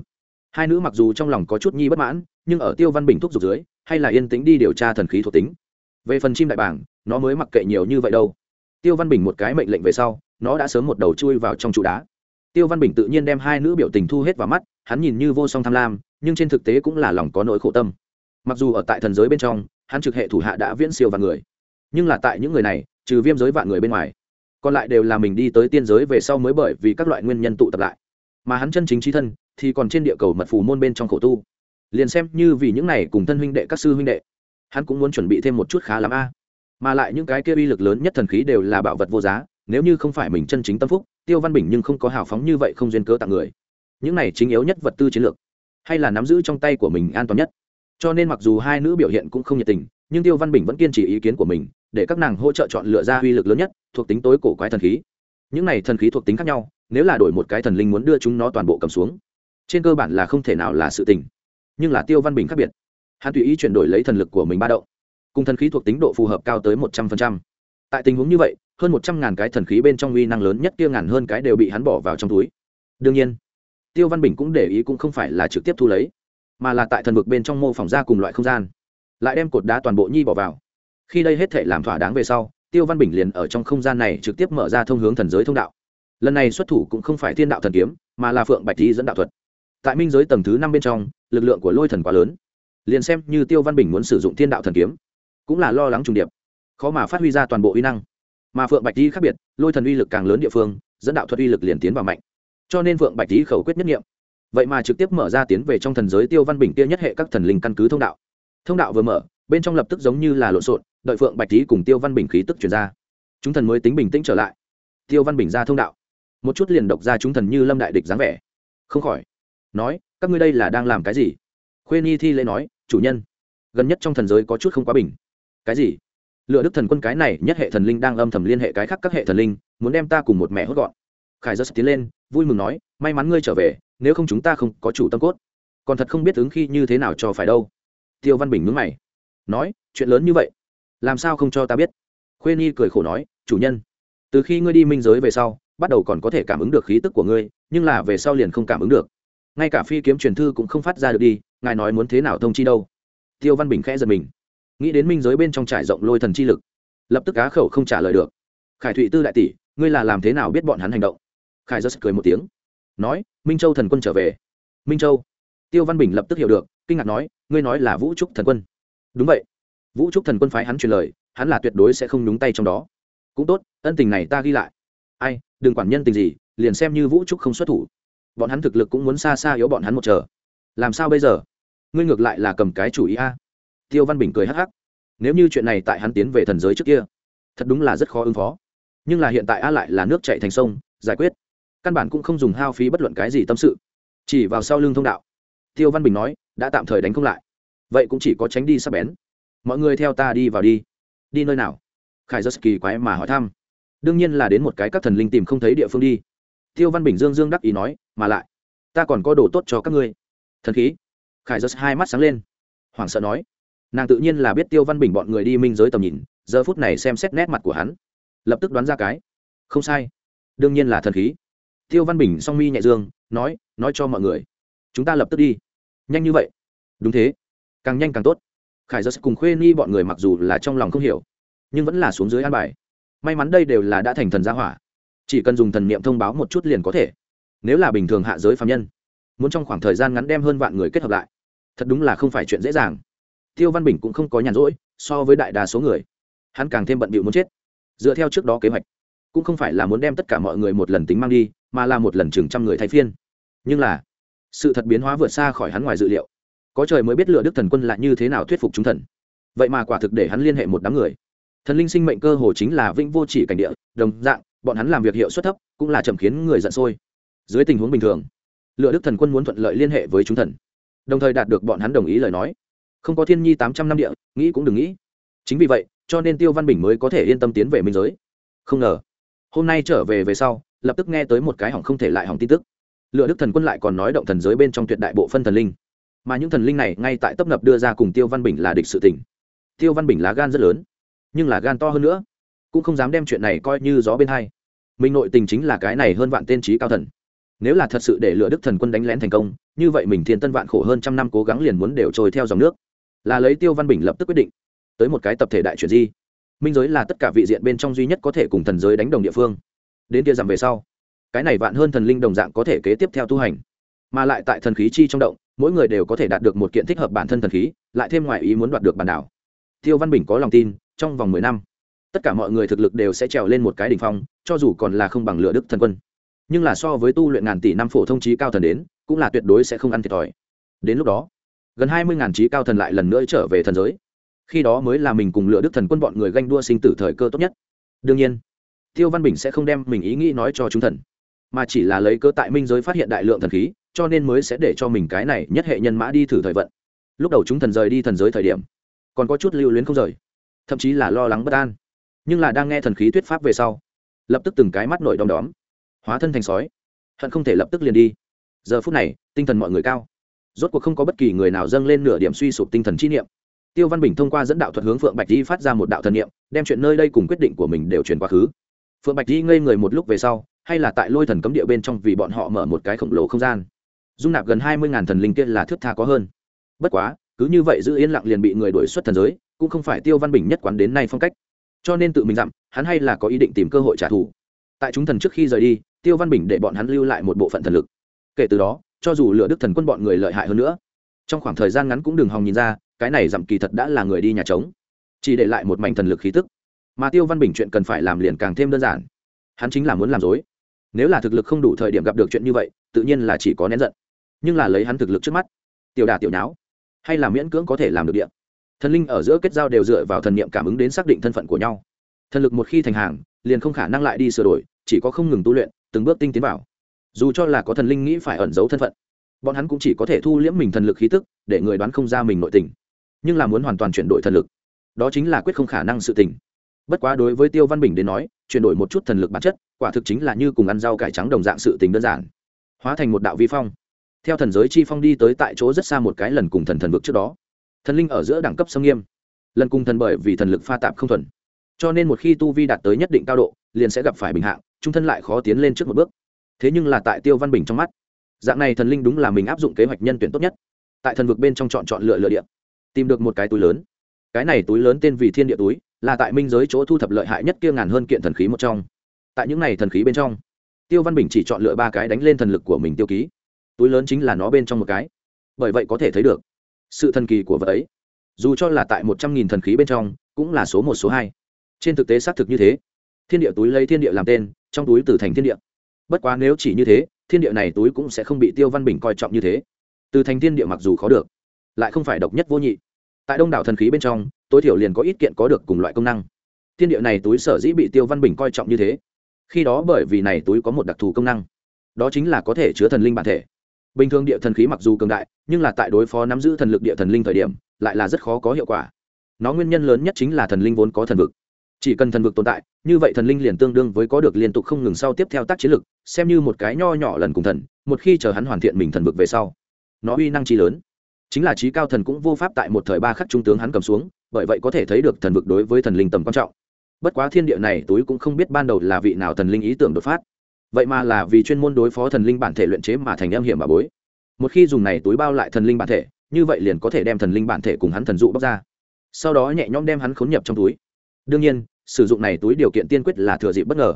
[SPEAKER 1] Hai nữ mặc dù trong lòng có chút nhi bất mãn, nhưng ở tiêu văn bình thúc giục dưới, hay là yên tĩnh đi điều tra thần khí thuộc tính. Về phần chim đại bảng nó mới mặc kệ nhiều như vậy đâu. Tiêu văn bình một cái mệnh lệnh về sau, nó đã sớm một đầu chui vào trong trụ đá. Tiêu văn bình tự nhiên đem hai nữ biểu tình thu hết vào mắt, hắn nhìn như vô song tham lam, nhưng trên thực tế cũng là lòng có nỗi khổ tâm. Mặc dù ở tại thần giới bên trong, hắn trực hệ thủ hạ đã viễn siêu vạn người nhưng là tại những người này, trừ viêm giới vạn người bên ngoài, còn lại đều là mình đi tới tiên giới về sau mới bởi vì các loại nguyên nhân tụ tập lại. Mà hắn chân chính trí thân thì còn trên địa cầu mật phù môn bên trong khổ tu. Liền xem như vì những này cùng thân huynh đệ các sư huynh đệ, hắn cũng muốn chuẩn bị thêm một chút khá lắm a. Mà lại những cái kia uy lực lớn nhất thần khí đều là bảo vật vô giá, nếu như không phải mình chân chính tâm phúc, tiêu văn bình nhưng không có hào phóng như vậy không duyên cớ tặng người. Những này chính yếu nhất vật tư chiến lược, hay là nắm giữ trong tay của mình an toàn nhất cho nên mặc dù hai nữ biểu hiện cũng không nhiệt tình, nhưng tiêu văn bình vẫn kiên trì ý kiến của mình, để các nàng hỗ trợ chọn lựa ra uy lực lớn nhất, thuộc tính tối cổ quái thần khí. Những này thần khí thuộc tính khác nhau, nếu là đổi một cái thần linh muốn đưa chúng nó toàn bộ cầm xuống, trên cơ bản là không thể nào là sự tình. Nhưng là tiêu văn bình khác biệt. Hắn tùy ý chuyển đổi lấy thần lực của mình ba động. Cùng thần khí thuộc tính độ phù hợp cao tới một trăm phần trăm. Tại tình huống như vậy, hơn một trăm ngàn cái thần khí bên trong uy năng lớn nhất kia ngàn hơn cái đều bị hắn bỏ vào trong túi. Đương nhiên, tiêu văn bình cũng để ý cũng không phải là trực tiếp thu lấy mà là tại thần vực bên trong mô phỏng ra cùng loại không gian, lại đem cột đá toàn bộ nhi bỏ vào. Khi đây hết thể làm thỏa đáng về sau, tiêu văn bình liền ở trong không gian này trực tiếp mở ra thông hướng thần giới thông đạo. Lần này xuất thủ cũng không phải thiên đạo thần kiếm, mà là phượng bạch thi dẫn đạo thuật. Tại minh giới tầng thứ năm bên trong, lực lượng của lôi thần quá lớn. Liền xem như tiêu văn bình muốn sử dụng thiên đạo thần kiếm, cũng là lo lắng trùng điệp. Khó mà phát huy ra toàn bộ uy năng. Mà phượng bạch thi khác biệt, lôi thần uy lực càng lớn địa phương, dẫn đạo thuật uy lực liền tiến vào mạnh. Cho nên phượng bạch thi khẩu quyết nhất nghiệm vậy mà trực tiếp mở ra tiến về trong thần giới tiêu văn bình kia nhất hệ các thần linh căn cứ thông đạo. Thông đạo vừa mở, bên trong lập tức giống như là lộn xộn, đợi phượng bạch tý cùng tiêu văn bình khí tức chuyển ra. Chúng thần mới tính bình tĩnh trở lại. Tiêu văn bình ra thông đạo. Một chút liền độc ra chúng thần như lâm đại địch dáng vẻ. Không khỏi, nói, các ngươi đây là đang làm cái gì? Khuê nhi thi lễ nói, chủ nhân, gần nhất trong thần giới có chút không quá bình. Cái gì? Lựa đức thần quân cái này nhất hệ thần linh đang âm thầm liên hệ cái khác các hệ thần linh, muốn đem ta cùng một mẹ hốt gọn. Khải giật tiến lên, vui mừng nói, may mắn ngươi trở về nếu không chúng ta không có chủ tâm cốt, còn thật không biết ứng khi như thế nào cho phải đâu. Tiêu văn bình mướn mày, nói, chuyện lớn như vậy, làm sao không cho ta biết? Khuê nhi cười khổ nói, chủ nhân, từ khi ngươi đi minh giới về sau, bắt đầu còn có thể cảm ứng được khí tức của ngươi, nhưng là về sau liền không cảm ứng được. Ngay cả phi kiếm truyền thư cũng không phát ra được đi, ngài nói muốn thế nào thông chi đâu? Tiêu văn bình khẽ giật mình, nghĩ đến minh giới bên trong trải rộng lôi thần chi lực, lập tức cá khẩu không trả lời được. Khải thụy tư đại tỷ, ngươi là làm thế nào biết bọn hắn hành động? Khải giật cười một tiếng nói, minh châu thần quân trở về. Minh châu? Tiêu văn bình lập tức hiểu được, kinh ngạc nói, ngươi nói là vũ trúc thần quân. Đúng vậy. Vũ trúc thần quân phái hắn truyền lời, hắn là tuyệt đối sẽ không nhúng tay trong đó. Cũng tốt, ân tình này ta ghi lại. Ai, đừng quản nhân tình gì, liền xem như vũ trúc không xuất thủ. Bọn hắn thực lực cũng muốn xa xa yếu bọn hắn một chờ. Làm sao bây giờ? Ngươi ngược lại là cầm cái chủ ý a. Tiêu văn bình cười hắc hắc. Nếu như chuyện này tại hắn tiến về thần giới trước kia, thật đúng là rất khó ứng phó. Nhưng là hiện tại a lại là nước chạy thành sông, giải quyết căn bản cũng không dùng hao phí bất luận cái gì tâm sự. Chỉ vào sau lưng thông đạo. Tiêu văn bình nói, đã tạm thời đánh không lại. Vậy cũng chỉ có tránh đi sắp bén. Mọi người theo ta đi vào đi. Đi nơi nào? Khải giật kỳ quái mà hỏi thăm. Đương nhiên là đến một cái các thần linh tìm không thấy địa phương đi. Tiêu văn bình dương dương đắc ý nói, mà lại, ta còn có đồ tốt cho các ngươi. Thần khí. Khải giật hai mắt sáng lên. Hoảng sợ nói. Nàng tự nhiên là biết tiêu văn bình bọn người đi minh giới tầm nhìn, giờ phút này xem xét nét mặt của hắn. Lập tức đoán ra cái. Không sai. Đương nhiên là thần khí tiêu văn bình song mi nhẹ dương, nói nói cho mọi người. Chúng ta lập tức đi. Nhanh như vậy. Đúng thế. Càng nhanh càng tốt. Khải giật cùng khuê ni bọn người mặc dù là trong lòng không hiểu, nhưng vẫn là xuống dưới an bài. May mắn đây đều là đã thành thần gia hỏa. Chỉ cần dùng thần niệm thông báo một chút liền có thể. Nếu là bình thường hạ giới phạm nhân, muốn trong khoảng thời gian ngắn đem hơn vạn người kết hợp lại, thật đúng là không phải chuyện dễ dàng. Tiêu văn bình cũng không có nhàn rỗi, so với đại đa số người, hắn càng thêm bận bịu muốn chết. Dựa theo trước đó kế hoạch, cũng không phải là muốn đem tất cả mọi người một lần tính mang đi mà là một lần chừng trăm người thay phiên. Nhưng là, sự thật biến hóa vượt xa khỏi hắn ngoài dự liệu. Có trời mới biết lựa đức thần quân lại như thế nào thuyết phục chúng thần. Vậy mà quả thực để hắn liên hệ một đám người. Thần linh sinh mệnh cơ hồ chính là vĩnh vô chỉ cảnh địa, đồng dạng, bọn hắn làm việc hiệu suất thấp, cũng là chậm khiến người giận sôi. Dưới tình huống bình thường lựa đức thần quân muốn thuận lợi liên hệ với chúng thần, đồng thời đạt được bọn hắn đồng ý lời nói. Không có thiên nhi tám trăm năm địa, nghĩ cũng đừng nghĩ. Chính vì vậy, cho nên tiêu văn bình mới có thể yên tâm tiến về minh giới. Không ngờ, hôm nay trở về về sau lập tức nghe tới một cái hỏng không thể lại hỏng tin tức. Lựa đức thần quân lại còn nói động thần giới bên trong tuyệt đại bộ phân thần linh. Mà những thần linh này ngay tại tấp nập đưa ra cùng tiêu văn bình là địch sự tỉnh tiêu văn bình lá gan rất lớn, nhưng là gan to hơn nữa, cũng không dám đem chuyện này coi như gió bên hai. Mình nội tình chính là cái này hơn vạn tên trí cao thần. Nếu là thật sự để lựa đức thần quân đánh lén thành công, như vậy mình thiên tân vạn khổ hơn trăm năm cố gắng liền muốn đều trôi theo dòng nước. Là lấy tiêu văn bình lập tức quyết định, tới một cái tập thể đại chuyển di. Minh giới là tất cả vị diện bên trong duy nhất có thể cùng thần giới đánh đồng địa phương đến kia giảm về sau. Cái này vạn hơn thần linh đồng dạng có thể kế tiếp theo tu hành, mà lại tại thần khí chi trong động, mỗi người đều có thể đạt được một kiện thích hợp bản thân thần khí, lại thêm ngoài ý muốn đoạt được bản đảo. Tiêu văn bình có lòng tin, trong vòng mười năm, tất cả mọi người thực lực đều sẽ trèo lên một cái đ ỉ n h phong, cho dù còn là không bằng Lửa đức thần quân. Nhưng là so với tu luyện ngàn tỷ năm phổ thông trí cao thần đến, cũng là tuyệt đối sẽ không ăn thiệt thòi. Đến lúc đó, gần hai mươi ngàn trí cao thần lại lần nữa trở về thần giới. Khi đó mới là mình cùng lựa đức thần quân bọn người ganh đua sinh tử thời cơ tốt nhất. Đương nhiên tiêu văn bình sẽ không đem mình ý nghĩ nói cho chúng thần, mà chỉ là lấy cơ tại minh giới phát hiện đại lượng thần khí, cho nên mới sẽ để cho mình cái này nhất hệ nhân mã đi thử thời vận. Lúc đầu chúng thần rời đi thần giới thời điểm, còn có chút lưu luyến không rời, thậm chí là lo lắng bất an. Nhưng là đang nghe thần khí thuyết pháp về sau, lập tức từng cái mắt nổi đom đóm. Hóa thân thành sói, hận không thể lập tức liền đi. Giờ phút này, tinh thần mọi người cao. Rốt cuộc không có bất kỳ người nào dâng lên nửa điểm suy sụp tinh thần chi niệm. Tiêu văn bình thông qua dẫn đạo thuật hướng phượng bạch di phát ra một đạo thần niệm, đem chuyện nơi đây cùng quyết định của mình đều truyền quá khứ phượng bạch di ngây người một lúc về sau, hay là tại lôi thần cấm địa bên trong vì bọn họ mở một cái khổng lồ không gian. Dung nạp gần hai mươi ngàn thần linh kia là thước tha có hơn. Bất quá, cứ như vậy giữ yên lặng liền bị người đuổi xuất thần giới, cũng không phải tiêu văn bình nhất quán đến nay phong cách. Cho nên tự mình dặm, hắn hay là có ý định tìm cơ hội trả thù. Tại chúng thần trước khi rời đi, tiêu văn bình để bọn hắn lưu lại một bộ phận thần lực. Kể từ đó, cho dù lựa đức thần quân bọn người lợi hại hơn nữa, trong khoảng thời gian ngắn cũng đừng hòng nhìn ra, cái này dặm kỳ thật đã là người đi nhà trống. Chỉ để lại một mảnh thần lực khí tức mà tiêu văn bình chuyện cần phải làm liền càng thêm đơn giản. Hắn chính là muốn làm dối. Nếu là thực lực không đủ thời điểm gặp được chuyện như vậy, tự nhiên là chỉ có nén giận. Nhưng là lấy hắn thực lực trước mắt, tiểu đà tiểu nháo, hay là miễn cưỡng có thể làm được điện thần linh ở giữa kết giao đều dựa vào thần niệm cảm ứng đến xác định thân phận của nhau. Thần lực một khi thành hàng, liền không khả năng lại đi sửa đổi, chỉ có không ngừng tu luyện, từng bước tinh tiến vào. Dù cho là có thần linh nghĩ phải ẩn giấu thân phận, bọn hắn cũng chỉ có thể thu liễm mình thần lực khí tức, để người đoán không ra mình nội tình. Nhưng là muốn hoàn toàn chuyển đổi thần lực, đó chính là quyết không khả năng sự tình bất quá đối với tiêu văn bình đến nói, chuyển đổi một chút thần lực bản chất, quả thực chính là như cùng ăn rau cải trắng đồng dạng sự tình đơn giản. Hóa thành một đạo vi phong. Theo thần giới chi phong đi tới tại chỗ rất xa một cái lần cùng thần thần vực trước đó. Thần linh ở giữa đẳng cấp sông nghiêm. Lần cùng thần bởi vì thần lực pha tạp không thuần. Cho nên một khi tu vi đạt tới nhất định cao độ, liền sẽ gặp phải bình hạng, trung thân lại khó tiến lên trước một bước. Thế nhưng là tại tiêu văn bình trong mắt, dạng này thần linh đúng là mình áp dụng kế hoạch nhân tuyển tốt nhất. Tại thần vực bên trong chọn chọn lựa lựa điện tìm được một cái túi lớn. Cái này túi lớn tên vì thiên địa túi là tại minh giới chỗ thu thập lợi hại nhất kia ngàn hơn kiện thần khí một trong. Tại những này thần khí bên trong, tiêu văn bình chỉ chọn lựa ba cái đánh lên thần lực của mình tiêu ký. Túi lớn chính là nó bên trong một cái. Bởi vậy có thể thấy được, sự thần kỳ của vợ ấy, dù cho là tại một trăm nghìn thần khí bên trong, cũng là số một, số hai. Trên thực tế xác thực như thế. Thiên địa túi lấy thiên địa làm tên, trong túi từ thành thiên địa. Bất quá nếu chỉ như thế, thiên địa này túi cũng sẽ không bị tiêu văn bình coi trọng như thế. Từ thành thiên địa mặc dù khó được, lại không phải độc nhất vô nhị tại đông đảo thần khí bên trong, tối thiểu liền có ít kiện có được cùng loại công năng. Thiên địa này túi sở dĩ bị tiêu văn bình coi trọng như thế. Khi đó bởi vì này túi có một đặc thù công năng. Đó chính là có thể chứa thần linh bản thể. Bình thường địa thần khí mặc dù cường đại, nhưng là tại đối phó nắm giữ thần lực địa thần linh thời điểm, lại là rất khó có hiệu quả. Nó nguyên nhân lớn nhất chính là thần linh vốn có thần vực. Chỉ cần thần vực tồn tại, như vậy thần linh liền tương đương với có được liên tục không ngừng sau tiếp theo tác chiến lực, xem như một cái nho nhỏ lần cùng thần, một khi chờ hắn hoàn thiện mình thần vực về sau, nó uy năng trí lớn chính là trí cao thần cũng vô pháp tại một thời ba khắc trung tướng hắn cầm xuống, bởi vậy có thể thấy được thần vực đối với thần linh tầm quan trọng. Bất quá thiên địa này túi cũng không biết ban đầu là vị nào thần linh ý tưởng đột phát. Vậy mà là vì chuyên môn đối phó thần linh bản thể luyện chế mà thành âm hiểm bà bối. Một khi dùng này túi bao lại thần linh bản thể, như vậy liền có thể đem thần linh bản thể cùng hắn thần dụ bóc ra. Sau đó nhẹ nhõm đem hắn khốn nhập trong túi. Đương nhiên, sử dụng này túi điều kiện tiên quyết là thừa dịp bất ngờ.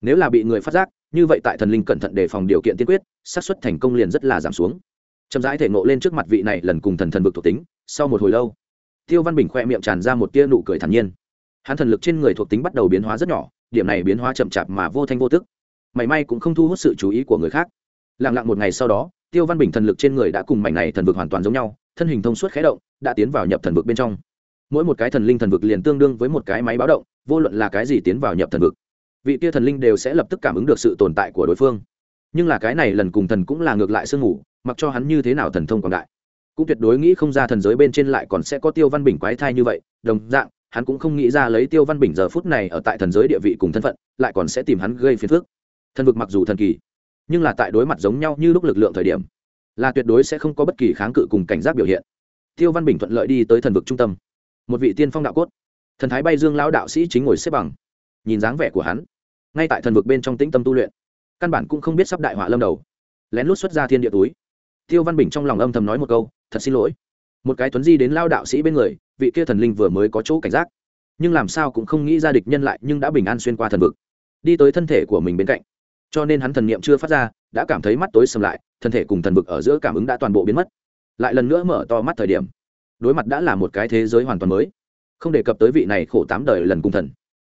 [SPEAKER 1] Nếu là bị người phát giác, như vậy tại thần linh cẩn thận đề phòng điều kiện tiên quyết, xác suất thành công liền rất là giảm xuống chậm rãi thể ngộ lên trước mặt vị này lần cùng thần thần vực thuộc tính, sau một hồi lâu, tiêu văn bình khoe miệng tràn ra một tia nụ cười thản nhiên. Hắn thần lực trên người thuộc tính bắt đầu biến hóa rất nhỏ, điểm này biến hóa chậm chạp mà vô thanh vô tức. Mảy may cũng không thu hút sự chú ý của người khác. Lặng lặng một ngày sau đó, tiêu văn bình thần lực trên người đã cùng mảnh này thần vực hoàn toàn giống nhau, thân hình thông suốt khé động, đã tiến vào nhập thần vực bên trong. Mỗi một cái thần linh thần vực liền tương đương với một cái máy báo động, vô luận là cái gì tiến vào nhập thần vực, vị kia thần linh đều sẽ lập tức cảm ứng được sự tồn tại của đối phương nhưng là cái này lần cùng thần cũng là ngược lại sương ngủ mặc cho hắn như thế nào thần thông quảng đại. Cũng tuyệt đối nghĩ không ra thần giới bên trên lại còn sẽ có tiêu văn bình quái thai như vậy, đồng dạng, hắn cũng không nghĩ ra lấy tiêu văn bình giờ phút này ở tại thần giới địa vị cùng thân phận, lại còn sẽ tìm hắn gây phiền phức. Thần vực mặc dù thần kỳ, nhưng là tại đối mặt giống nhau như lúc lực lượng thời điểm, là tuyệt đối sẽ không có bất kỳ kháng cự cùng cảnh giác biểu hiện. Tiêu văn bình thuận lợi đi tới thần vực trung tâm. Một vị tiên phong đạo cốt, thần thái bay dương lão đạo sĩ chính ngồi xếp bằng, nhìn dáng vẻ của hắn. Ngay tại thần vực bên trong tĩnh tâm tu luyện căn bản cũng không biết sắp đại họa lâm đầu. Lén lút xuất ra thiên địa túi. Tiêu văn bình trong lòng âm thầm nói một câu, thật xin lỗi. Một cái tuấn di đến lao đạo sĩ bên người, vị kia thần linh vừa mới có chỗ cảnh giác. Nhưng làm sao cũng không nghĩ ra địch nhân lại nhưng đã bình an xuyên qua thần vực, đi tới thân thể của mình bên cạnh. Cho nên hắn thần niệm chưa phát ra, đã cảm thấy mắt tối sầm lại, thân thể cùng thần vực ở giữa cảm ứng đã toàn bộ biến mất. Lại lần nữa mở to mắt thời điểm, đối mặt đã là một cái thế giới hoàn toàn mới. Không đề cập tới vị này khổ tám đời lần cùng thần.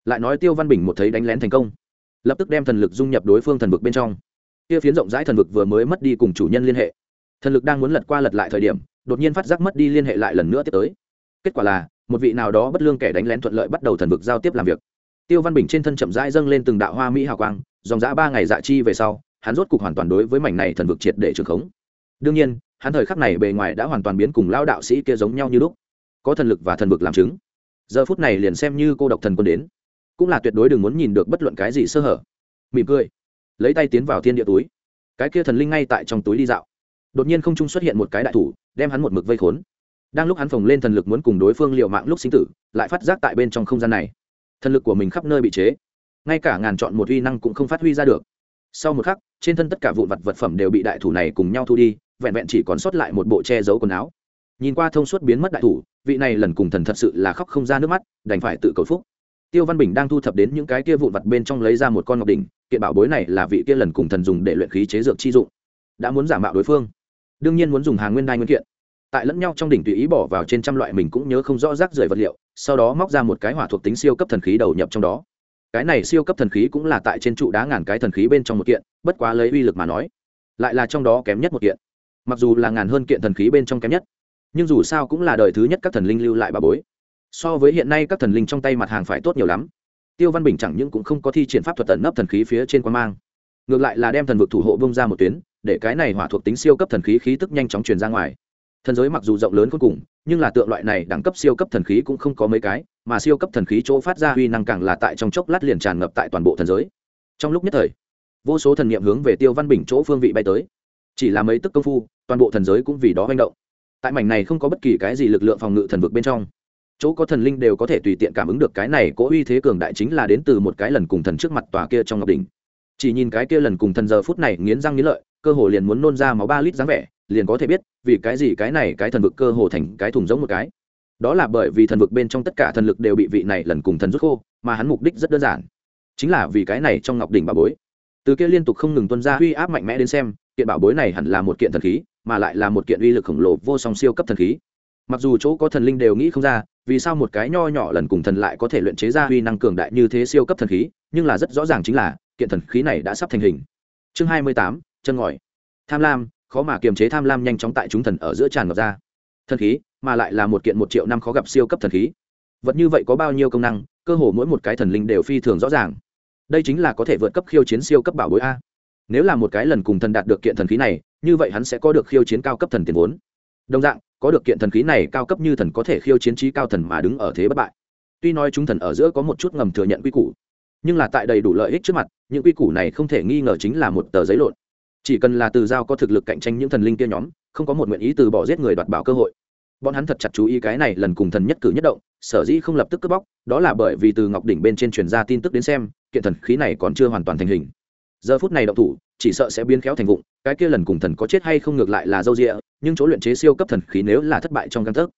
[SPEAKER 1] Lại nói tiêu văn bình một thấy đánh lén thành công lập tức đem thần lực dung nhập đối phương thần vực bên trong. Kia phiến rộng rãi thần vực vừa mới mất đi cùng chủ nhân liên hệ. Thần lực đang muốn lật qua lật lại thời điểm, đột nhiên phát giác mất đi liên hệ lại lần nữa tiếp tới. Kết quả là, một vị nào đó bất lương kẻ đánh lén thuận lợi bắt đầu thần vực giao tiếp làm việc. Tiêu văn bình trên thân chậm rãi dâng lên từng đạo hoa mỹ hào quang, dòng dã ba ngày dạ chi về sau, hắn rốt cục hoàn toàn đối với mảnh này thần vực triệt để trường khống. Đương nhiên, hắn thời khắc này bề ngoài đã hoàn toàn biến cùng lao đạo sĩ kia giống nhau như lúc, có thần lực và thần vực làm chứng. Giờ phút này liền xem như cô độc thần quân đến cũng là tuyệt đối đừng muốn nhìn được bất luận cái gì sơ hở. Mỉm cười, lấy tay tiến vào thiên địa túi. Cái kia thần linh ngay tại trong túi đi dạo. Đột nhiên không trung xuất hiện một cái đại thủ, đem hắn một mực vây khốn. Đang lúc hắn phồng lên thần lực muốn cùng đối phương liệu mạng lúc sinh tử, lại phát giác tại bên trong không gian này. Thần lực của mình khắp nơi bị chế. Ngay cả ngàn chọn một uy năng cũng không phát huy ra được. Sau một khắc, trên thân tất cả vụn vật vật phẩm đều bị đại thủ này cùng nhau thu đi, vẹn vẹn chỉ còn sót lại một bộ che giấu quần áo. Nhìn qua thông suốt biến mất đại thủ, vị này lần cùng thần thật sự là khóc không ra nước mắt, đành phải tự cầu phúc tiêu văn bình đang thu thập đến những cái kia vụn vặt bên trong lấy ra một con ngọc đỉnh, kiện bảo bối này là vị kia lần cùng thần dùng để luyện khí chế dược chi dụng. Đã muốn giả mạo đối phương. Đương nhiên muốn dùng hàng nguyên đai nguyên kiện. Tại lẫn nhau trong đỉnh tùy ý bỏ vào trên trăm loại mình cũng nhớ không rõ rác rưởi vật liệu, sau đó móc ra một cái hỏa thuộc tính siêu cấp thần khí đầu nhập trong đó. Cái này siêu cấp thần khí cũng là tại trên trụ đá ngàn cái thần khí bên trong một kiện, bất quá lấy uy lực mà nói, lại là trong đó kém nhất một kiện. Mặc dù là ngàn hơn kiện thần khí bên trong kém nhất, nhưng dù sao cũng là đời thứ nhất các thần linh lưu lại bà bối so với hiện nay các thần linh trong tay mặt hàng phải tốt nhiều lắm. Tiêu văn bình chẳng những cũng không có thi triển pháp thuật tận nấp thần khí phía trên quan mang, ngược lại là đem thần vực thủ hộ bông ra một tuyến, để cái này hỏa thuộc tính siêu cấp thần khí khí tức nhanh chóng truyền ra ngoài. Thần giới mặc dù rộng lớn cuối cùng, nhưng là tượng loại này đẳng cấp siêu cấp thần khí cũng không có mấy cái, mà siêu cấp thần khí chỗ phát ra huy năng càng là tại trong chốc lát liền tràn ngập tại toàn bộ thần giới. Trong lúc nhất thời, vô số thần niệm hướng về tiêu văn bình chỗ phương vị bay tới. Chỉ là mấy tức công phu, toàn bộ thần giới cũng vì đó manh động. Tại mảnh này không có bất kỳ cái gì lực lượng phòng ngự thần vực bên trong chỗ có thần linh đều có thể tùy tiện cảm ứng được cái này cố uy thế cường đại chính là đến từ một cái lần cùng thần trước mặt tòa kia trong ngọc đỉnh. Chỉ nhìn cái kia lần cùng thần giờ phút này nghiến răng nghiến lợi, cơ hồ liền muốn nôn ra máu ba lít dáng vẻ, liền có thể biết, vì cái gì cái này cái thần vực cơ hồ thành cái thùng giống một cái. Đó là bởi vì thần vực bên trong tất cả thần lực đều bị vị này lần cùng thần rút khô, mà hắn mục đích rất đơn giản. Chính là vì cái này trong ngọc đỉnh bà bối. Từ kia liên tục không ngừng tuân ra uy áp mạnh mẽ đến xem, kiện bảo bối này hẳn là một kiện thần khí, mà lại là một kiện uy lực khổng lồ vô song siêu cấp thần khí mặc dù chỗ có thần linh đều nghĩ không ra, vì sao một cái nho nhỏ lần cùng thần lại có thể luyện chế ra uy năng cường đại như thế siêu cấp thần khí, nhưng là rất rõ ràng chính là, kiện thần khí này đã sắp thành hình. Chương hai mươi tám, chân ngòi. Tham lam, khó mà kiềm chế tham lam nhanh chóng tại chúng thần ở giữa tràn ngập ra. Thần khí, mà lại là một kiện một triệu năm khó gặp siêu cấp thần khí. Vật như vậy có bao nhiêu công năng, cơ hồ mỗi một cái thần linh đều phi thường rõ ràng. Đây chính là có thể vượt cấp khiêu chiến siêu cấp bảo bối a. Nếu là một cái lần cùng thần đạt được kiện thần khí này, như vậy hắn sẽ có được khiêu chiến cao cấp thần tiền vốn. Đồng dạng có được kiện thần khí này cao cấp như thần có thể khiêu chiến trí cao thần mà đứng ở thế bất bại. Tuy nói chúng thần ở giữa có một chút ngầm thừa nhận quy củ, nhưng là tại đầy đủ lợi ích trước mặt, những quy củ này không thể nghi ngờ chính là một tờ giấy lộn. Chỉ cần là từ giao có thực lực cạnh tranh những thần linh kia nhóm, không có một nguyện ý từ bỏ giết người đoạt bảo cơ hội. Bọn hắn thật chặt chú ý cái này lần cùng thần nhất cử nhất động, sở dĩ không lập tức cướp bóc, đó là bởi vì từ ngọc đỉnh bên trên truyền ra tin tức đến xem, kiện thần khí này còn chưa hoàn toàn thành hình. Giờ phút này động thủ, chỉ sợ sẽ biến khéo thành vụng, cái kia lần cùng thần có chết hay không ngược lại là dâu rịa nhưng chỗ luyện chế siêu cấp thần khí nếu là thất bại trong căn thức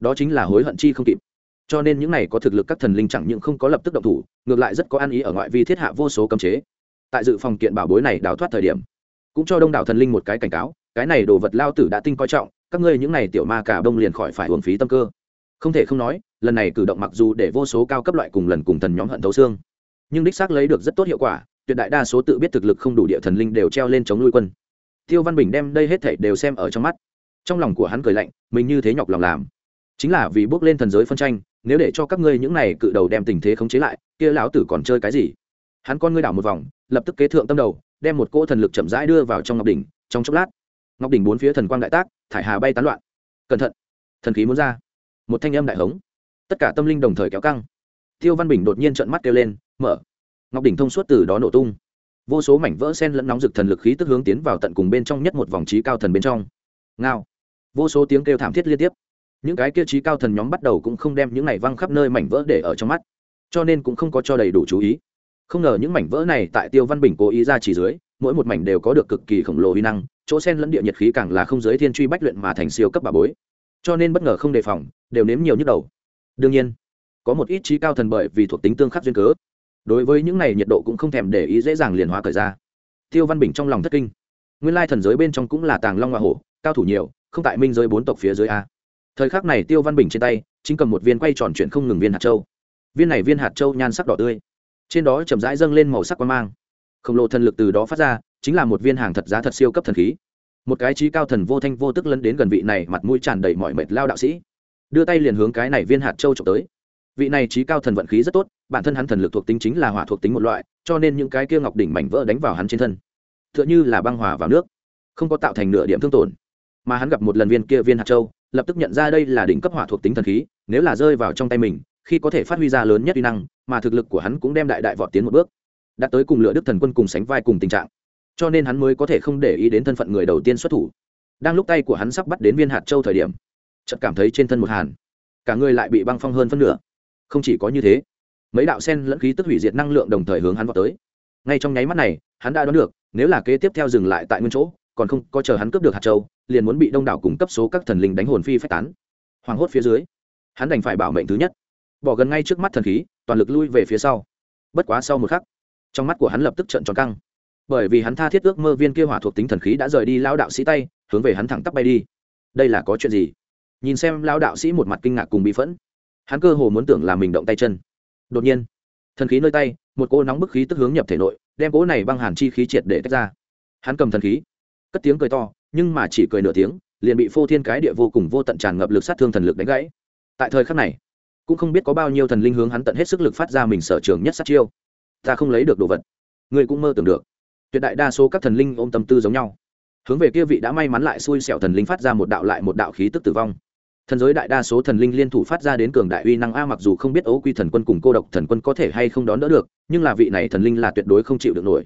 [SPEAKER 1] đó chính là hối hận chi không kịp. Cho nên những này có thực lực các thần linh chẳng những không có lập tức động thủ, ngược lại rất có ăn ý ở ngoại vi thiết hạ vô số cấm chế. Tại dự phòng kiện bảo bối này đào thoát thời điểm, cũng cho đông đảo thần linh một cái cảnh cáo, cái này đồ vật lao tử đã tinh coi trọng, các ngươi những này tiểu ma cả đông liền khỏi phải uống phí tâm cơ. Không thể không nói, lần này cử động mặc dù để vô số cao cấp loại cùng lần cùng thần nhóm hận thấu xương, nhưng đích xác lấy được rất tốt hiệu quả, tuyệt đại đa số tự biết thực lực không đủ địa thần linh đều treo lên chống nuôi quân. Tiêu văn bình đem đây hết thảy đều xem ở trong mắt trong lòng của hắn cười lạnh, mình như thế nhọc lòng làm. Chính là vì bước lên thần giới phân tranh, nếu để cho các ngươi những này cự đầu đem tình thế khống chế lại, kia lão tử còn chơi cái gì? Hắn con ngươi đảo một vòng, lập tức kế thượng tâm đầu, đem một cỗ thần lực chậm rãi đưa vào trong ngọc đỉnh, trong chốc lát, ngọc đỉnh bốn phía thần quang đại tác, thải hà bay tán loạn. Cẩn thận, thần khí muốn ra. Một thanh âm đại hống. Tất cả tâm linh đồng thời kéo căng. Tiêu văn bình đột nhiên trợn mắt kêu lên, mở. Ngọc đỉnh thông suốt từ đó nổ tung. Vô số mảnh vỡ sen lẫn nóng rực thần lực khí tức hướng tiến vào tận cùng bên trong nhất một vòng trí cao thần bên trong. Ngao vô số tiếng kêu thảm thiết liên tiếp. Những cái kia trí cao thần nhóm bắt đầu cũng không đem những này văng khắp nơi mảnh vỡ để ở trong mắt. Cho nên cũng không có cho đầy đủ chú ý. Không ngờ những mảnh vỡ này tại tiêu văn bình cố ý ra chỉ dưới, mỗi một mảnh đều có được cực kỳ khổng lồ uy năng, chỗ sen lẫn địa nhiệt khí càng là không giới thiên truy bách luyện mà thành siêu cấp bà bối. Cho nên bất ngờ không đề phòng, đều nếm nhiều nhức đầu. Đương nhiên, có một ít trí cao thần bởi vì thuộc tính tương khắc duyên cớ. Đối với những này nhiệt độ cũng không thèm để ý dễ dàng liền hóa cởi ra. Tiêu văn bình trong lòng thất kinh. Nguyên lai thần giới bên trong cũng là tàng long hoa hổ, cao thủ nhiều không tại minh giới bốn tộc phía dưới a. Thời khắc này tiêu văn bình trên tay, chính cầm một viên quay tròn chuyển không ngừng viên hạt châu. Viên này viên hạt châu nhan sắc đỏ tươi. Trên đó chậm rãi dâng lên màu sắc quan mang. Khổng lồ thần lực từ đó phát ra, chính là một viên hàng thật giá thật siêu cấp thần khí. Một cái trí cao thần vô thanh vô tức lấn đến gần vị này mặt mũi tràn đầy mọi mệt lao đạo sĩ. Đưa tay liền hướng cái này viên hạt châu trộm tới. Vị này trí cao thần vận khí rất tốt, bản thân hắn thần lực thuộc tính chính là hỏa thuộc tính một loại, cho nên những cái kia ngọc đỉnh mảnh vỡ đánh vào hắn trên thân. T h ư ợ n h ư là băng hòa vào nước, không có tạo thành nửa điểm thương tổn mà hắn gặp một lần viên kia viên hạt châu, lập tức nhận ra đây là đỉnh cấp hỏa thuộc tính thần khí, nếu là rơi vào trong tay mình, khi có thể phát huy ra lớn nhất uy năng, mà thực lực của hắn cũng đem đại đại vọt tiến một bước, đạt tới cùng lựa đức thần quân cùng sánh vai cùng tình trạng. Cho nên hắn mới có thể không để ý đến thân phận người đầu tiên xuất thủ. Đang lúc tay của hắn sắp bắt đến viên hạt châu thời điểm, chợt cảm thấy trên thân một hàn, cả người lại bị băng phong hơn phân nửa. Không chỉ có như thế, mấy đạo sen lẫn khí tức hủy diệt năng lượng đồng thời hướng hắn vào tới. Ngay trong nháy mắt này, hắn đã đoán được, nếu là kế tiếp theo dừng lại tại nguyên chỗ còn không có chờ hắn cướp được hạt châu, liền muốn bị đông đảo cung cấp số các thần linh đánh hồn phi phách tán. Hoảng hốt phía dưới, hắn đành phải bảo mệnh thứ nhất. Bỏ gần ngay trước mắt thần khí, toàn lực lui về phía sau. Bất quá sau một khắc, trong mắt của hắn lập tức trợn tròn căng. Bởi vì hắn tha thiết ước mơ viên kia hỏa thuộc tính thần khí đã rời đi lao đạo sĩ tay, hướng về hắn thẳng tắp bay đi. Đây là có chuyện gì? Nhìn xem lao đạo sĩ một mặt kinh ngạc cùng bị phẫn, hắn cơ hồ muốn tưởng là mình động tay chân. Đột nhiên, thần khí nơi tay, một cô nóng bức khí tức hướng nhập thể nội, đem cỗ này băng hàn chi khí triệt để tách ra. Hắn cầm thần khí cất tiếng cười to, nhưng mà chỉ cười nửa tiếng, liền bị phô thiên cái địa vô cùng vô tận tràn ngập lực sát thương thần lực đánh gãy. Tại thời khắc này, cũng không biết có bao nhiêu thần linh hướng hắn tận hết sức lực phát ra mình sở trường nhất sát chiêu. Ta không lấy được đồ vật. Người cũng mơ tưởng được. Tuyệt đại đa số các thần linh ôm tâm tư giống nhau. Hướng về kia vị đã may mắn lại xui xẻo thần linh phát ra một đạo lại một đạo khí tức tử vong. Thần giới đại đa số thần linh liên thủ phát ra đến cường đại uy năng a, mặc dù không biết ấu quy thần quân cùng cô độc thần quân có thể hay không đón đỡ được, nhưng là vị này thần linh là tuyệt đối không chịu được nổi.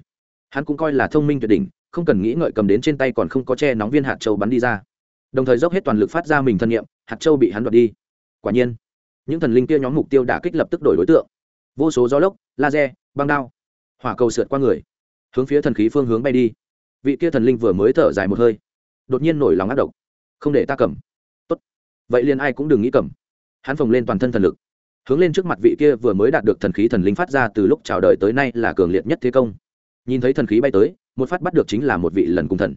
[SPEAKER 1] Hắn cũng coi là thông minh tuyệt đỉnh không cần nghĩ ngợi cầm đến trên tay còn không có che nóng viên hạt châu bắn đi ra. Đồng thời dốc hết toàn lực phát ra mình thân nhiệm, hạt châu bị hắn đoạt đi. Quả nhiên, những thần linh kia nhóm mục tiêu đả kích lập tức đổi đối tượng. Vô số gió lốc, laser, băng đao, hỏa cầu sượt qua người, hướng phía thần khí phương hướng bay đi. Vị kia thần linh vừa mới thở dài một hơi, đột nhiên nổi lòng ác độc. Không để ta cầm. Tốt. Vậy liền ai cũng đừng nghĩ cầm. Hắn phồng lên toàn thân thần lực, hướng lên trước mặt vị kia vừa mới đạt được thần khí thần linh phát ra từ lúc chào đời tới nay là cường liệt nhất thế công. Nhìn thấy thần khí bay tới một phát bắt được chính là một vị lần cung thần.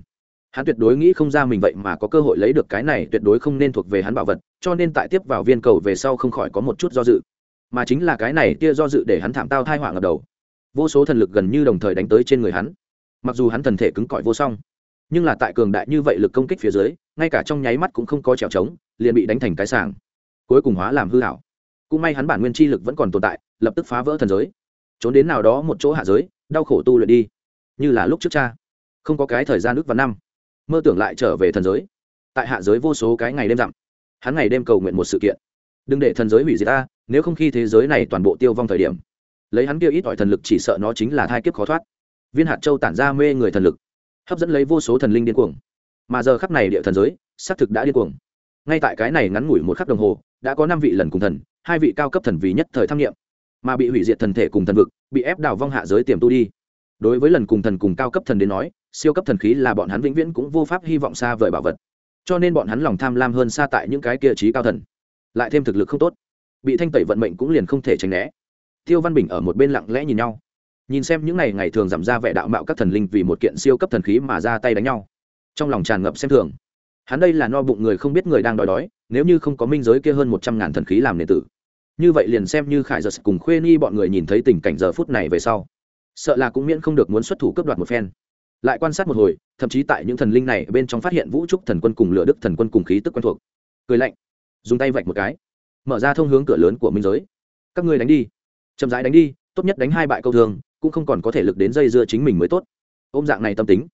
[SPEAKER 1] Hắn tuyệt đối nghĩ không ra mình vậy mà có cơ hội lấy được cái này tuyệt đối không nên thuộc về hắn bảo vật, cho nên tại tiếp vào viên cầu về sau không khỏi có một chút do dự. Mà chính là cái này tia do dự để hắn thảm tao thai họa ngập đầu. Vô số thần lực gần như đồng thời đánh tới trên người hắn. Mặc dù hắn thần thể cứng cỏi vô song, nhưng là tại cường đại như vậy lực công kích phía dưới, ngay cả trong nháy mắt cũng không có trèo trống, liền bị đánh thành cái sàng cuối cùng hóa làm hư hảo cũng may hắn bản nguyên chi lực vẫn còn tồn tại, lập tức phá vỡ thần giới. Trốn đến nào đó một chỗ hạ giới, đau khổ tu luyện đi như là lúc trước cha. Không có cái thời gian nước và năm. Mơ tưởng lại trở về thần giới. Tại hạ giới vô số cái ngày đêm dặm. Hắn ngày đêm cầu nguyện một sự kiện. Đừng để thần giới hủy diệt ta, nếu không khi thế giới này toàn bộ tiêu vong thời điểm. Lấy hắn kia ít ỏi thần lực chỉ sợ nó chính là thai kiếp khó thoát. Viên hạt châu tản ra mê người thần lực. Hấp dẫn lấy vô số thần linh điên cuồng. Mà giờ khắp này địa thần giới, xác thực đã điên cuồng. Ngay tại cái này ngắn ngủi một khắc đồng hồ, đã có năm vị lần cùng thần, hai vị cao cấp thần vì nhất thời tham nghiệm mà bị hủy diệt thần thể cùng thần vực, bị ép đào vong hạ giới tiềm tu đi đối với lần cùng thần cùng cao cấp thần đến nói, siêu cấp thần khí là bọn hắn vĩnh viễn cũng vô pháp hy vọng xa vời bảo vật. Cho nên bọn hắn lòng tham lam hơn xa tại những cái kia trí cao thần. Lại thêm thực lực không tốt, bị thanh tẩy vận mệnh cũng liền không thể tránh né. Tiêu văn bình ở một bên lặng lẽ nhìn nhau. Nhìn xem những ngày ngày thường giảm ra vẻ đạo mạo các thần linh vì một kiện siêu cấp thần khí mà ra tay đánh nhau. Trong lòng tràn ngập xem thường. Hắn đây là no bụng người không biết người đang đói đói, nếu như không có minh giới kia hơn một trăm ngàn thần khí làm nền tử. Như vậy liền xem như khải giật cùng khuê nghi bọn người nhìn thấy tình cảnh giờ phút này về sau sợ là cũng miễn không được muốn xuất thủ cướp đoạt một phen. Lại quan sát một hồi, thậm chí tại những thần linh này bên trong phát hiện vũ trúc thần quân cùng lửa đức thần quân cùng khí tức quen thuộc. Cười lạnh, dùng tay vạch một cái, mở ra thông hướng cửa lớn của minh giới. Các ngươi đánh đi, chậm rãi đánh đi, tốt nhất đánh hai bại câu thường, cũng không còn có thể lực đến dây dưa chính mình mới tốt. Ôm dạng này tâm tính,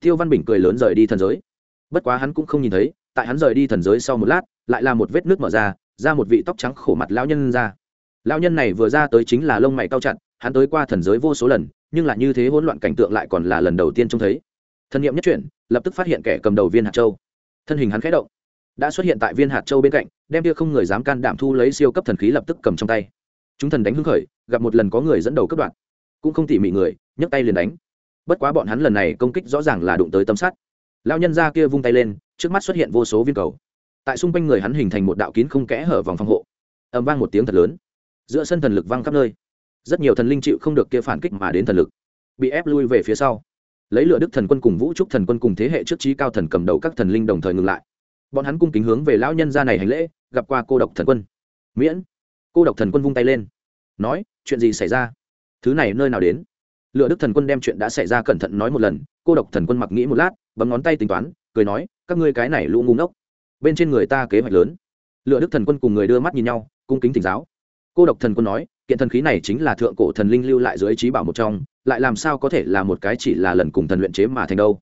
[SPEAKER 1] tiêu văn bình cười lớn rời đi thần giới. Bất quá hắn cũng không nhìn thấy, tại hắn rời đi thần giới sau một lát, lại là một vết nước mở ra ra một vị tóc trắng khổ mặt lão nhân ra. Lão nhân này vừa ra tới chính là lông mày cao chặt hắn tới qua thần giới vô số lần, nhưng lại như thế hỗn loạn cảnh tượng lại còn là lần đầu tiên trông thấy. Thân nhiệm nhất chuyển, lập tức phát hiện kẻ cầm đầu viên hạt châu. Thân hình hắn khẽ động, đã xuất hiện tại viên hạt châu bên cạnh, đem kia không người dám can đảm thu lấy siêu cấp thần khí lập tức cầm trong tay. Chúng thần đánh hưng khởi, gặp một lần có người dẫn đầu cấp đoạn, cũng không tỉ mỉ người, nhấc tay liền đánh. Bất quá bọn hắn lần này công kích rõ ràng là đụng tới tấm sắt. Lao nhân ra kia vung tay lên, trước mắt xuất hiện vô số viên cầu. Tại xung quanh người hắn hình thành một đạo kín không kẽ hở vòng phòng hộ. Ầm vang một tiếng thật lớn. Giữa sân thần lực văng khắp nơi rất nhiều thần linh chịu không được kia phản kích mà đến thần lực, bị ép lui về phía sau. Lấy lựa đức thần quân cùng vũ trúc thần quân cùng thế hệ trước trí cao thần cầm đầu các thần linh đồng thời ngừng lại. Bọn hắn cung kính hướng về lão nhân gia này hành lễ, gặp qua cô độc thần quân. Miễn. Cô độc thần quân vung tay lên, nói, chuyện gì xảy ra? Thứ này nơi nào đến? Lựa đức thần quân đem chuyện đã xảy ra cẩn thận nói một lần, cô độc thần quân mặc nghĩ một lát, bấm ngón tay tính toán, cười nói, các ngươi cái này lũ ngu ngốc. Bên trên người ta kế hoạch lớn. Lựa đức thần quân cùng người đưa mắt nhìn nhau, cung kính thỉnh giáo. Cô độc thần quân nói kiện thần khí này chính là thượng cổ thần linh lưu lại dưới trí bảo một trong, lại làm sao có thể là một cái chỉ là lần cùng thần luyện chế mà thành đâu?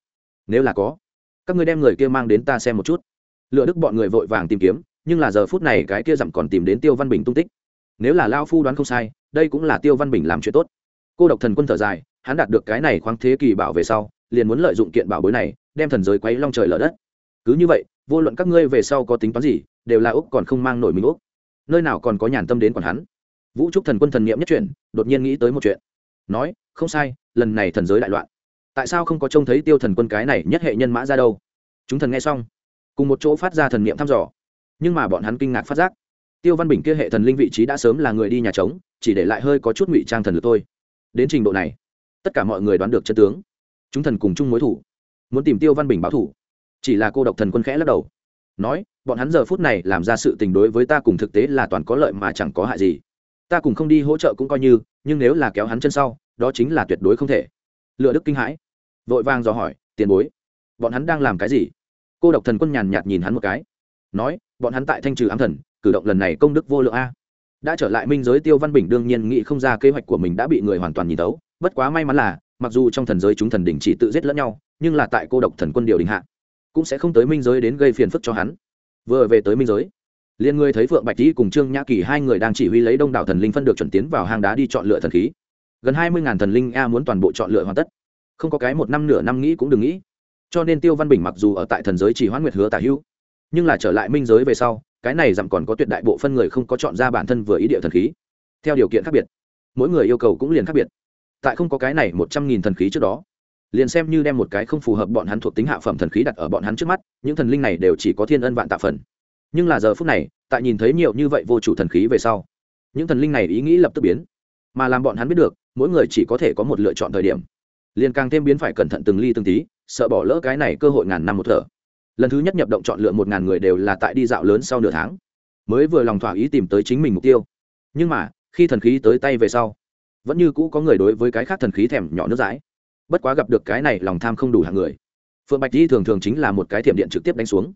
[SPEAKER 1] Nếu là có, các ngươi đem người kia mang đến ta xem một chút. Lựa đức bọn người vội vàng tìm kiếm, nhưng là giờ phút này cái kia dặm còn tìm đến tiêu văn bình tung tích. Nếu là lao phu đoán không sai, đây cũng là tiêu văn bình làm chuyện tốt. Cô độc thần quân thở dài, hắn đạt được cái này khoáng thế kỳ bảo về sau, liền muốn lợi dụng kiện bảo bối này, đem thần giới quấy long trời lở đất. Cứ như vậy, vô luận các ngươi về sau có tính toán gì, đều là úc còn không mang nổi mình úc. Nơi nào còn có nhàn tâm đến còn hắn vũ trúc thần quân thần niệm nhất chuyển, đột nhiên nghĩ tới một chuyện. Nói, không sai, lần này thần giới đại loạn. Tại sao không có trông thấy tiêu thần quân cái này nhất hệ nhân mã ra đâu? Chúng thần nghe xong, cùng một chỗ phát ra thần niệm thăm dò. Nhưng mà bọn hắn kinh ngạc phát giác, tiêu văn bình kia hệ thần linh vị trí đã sớm là người đi nhà trống, chỉ để lại hơi có chút ngụy trang thần lực thôi. Đến trình độ này, tất cả mọi người đoán được chân tướng. Chúng thần cùng chung mối thủ, muốn tìm tiêu văn bình báo thủ. Chỉ là cô độc thần quân khẽ lắc đầu, nói, bọn hắn giờ phút này làm ra sự tình đối với ta cùng thực tế là toàn có lợi mà chẳng có hại gì ta cùng không đi hỗ trợ cũng coi như, nhưng nếu là kéo hắn chân sau, đó chính là tuyệt đối không thể. Lựa đức kinh hãi. Vội vàng dò hỏi, tiền bối, bọn hắn đang làm cái gì? Cô độc thần quân nhàn nhạt nhìn hắn một cái. Nói, bọn hắn tại thanh trừ ám thần, cử động lần này công đức vô lượng a. Đã trở lại minh giới, tiêu văn bình đương nhiên nghĩ không ra kế hoạch của mình đã bị người hoàn toàn nhìn tấu. Bất quá may mắn là, mặc dù trong thần giới chúng thần đình chỉ tự giết lẫn nhau, nhưng là tại cô độc thần quân điều đình hạ, cũng sẽ không tới minh giới đến gây phiền phức cho hắn. Vừa về tới minh giới liên người thấy phượng bạch tý cùng trương nhã kỳ hai người đang chỉ huy lấy đông đảo thần linh phân được chuẩn tiến vào hang đá đi chọn lựa thần khí. Gần hai mươi ngàn thần linh a muốn toàn bộ chọn lựa hoàn tất. Không có cái một năm nửa năm nghĩ cũng đừng nghĩ. Cho nên tiêu văn bình mặc dù ở tại thần giới chỉ hoãn nguyệt hứa tả hữu, nhưng là trở lại minh giới về sau, cái này dặm còn có tuyệt đại bộ phân người không có chọn ra bản thân vừa ý địa thần khí. Theo điều kiện khác biệt, mỗi người yêu cầu cũng liền khác biệt. Tại không có cái này một trăm nghìn thần khí trước đó, liền xem như đem một cái không phù hợp bọn hắn thuộc tính hạ phẩm thần khí đặt ở bọn hắn trước mắt, những thần linh này đều chỉ có thiên ân vạn tạ phần nhưng là giờ phút này, tại nhìn thấy nhiều như vậy vô chủ thần khí về sau, những thần linh này ý nghĩ lập tức biến. Mà làm bọn hắn biết được, mỗi người chỉ có thể có một lựa chọn thời điểm. Liền càng thêm biến phải cẩn thận từng ly từng tí, sợ bỏ lỡ cái này cơ hội ngàn năm một thở. Lần thứ nhất nhập động chọn lựa một ngàn người đều là tại đi dạo lớn sau nửa tháng. Mới vừa lòng thỏa ý tìm tới chính mình mục tiêu. Nhưng mà, khi thần khí tới tay về sau, vẫn như cũ có người đối với cái khác thần khí thèm nhỏ nước dãi. Bất quá gặp được cái này lòng tham không đủ hạng người. Phượng bạch di thường thường chính là một cái thiểm điện trực tiếp đánh xuống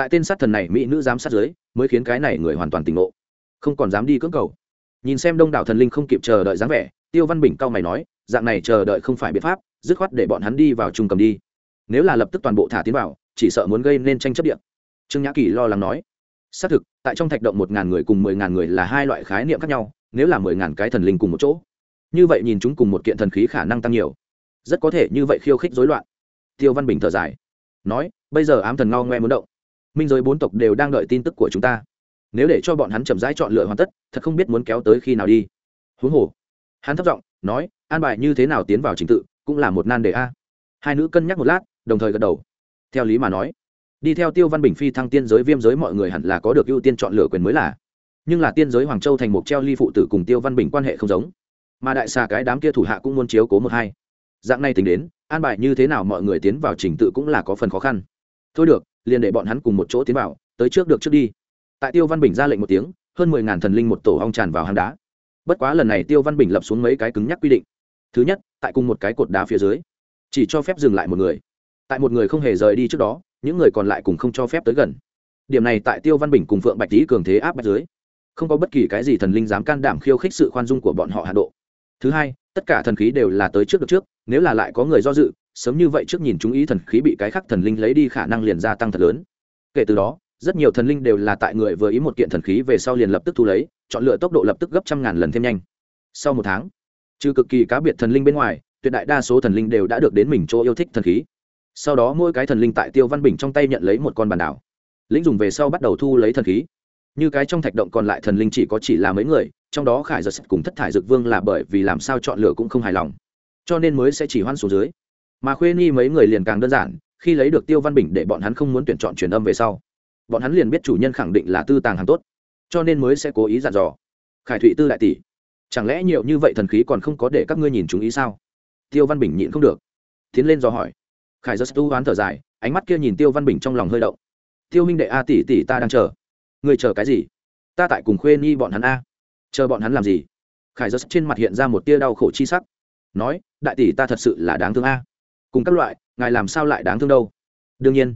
[SPEAKER 1] tại tên sát thần này mỹ nữ giám sát giới mới khiến cái này người hoàn toàn tỉnh ngộ. Không còn dám đi cưỡng cầu. Nhìn xem đông đảo thần linh không kịp chờ đợi dáng vẻ, tiêu văn bình cao mày nói, dạng này chờ đợi không phải biện pháp, dứt khoát để bọn hắn đi vào trung cầm đi. Nếu là lập tức toàn bộ thả tiến vào, chỉ sợ muốn gây nên tranh chấp điện trương nhã kỳ lo lắng nói, xác thực, tại trong thạch động một ngàn người cùng mười ngàn người là hai loại khái niệm khác nhau, nếu là mười ngàn cái thần linh cùng một chỗ. Như vậy nhìn chúng cùng một kiện thần khí khả năng tăng nhiều. Rất có thể như vậy khiêu khích rối loạn. Tiêu văn bình thở dài, nói, bây giờ ám thần ngao ngoe muốn động minh giới bốn tộc đều đang đợi tin tức của chúng ta. Nếu để cho bọn hắn chậm rãi chọn lựa hoàn tất, thật không biết muốn kéo tới khi nào đi. Huống hồ, hắn thấp giọng nói, an bài như thế nào tiến vào trình tự, cũng là một nan đề a. Hai nữ cân nhắc một lát, đồng thời gật đầu. Theo lý mà nói, đi theo tiêu văn bình phi thăng tiên giới viêm giới mọi người hẳn là có được ưu tiên chọn lựa quyền mới là. Nhưng là tiên giới hoàng châu thành mục treo ly phụ tử cùng tiêu văn bình quan hệ không giống. Mà đại xà cái đám kia thủ hạ cũng muốn chiếu cố một hai. Dạng này tính đến, an bài như thế nào mọi người tiến vào trình tự cũng là có phần khó khăn. Thôi được liền để bọn hắn cùng một chỗ tiến vào, tới trước được trước đi. Tại tiêu văn bình ra lệnh một tiếng, hơn mười ngàn thần linh một tổ ong tràn vào hang đá. Bất quá lần này tiêu văn bình lập xuống mấy cái cứng nhắc quy định. Thứ nhất, tại cùng một cái cột đá phía dưới, chỉ cho phép dừng lại một người. Tại một người không hề rời đi trước đó, những người còn lại cùng không cho phép tới gần. Điểm này tại tiêu văn bình cùng phượng bạch tý cường thế áp bách dưới, không có bất kỳ cái gì thần linh dám can đảm khiêu khích sự khoan dung của bọn họ hạ độ. Thứ hai, tất cả thần khí đều là tới trước được trước, nếu là lại có người do dự sớm như vậy trước nhìn chúng ý thần khí bị cái khác thần linh lấy đi khả năng liền gia tăng thật lớn. Kể từ đó, rất nhiều thần linh đều là tại người vừa ý một kiện thần khí về sau liền lập tức thu lấy, chọn lựa tốc độ lập tức gấp trăm ngàn lần thêm nhanh. Sau một tháng, trừ cực kỳ cá biệt thần linh bên ngoài, tuyệt đại đa số thần linh đều đã được đến mình chỗ yêu thích thần khí. Sau đó mỗi cái thần linh tại tiêu văn bình trong tay nhận lấy một con bàn đảo. Lĩnh dùng về sau bắt đầu thu lấy thần khí. Như cái trong thạch động còn lại thần linh chỉ có chỉ là mấy người, trong đó khải giật cùng thất thải dược vương là bởi vì làm sao chọn lựa cũng không hài lòng. Cho nên mới sẽ chỉ hoan xuống dưới mà khuê ni mấy người liền càng đơn giản, khi lấy được tiêu văn bình để bọn hắn không muốn tuyển chọn truyền âm về sau, bọn hắn liền biết chủ nhân khẳng định là tư tàng hàng tốt, cho nên mới sẽ cố ý dặn dò. Khải thụy tư đại tỷ, chẳng lẽ nhiều như vậy thần khí còn không có để các ngươi nhìn chúng ý sao? Tiêu văn bình nhịn không được, tiến lên dò hỏi. Khải giật tu hoán thở dài, ánh mắt kia nhìn tiêu văn bình trong lòng hơi động. Tiêu minh đệ a tỷ tỷ ta đang chờ. Người chờ cái gì? Ta tại cùng khuê ni bọn hắn a. Chờ bọn hắn làm gì? Khải giật trên mặt hiện ra một tia đau khổ chi sắc. Nói, đại tỷ ta thật sự là đáng thương a cùng các loại, ngài làm sao lại đáng thương đâu? Đương nhiên,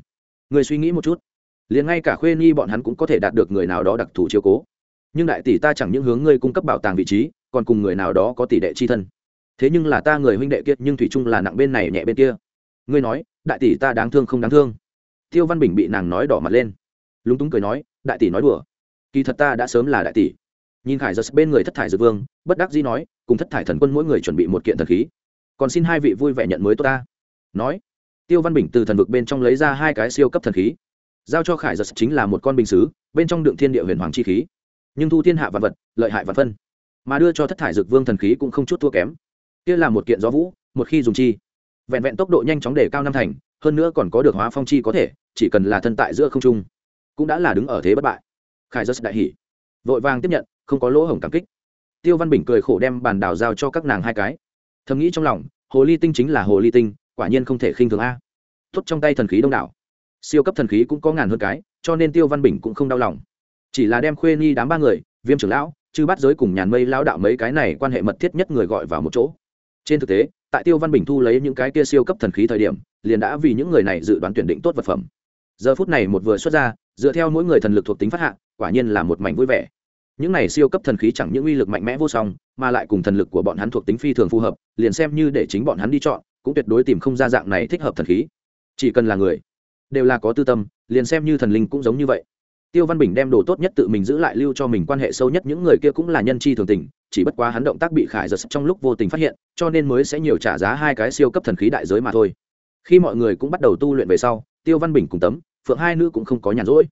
[SPEAKER 1] người suy nghĩ một chút, liền ngay cả khuê nhi bọn hắn cũng có thể đạt được người nào đó đặc thù chiếu cố. Nhưng đại tỷ ta chẳng những hướng ngươi cung cấp bảo tàng vị trí, còn cùng người nào đó có tỷ đệ chi thân. Thế nhưng là ta người huynh đệ kiệt nhưng thủy chung là nặng bên này nhẹ bên kia. Ngươi nói, đại tỷ ta đáng thương không đáng thương? Tiêu văn bình bị nàng nói đỏ mặt lên. Lúng túng cười nói, đại tỷ nói đùa. Kỳ thật ta đã sớm là đại tỷ. Nhìn khải giật bên người thất thải dược vương, bất đắc dĩ nói, cùng thất thải thần quân mỗi người chuẩn bị một kiện thần khí. Còn xin hai vị vui vẻ nhận mới tốt ta nói. Tiêu văn bình từ thần vực bên trong lấy ra hai cái siêu cấp thần khí. Giao cho khải giật chính là một con bình xứ bên trong đựng thiên địa huyền hoàng chi khí. Nhưng thu thiên hạ vật vật lợi hại vật phân. Mà đưa cho thất thải dược vương thần khí cũng không chút thua kém. Kia là một kiện gió vũ một khi dùng chi. Vẹn vẹn tốc độ nhanh chóng để cao năm thành hơn nữa còn có được hóa phong chi có thể chỉ cần là thân tại giữa không trung cũng đã là đứng ở thế bất bại. Khải giật đại hỉ, vội vàng tiếp nhận không có lỗ hổng cảm kích. Tiêu văn bình cười khổ đem bàn đảo giao cho các nàng hai cái. Thầm nghĩ trong lòng hồ ly tinh chính là hồ ly tinh quả nhiên không thể khinh thường a. Tốt trong tay thần khí đông đảo. Siêu cấp thần khí cũng có ngàn hơn cái, cho nên tiêu văn bình cũng không đau lòng. Chỉ là đem khuê nhi đám ba người, viêm trưởng lão, chư bắt giới cùng nhàn mây lao đạo mấy cái này quan hệ mật thiết nhất người gọi vào một chỗ. Trên thực tế, tại tiêu văn bình thu lấy những cái kia siêu cấp thần khí thời điểm, liền đã vì những người này dự đoán tuyển định tốt vật phẩm. Giờ phút này một vừa xuất ra, dựa theo mỗi người thần lực thuộc tính phát hạ, quả nhiên là một mảnh vui vẻ. Những này siêu cấp thần khí chẳng những uy lực mạnh mẽ vô song, mà lại cùng thần lực của bọn hắn thuộc tính phi thường phù hợp, liền xem như để chính bọn hắn đi chọn cũng tuyệt đối tìm không ra dạng này thích hợp thần khí. Chỉ cần là người, đều là có tư tâm, liền xem như thần linh cũng giống như vậy. Tiêu văn bình đem đồ tốt nhất tự mình giữ lại lưu cho mình quan hệ sâu nhất những người kia cũng là nhân chi thường tình, chỉ bất quá hắn động tác bị khải giật trong lúc vô tình phát hiện, cho nên mới sẽ nhiều trả giá hai cái siêu cấp thần khí đại giới mà thôi. Khi mọi người cũng bắt đầu tu luyện về sau, tiêu văn bình cùng tấm, phượng hai nữ cũng không có nhàn rỗi.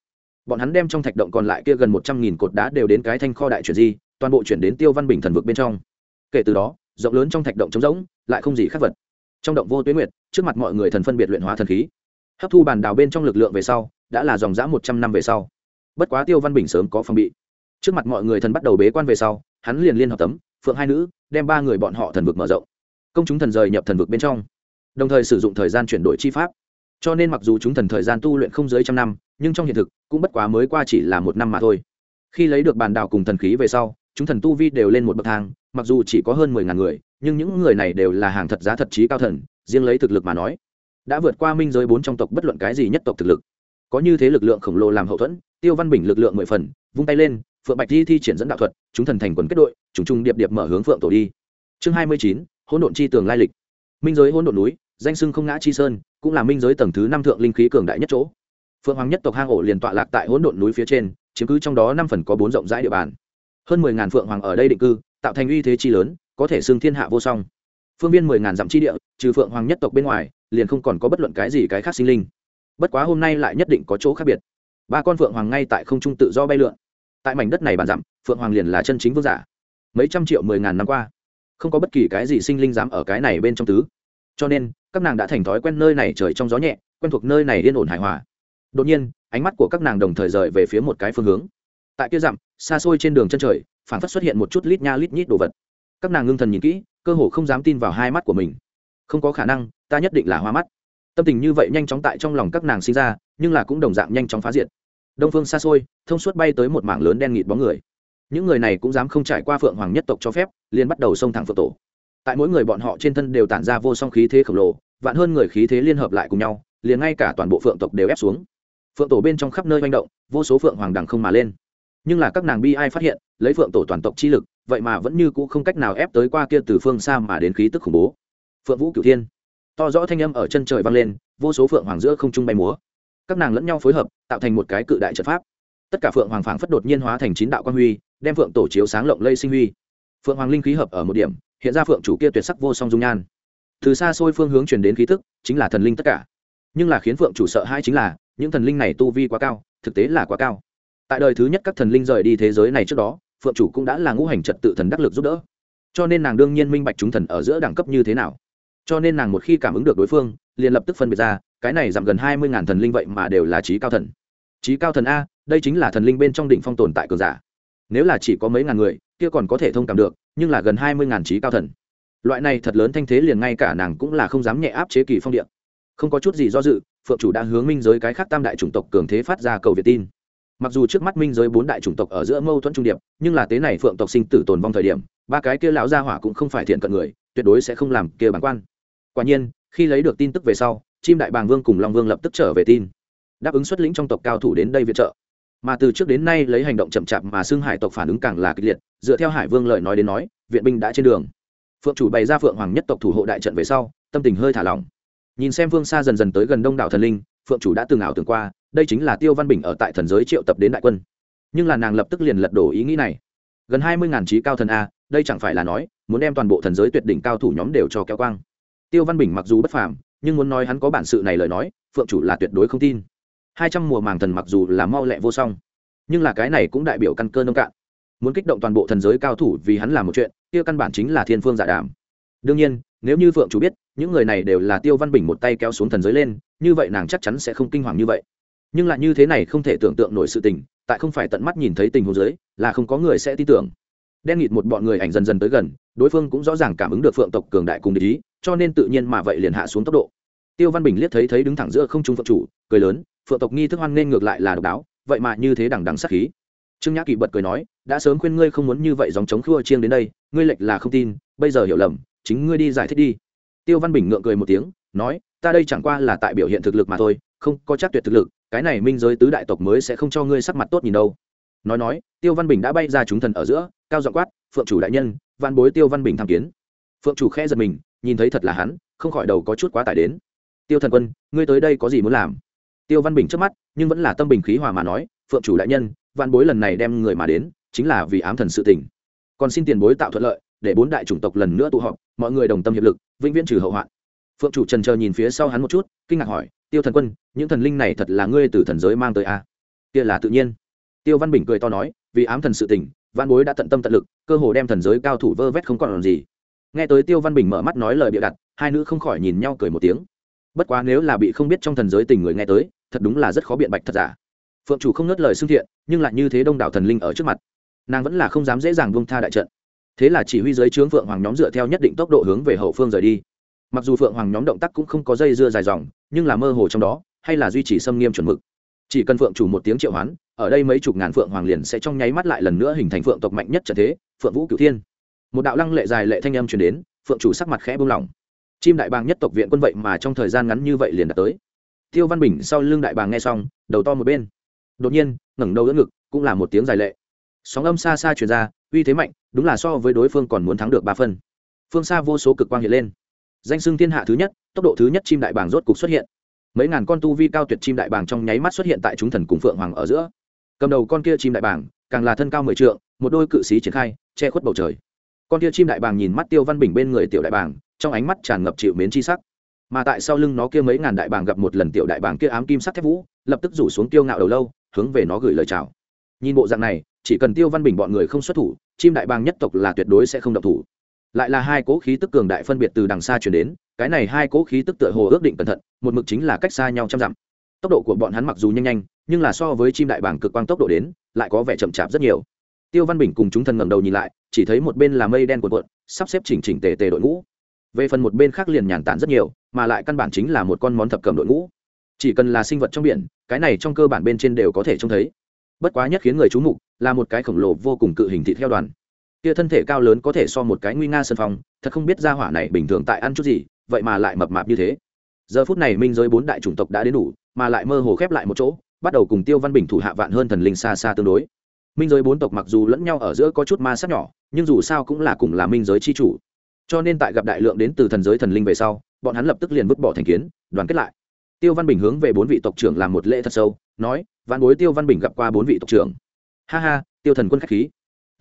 [SPEAKER 1] Bọn hắn đem trong thạch động còn lại kia gần một trăm nghìn cột đá đều đến cái thanh kho đại chuyển di, toàn bộ chuyển đến tiêu văn bình thần vực bên trong. Kể từ đó, rộng lớn trong thạch động trống rỗng, lại không gì khác vật trong động vô tuyến nguyệt, trước mặt mọi người thần phân biệt luyện hóa thần khí. Hấp thu bàn đào bên trong lực lượng về sau, đã là dòng dã một trăm năm về sau. Bất quá tiêu văn bình sớm có phòng bị. Trước mặt mọi người thần bắt đầu bế quan về sau, hắn liền liên hợp tấm, phượng hai nữ, đem ba người bọn họ thần vực mở rộng. Công chúng thần rời nhập thần vực bên trong. Đồng thời sử dụng thời gian chuyển đổi chi pháp. Cho nên mặc dù chúng thần thời gian tu luyện không dưới trăm năm, nhưng trong hiện thực, cũng bất quá mới qua chỉ là một năm mà thôi. Khi lấy được bàn đào cùng thần khí về sau, chúng thần tu vi đều lên một bậc thang mặc dù chỉ có hơn mười ngàn người, nhưng những người này đều là hàng thật giá thật trí cao thần, riêng lấy thực lực mà nói, đã vượt qua minh giới bốn trong tộc bất luận cái gì nhất tộc thực lực. Có như thế lực lượng khổng lồ làm hậu thuẫn, tiêu văn bình lực lượng mười phần, vung tay lên, phượng bạch thi thi triển dẫn đạo thuật, chúng thần thành quần kết đội chúng trung điệp điệp mở hướng phượng tổ đi. Chương hai mươi chín, hỗn độn chi tường lai lịch. Minh giới hỗn độn núi, danh sưng không ngã chi sơn, cũng là minh giới tầng thứ năm thượng linh khí cường đại nhất chỗ. Phượng hoàng nhất tộc hang ổ liền tọa lạc tại hỗn độn núi phía trên, chiếm cứ trong đó năm phần có bốn rộng rãi địa bàn. Hơn mười ngàn phượng hoàng ở đây định cư tạo thành uy thế chi lớn, có thể xưng thiên hạ vô song. Phương viên mười ngàn dặm chi địa, trừ phượng hoàng nhất tộc bên ngoài, liền không còn có bất luận cái gì cái khác sinh linh. Bất quá hôm nay lại nhất định có chỗ khác biệt. Ba con phượng hoàng ngay tại không trung tự do bay lượn. Tại mảnh đất này bàn dặm, phượng hoàng liền là chân chính vương giả. Mấy trăm triệu mười ngàn năm qua, không có bất kỳ cái gì sinh linh dám ở cái này bên trong tứ. Cho nên, các nàng đã thành thói quen nơi này trời trong gió nhẹ, quen thuộc nơi này yên ổn hài hòa. Đột nhiên, ánh mắt của các nàng đồng thời rời về phía một cái phương hướng tại kia dặm, xa xôi trên đường chân trời phản phất xuất hiện một chút lít nha lít nhít đồ vật. Các nàng ngưng thần nhìn kỹ, cơ hồ không dám tin vào hai mắt của mình. Không có khả năng, ta nhất định là hoa mắt. Tâm tình như vậy nhanh chóng tại trong lòng các nàng sinh ra, nhưng là cũng đồng dạng nhanh chóng phá diệt. Đông phương xa xôi, thông suốt bay tới một mảng lớn đen nghịt bóng người. Những người này cũng dám không trải qua phượng hoàng nhất tộc cho phép, liền bắt đầu xông thẳng phượng tổ. Tại mỗi người bọn họ trên thân đều tản ra vô song khí thế khổng lồ, vạn hơn người khí thế liên hợp lại cùng nhau, liền ngay cả toàn bộ phượng tộc đều ép xuống. Phượng tổ bên trong khắp nơi manh động, vô số phượng hoàng đằng không mà lên nhưng là các nàng bi ai phát hiện, lấy phượng tổ toàn tộc chi lực, vậy mà vẫn như cũ không cách nào ép tới qua kia từ phương xa mà đến khí tức khủng bố. Phượng vũ cửu thiên. To rõ thanh âm ở chân trời vang lên, vô số phượng hoàng giữa không trung bay múa. Các nàng lẫn nhau phối hợp, tạo thành một cái cự đại trận pháp. Tất cả phượng hoàng phảng phất đột nhiên hóa thành chín đạo quan huy, đem phượng tổ chiếu sáng lộng lây sinh huy. Phượng hoàng linh khí hợp ở một điểm, hiện ra phượng chủ kia tuyệt sắc vô song dung nhan. Từ xa xôi phương hướng truyền đến khí tức, chính là thần linh tất cả. Nhưng là khiến phượng chủ sợ hai chính là, những thần linh này tu vi quá cao, thực tế là quá cao tại đời thứ nhất các thần linh rời đi thế giới này trước đó, phượng chủ cũng đã là ngũ hành trật tự thần đắc lực giúp đỡ. Cho nên nàng đương nhiên minh bạch chúng thần ở giữa đẳng cấp như thế nào. Cho nên nàng một khi cảm ứng được đối phương, liền lập tức phân biệt ra, cái này giảm gần hai mươi ngàn thần linh vậy mà đều là trí cao thần. Trí cao thần a, đây chính là thần linh bên trong đỉnh phong tồn tại cường giả. Nếu là chỉ có mấy ngàn người, kia còn có thể thông cảm được, nhưng là gần hai mươi ngàn trí cao thần. Loại này thật lớn thanh thế liền ngay cả nàng cũng là không dám nhẹ áp chế kỳ phong điện không có chút gì do dự, phượng chủ đã hướng minh giới cái khác tam đại chủng tộc cường thế phát ra cầu việt tin mặc dù trước mắt minh giới bốn đại chủng tộc ở giữa mâu thuẫn trung điệp, nhưng là tế này phượng tộc sinh tử tồn vong thời điểm, ba cái kia lão gia hỏa cũng không phải thiện cận người, tuyệt đối sẽ không làm kia bản quan. Quả nhiên, khi lấy được tin tức về sau, chim đại bàng vương cùng long vương lập tức trở về tin, đáp ứng xuất lĩnh trong tộc cao thủ đến đây viện trợ. Mà từ trước đến nay lấy hành động chậm chạp mà xưng hải tộc phản ứng càng là kịch liệt, dựa theo hải vương lời nói đến nói, viện binh đã trên đường. Phượng chủ bày ra phượng hoàng nhất tộc thủ hộ đại trận về sau, tâm tình hơi thả lỏng. Nhìn xem phương xa dần dần tới gần đông đảo thần linh, phượng chủ đã từng ảo tưởng qua đây chính là tiêu văn bình ở tại thần giới triệu tập đến đại quân. Nhưng là nàng lập tức liền lật đổ ý nghĩ này. Gần hai mươi ngàn trí cao thần a, đây chẳng phải là nói, muốn đem toàn bộ thần giới tuyệt đỉnh cao thủ nhóm đều cho kéo quang. Tiêu văn bình mặc dù bất phàm, nhưng muốn nói hắn có bản sự này lời nói, phượng chủ là tuyệt đối không tin. Hai trăm mùa màng thần mặc dù là mau lẹ vô song, nhưng là cái này cũng đại biểu căn cơ nông cạn. Muốn kích động toàn bộ thần giới cao thủ vì hắn làm một chuyện, kia căn bản chính là thiên phương giả đàm. Đương nhiên, nếu như phượng chủ biết, những người này đều là tiêu văn bình một tay kéo xuống thần giới lên, như vậy nàng chắc chắn sẽ không kinh hoàng như vậy nhưng lại như thế này không thể tưởng tượng nổi sự tình, tại không phải tận mắt nhìn thấy tình huống dưới, là không có người sẽ tin tưởng. Đen nghịt một bọn người ảnh dần dần tới gần, đối phương cũng rõ ràng cảm ứng được phượng tộc cường đại cùng ý, cho nên tự nhiên mà vậy liền hạ xuống tốc độ. Tiêu văn bình liếc thấy thấy đứng thẳng giữa không trung phượng chủ, cười lớn, phượng tộc nghi thức hoan nên ngược lại là độc đáo, vậy mà như thế đằng đằng sắc khí. Trương nhã kỳ bật cười nói, đã sớm khuyên ngươi không muốn như vậy dòng chống khua chiêng đến đây, ngươi lệch là không tin, bây giờ hiểu lầm, chính ngươi đi giải thích đi. Tiêu văn bình ngượng cười một tiếng, nói, ta đây chẳng qua là tại biểu hiện thực lực mà thôi, không có chắc tuyệt thực lực cái này minh giới tứ đại tộc mới sẽ không cho ngươi sắc mặt tốt nhìn đâu. Nói nói, tiêu văn bình đã bay ra chúng thần ở giữa, cao giọng quát, phượng chủ đại nhân văn bối tiêu văn bình tham kiến. Phượng chủ khẽ giật mình, nhìn thấy thật là hắn, không khỏi đầu có chút quá tải đến. Tiêu thần quân, ngươi tới đây có gì muốn làm? Tiêu văn bình trước mắt, nhưng vẫn là tâm bình khí hòa mà nói, phượng chủ đại nhân văn bối lần này đem người mà đến, chính là vì ám thần sự tình. Còn xin tiền bối tạo thuận lợi, để bốn đại chủng tộc lần nữa tụ họp, mọi người đồng tâm hiệp lực, vĩnh viễn trừ hậu hoạn phượng chủ trần chờ nhìn phía sau hắn một chút, kinh ngạc hỏi, tiêu thần quân, những thần linh này thật là ngươi từ thần giới mang tới a à? kia là tự nhiên. Tiêu văn bình cười to nói, vì ám thần sự tình văn bối đã tận tâm tận lực, cơ hồ đem thần giới cao thủ vơ vét không còn làm gì. Nghe tới tiêu văn bình mở mắt nói lời bịa đặt, hai nữ không khỏi nhìn nhau cười một tiếng. Bất quá nếu là bị không biết trong thần giới tình người nghe tới, thật đúng là rất khó biện bạch thật giả. Phượng chủ không ngớt lời xưng thiện, nhưng lại như thế đông đảo thần linh ở trước mặt, nàng vẫn là không dám dễ dàng buông tha đại trận. Thế là chỉ huy giới trướng phượng hoàng nhóm dựa theo nhất định tốc độ hướng về hậu phương rời đi mặc dù phượng hoàng nhóm động tác cũng không có dây dưa dài dòng, nhưng là mơ hồ trong đó, hay là duy trì xâm nghiêm chuẩn mực. Chỉ cần phượng chủ một tiếng triệu hoán, ở đây mấy chục ngàn phượng hoàng liền sẽ trong nháy mắt lại lần nữa hình thành phượng tộc mạnh nhất trận thế, phượng vũ cửu thiên. Một đạo lăng lệ dài lệ thanh âm truyền đến, phượng chủ sắc mặt khẽ buông lỏng. Chim đại bàng nhất tộc viện quân vậy mà trong thời gian ngắn như vậy liền đạt tới. Tiêu văn bình sau lưng đại bàng nghe xong, đầu to một bên. Đột nhiên, ngẩng đầu đỡ ngực, cũng là một tiếng dài lệ. Sóng âm xa xa truyền ra, uy thế mạnh, đúng là so với đối phương còn muốn thắng được ba phân. Phương xa vô số cực quang hiện lên danh sưng thiên hạ thứ nhất, tốc độ thứ nhất chim đại bàng rốt cục xuất hiện. Mấy ngàn con tu vi cao tuyệt chim đại bàng trong nháy mắt xuất hiện tại chúng thần cùng phượng hoàng ở giữa. Cầm đầu con kia chim đại bàng, càng là thân cao mười trượng, một đôi cự sĩ triển khai, che khuất bầu trời. Con kia chim đại bàng nhìn mắt tiêu văn bình bên người tiểu đại bàng, trong ánh mắt tràn ngập chịu mến chi sắc. Mà tại sau lưng nó kia mấy ngàn đại bàng gặp một lần tiểu đại bàng kia ám kim sắc thép vũ, lập tức rủ xuống tiêu ngạo đầu lâu, hướng về nó gửi lời chào. Nhìn bộ dạng này, chỉ cần tiêu văn bình bọn người không xuất thủ, chim đại bàng nhất tộc là tuyệt đối sẽ không độc thủ lại là hai cỗ khí tức cường đại phân biệt từ đằng xa chuyển đến, cái này hai cỗ khí tức tựa hồ ước định cẩn thận, một mực chính là cách xa nhau trăm dặm. Tốc độ của bọn hắn mặc dù nhanh nhanh, nhưng là so với chim đại bảng cực quang tốc độ đến, lại có vẻ chậm chạp rất nhiều. Tiêu văn bình cùng chúng thần ngẩng đầu nhìn lại, chỉ thấy một bên là mây đen cuộn cuộn, sắp xếp chỉnh chỉnh tề tề đội ngũ. Về phần một bên khác liền nhàn tản rất nhiều, mà lại căn bản chính là một con món thập cầm đội ngũ. Chỉ cần là sinh vật trong biển, cái này trong cơ bản bên trên đều có thể trông thấy. Bất quá nhất khiến người chú mục là một cái khổng lồ vô cùng cự hình thịt theo đoàn kia thân thể cao lớn có thể so một cái nguy nga sân phong thật không biết ra hỏa này bình thường tại ăn chút gì, vậy mà lại mập mạp như thế. Giờ phút này minh giới bốn đại chủng tộc đã đến đủ, mà lại mơ hồ khép lại một chỗ, bắt đầu cùng tiêu văn bình thủ hạ vạn hơn thần linh xa xa tương đối. Minh giới bốn tộc mặc dù lẫn nhau ở giữa có chút ma sát nhỏ, nhưng dù sao cũng là cùng là minh giới c h i chủ. Cho nên tại gặp đại lượng đến từ thần giới thần linh về sau, bọn hắn lập tức liền vứt bỏ thành kiến, đoàn kết lại. Tiêu văn bình hướng về bốn vị tộc trưởng làm một lễ thật sâu, nói văn bối tiêu văn bình gặp qua bốn vị tộc trưởng. Ha ha, tiêu thần quân k h á c h khí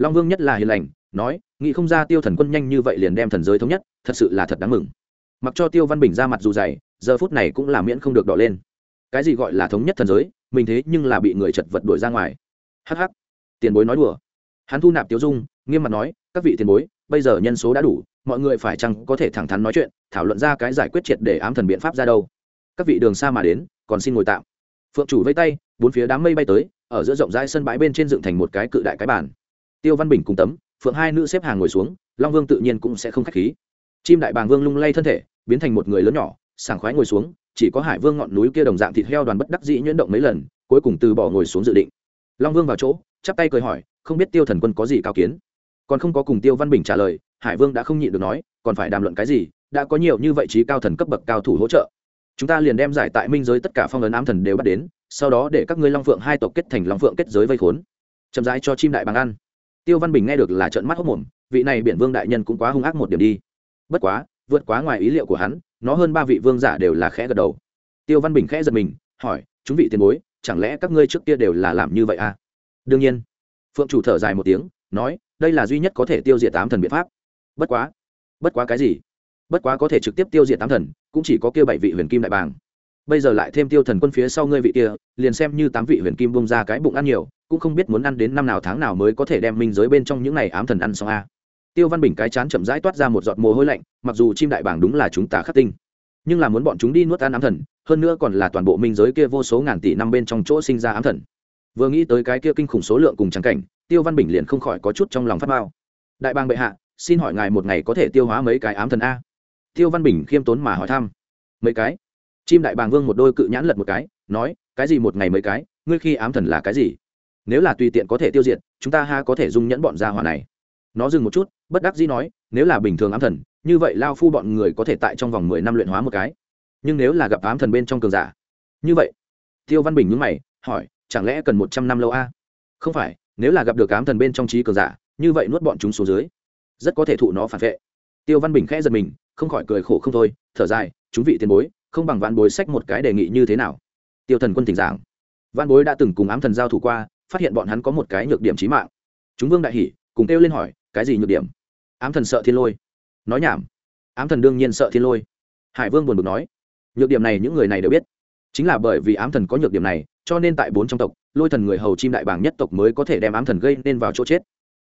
[SPEAKER 1] long vương nhất là hiền lành, nói, nghĩ không ra tiêu thần quân nhanh như vậy liền đem thần giới thống nhất, thật sự là thật đáng mừng. Mặc cho tiêu văn bình ra mặt dù dày, giờ phút này cũng là miễn không được đỏ lên. Cái gì gọi là thống nhất thần giới, mình thế nhưng là bị người chật vật đuổi ra ngoài. Hh tiền bối nói đùa. Hắn thu nạp tiêu dung, nghiêm mặt nói, các vị tiền bối, bây giờ nhân số đã đủ, mọi người phải chăng có thể thẳng thắn nói chuyện, thảo luận ra cái giải quyết triệt để ám thần biện pháp ra đâu. Các vị đường xa mà đến, còn xin ngồi tạm. Phượng chủ vây tay, bốn phía đám mây bay tới, ở giữa rộng rãi sân bãi bên trên dựng thành một cái cự đại cái bản tiêu văn bình cùng tấm, phượng hai nữ xếp hàng ngồi xuống, long vương tự nhiên cũng sẽ không k h á c h khí. Chim đại bàng vương lung lay thân thể, biến thành một người lớn nhỏ, sảng khoái ngồi xuống, chỉ có hải vương ngọn núi kia đồng dạng thịt heo đoàn bất đắc dĩ nhuyễn động mấy lần, cuối cùng từ bỏ ngồi xuống dự định. Long vương vào chỗ, chắp tay cười hỏi, không biết tiêu thần quân có gì cao kiến? Còn không có cùng tiêu văn bình trả lời, hải vương đã không nhịn được nói, còn phải đàm luận cái gì, đã có nhiều như vậy trí cao thần cấp bậc cao thủ hỗ trợ. Chúng ta liền đem giải tại minh giới tất cả phong ấn ám thần đều bắt đến, sau đó để các ngươi long phượng hai tộc kết thành long phượng kết giới vây khốn. Chậm rãi cho chim đại Bàng ăn tiêu văn bình nghe được là trận mắt hốc mồm, vị này biển vương đại nhân cũng quá hung ác một điểm đi. Bất quá, vượt quá ngoài ý liệu của hắn, nó hơn ba vị vương giả đều là khẽ gật đầu. Tiêu văn bình khẽ giật mình, hỏi, chúng vị tiền bối, chẳng lẽ các ngươi trước kia đều là làm như vậy à? Đương nhiên. Phượng chủ thở dài một tiếng, nói, đây là duy nhất có thể tiêu diệt tám thần biện pháp. Bất quá. Bất quá cái gì? Bất quá có thể trực tiếp tiêu diệt tám thần, cũng chỉ có kia bảy vị huyền kim đại bàng bây giờ lại thêm tiêu thần quân phía sau ngươi vị kia, liền xem như tám vị huyền kim bông ra cái bụng ăn nhiều, cũng không biết muốn ăn đến năm nào tháng nào mới có thể đem minh giới bên trong những này ám thần ăn xong a. Tiêu văn bình cái chán chậm rãi toát ra một giọt mồ hôi lạnh, mặc dù chim đại bảng đúng là chúng ta khắc tinh, nhưng là muốn bọn chúng đi nuốt ăn ám thần, hơn nữa còn là toàn bộ minh giới kia vô số ngàn tỷ năm bên trong chỗ sinh ra ám thần. Vừa nghĩ tới cái kia kinh khủng số lượng cùng trắng cảnh, tiêu văn bình liền không khỏi có chút trong lòng phát mao. Đại bang bệ hạ, xin hỏi ngài một ngày có thể tiêu hóa mấy cái ám thần a? Tiêu văn bình khiêm tốn mà hỏi thăm. Mấy cái? Chim đại bàng vương một đôi cự nhãn lật một cái, nói, cái gì một ngày mấy cái, ngươi khi ám thần là cái gì? Nếu là tùy tiện có thể tiêu diệt, chúng ta ha có thể dung nhẫn bọn gia hỏa này. Nó dừng một chút, bất đắc dĩ nói, nếu là bình thường ám thần, như vậy lao phu bọn người có thể tại trong vòng mười năm luyện hóa một cái. Nhưng nếu là gặp ám thần bên trong cường giả, như vậy. Tiêu văn bình nhúng mày, hỏi, chẳng lẽ cần một trăm năm lâu a? Không phải, nếu là gặp được ám thần bên trong trí cường giả, như vậy nuốt bọn chúng xuống dưới, rất có thể thụ nó phản vệ. Tiêu văn bình khẽ giật mình, không khỏi cười khổ không thôi, thở dài, chúng vị tiền bối không bằng vạn bối sách một cái đề nghị như thế nào? Tiêu thần quân thỉnh giảng. Vạn bối đã từng cùng ám thần giao thủ qua, phát hiện bọn hắn có một cái nhược điểm trí mạng. Chúng vương đại hỷ cùng kêu lên hỏi, cái gì nhược điểm? Ám thần sợ thiên lôi. Nói nhảm. Ám thần đương nhiên sợ thiên lôi. Hải vương buồn bực nói, nhược điểm này những người này đều biết. Chính là bởi vì ám thần có nhược điểm này, cho nên tại bốn trong tộc, lôi thần người hầu chim đại bàng nhất tộc mới có thể đem ám thần gây nên vào chỗ chết.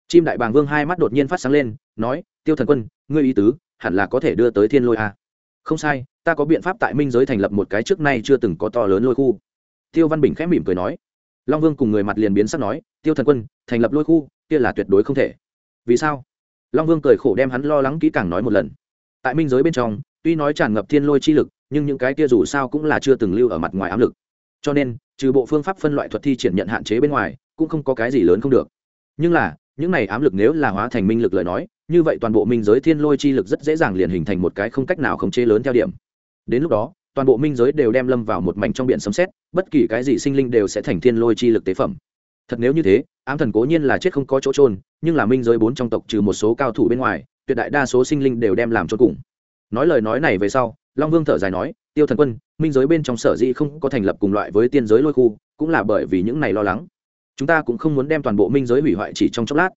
[SPEAKER 1] Chim đại bàng vương hai mắt đột nhiên phát sáng lên, nói, tiêu thần quân, ngươi ý tứ, hẳn là có thể đưa tới thiên lôi à. không sai ta có biện pháp tại minh giới thành lập một cái trước nay chưa từng có to lớn lôi khu. Tiêu văn bình khẽ mỉm cười nói. Long vương cùng người mặt liền biến sắc nói, tiêu thần quân, thành lập lôi khu, kia là tuyệt đối không thể. Vì sao? Long vương cười khổ đem hắn lo lắng kỹ càng nói một lần. Tại minh giới bên trong, tuy nói tràn ngập thiên lôi chi lực, nhưng những cái kia dù sao cũng là chưa từng lưu ở mặt ngoài ám lực. Cho nên, trừ bộ phương pháp phân loại thuật thi triển nhận hạn chế bên ngoài, cũng không có cái gì lớn không được. Nhưng là, những này ám lực nếu là hóa thành minh lực lời nói, như vậy toàn bộ minh giới thiên lôi chi lực rất dễ dàng liền hình thành một cái không cách nào khống chế lớn theo điểm đến lúc đó, toàn bộ minh giới đều đem lâm vào một mảnh trong biển sấm xét bất kỳ cái gì sinh linh đều sẽ thành thiên lôi chi lực tế phẩm. Thật nếu như thế, ám thần cố nhiên là chết không có chỗ trôn nhưng là minh giới bốn trong tộc trừ một số cao thủ bên ngoài, tuyệt đại đa số sinh linh đều đem làm cho cùng. Nói lời nói này về sau, long vương thở dài nói, tiêu thần quân, minh giới bên trong sở dĩ không có thành lập cùng loại với tiên giới lôi khu, cũng là bởi vì những này lo lắng. Chúng ta cũng không muốn đem toàn bộ minh giới hủy hoại chỉ trong chốc lát.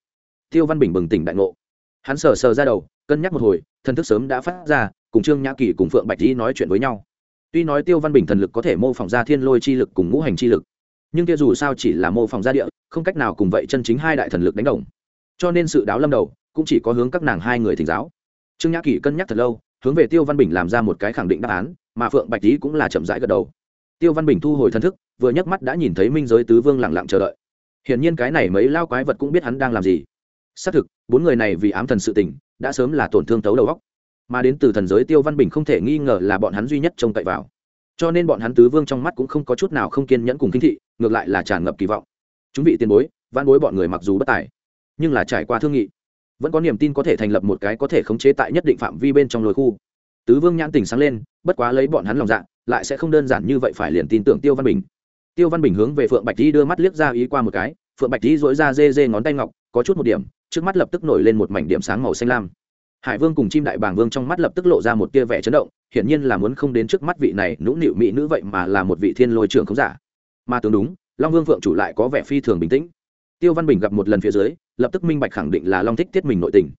[SPEAKER 1] Tiêu văn bình bừng tỉnh đại ngộ. Hắn sờ sờ ra đầu, cân nhắc một hồi, thần thức sớm đã phát ra cùng trương nhã kỳ cùng phượng bạch dĩ nói chuyện với nhau. Tuy nói tiêu văn bình thần lực có thể mô phỏng ra thiên lôi chi lực cùng ngũ hành chi lực, nhưng kia dù sao chỉ là mô phỏng ra địa, không cách nào cùng vậy chân chính hai đại thần lực đánh đồng. Cho nên sự đáo lâm đầu cũng chỉ có hướng các nàng hai người thỉnh giáo. Trương nhã kỳ cân nhắc thật lâu, hướng về tiêu văn bình làm ra một cái khẳng định đáp án, mà phượng bạch lý cũng là chậm rãi gật đầu. Tiêu văn bình thu hồi thân thức, vừa nhấc mắt đã nhìn thấy minh giới tứ vương lẳng lặng chờ đợi. Hiển nhiên cái này mấy lao quái vật cũng biết hắn đang làm gì. Xác thực, bốn người này vì ám thần sự tình, đã sớm là tổn thương tấu đầu góc mà đến từ thần giới tiêu văn bình không thể nghi ngờ là bọn hắn duy nhất trông cậy vào. Cho nên bọn hắn tứ vương trong mắt cũng không có chút nào không kiên nhẫn cùng kinh thị, ngược lại là tràn ngập kỳ vọng. Chúng vị tiền bối văn bối bọn người mặc dù bất tài, nhưng là trải qua thương nghị, vẫn có niềm tin có thể thành lập một cái có thể khống chế tại nhất định phạm vi bên trong lối khu. Tứ vương nhãn tình sáng lên, bất quá lấy bọn hắn lòng dạ lại sẽ không đơn giản như vậy phải liền tin tưởng tiêu văn bình. Tiêu văn bình hướng về phượng bạch di đưa mắt liếc ra ý qua một cái, phượng bạch di dỗi ra dê dê ngón tay ngọc, có chút một điểm, trước mắt lập tức nổi lên một mảnh điểm sáng màu xanh lam hải vương cùng chim đại bàng vương trong mắt lập tức lộ ra một tia vẻ chấn động, hiển nhiên là muốn không đến trước mắt vị này nũng nịu mỹ nữ vậy mà là một vị thiên lôi trưởng không giả. Mà tướng đúng, long vương phượng chủ lại có vẻ phi thường bình tĩnh. Tiêu văn bình gặp một lần phía dưới, lập tức minh bạch khẳng định là long thích tiết mình nội tình.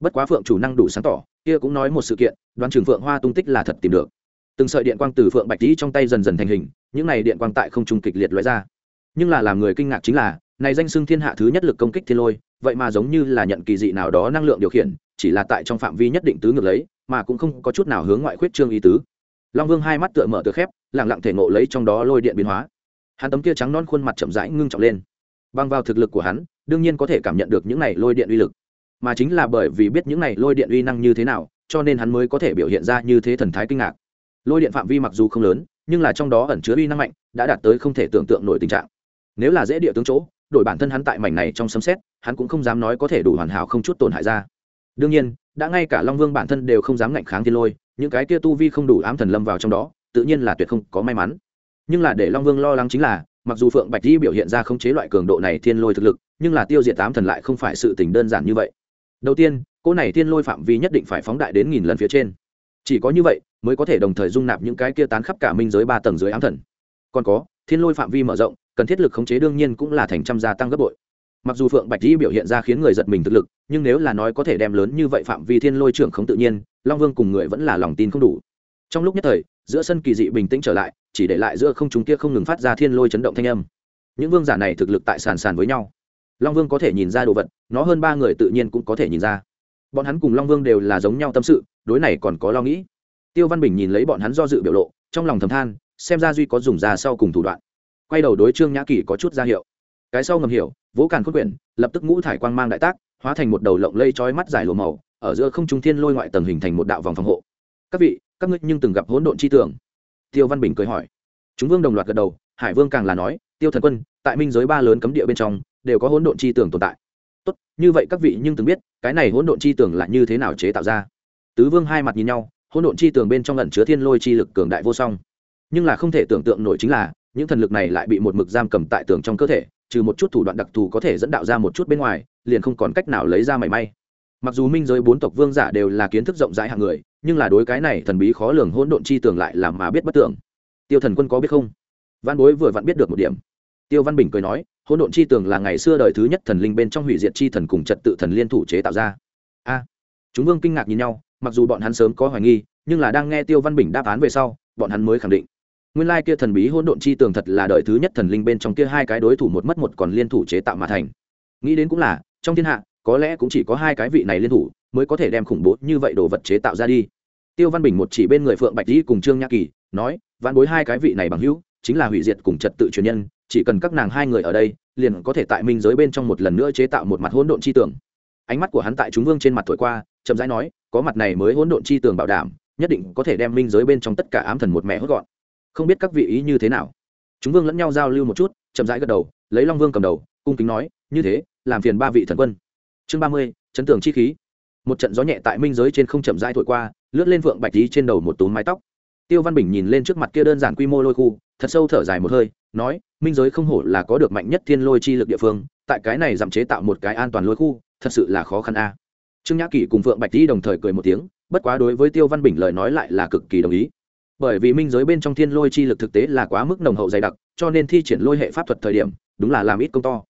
[SPEAKER 1] Bất quá phượng chủ năng đủ sáng tỏ, kia cũng nói một sự kiện, đoán trường phượng hoa tung tích là thật tìm được. Từng sợi điện quang từ phượng bạch tý trong tay dần dần thành hình, những này điện quang tại không trung kịch liệt lóe ra. Nhưng là làm người kinh ngạc chính là, này danh xưng thiên hạ thứ nhất lực công kích thiên lôi vậy mà giống như là nhận kỳ dị nào đó năng lượng điều khiển, chỉ là tại trong phạm vi nhất định tứ ngược lấy, mà cũng không có chút nào hướng ngoại khuyết trương ý tứ. Long vương hai mắt tựa mở tựa khép lẳng lặng thể ngộ lấy trong đó lôi điện biến hóa. Hắn tấm kia trắng non khuôn mặt chậm rãi ngưng trọng lên. Băng vào thực lực của hắn, đương nhiên có thể cảm nhận được những này lôi điện uy lực. Mà chính là bởi vì biết những này lôi điện uy năng như thế nào, cho nên hắn mới có thể biểu hiện ra như thế thần thái kinh ngạc. Lôi điện phạm vi mặc dù không lớn, nhưng là trong đó ẩn chứa uy năng mạnh, đã đạt tới không thể tưởng tượng nổi tình trạng. Nếu là dễ địa tướng chỗ đổi bản thân hắn tại mảnh này trong sấm xét hắn cũng không dám nói có thể đủ hoàn hảo không chút tổn hại ra. Đương nhiên, đã ngay cả long vương bản thân đều không dám ngạnh kháng thiên lôi, những cái kia tu vi không đủ ám thần lâm vào trong đó, tự nhiên là tuyệt không có may mắn. Nhưng là để long vương lo lắng chính là, mặc dù phượng bạch di biểu hiện ra không chế loại cường độ này thiên lôi thực lực, nhưng là tiêu diệt tám thần lại không phải sự tình đơn giản như vậy. Đầu tiên cô này thiên lôi phạm vi nhất định phải phóng đại đến nghìn lần phía trên. Chỉ có như vậy, mới có thể đồng thời dung nạp những cái kia tán khắp cả minh giới ba tầng dưới ám thần. Còn có, thiên lôi phạm vi mở rộng cần thiết lực khống chế đương nhiên cũng là thành trăm gia tăng gấp bội. Mặc dù phượng bạch di biểu hiện ra khiến người giật mình thực lực, nhưng nếu là nói có thể đem lớn như vậy phạm vi thiên lôi trưởng không tự nhiên, long vương cùng người vẫn là lòng tin không đủ. Trong lúc nhất thời, giữa sân kỳ dị bình tĩnh trở lại, chỉ để lại giữa không chúng kia không ngừng phát ra thiên lôi chấn động thanh âm. Những vương giả này thực lực tại sàn sàn với nhau. Long vương có thể nhìn ra đồ vật, nó hơn ba người tự nhiên cũng có thể nhìn ra. Bọn hắn cùng long vương đều là giống nhau tâm sự, đối này còn có lo nghĩ. Tiêu văn bình nhìn lấy bọn hắn do dự biểu lộ, trong lòng thầm than, xem ra duy có dùng ra sau cùng thủ đoạn quay đầu đối trương nhã kỳ có chút ra hiệu cái sau ngầm hiểu vỗ càn khôn quyển lập tức ngũ thải quang mang đại tác hóa thành một đầu lộng lây trói mắt dài lùa màu ở giữa không trung thiên lôi ngoại tầng hình thành một đạo vòng phòng hộ các vị các ngươi nhưng từng gặp hỗn độn chi tưởng tiêu văn bình cười hỏi chúng vương đồng loạt gật đầu hải vương càng là nói tiêu thần quân tại minh giới ba lớn cấm địa bên trong đều có hỗn độn chi tưởng tồn tại tốt như vậy các vị nhưng từng biết cái này hỗn độn chi tưởng là như thế nào chế tạo ra tứ vương hai mặt nhìn nhau hỗn độn chi tưởng bên trong lẩn chứa thiên lôi chi lực cường đại vô song nhưng là không thể tưởng tượng nổi chính là những thần lực này lại bị một mực giam cầm tại tường trong cơ thể, trừ một chút thủ đoạn đặc thù có thể dẫn đạo ra một chút bên ngoài, liền không còn cách nào lấy ra mảy may. Mặc dù minh giới bốn tộc vương giả đều là kiến thức rộng rãi hạng người, nhưng là đối cái này thần bí khó lường hỗn độn chi tưởng lại làm mà biết bất tưởng. Tiêu thần quân có biết không? Văn bối vừa vặn biết được một điểm. Tiêu văn bình cười nói, hỗn độn chi tưởng là ngày xưa đời thứ nhất thần linh bên trong hủy diệt chi thần cùng trật tự thần liên thủ chế tạo ra. A, chúng vương kinh ngạc nhìn nhau, mặc dù bọn hắn sớm có hoài nghi, nhưng là đang nghe tiêu văn bình đáp án về sau, bọn hắn mới khẳng định nguyên lai kia thần bí hỗn độn chi tường thật là đời thứ nhất thần linh bên trong kia hai cái đối thủ một mất một còn liên thủ chế tạo mà thành. Nghĩ đến cũng là, trong thiên hạ, có lẽ cũng chỉ có hai cái vị này liên thủ mới có thể đem khủng bố như vậy đồ vật chế tạo ra đi. Tiêu văn bình một chỉ bên người phượng bạch dĩ cùng trương nhã kỳ, nói văn bối hai cái vị này bằng hữu, chính là hủy diệt cùng trật tự truyền nhân, chỉ cần các nàng hai người ở đây, liền có thể tại minh giới bên trong một lần nữa chế tạo một mặt hỗn độn chi tường. Ánh mắt của hắn tại chúng vương trên mặt thổi qua, chậm rãi nói, có mặt này mới hỗn độn chi tường bảo đảm, nhất định có thể đem minh giới bên trong tất cả ám thần một mẹ hốt gọn không biết các vị ý như thế nào. Chúng vương lẫn nhau giao lưu một chút, chậm rãi gật đầu, lấy long vương cầm đầu, cung kính nói, như thế, làm phiền ba vị thần quân. Chương ba mươi, chấn tường chi khí. Một trận gió nhẹ tại minh giới trên không chậm rãi thổi qua, lướt lên vượng bạch tí trên đầu một túm mái tóc. Tiêu văn bình nhìn lên trước mặt kia đơn giản quy mô lôi khu, thật sâu thở dài một hơi, nói, minh giới không hổ là có được mạnh nhất thiên lôi chi lực địa phương, tại cái này giảm chế tạo một cái an toàn lôi khu, thật sự là khó khăn a. Trương nhã kỷ cùng phượng bạch tí đồng thời cười một tiếng, bất quá đối với tiêu văn bình lời nói lại là cực kỳ đồng ý bởi vì minh giới bên trong thiên lôi chi lực thực tế là quá mức nồng hậu dày đặc, cho nên thi triển lôi hệ pháp thuật thời điểm, đúng là làm ít công to.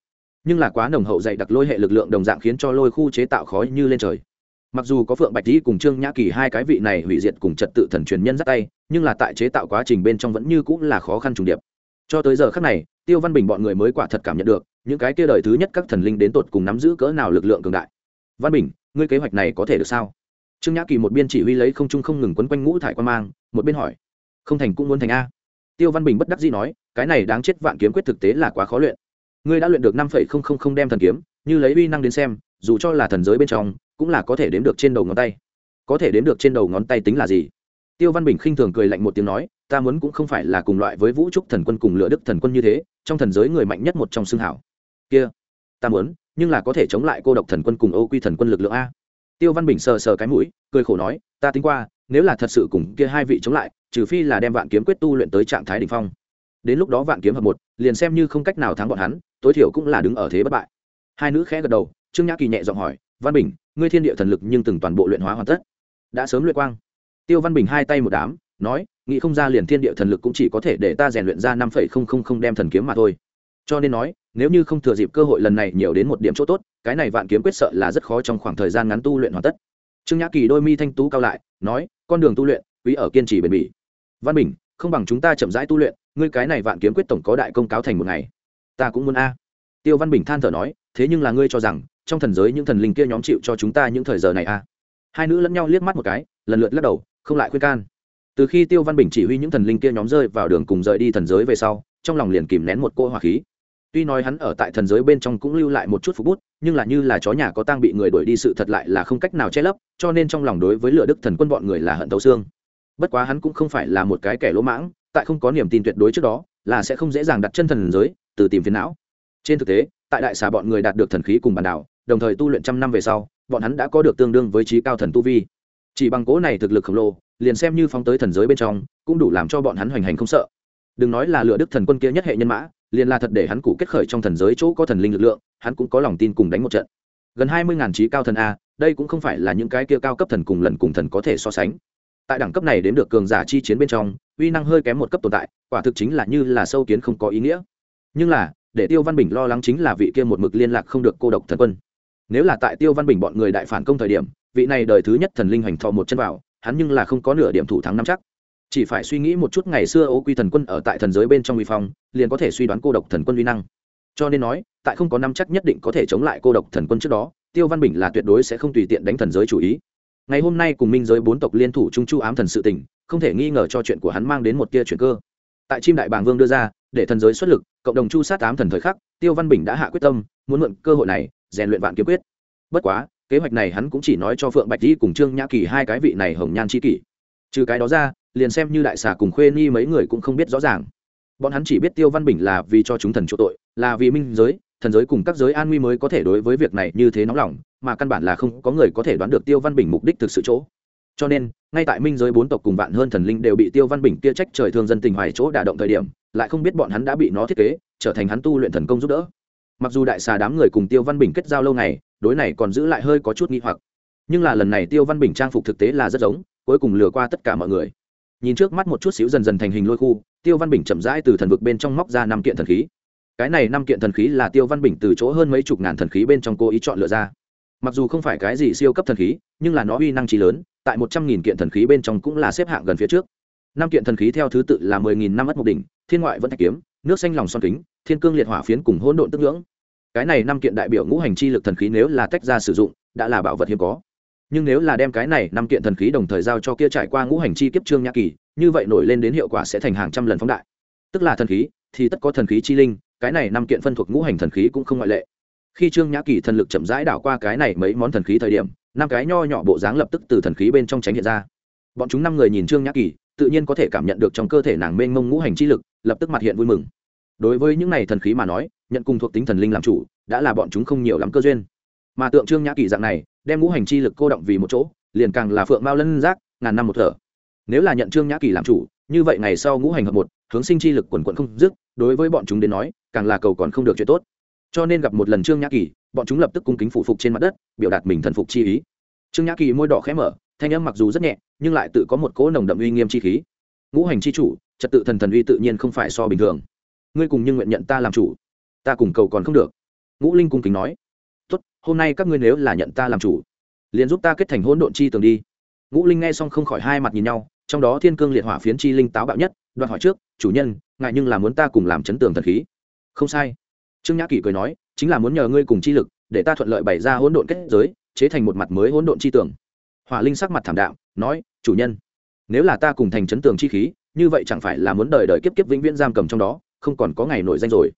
[SPEAKER 1] Nhưng là quá nồng hậu dày đặc lôi hệ lực lượng đồng dạng khiến cho lôi khu chế tạo khó như lên trời. Mặc dù có phượng bạch dĩ cùng trương nhã kỳ hai cái vị này hủy diệt cùng trật tự thần truyền nhân dắt tay, nhưng là tại chế tạo quá trình bên trong vẫn như cũng là khó khăn trùng điệp. Cho tới giờ khác này, tiêu văn bình bọn người mới quả thật cảm nhận được, những cái kia đời thứ nhất các thần linh đến tột cùng nắm giữ cỡ nào lực lượng cường đại. Văn bình, ngươi kế hoạch này có thể được sao? Trương nhã kỳ một biên chỉ huy lấy không trung không ngừng quấn quanh ngũ thải quan mang, một bên hỏi, không thành cũng muốn thành a? Tiêu văn bình bất đắc dĩ nói, cái này đáng chết vạn kiếm quyết thực tế là quá khó luyện. Ngươi đã luyện được năm phẩy không không không đem thần kiếm, như lấy uy năng đến xem, dù cho là thần giới bên trong, cũng là có thể đếm được trên đầu ngón tay. Có thể đếm được trên đầu ngón tay tính là gì? Tiêu văn bình khinh thường cười lạnh một tiếng nói, ta muốn cũng không phải là cùng loại với vũ trúc thần quân cùng lựa đức thần quân như thế, trong thần giới người mạnh nhất một trong xương hảo. Kia, ta muốn, nhưng là có thể chống lại cô độc thần quân cùng ô quy thần quân lực lượng a tiêu văn bình sờ sờ cái mũi, cười khổ nói, ta tính qua, nếu là thật sự cùng kia hai vị chống lại, trừ phi là đem vạn kiếm quyết tu luyện tới trạng thái đ ỉ n h phong. Đến lúc đó vạn kiếm hợp một, liền xem như không cách nào thắng bọn hắn, tối thiểu cũng là đứng ở thế bất bại. Hai nữ khẽ gật đầu, trương nhã kỳ nhẹ giọng hỏi, văn bình, ngươi thiên địa thần lực nhưng từng toàn bộ luyện hóa hoàn tất? Đã sớm luyện quang. Tiêu văn bình hai tay một đám, nói, nghĩ không ra liền thiên địa thần lực cũng chỉ có thể để ta rèn luyện ra năm phẩy không không không đem thần kiếm mà thôi cho nên nói, nếu như không thừa dịp cơ hội lần này nhiều đến một điểm chỗ tốt, cái này vạn kiếm quyết sợ là rất khó trong khoảng thời gian ngắn tu luyện hoàn tất. Trương nhã kỳ đôi mi thanh tú cao lại, nói, con đường tu luyện, quý ở kiên trì bền bỉ. Văn bình, không bằng chúng ta chậm rãi tu luyện, ngươi cái này vạn kiếm quyết tổng có đại công cáo thành một ngày. Ta cũng muốn a. Tiêu văn bình than thở nói, thế nhưng là ngươi cho rằng, trong thần giới những thần linh kia nhóm chịu cho chúng ta những thời giờ này a hai nữ lẫn nhau liếc mắt một cái, lần lượt lắc đầu, không lại khuyên can. Từ khi tiêu văn bình chỉ huy những thần linh kia nhóm rơi vào đường cùng rời đi thần giới về sau, trong lòng liền kìm nén một cô hỏa khí tuy nói hắn ở tại thần giới bên trong cũng lưu lại một chút phục bút, nhưng là như là chó nhà có tang bị người đuổi đi sự thật lại là không cách nào che lấp, cho nên trong lòng đối với lửa đức thần quân bọn người là hận tấu xương. Bất quá hắn cũng không phải là một cái kẻ lỗ mãng, tại không có niềm tin tuyệt đối trước đó, là sẽ không dễ dàng đặt chân thần giới, từ tìm phiền não. Trên thực tế, tại đại xà bọn người đạt được thần khí cùng bản đảo, đồng thời tu luyện trăm năm về sau, bọn hắn đã có được tương đương với trí cao thần tu vi. Chỉ bằng cố này thực lực khổng lồ, liền xem như phóng tới thần giới bên trong, cũng đủ làm cho bọn hắn hoành hành không sợ. Đừng nói là lựa đức thần quân kia nhất hệ nhân mã liền là thật để hắn cụ kết khởi trong thần giới chỗ có thần linh lực lượng, hắn cũng có lòng tin cùng đánh một trận. Gần hai mươi ngàn trí cao thần a, đây cũng không phải là những cái kia cao cấp thần cùng lần cùng thần có thể so sánh. Tại đẳng cấp này đến được cường giả chi chiến bên trong, uy năng hơi kém một cấp tồn tại, quả thực chính là như là sâu kiến không có ý nghĩa. Nhưng là, để tiêu văn bình lo lắng chính là vị kia một mực liên lạc không được cô độc thần quân. Nếu là tại tiêu văn bình bọn người đại phản công thời điểm, vị này đời thứ nhất thần linh hoành thọ một chân vào, hắn nhưng là không có nửa điểm thủ thắng năm chắc chỉ phải suy nghĩ một chút ngày xưa ô quy thần quân ở tại thần giới bên trong uy phong, liền có thể suy đoán cô độc thần quân uy năng. Cho nên nói, tại không có năm chắc nhất định có thể chống lại cô độc thần quân trước đó, tiêu văn bình là tuyệt đối sẽ không tùy tiện đánh thần giới chủ ý. Ngày hôm nay cùng minh giới bốn tộc liên thủ trung chu ám thần sự tình, không thể nghi ngờ cho chuyện của hắn mang đến một tia chuyện cơ. Tại chim đại bàng vương đưa ra, để thần giới xuất lực, cộng đồng chu sát ám thần thời khắc, tiêu văn bình đã hạ quyết tâm, muốn mượn cơ hội này, rèn luyện vạn kiếm quyết. Bất quá, kế hoạch này hắn cũng chỉ nói cho phượng bạch di cùng trương nhã kỳ hai cái vị này hồng nhan c kỷ. Trừ cái đó ra liền xem như đại xà cùng khuê ni mấy người cũng không biết rõ ràng. Bọn hắn chỉ biết tiêu văn bình là vì cho chúng thần chỗ tội, là vì minh giới, thần giới cùng các giới an nguy mới có thể đối với việc này như thế nóng lòng, mà căn bản là không có người có thể đoán được tiêu văn bình mục đích thực sự chỗ. Cho nên, ngay tại minh giới bốn tộc cùng vạn hơn thần linh đều bị tiêu văn bình kia trách trời thương dân tình hoài chỗ đả động thời điểm, lại không biết bọn hắn đã bị nó thiết kế, trở thành hắn tu luyện thần công giúp đỡ. Mặc dù đại xà đám người cùng tiêu văn bình kết giao lâu ngày, đối này còn giữ lại hơi có chút nghi hoặc. Nhưng là lần này tiêu văn bình trang phục thực tế là rất giống, cuối cùng lừa qua tất cả mọi người nhìn trước mắt một chút xíu dần dần thành hình lôi khu, tiêu văn bình chậm rãi từ thần vực bên trong móc ra năm kiện thần khí. Cái này năm kiện thần khí là tiêu văn bình từ chỗ hơn mấy chục ngàn thần khí bên trong cô ý chọn lựa ra. Mặc dù không phải cái gì siêu cấp thần khí, nhưng là nó uy năng trí lớn, tại một trăm nghìn kiện thần khí bên trong cũng là xếp hạng gần phía trước. Năm kiện thần khí theo thứ tự là mười nghìn năm ất mục đỉnh, thiên ngoại vẫn thạch kiếm, nước xanh lòng son kính, thiên cương liệt hỏa phiến cùng hỗn độn tức ngưỡng. Cái này năm kiện đại biểu ngũ hành chi lực thần khí nếu là tách ra sử dụng, đã là bảo vật hiếm có nhưng nếu là đem cái này năm kiện thần khí đồng thời giao cho kia trải qua ngũ hành chi kiếp trương nhã kỳ, như vậy nổi lên đến hiệu quả sẽ thành hàng trăm lần phóng đại. Tức là thần khí, thì tất có thần khí chi linh, cái này năm kiện phân thuộc ngũ hành thần khí cũng không ngoại lệ. Khi trương nhã kỳ thần lực chậm rãi đảo qua cái này mấy món thần khí thời điểm, năm cái nho nhỏ bộ dáng lập tức từ thần khí bên trong tránh hiện ra. Bọn chúng năm người nhìn trương nhã kỳ, tự nhiên có thể cảm nhận được trong cơ thể nàng mênh mông ngũ hành chi lực, lập tức mặt hiện vui mừng. Đối với những này thần khí mà nói, nhận cùng thuộc tính thần linh làm chủ, đã là bọn chúng không nhiều lắm cơ duyên mà tượng trương nhã kỳ dạng này, đem ngũ hành chi lực cô động vì một chỗ, liền càng là phượng mao lân giác, ngàn năm một thở. Nếu là nhận trương nhã kỳ làm chủ, như vậy ngày sau ngũ hành hợp một, hướng sinh chi lực quần quận không dứt, đối với bọn chúng đến nói, càng là cầu còn không được chuyện tốt. Cho nên gặp một lần trương nhã kỳ, bọn chúng lập tức cung kính phụ phục trên mặt đất, biểu đạt mình thần phục chi ý. Trương nhã kỳ môi đỏ khẽ mở, thanh âm mặc dù rất nhẹ, nhưng lại tự có một cỗ nồng đậm uy nghiêm chi khí. Ngũ hành chi chủ, trật tự thần thần uy tự nhiên không phải so bình thường. Ngươi cùng nhưng nguyện nhận ta làm chủ. Ta cùng cầu còn không được. Ngũ linh cung kính nói hôm nay các ngươi nếu là nhận ta làm chủ, liền giúp ta kết thành hỗn độn chi tường đi. Ngũ linh nghe xong không khỏi hai mặt nhìn nhau, trong đó thiên cương liệt hỏa phiến chi linh táo bạo nhất đoạn hỏi trước, chủ nhân ngại nhưng là muốn ta cùng làm chấn tường thần khí? Không sai. Trương nhã kỷ cười nói, chính là muốn nhờ ngươi cùng chi lực, để ta thuận lợi bày ra hỗn độn kết giới, chế thành một mặt mới hỗn độn chi tường. Hỏa linh sắc mặt thảm đạo nói, chủ nhân, nếu là ta cùng thành chấn tường chi khí, như vậy chẳng phải là muốn đời đời kiếp kiếp vĩnh viễn giam cầm trong đó, không còn có ngày nổi danh rồi.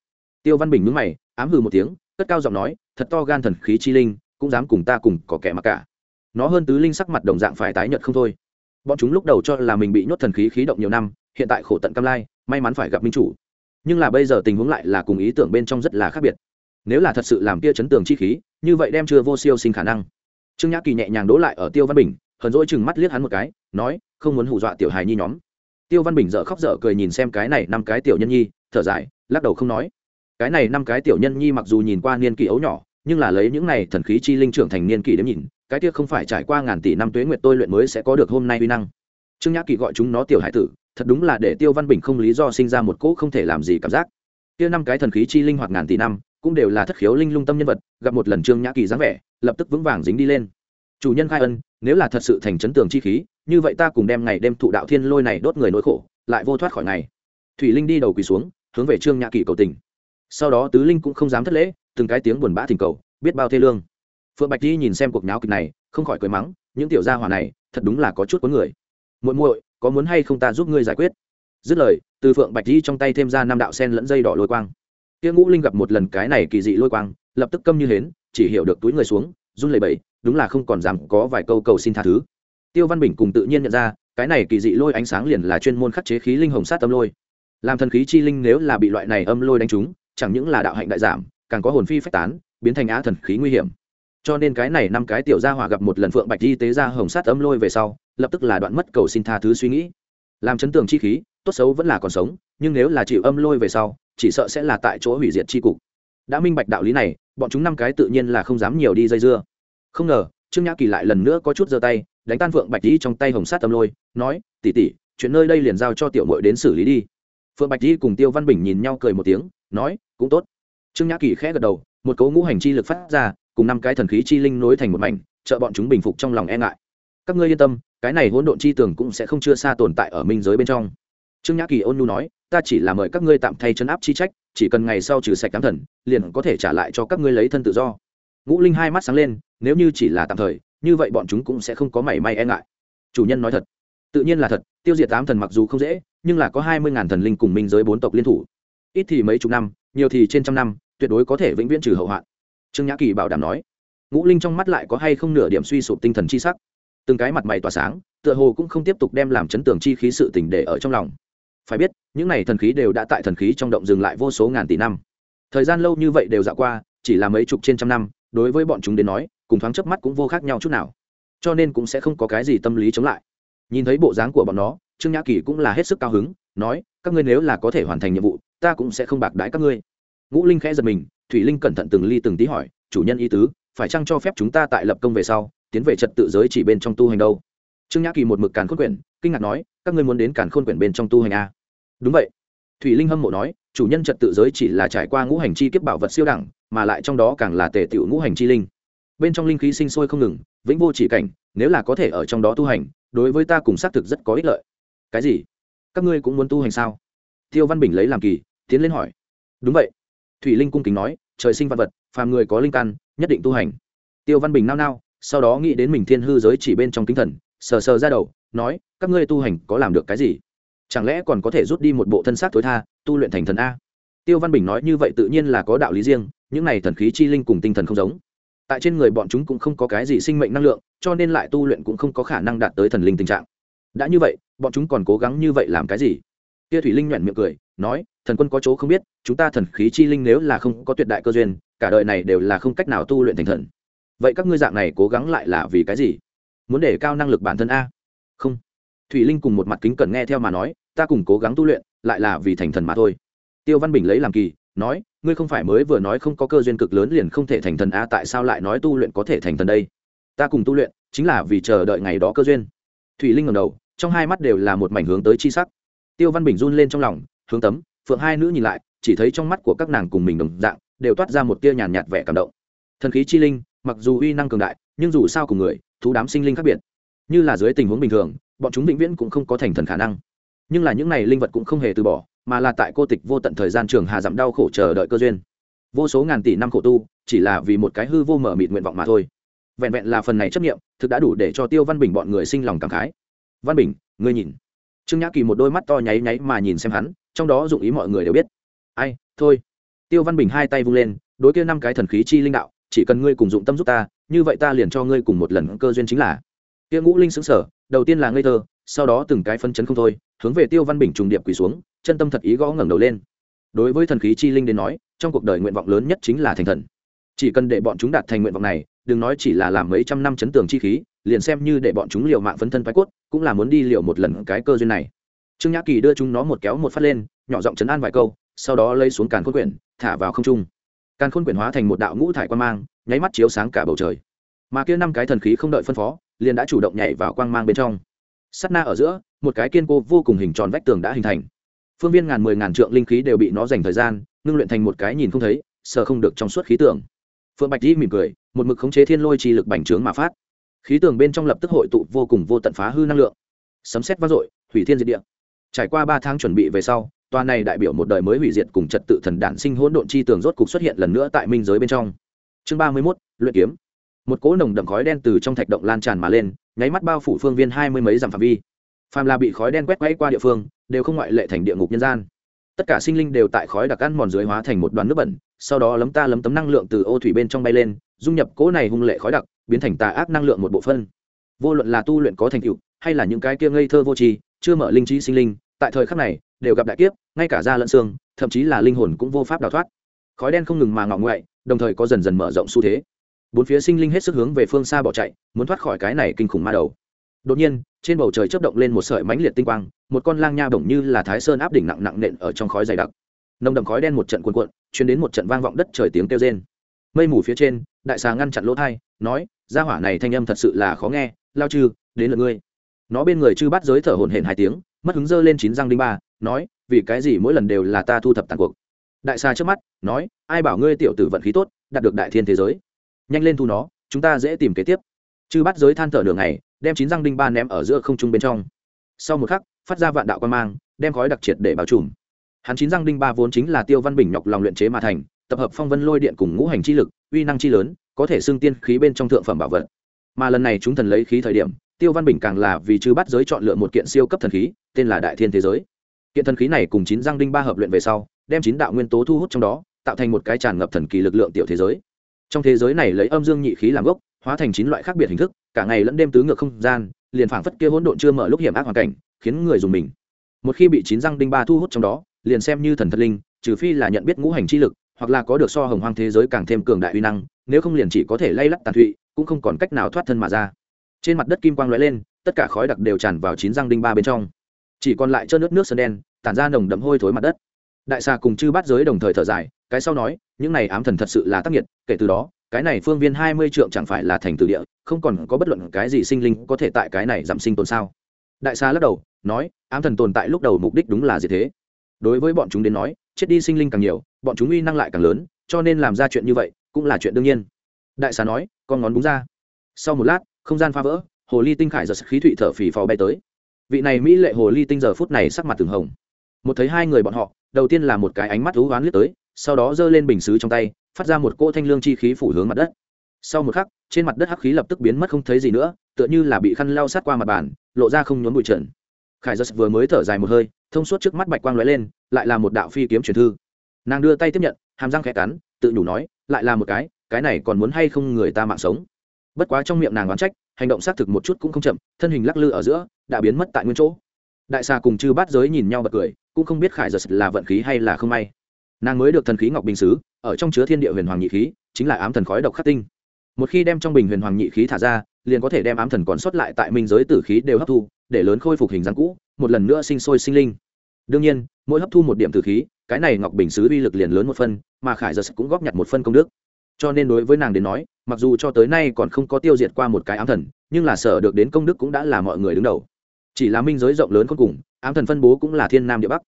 [SPEAKER 1] Tiêu văn bình mướn mày, ám hừ một tiếng cất cao giọng nói, thật to gan thần khí chi linh, cũng dám cùng ta cùng có kẻ mặc cả. Nó hơn tứ linh sắc mặt đồng dạng phải tái nhợt không thôi. Bọn chúng lúc đầu cho là mình bị nhốt thần khí khí động nhiều năm, hiện tại khổ tận cam lai, may mắn phải gặp minh chủ. Nhưng là bây giờ tình huống lại là cùng ý tưởng bên trong rất là khác biệt. Nếu là thật sự làm kia chấn tường chi khí, như vậy đem chưa vô siêu sinh khả năng. Trương nhã kỳ nhẹ nhàng đỗ lại ở tiêu văn bình, hờn dỗi chừng mắt liếc hắn một cái, nói, không muốn hù dọa tiểu hài nhi nhóm. Tiêu văn bình dở khóc dở cười nhìn xem cái này năm cái tiểu nhân nhi, thở dài, lắc đầu không nói cái này năm cái tiểu nhân nhi mặc dù nhìn qua niên kỷ ấu nhỏ, nhưng là lấy những này thần khí chi linh trưởng thành niên kỷ đến nhìn, cái kia không phải trải qua ngàn tỷ năm tuế nguyệt tôi luyện mới sẽ có được hôm nay uy năng. Trương nhã kỳ gọi chúng nó tiểu hải tử, thật đúng là để tiêu văn bình không lý do sinh ra một cỗ không thể làm gì cảm giác. Kia năm cái thần khí chi linh hoặc ngàn tỷ năm, cũng đều là thất khiếu linh lung tâm nhân vật, gặp một lần trương nhã kỳ dáng vẻ, lập tức vững vàng dính đi lên. Chủ nhân khai ân, nếu là thật sự thành chấn tường chi khí, như vậy ta cùng đem ngày đêm thụ đạo thiên lôi này đốt người nỗi khổ, lại vô thoát khỏi ngày. Thủy linh đi đầu quỳ xuống, hướng về trương nhã kỳ cầu tình sau đó tứ linh cũng không dám thất lễ, từng cái tiếng buồn bã thỉnh cầu, biết bao thê lương. Phượng bạch đi nhìn xem cuộc nháo kịch này, không khỏi cười mắng, những tiểu gia hỏa này, thật đúng là có chút có người. Muội muội, có muốn hay không ta giúp ngươi giải quyết? Dứt lời, từ phượng bạch đi trong tay thêm ra năm đạo sen lẫn dây đỏ lôi quang. Tiêu ngũ linh gặp một lần cái này kỳ dị lôi quang, lập tức câm như hến, chỉ hiểu được túi người xuống, run lẩy bẩy, đúng là không còn dám có vài câu cầu xin tha thứ. Tiêu văn bình cùng tự nhiên nhận ra, cái này kỳ dị lôi ánh sáng liền là chuyên môn khắc chế khí linh hồng sát âm lôi. Làm thần khí chi linh nếu là bị loại này âm lôi đánh trúng chẳng những là đạo hạnh đại giảm, càng có hồn phi phách tán, biến thành á thần khí nguy hiểm. Cho nên cái này năm cái tiểu gia hỏa gặp một lần phượng bạch y tế ra hồng sát âm lôi về sau, lập tức là đoạn mất cầu xin tha thứ suy nghĩ. Làm chấn tường chi khí, tốt xấu vẫn là còn sống, nhưng nếu là chịu âm lôi về sau, chỉ sợ sẽ là tại chỗ hủy diệt chi cục. Đã minh bạch đạo lý này, bọn chúng năm cái tự nhiên là không dám nhiều đi dây dưa. Không ngờ, trương nhã kỳ lại lần nữa có chút giơ tay, đánh tan phượng bạch y trong tay hồng sát âm lôi, nói tỉ tỉ chuyện nơi đây liền giao cho tiểu mội đến xử lý đi phượng bạch di cùng tiêu văn bình nhìn nhau cười một tiếng, nói, cũng tốt. Trương nhã kỳ khẽ gật đầu, một cấu ngũ hành chi lực phát ra, cùng năm cái thần khí chi linh nối thành một mảnh, trợ bọn chúng bình phục trong lòng e ngại. Các ngươi yên tâm, cái này hỗn độn chi tường cũng sẽ không chưa xa tồn tại ở minh giới bên trong. Trương nhã kỳ ôn nhu nói, ta chỉ là mời các ngươi tạm thay chấn áp chi trách, chỉ cần ngày sau trừ sạch đám thần, liền có thể trả lại cho các ngươi lấy thân tự do. Ngũ linh hai mắt sáng lên, nếu như chỉ là tạm thời, như vậy bọn chúng cũng sẽ không có mảy may e ngại. Chủ nhân nói thật tự nhiên là thật, tiêu diệt tám thần mặc dù không dễ, nhưng là có hai mươi ngàn thần linh cùng minh giới bốn tộc liên thủ. Ít thì mấy chục năm, nhiều thì trên trăm năm, tuyệt đối có thể vĩnh viễn trừ hậu hoạn. Trương nhã kỳ bảo đảm nói. Ngũ linh trong mắt lại có hay không nửa điểm suy sụp tinh thần chi sắc. Từng cái mặt mày tỏa sáng, tựa hồ cũng không tiếp tục đem làm chấn tường chi khí sự tình để ở trong lòng. Phải biết, những này thần khí đều đã tại thần khí trong động dừng lại vô số ngàn tỷ năm. Thời gian lâu như vậy đều dạo qua, chỉ là mấy chục trên trăm năm, đối với bọn chúng đến nói, cùng thoáng chớp mắt cũng vô khác nhau chút nào. Cho nên cũng sẽ không có cái gì tâm lý chống lại nhìn thấy bộ dáng của bọn nó, trương nhã kỳ cũng là hết sức cao hứng, nói, các ngươi nếu là có thể hoàn thành nhiệm vụ, ta cũng sẽ không bạc đãi các ngươi. Ngũ linh khẽ giật mình, thủy linh cẩn thận từng ly từng tí hỏi, chủ nhân ý tứ, phải chăng cho phép chúng ta tại lập công về sau, tiến về trật tự giới chỉ bên trong tu hành đâu? Trương nhã kỳ một mực càn khôn quyển, kinh ngạc nói, các ngươi muốn đến càn khôn quyển bên trong tu hành a à? đúng vậy. Thủy linh hâm mộ nói, chủ nhân trật tự giới chỉ là trải qua ngũ hành chi kiếp bảo vật siêu đẳng, mà lại trong đó càng là tề tiểu ngũ hành chi linh. Bên trong linh khí sinh sôi không ngừng, vĩnh vô chỉ cảnh, nếu là có thể ở trong đó tu hành đối với ta cùng xác thực rất có ích lợi. Cái gì? Các ngươi cũng muốn tu hành sao? Tiêu văn bình lấy làm kỳ, tiến lên hỏi. Đúng vậy. Thủy linh cung kính nói, trời sinh văn vật, phàm người có linh căn, nhất định tu hành. Tiêu văn bình nao nao, sau đó nghĩ đến mình thiên hư giới chỉ bên trong tinh thần, sờ sờ ra đầu, nói, các ngươi tu hành có làm được cái gì? Chẳng lẽ còn có thể rút đi một bộ thân xác tối tha, tu luyện thành thần a? Tiêu văn bình nói như vậy tự nhiên là có đạo lý riêng, những này thần khí chi linh cùng tinh thần không giống tại trên người bọn chúng cũng không có cái gì sinh mệnh năng lượng, cho nên lại tu luyện cũng không có khả năng đạt tới thần linh tình trạng. Đã như vậy, bọn chúng còn cố gắng như vậy làm cái gì? Kia thủy linh nhoẻn miệng cười, nói, thần quân có chỗ không biết, chúng ta thần khí chi linh nếu là không có tuyệt đại cơ duyên, cả đời này đều là không cách nào tu luyện thành thần. Vậy các ngươi dạng này cố gắng lại là vì cái gì? Muốn để cao năng lực bản thân a? Không. Thủy linh cùng một mặt kính cần nghe theo mà nói, ta cùng cố gắng tu luyện, lại là vì thành thần mà thôi. Tiêu văn bình lấy làm kỳ nói, ngươi không phải mới vừa nói không có cơ duyên cực lớn liền không thể thành thần a, tại sao lại nói tu luyện có thể thành thần đây? Ta cùng tu luyện, chính là vì chờ đợi ngày đó cơ duyên. Thủy linh ngầm đầu, trong hai mắt đều là một mảnh hướng tới chi sắc. Tiêu văn bình run lên trong lòng, hướng tấm, phượng hai nữ nhìn lại, chỉ thấy trong mắt của các nàng cùng mình đồng dạng, đều toát ra một tia nhàn nhạt vẻ cảm động. Thần khí chi linh, mặc dù uy năng cường đại, nhưng dù sao cùng người, thú đám sinh linh khác biệt. Như là dưới tình huống bình thường, bọn chúng vĩnh viễn cũng không có thành thần khả năng. Nhưng là những này linh vật cũng không hề từ bỏ mà là tại cô tịch vô tận thời gian trường hà giảm đau khổ chờ đợi cơ duyên. Vô số ngàn tỷ năm khổ tu, chỉ là vì một cái hư vô mở mịt nguyện vọng mà thôi. Vẹn vẹn là phần này chấp nghiệm thực đã đủ để cho tiêu văn bình bọn người sinh lòng cảm khái. Văn bình, ngươi nhìn. Trương nhã kỳ một đôi mắt to nháy nháy mà nhìn xem hắn, trong đó dụng ý mọi người đều biết. Ai, thôi. Tiêu văn bình hai tay vung lên, đối kia năm cái thần khí chi linh đạo, chỉ cần ngươi cùng dụng tâm giúp ta, như vậy ta liền cho ngươi cùng một lần cơ duyên chính là. Kia ngũ linh xứng sở đầu tiên là ngây thơ, sau đó từng cái phân chấn không thôi, hướng về tiêu văn bình trùng điệp quỳ xuống chân tâm thật ý gõ ngẩng đầu lên. Đối với thần khí chi linh đến nói, trong cuộc đời nguyện vọng lớn nhất chính là thành thần. Chỉ cần để bọn chúng đạt thành nguyện vọng này, đừng nói chỉ là làm mấy trăm năm chấn tường chi khí, liền xem như để bọn chúng liều mạng phấn thân phái cốt, cũng là muốn đi liều một lần cái cơ duyên này. Trương nhã kỳ đưa chúng nó một kéo một phát lên, nhỏ giọng chấn an vài câu, sau đó lấy xuống càn khôn quyển, thả vào không trung. Càn khôn quyển hóa thành một đạo ngũ thải quan mang, nháy mắt chiếu sáng cả bầu trời. Mà kia năm cái thần khí không đợi phân phó, liền đã chủ động nhảy vào quang mang bên trong. Sắt na ở giữa, một cái kiên cố vô cùng hình tròn vách tường đã hình thành phương viên ngàn mười ngàn trượng linh khí đều bị nó dành thời gian, ngưng luyện thành một cái nhìn không thấy, sợ không được trong suốt khí tưởng phượng bạch di mỉm cười, một mực khống chế thiên lôi chi lực bành trướng mà phát. Khí tường bên trong lập tức hội tụ vô cùng vô tận phá hư năng lượng. Sấm xét vang dội, hủy thiên diệt địa. Trải qua ba tháng chuẩn bị về sau toa này đại biểu một đời mới hủy diệt cùng trật tự thần đản sinh hỗn độn chi tường rốt cục xuất hiện lần nữa tại minh giới bên trong. Chương ba mươi mốt, luyện kiếm. Một cỗ nồng đậm khói đen từ trong thạch động lan tràn mà lên, nháy mắt bao phủ phương viên hai mươi mấy dặm phạm vi. Phàm là bị khói đen quét quay qua địa phương đều không ngoại lệ thành địa ngục nhân gian. Tất cả sinh linh đều tại khói đặc ăn mòn dưới hóa thành một đoàn nước bẩn, sau đó lấm ta lấm tấm năng lượng từ ô thủy bên trong bay lên, dung nhập cỗ này hung lệ khói đặc, biến thành tà ác năng lượng một bộ phân vô luận là tu luyện có thành tựu, hay là những cái kia ngây thơ vô tri, chưa mở linh trí sinh linh, tại thời khắc này, đều gặp đại kiếp, ngay cả da lẫn xương, thậm chí là linh hồn cũng vô pháp đào thoát. Khói đen không ngừng mà ngọ ngoại đồng thời có dần dần mở rộng xu thế. Bốn phía sinh linh hết sức hướng về phương xa bỏ chạy, muốn thoát khỏi cái này kinh khủng ma đầu. Đột nhiên trên bầu trời chớp động lên một sợi mãnh liệt tinh quang một con lang nha bổng như là thái sơn áp đỉnh nặng nặng nện ở trong khói dày đặc. Nồng đậm khói đen một trận cuồn cuộn truyền đến một trận vang vọng đất trời tiếng kêu rên. Mây mù phía trên đại xà ngăn chặn lỗ tai, nói gia hỏa này thanh âm thật sự là khó nghe lao chư đến lượt ngươi. Nó bên người chư bắt giới thở hổn hển hai tiếng mất hứng dơ lên chín răng đinh ba nói vì cái gì mỗi lần đều là ta thu thập tàn cuộc? Đại xa trước mắt nói ai bảo ngươi tiểu tử vận khí tốt đạt được đại thiên thế giới. Nhanh lên thu nó chúng ta dễ tìm kế tiếp. Chư bắt giới than thở đường ngày đem chín răng đinh ba ném ở giữa không trung bên trong. Sau một khắc, phát ra vạn đạo quan mang, đem khói đặc triệt để bao trùm. Hắn chín răng đinh ba vốn chính là tiêu văn bình nhọc lòng luyện chế mà thành, tập hợp phong vân lôi điện cùng ngũ hành chi lực, uy năng chi lớn, có thể xưng tiên khí bên trong thượng phẩm bảo vật. Mà lần này chúng thần lấy khí thời điểm, tiêu văn bình càng là vì chư bắt giới chọn lựa một kiện siêu cấp thần khí, tên là đại thiên thế giới. Kiện thần khí này cùng chín răng đinh ba hợp luyện về sau, đem chín đạo nguyên tố thu hút trong đó, tạo thành một cái tràn ngập thần kỳ lực lượng tiểu thế giới. Trong thế giới này lấy âm dương nhị khí làm gốc hóa thành chín loại khác biệt hình thức, cả ngày lẫn đêm tứ ngược không gian, liền phảng phất kia hỗn độn chưa mở lúc hiểm ác hoàn cảnh, khiến người dùng mình. Một khi bị chín răng đinh ba thu hút trong đó, liền xem như thần thật linh, trừ phi là nhận biết ngũ hành chi lực, hoặc là có được so hồng hoang thế giới càng thêm cường đại uy năng, nếu không liền chỉ có thể lay lắc tàn thụy, cũng không còn cách nào thoát thân mà ra. Trên mặt đất kim quang lóe lên, tất cả khói đặc đều tràn vào chín răng đinh ba bên trong. Chỉ còn lại trơn nước nước sơn đen, tản ra nồng đậm hôi thối mặt đất. Đại xà cùng chư bát giới đồng thời thở dài, cái sau nói, những này ám thần thật sự là tác nghiệt, kể từ đó cái này phương viên hai mươi trượng chẳng phải là thành tử địa, không còn có bất luận cái gì sinh linh có thể tại cái này giảm sinh tồn sao? Đại xa lắc đầu, nói, ám thần tồn tại lúc đầu mục đích đúng là gì thế? Đối với bọn chúng đến nói, chết đi sinh linh càng nhiều, bọn chúng uy năng lại càng lớn, cho nên làm ra chuyện như vậy cũng là chuyện đương nhiên. Đại xà nói, con ngón đúng ra. Sau một lát, không gian phá vỡ, hồ ly tinh khải giật khí thụy thở phì phò bay tới. Vị này mỹ lệ hồ ly tinh giờ phút này sắc mặt từng hồng. Một thấy hai người bọn họ, đầu tiên là một cái ánh mắt thú oán lướt tới sau đó giơ lên bình xứ trong tay, phát ra một cỗ thanh lương chi khí phủ hướng mặt đất. Sau một khắc, trên mặt đất hắc khí lập tức biến mất không thấy gì nữa, tựa như là bị khăn lao sát qua mặt bàn, lộ ra không nhốn bụi trần. Khải giật vừa mới thở dài một hơi, thông suốt trước mắt bạch quang lóe lên, lại là một đạo phi kiếm truyền thư. Nàng đưa tay tiếp nhận, hàm răng khẽ cắn, tự nhủ nói, lại là một cái cái này còn muốn hay không người ta mạng sống? Bất quá trong miệng nàng oán trách, hành động xác thực một chút cũng không chậm, thân hình lắc lư ở giữa, đã biến mất tại nguyên chỗ. Đại xà cùng chư bát giới nhìn nhau bật cười, cũng không biết khải giật là vận khí hay là không may nàng mới được thần khí ngọc bình xứ ở trong chứa thiên địa huyền hoàng nhị khí, chính là ám thần khói độc khắc tinh. Một khi đem trong bình huyền hoàng nhị khí thả ra, liền có thể đem ám thần còn sót lại tại minh giới tử khí đều hấp thu, để lớn khôi phục hình dáng cũ, một lần nữa sinh sôi sinh linh. Đương nhiên, mỗi hấp thu một điểm tử khí, cái này ngọc bình xứ uy lực liền lớn một phân mà khải giật cũng góp nhặt một phân công đức. Cho nên đối với nàng đến nói, mặc dù cho tới nay còn không có tiêu diệt qua một cái ám thần, nhưng là sở được đến công đức cũng đã là mọi người đứng đầu. Chỉ là minh giới rộng lớn cuối cùng, ám thần phân bố cũng là thiên nam địa bắc.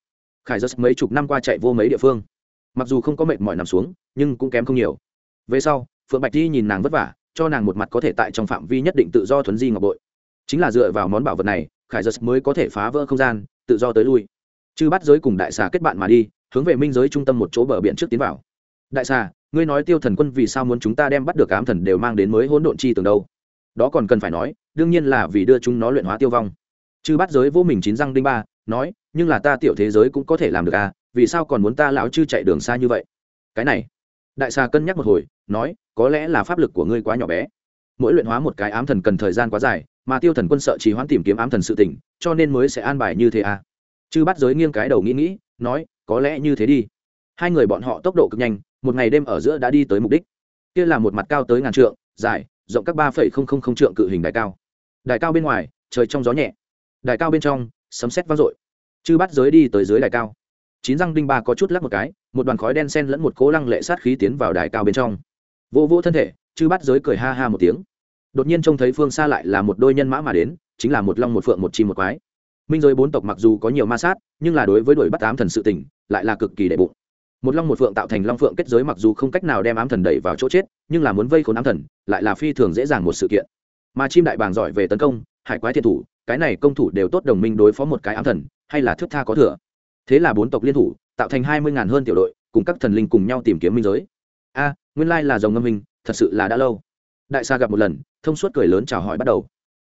[SPEAKER 1] Khải giật mấy chục năm qua chạy vô mấy địa phương mặc dù không có mệt mỏi nằm xuống, nhưng cũng kém không nhiều. Về sau, phượng bạch di nhìn nàng vất vả, cho nàng một mặt có thể tại trong phạm vi nhất định tự do thuấn di ngọc bội. Chính là dựa vào món bảo vật này, khải giật mới có thể phá vỡ không gian, tự do tới lui. Chư bắt giới cùng đại xà kết bạn mà đi, hướng về minh giới trung tâm một chỗ bờ biển trước tiến vào. Đại xà, ngươi nói tiêu thần quân vì sao muốn chúng ta đem bắt được ám thần đều mang đến mới hỗn độn chi tường đâu? Đó còn cần phải nói, đương nhiên là vì đưa chúng nó luyện hóa tiêu vong. Chư bắt giới vô mình chín răng đinh ba, nói, nhưng là ta tiểu thế giới cũng có thể làm được à vì sao còn muốn ta lão chư chạy đường xa như vậy? Cái này, đại xà cân nhắc một hồi, nói, có lẽ là pháp lực của ngươi quá nhỏ bé. Mỗi luyện hóa một cái ám thần cần thời gian quá dài, mà tiêu thần quân sợ trì hoãn tìm kiếm ám thần sự tỉnh cho nên mới sẽ an bài như thế à? Chư bắt giới nghiêng cái đầu nghĩ nghĩ, nói, có lẽ như thế đi. Hai người bọn họ tốc độ cực nhanh, một ngày đêm ở giữa đã đi tới mục đích. Kia là một mặt cao tới ngàn trượng, dài, rộng các ba phẩy không không không trượng cự hình đài cao. Đài cao bên ngoài, trời trong gió nhẹ. Đài cao bên trong, sấm sét vang dội. Chư bắt giới đi tới dưới đài cao chín răng đinh ba có chút lắc một cái, một đoàn khói đen sen lẫn một cố lăng lệ sát khí tiến vào đài cao bên trong. Vô vô thân thể, chư bắt giới cười ha ha một tiếng. Đột nhiên trông thấy phương xa lại là một đôi nhân mã mà đến, chính là một long một phượng một chim một quái. Minh giới bốn tộc mặc dù có nhiều ma sát, nhưng là đối với đuổi bắt ám thần sự tỉnh lại là cực kỳ đệ bụng. Một long một phượng tạo thành long phượng kết giới mặc dù không cách nào đem ám thần đẩy vào chỗ chết, nhưng là muốn vây khốn ám thần, lại là phi thường dễ dàng một sự kiện. Mà chim đại bàng giỏi về tấn công, hải quái thiệt thủ, cái này công thủ đều tốt đồng minh đối phó một cái ám thần, hay là thước tha có thừa thế là bốn tộc liên thủ, tạo thành hai mươi ngàn hơn tiểu đội, cùng các thần linh cùng nhau tìm kiếm minh giới. A, nguyên lai là dòng ngâm minh thật sự là đã lâu. Đại sa gặp một lần, thông suốt cười lớn chào hỏi bắt đầu.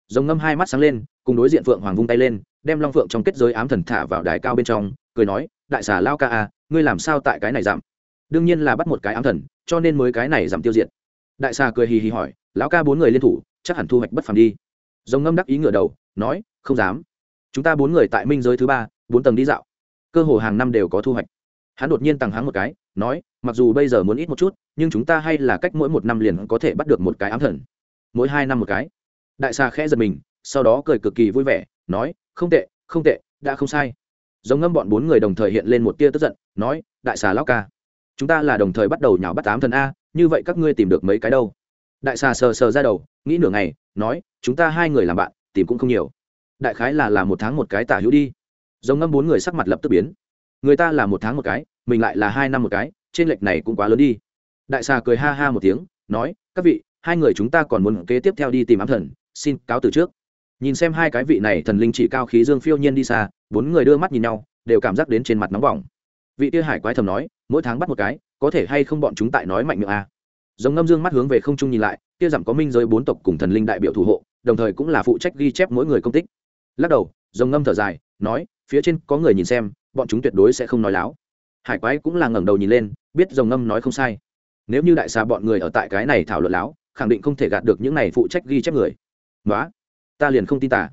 [SPEAKER 1] Dòng ngâm hai mắt sáng lên, cùng đối diện phượng hoàng vung tay lên, đem long phượng trong kết giới ám thần thả vào đài cao bên trong, cười nói, đại xà lao ca a, ngươi làm sao tại cái này giảm? Đương nhiên là bắt một cái ám thần, cho nên mới cái này giảm tiêu diệt. Đại xà cười hì hì hỏi, lão ca bốn người liên thủ, chắc hẳn thu hoạch bất phàm đi. Dòng ngâm đắc ý ngửa đầu, nói, không dám. Chúng ta bốn người tại minh giới thứ ba, bốn tầng đi dạo cơ hồ hàng năm đều có thu hoạch. Hắn đột nhiên tăng háng một cái, nói, mặc dù bây giờ muốn ít một chút, nhưng chúng ta hay là cách mỗi một năm liền có thể bắt được một cái ám thần. Mỗi hai năm một cái. Đại xà khẽ giật mình, sau đó cười cực kỳ vui vẻ, nói, không tệ không tệ, đã không sai. Giống ngâm bọn bốn người đồng thời hiện lên một tia tức giận, nói, đại xà lao ca, chúng ta là đồng thời bắt đầu nhào bắt tám thần a, như vậy các ngươi tìm được mấy cái đâu? Đại xà sờ sờ ra đầu, nghĩ nửa ngày, nói, chúng ta hai người làm bạn, tìm cũng không nhiều. Đại khái là làm một tháng một cái tả hữu đi giống ngâm bốn người sắc mặt lập tức biến. Người ta là một tháng một cái, mình lại là hai năm một cái, trên lệch này cũng quá lớn đi. Đại xà cười ha ha một tiếng, nói, các vị, hai người chúng ta còn muốn kế tiếp theo đi tìm ám thần, xin cáo từ trước. Nhìn xem hai cái vị này thần linh chỉ cao khí dương phiêu nhiên đi xa, bốn người đưa mắt nhìn nhau, đều cảm giác đến trên mặt nóng bỏng. Vị tia hải quái thầm nói, mỗi tháng bắt một cái, có thể hay không bọn chúng tại nói mạnh miệng à. giống ngâm dương mắt hướng về không trung nhìn lại, kia giảm có minh giới bốn tộc cùng thần linh đại biểu thủ hộ, đồng thời cũng là phụ trách ghi chép mỗi người công tích. Lắc đầu, giống ngâm thở dài, nói phía trên có người nhìn xem, bọn chúng tuyệt đối sẽ không nói láo. Hải quái cũng là ngẩng đầu nhìn lên, biết dòng ngâm nói không sai. Nếu như đại xà bọn người ở tại cái này thảo luận láo, khẳng định không thể gạt được những này phụ trách ghi chép người. Nói ta liền không tin tả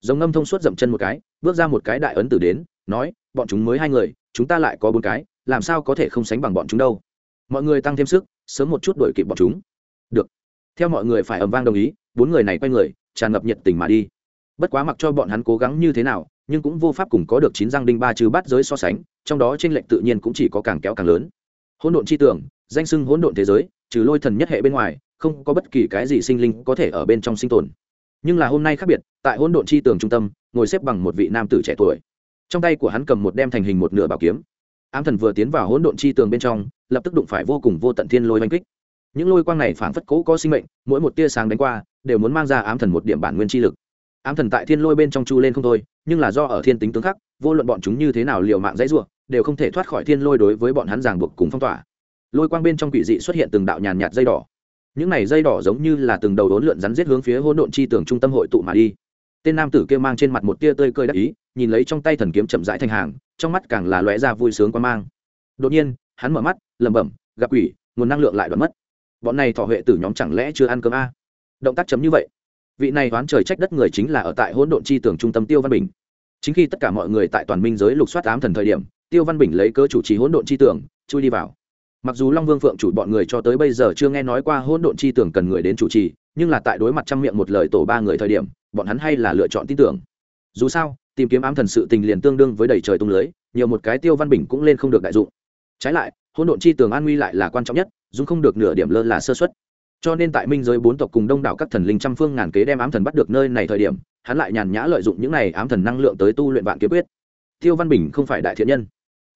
[SPEAKER 1] dòng ngâm thông suốt dậm chân một cái, bước ra một cái đại ấn tử đến, nói, bọn chúng mới hai người, chúng ta lại có bốn cái, làm sao có thể không sánh bằng bọn chúng đâu? Mọi người tăng thêm sức, sớm một chút đuổi kịp bọn chúng. Được. Theo mọi người phải ầm vang đồng ý, bốn người này quay người, tràn ngập nhiệt tình mà đi. Bất quá mặc cho bọn hắn cố gắng như thế nào nhưng cũng vô pháp cùng có được chín răng đinh ba trừ bát giới so sánh, trong đó t r ê n lệch tự nhiên cũng chỉ có càng kéo càng lớn. Hỗn độn chi tưởng, danh sưng hỗn độn thế giới, trừ lôi thần nhất hệ bên ngoài, không có bất kỳ cái gì sinh linh có thể ở bên trong sinh tồn. Nhưng là hôm nay khác biệt, tại hỗn độn chi tường trung tâm, ngồi xếp bằng một vị nam tử trẻ tuổi. Trong tay của hắn cầm một đem thành hình một nửa bảo kiếm. Ám thần vừa tiến vào hỗn độn chi tường bên trong, lập tức đụng phải vô cùng vô tận thiên lôi oanh kích. Những lôi quang này phảng phất cỗ có sinh mệnh, mỗi một tia sáng đánh qua, đều muốn mang ra ám thần một điểm bản nguyên chi lực ám thần tại thiên lôi bên trong chu lên không thôi, nhưng là do ở thiên tính tướng khắc vô luận bọn chúng như thế nào liều mạng dãy ruộng đều không thể thoát khỏi thiên lôi đối với bọn hắn ràng buộc cùng phong tỏa. Lôi quang bên trong quỷ dị xuất hiện từng đạo nhàn nhạt dây đỏ. Những này dây đỏ giống như là từng đầu đốn lượn rắn giết hướng phía hỗn độn chi tường trung tâm hội tụ mà đi. Tên nam tử kia mang trên mặt một tia tươi cười đắc ý, nhìn lấy trong tay thần kiếm chậm rãi thành hàng, trong mắt càng là lóe ra vui sướng quan mang. Đột nhiên, hắn mở mắt, lẩm bẩm, gặp quỷ, nguồn năng lượng lại đoạn mất. Bọn này thọ huệ tử nhóm chẳng lẽ chưa ăn cơm a? Động tác chấm như vậy vị này đoán trời trách đất người chính là ở tại hỗn độn chi tường trung tâm tiêu văn bình. Chính khi tất cả mọi người tại toàn minh giới lục soát ám thần thời điểm, tiêu văn bình lấy cơ chủ trì hỗn độn chi tường, chui đi vào. Mặc dù long vương phượng chủ bọn người cho tới bây giờ chưa nghe nói qua hỗn độn chi tưởng cần người đến chủ trì, nhưng là tại đối mặt trăm miệng một lời tổ ba người thời điểm, bọn hắn hay là lựa chọn tin tưởng. Dù sao, tìm kiếm ám thần sự tình liền tương đương với đầy trời tung lưới, nhiều một cái tiêu văn bình cũng lên không được đại dụng. Trái lại, hỗn độn chi tường an nguy lại là quan trọng nhất, dùng không được nửa điểm lơ là sơ xuất cho nên tại minh giới bốn tộc cùng đông đảo các thần linh trăm phương ngàn kế đem ám thần bắt được nơi này thời điểm, hắn lại nhàn nhã lợi dụng những này ám thần năng lượng tới tu luyện vạn kiếm quyết. Tiêu văn bình không phải đại thiện nhân.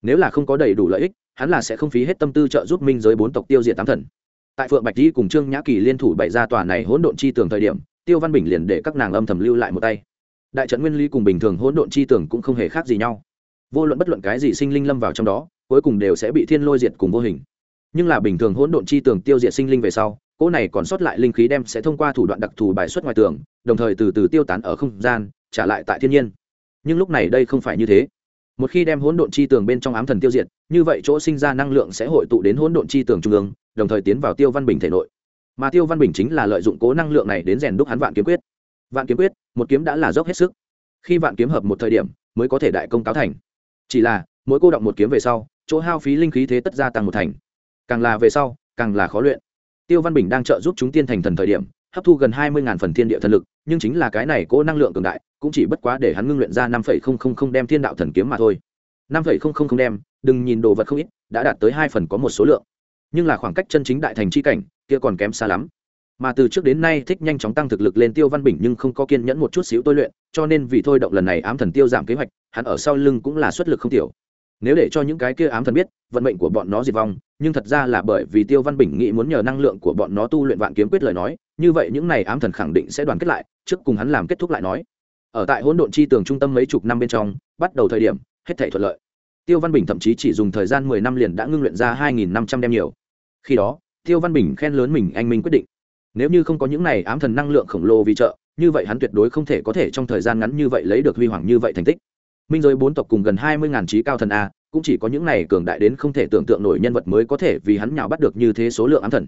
[SPEAKER 1] Nếu là không có đầy đủ lợi ích, hắn là sẽ không phí hết tâm tư trợ giúp minh giới bốn tộc tiêu diệt tám thần. Tại phượng bạch di cùng trương nhã kỳ liên thủ bày ra tòa này hỗn độn chi tường thời điểm, tiêu văn bình liền để các nàng âm thầm lưu lại một tay. Đại trận nguyên lý cùng bình thường hỗn độn chi tường cũng không hề khác gì nhau. Vô luận bất luận cái gì sinh linh lâm vào trong đó, cuối cùng đều sẽ bị thiên lôi diệt cùng vô hình nhưng là bình thường hỗn độn chi tường tiêu diệt sinh linh về sau, cỗ này còn sót lại linh khí đem sẽ thông qua thủ đoạn đặc thù bài xuất ngoài tường, đồng thời từ từ tiêu tán ở không gian, trả lại tại thiên nhiên. Nhưng lúc này đây không phải như thế. Một khi đem hỗn độn chi tường bên trong ám thần tiêu diệt, như vậy chỗ sinh ra năng lượng sẽ hội tụ đến hỗn độn chi tường trung ương, đồng thời tiến vào tiêu văn bình thể nội. Mà tiêu văn bình chính là lợi dụng cố năng lượng này đến rèn đúc hắn vạn kiếm quyết. Vạn kiếm quyết, một kiếm đã là dốc hết sức. Khi vạn kiếm hợp một thời điểm, mới có thể đại công cáo thành. Chỉ là, mỗi cô động một kiếm về sau, chỗ hao phí linh khí thế tất gia tăng một thành càng là về sau, càng là khó luyện. Tiêu văn bình đang trợ giúp chúng tiên thành thần thời điểm, hấp thu gần hai mươi phần thiên địa thần lực, nhưng chính là cái này cố năng lượng cường đại, cũng chỉ bất quá để hắn ngưng luyện ra năm phẩy không không không đem thiên đạo thần kiếm mà thôi. năm phẩy không không không đem, đừng nhìn đồ vật không ít, đã đạt tới hai phần có một số lượng. Nhưng là khoảng cách chân chính đại thành chi cảnh, kia còn kém xa lắm. Mà từ trước đến nay thích nhanh chóng tăng thực lực lên tiêu văn bình nhưng không có kiên nhẫn một chút xíu tôi luyện, cho nên vì thôi động lần này ám thần tiêu giảm kế hoạch, hắn ở sau lưng cũng là xuất lực không tiểu nếu để cho những cái kia ám thần biết, vận mệnh của bọn nó diệt vong, nhưng thật ra là bởi vì tiêu văn bình nghĩ muốn nhờ năng lượng của bọn nó tu luyện vạn kiếm quyết lời nói, như vậy những này ám thần khẳng định sẽ đoàn kết lại, trước cùng hắn làm kết thúc lại nói. Ở tại hỗn độn chi tường trung tâm mấy chục năm bên trong, bắt đầu thời điểm, hết thể thuận lợi. Tiêu văn bình thậm chí chỉ dùng thời gian mười năm liền đã ngưng luyện ra hai nghìn năm trăm đem nhiều. Khi đó, tiêu văn bình khen lớn mình anh minh quyết định. Nếu như không có những này ám thần năng lượng khổng lồ vì trợ, như vậy hắn tuyệt đối không thể có thể trong thời gian ngắn như vậy lấy được huy hoàng như vậy thành tích minh giới bốn tộc cùng gần hai mươi ngàn trí cao thần a, cũng chỉ có những này cường đại đến không thể tưởng tượng nổi nhân vật mới có thể vì hắn nhào bắt được như thế số lượng ám thần.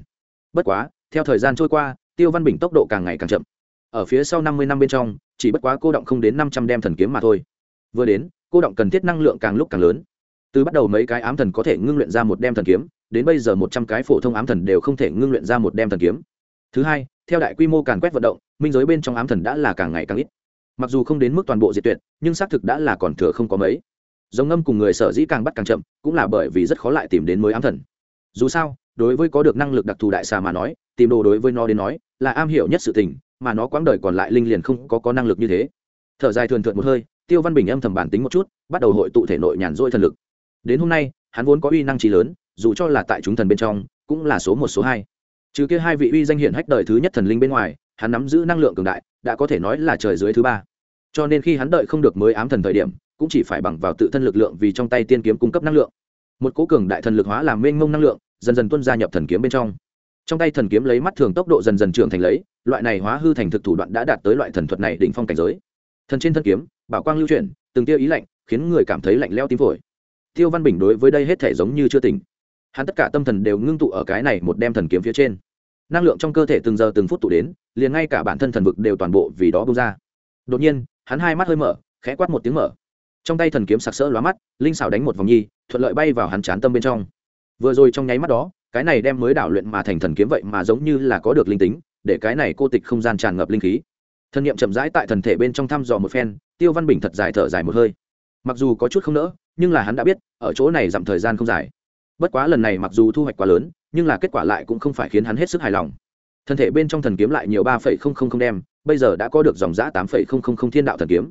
[SPEAKER 1] Bất quá, theo thời gian trôi qua, tiêu văn bình tốc độ càng ngày càng chậm. Ở phía sau năm mươi năm bên trong, chỉ bất quá cô động không đến năm trăm đem thần kiếm mà thôi. Vừa đến, cô động cần thiết năng lượng càng lúc càng lớn. Từ bắt đầu mấy cái ám thần có thể ngưng luyện ra một đem thần kiếm, đến bây giờ một trăm cái phổ thông ám thần đều không thể ngưng luyện ra một đem thần kiếm. Thứ hai, theo đại quy mô càn quét vận động, minh giới bên trong ám thần đã là càng ngày càng ít mặc dù không đến mức toàn bộ diệt tuyệt, nhưng xác thực đã là còn thừa không có mấy. Giống ngâm cùng người sở dĩ càng bắt càng chậm, cũng là bởi vì rất khó lại tìm đến mới ám thần. Dù sao, đối với có được năng lực đặc thù đại xà mà nói, tìm đồ đối với nó đến nói, là am hiểu nhất sự tình, mà nó quãng đời còn lại linh liền không có có năng lực như thế. Thở dài thường thượt một hơi, tiêu văn bình âm thầm bản tính một chút, bắt đầu hội tụ thể nội nhàn rỗi thần lực. Đến hôm nay, hắn vốn có uy năng trí lớn, dù cho là tại chúng thần bên trong, cũng là số một, số hai. Trừ kia hai vị uy danh hiển hách đời thứ nhất thần linh bên ngoài, hắn nắm giữ năng lượng cường đại, đã có thể nói là trời dưới thứ ba cho nên khi hắn đợi không được mới ám thần thời điểm, cũng chỉ phải bằng vào tự thân lực lượng vì trong tay tiên kiếm cung cấp năng lượng. Một cố cường đại thần lực hóa làm mênh mông năng lượng, dần dần tuân gia nhập thần kiếm bên trong. Trong tay thần kiếm lấy mắt thường tốc độ dần dần trưởng thành lấy, loại này hóa hư thành thực thủ đoạn đã đạt tới loại thần thuật này đỉnh phong cảnh giới. Thần trên thân kiếm, bảo quang lưu chuyển, từng tiêu ý lạnh, khiến người cảm thấy lạnh leo tim phổi. Tiêu văn bình đối với đây hết thể giống như chưa tỉnh. Hắn tất cả tâm thần đều ngưng tụ ở cái này một đem thần kiếm phía trên. Năng lượng trong cơ thể từng giờ từng phút tụ đến, liền ngay cả bản thân thần vực đều toàn bộ vì đó bung ra. Đột nhiên hắn hai mắt hơi mở, khẽ quát một tiếng mở. Trong tay thần kiếm sặc sỡ lóa mắt, linh xảo đánh một vòng nhi, thuận lợi bay vào hắn chán tâm bên trong. Vừa rồi trong nháy mắt đó, cái này đem mới đảo luyện mà thành thần kiếm vậy mà giống như là có được linh tính, để cái này cô tịch không gian tràn ngập linh khí. Thần niệm chậm rãi tại thần thể bên trong thăm dò một phen, tiêu văn bình thật dài thở dài một hơi. Mặc dù có chút không nỡ, nhưng là hắn đã biết, ở chỗ này dặm thời gian không dài. Bất quá lần này mặc dù thu hoạch quá lớn, nhưng là kết quả lại cũng không phải khiến hắn hết sức hài lòng. Thân thể bên trong thần kiếm lại nhiều ba phẩy không không không đem bây giờ đã có được dòng giã tám phẩy thiên đạo thần kiếm.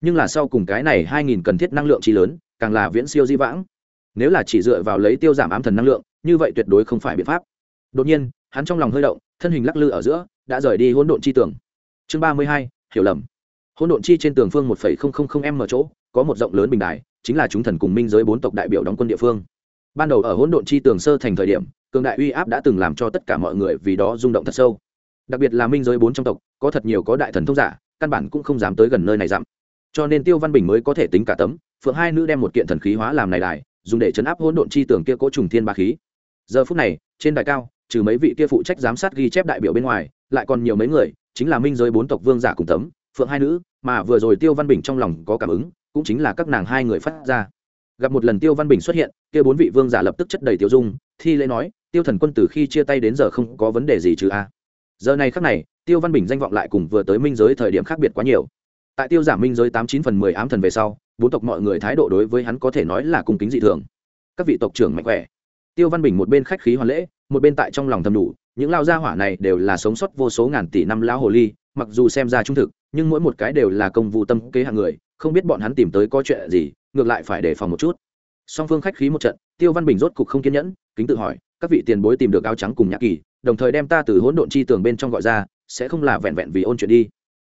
[SPEAKER 1] Nhưng là sau cùng cái này hai nghìn cần thiết năng lượng chi lớn, càng là viễn siêu di vãng. Nếu là chỉ dựa vào lấy tiêu giảm ám thần năng lượng, như vậy tuyệt đối không phải biện pháp. Đột nhiên, hắn trong lòng hơi động, thân hình lắc lư ở giữa, đã rời đi hỗn độn chi tường. Chương ba mươi hai, hiểu lầm. Hỗn độn chi trên tường phương một phẩy không không không m chỗ, có một rộng lớn bình đài, chính là chúng thần cùng minh giới bốn tộc đại biểu đóng quân địa phương. Ban đầu ở hỗn độn chi tường sơ thành thời điểm, cường đại uy áp đã từng làm cho tất cả mọi người vì đó rung động thật sâu đặc biệt là minh giới bốn trong tộc, có thật nhiều có đại thần thông giả, căn bản cũng không dám tới gần nơi này dặm. Cho nên tiêu văn bình mới có thể tính cả tấm, phượng hai nữ đem một kiện thần khí hóa làm này đài, dùng để chấn áp hỗn độn chi tưởng kia cố trùng thiên ba khí. Giờ phút này, trên đài cao, trừ mấy vị kia phụ trách giám sát ghi chép đại biểu bên ngoài, lại còn nhiều mấy người, chính là minh giới bốn tộc vương giả cùng tấm, phượng hai nữ, mà vừa rồi tiêu văn bình trong lòng có cảm ứng, cũng chính là các nàng hai người phát ra. Gặp một lần tiêu văn bình xuất hiện, kia bốn vị vương giả lập tức chất đầy tiêu dung, thi lễ nói, tiêu thần quân từ khi chia tay đến giờ không có vấn đề gì chứ a? Giờ này khắc này, tiêu văn bình danh vọng lại cùng vừa tới minh giới thời điểm khác biệt quá nhiều. Tại tiêu giảm minh giới tám chín phần mười ám thần về sau, bốn tộc mọi người thái độ đối với hắn có thể nói là cung kính dị thường. Các vị tộc trưởng mạnh khỏe. Tiêu văn bình một bên khách khí hoàn lễ, một bên tại trong lòng thầm đủ, những lao gia hỏa này đều là sống sót vô số ngàn tỷ năm lão hồ ly, mặc dù xem ra trung thực, nhưng mỗi một cái đều là công vụ tâm kế hạng người, không biết bọn hắn tìm tới có chuyện gì, ngược lại phải đề phòng một chút. Song phương khách khí một trận, tiêu văn bình rốt cục không kiên nhẫn, kính tự hỏi, các vị tiền bối tìm được áo trắng cùng nhã kỳ đồng thời đem ta từ hỗn độn chi tường bên trong gọi ra sẽ không là vẹn vẹn vì ôn chuyện đi.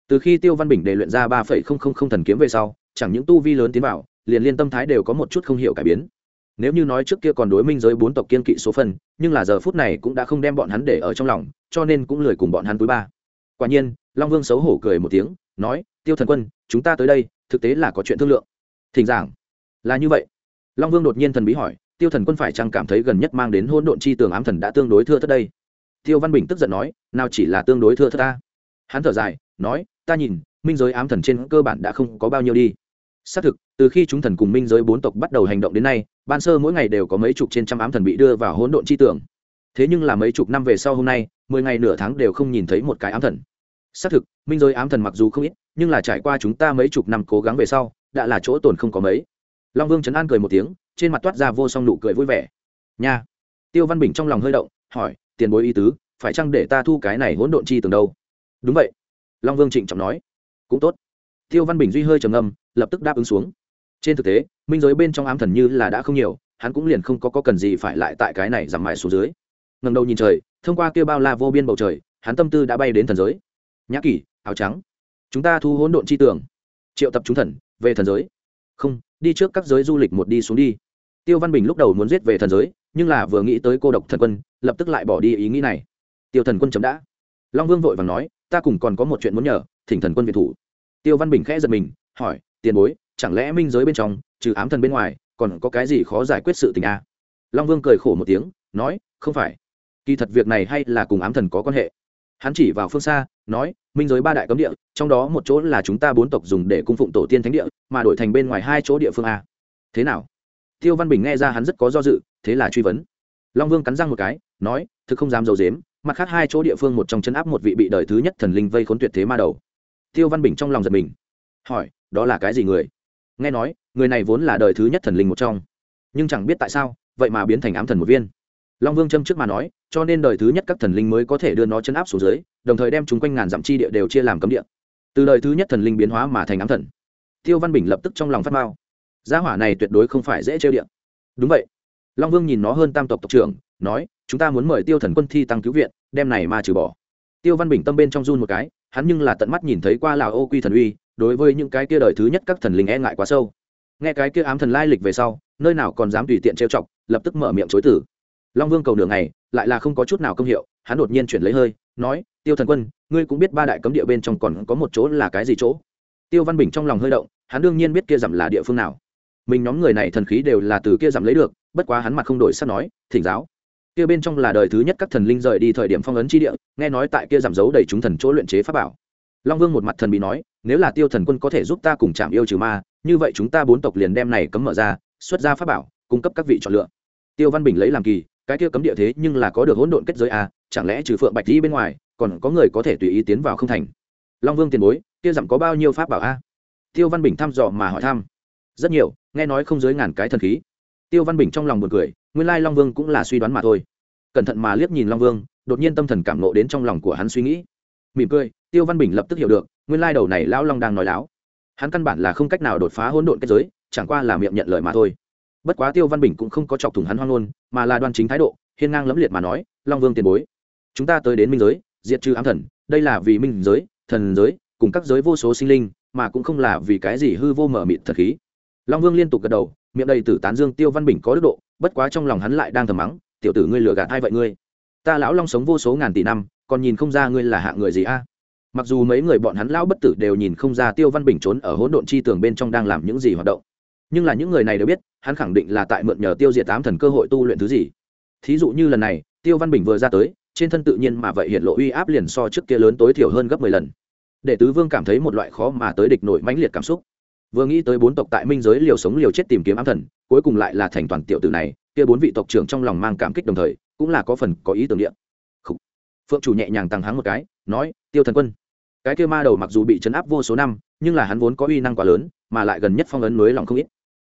[SPEAKER 1] Từ khi tiêu văn bình đề luyện ra ba phẩy không không không thần kiếm về sau chẳng những tu vi lớn tiến vào liền liên tâm thái đều có một chút không hiểu cải biến. Nếu như nói trước kia còn đối minh giới bốn tộc kiên kỵ số phần, nhưng là giờ phút này cũng đã không đem bọn hắn để ở trong lòng cho nên cũng lười cùng bọn hắn túi ba. Quả nhiên long vương xấu hổ cười một tiếng nói tiêu thần quân chúng ta tới đây thực tế là có chuyện thương lượng. Thỉnh giảng. Là như vậy. Long vương đột nhiên thần bí hỏi tiêu thần quân phải chăng cảm thấy gần nhất mang đến hôn độn chi tường ám thần đã tương đối thưa thất đây? Tiêu văn bình tức giận nói, nào chỉ là tương đối thưa thất ta. Hắn thở dài, nói, ta nhìn, minh giới ám thần trên cơ bản đã không có bao nhiêu đi. Xác thực, từ khi chúng thần cùng minh giới bốn tộc bắt đầu hành động đến nay, ban sơ mỗi ngày đều có mấy chục trên trăm ám thần bị đưa vào hỗn độn chi tưởng. Thế nhưng là mấy chục năm về sau hôm nay, mười ngày nửa tháng đều không nhìn thấy một cái ám thần. Xác thực, minh giới ám thần mặc dù không ít, nhưng là trải qua chúng ta mấy chục năm cố gắng về sau, đã là chỗ tồn không có mấy. Long vương trấn an cười một tiếng, trên mặt toát ra vô song nụ cười vui vẻ. Nha. Tiêu văn bình trong lòng hơi động, hỏi tiền bối y tứ phải chăng để ta thu cái này hỗn độn chi tường đâu? Đúng vậy. Long vương trịnh trọng nói. Cũng tốt. Tiêu văn bình duy hơi trầm ngâm lập tức đáp ứng xuống. Trên thực tế minh giới bên trong ám thần như là đã không nhiều hắn cũng liền không có, có cần gì phải lại tại cái này giảm mài xuống dưới. Ngầm đầu nhìn trời thông qua kêu bao la vô biên bầu trời hắn tâm tư đã bay đến thần giới. Nhã kỷ áo trắng. Chúng ta thu hỗn độn chi tưởng triệu tập chúng thần về thần giới. Không đi trước các giới du lịch một đi xuống đi. Tiêu văn bình lúc đầu muốn giết về thần giới nhưng là vừa nghĩ tới cô độc thần quân lập tức lại bỏ đi ý nghĩ này. Tiêu thần quân chấm đã. Long vương vội vàng nói, ta cùng còn có một chuyện muốn nhờ, thỉnh thần quân việt thủ. Tiêu văn bình khẽ giật mình, hỏi, tiền bối, chẳng lẽ minh giới bên trong, trừ ám thần bên ngoài, còn có cái gì khó giải quyết sự tình a? À? long vương cười khổ một tiếng, nói, không phải. Kỳ thật việc này hay là cùng ám thần có quan hệ. Hắn chỉ vào phương xa, nói, minh giới ba đại cấm địa, trong đó một chỗ là chúng ta bốn tộc dùng để cung phụng tổ tiên thánh địa, mà đổi thành bên ngoài hai chỗ địa phương a. Thế nào? Tiêu văn bình nghe ra hắn rất có do dự, thế là truy vấn. Long vương cắn răng một cái nói, thực không dám d i ấ u dếm mặt khác hai chỗ địa phương một trong chân áp một vị bị đời thứ nhất thần linh vây khốn tuyệt thế ma đầu. Tiêu văn bình trong lòng giật mình. Hỏi, đó là cái gì người? Nghe nói, người này vốn là đời thứ nhất thần linh một trong. Nhưng chẳng biết tại sao, vậy mà biến thành ám thần một viên. Long vương châm trước mà nói, cho nên đời thứ nhất các thần linh mới có thể đưa nó chân áp xuống dưới, đồng thời đem chúng quanh ngàn dặm chi địa đều chia làm cấm địa. Từ đời thứ nhất thần linh biến hóa mà thành ám thần. Tiêu văn bình lập tức trong lòng phát mao gia hỏa này tuyệt đối không phải dễ chơi điện đúng vậy. Long vương nhìn nó hơn tam tộc tộc trưởng nói, chúng ta muốn mời tiêu thần quân thi tăng cứu viện, đem này mà trừ bỏ. Tiêu văn bình tâm bên trong run một cái, hắn nhưng là tận mắt nhìn thấy qua lào ô quy thần uy, đối với những cái kia đời thứ nhất các thần linh e ngại quá sâu. Nghe cái kia ám thần lai lịch về sau, nơi nào còn dám tùy tiện trêu chọc, lập tức mở miệng chối tử long vương cầu đường này lại là không có chút nào công hiệu, hắn đột nhiên chuyển lấy hơi, nói, tiêu thần quân, ngươi cũng biết ba đại cấm địa bên trong còn có một chỗ là cái gì chỗ? Tiêu văn bình trong lòng hơi động, hắn đương nhiên biết kia giảm là địa phương nào. Mình nhóm người này thần khí đều là từ kia giảm lấy được, bất quá hắn mặt không đổi sắp nói, thỉnh giáo kia bên trong là đời thứ nhất các thần linh rời đi thời điểm phong ấn chi địa nghe nói tại kia giảm dấu đầy chúng thần chỗ luyện chế pháp bảo. Long vương một mặt thần bị nói nếu là tiêu thần quân có thể giúp ta cùng chạm yêu trừ ma như vậy chúng ta bốn tộc liền đem này cấm mở ra xuất ra pháp bảo cung cấp các vị chọn lựa. Tiêu văn bình lấy làm kỳ cái kia cấm địa thế nhưng là có được hỗn độn kết giới a à, chẳng lẽ trừ phượng bạch đi bên ngoài còn có người có thể tùy ý tiến vào không thành? Long vương tiền bối kia giảm có bao nhiêu pháp bảo a? Tiêu văn bình thăm dò mà hỏi thăm. Rất nhiều nghe nói không dưới ngàn cái thần khí tiêu văn bình trong lòng một cười, nguyên lai long vương cũng là suy đoán mà thôi. Cẩn thận mà liếc nhìn long vương, đột nhiên tâm thần cảm nộ đến trong lòng của hắn suy nghĩ. Mỉm cười, tiêu văn bình lập tức hiểu được, nguyên lai đầu này lão long đang nói láo. Hắn căn bản là không cách nào đột phá hỗn độn kết giới, chẳng qua là miệng nhận lời mà thôi. Bất quá tiêu văn bình cũng không có chọc thủng hắn hoang ngôn, mà là đoan chính thái độ, hiên ngang lẫm liệt mà nói, long vương tiền bối, chúng ta tới đến minh giới, diệt trừ ám thần, đây là vì minh giới, thần giới, cùng các giới vô số sinh linh, mà cũng không là vì cái gì hư vô mở mịt thật khí. Long vương liên tục gật đầu miệng đầy tử tán dương tiêu văn bình có đức độ, bất quá trong lòng hắn lại đang thầm mắng, tiểu tử ngươi lừa gạt ai vậy ngươi? Ta lão long sống vô số ngàn tỷ năm, còn nhìn không ra ngươi là hạ người gì a? Mặc dù mấy người bọn hắn lão bất tử đều nhìn không ra tiêu văn bình trốn ở hỗn độn chi tường bên trong đang làm những gì hoạt động. Nhưng là những người này đều biết, hắn khẳng định là tại mượn nhờ tiêu diệt tám thần cơ hội tu luyện thứ gì. Thí dụ như lần này, tiêu văn bình vừa ra tới, trên thân tự nhiên mà vậy hiện lộ uy áp liền so trước kia lớn tối thiểu hơn gấp mười lần. Để tứ vương cảm thấy một loại khó mà tới địch nổi mãnh liệt cảm xúc vừa nghĩ tới bốn tộc tại minh giới liều sống liều chết tìm kiếm ám thần, cuối cùng lại là thành toàn tiểu tử này, kia bốn vị tộc trưởng trong lòng mang cảm kích đồng thời, cũng là có phần có ý tưởng niệm. Phượng chủ nhẹ nhàng tăng háng một cái, nói, tiêu thần quân. Cái kia ma đầu mặc dù bị chấn áp vô số năm, nhưng là hắn vốn có uy năng quá lớn, mà lại gần nhất phong ấn mới lòng không ít.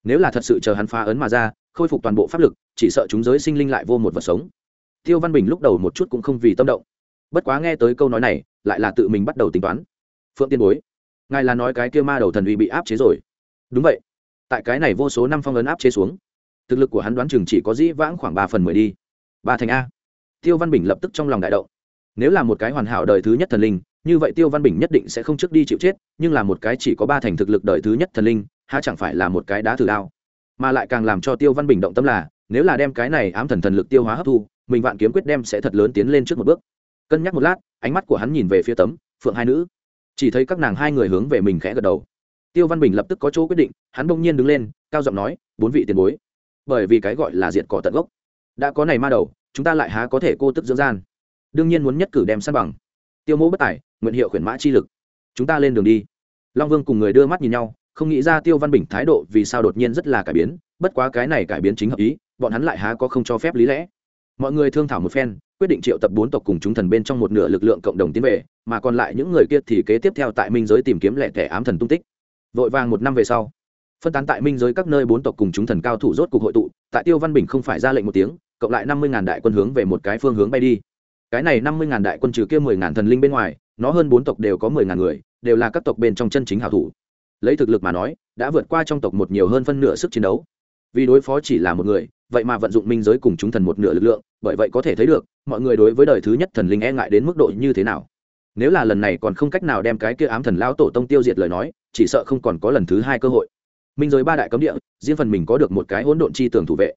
[SPEAKER 1] Nếu là thật sự chờ hắn phá ấn mà ra, khôi phục toàn bộ pháp lực, chỉ sợ chúng giới sinh linh lại vô một vật sống. Tiêu văn bình lúc đầu một chút cũng không vì tâm động. Bất quá nghe tới câu nói này, lại là tự mình bắt đầu tính toán. Phượng tiên bối ngài là nói cái kia ma đầu thần uy bị áp chế rồi. Đúng vậy. Tại cái này vô số năm phong ấn áp chế xuống, thực lực của hắn đoán chừng chỉ có dĩ vãng khoảng ba phần mười đi. Ba thành a. Tiêu văn bình lập tức trong lòng đại động. Nếu là một cái hoàn hảo đời thứ nhất thần linh, như vậy tiêu văn bình nhất định sẽ không trước đi chịu chết, nhưng là một cái chỉ có ba thành thực lực đời thứ nhất thần linh, há chẳng phải là một cái đá thử đao. Mà lại càng làm cho tiêu văn bình động tâm là, nếu là đem cái này ám thần thần lực tiêu hóa hấp thu, mình vạn kiếm quyết đem sẽ thật lớn tiến lên trước một bước. Cân nhắc một lát, ánh mắt của hắn nhìn về phía tấm, phượng hai nữ chỉ thấy các nàng hai người hướng về mình khẽ gật đầu. Tiêu văn bình lập tức có chỗ quyết định, hắn bỗng nhiên đứng lên, cao giọng nói, bốn vị tiền bối, bởi vì cái gọi là diệt cỏ tận gốc, đã có này ma đầu, chúng ta lại há có thể cô tức dưỡng gian? Đương nhiên muốn nhất cử đem san bằng. Tiêu mẫu bất tài, nguyện hiệu khuyển mã chi lực. Chúng ta lên đường đi. Long vương cùng người đưa mắt nhìn nhau, không nghĩ ra tiêu văn bình thái độ vì sao đột nhiên rất là cải biến, bất quá cái này cải biến chính hợp ý, bọn hắn lại há có không cho phép lý lẽ mọi người thương thảo một phen, quyết định triệu tập bốn tộc cùng chúng thần bên trong một nửa lực lượng cộng đồng tiến về, mà còn lại những người kia thì kế tiếp theo tại minh giới tìm kiếm lẻ thẻ ám thần tung tích. Vội vàng một năm về sau, phân tán tại minh giới các nơi bốn tộc cùng chúng thần cao thủ rốt cuộc hội tụ, tại tiêu văn bình không phải ra lệnh một tiếng, cộng lại năm mươi ngàn đại quân hướng về một cái phương hướng bay đi. Cái này năm mươi ngàn đại quân trừ kia mười ngàn thần linh bên ngoài, nó hơn bốn tộc đều có mười ngàn người, đều là các tộc bên trong chân chính hảo thủ. Lấy thực lực mà nói, đã vượt qua trong tộc một nhiều hơn phân nửa sức chiến đấu. Vì đối phó chỉ là một người vậy mà vận dụng minh giới cùng chúng thần một nửa lực lượng, bởi vậy có thể thấy được, mọi người đối với đời thứ nhất thần linh e ngại đến mức độ như thế nào. Nếu là lần này còn không cách nào đem cái kia ám thần lão tổ tông tiêu diệt lời nói, chỉ sợ không còn có lần thứ hai cơ hội. Minh giới ba đại cấm địa, riêng phần mình có được một cái hỗn độn chi tường thủ vệ.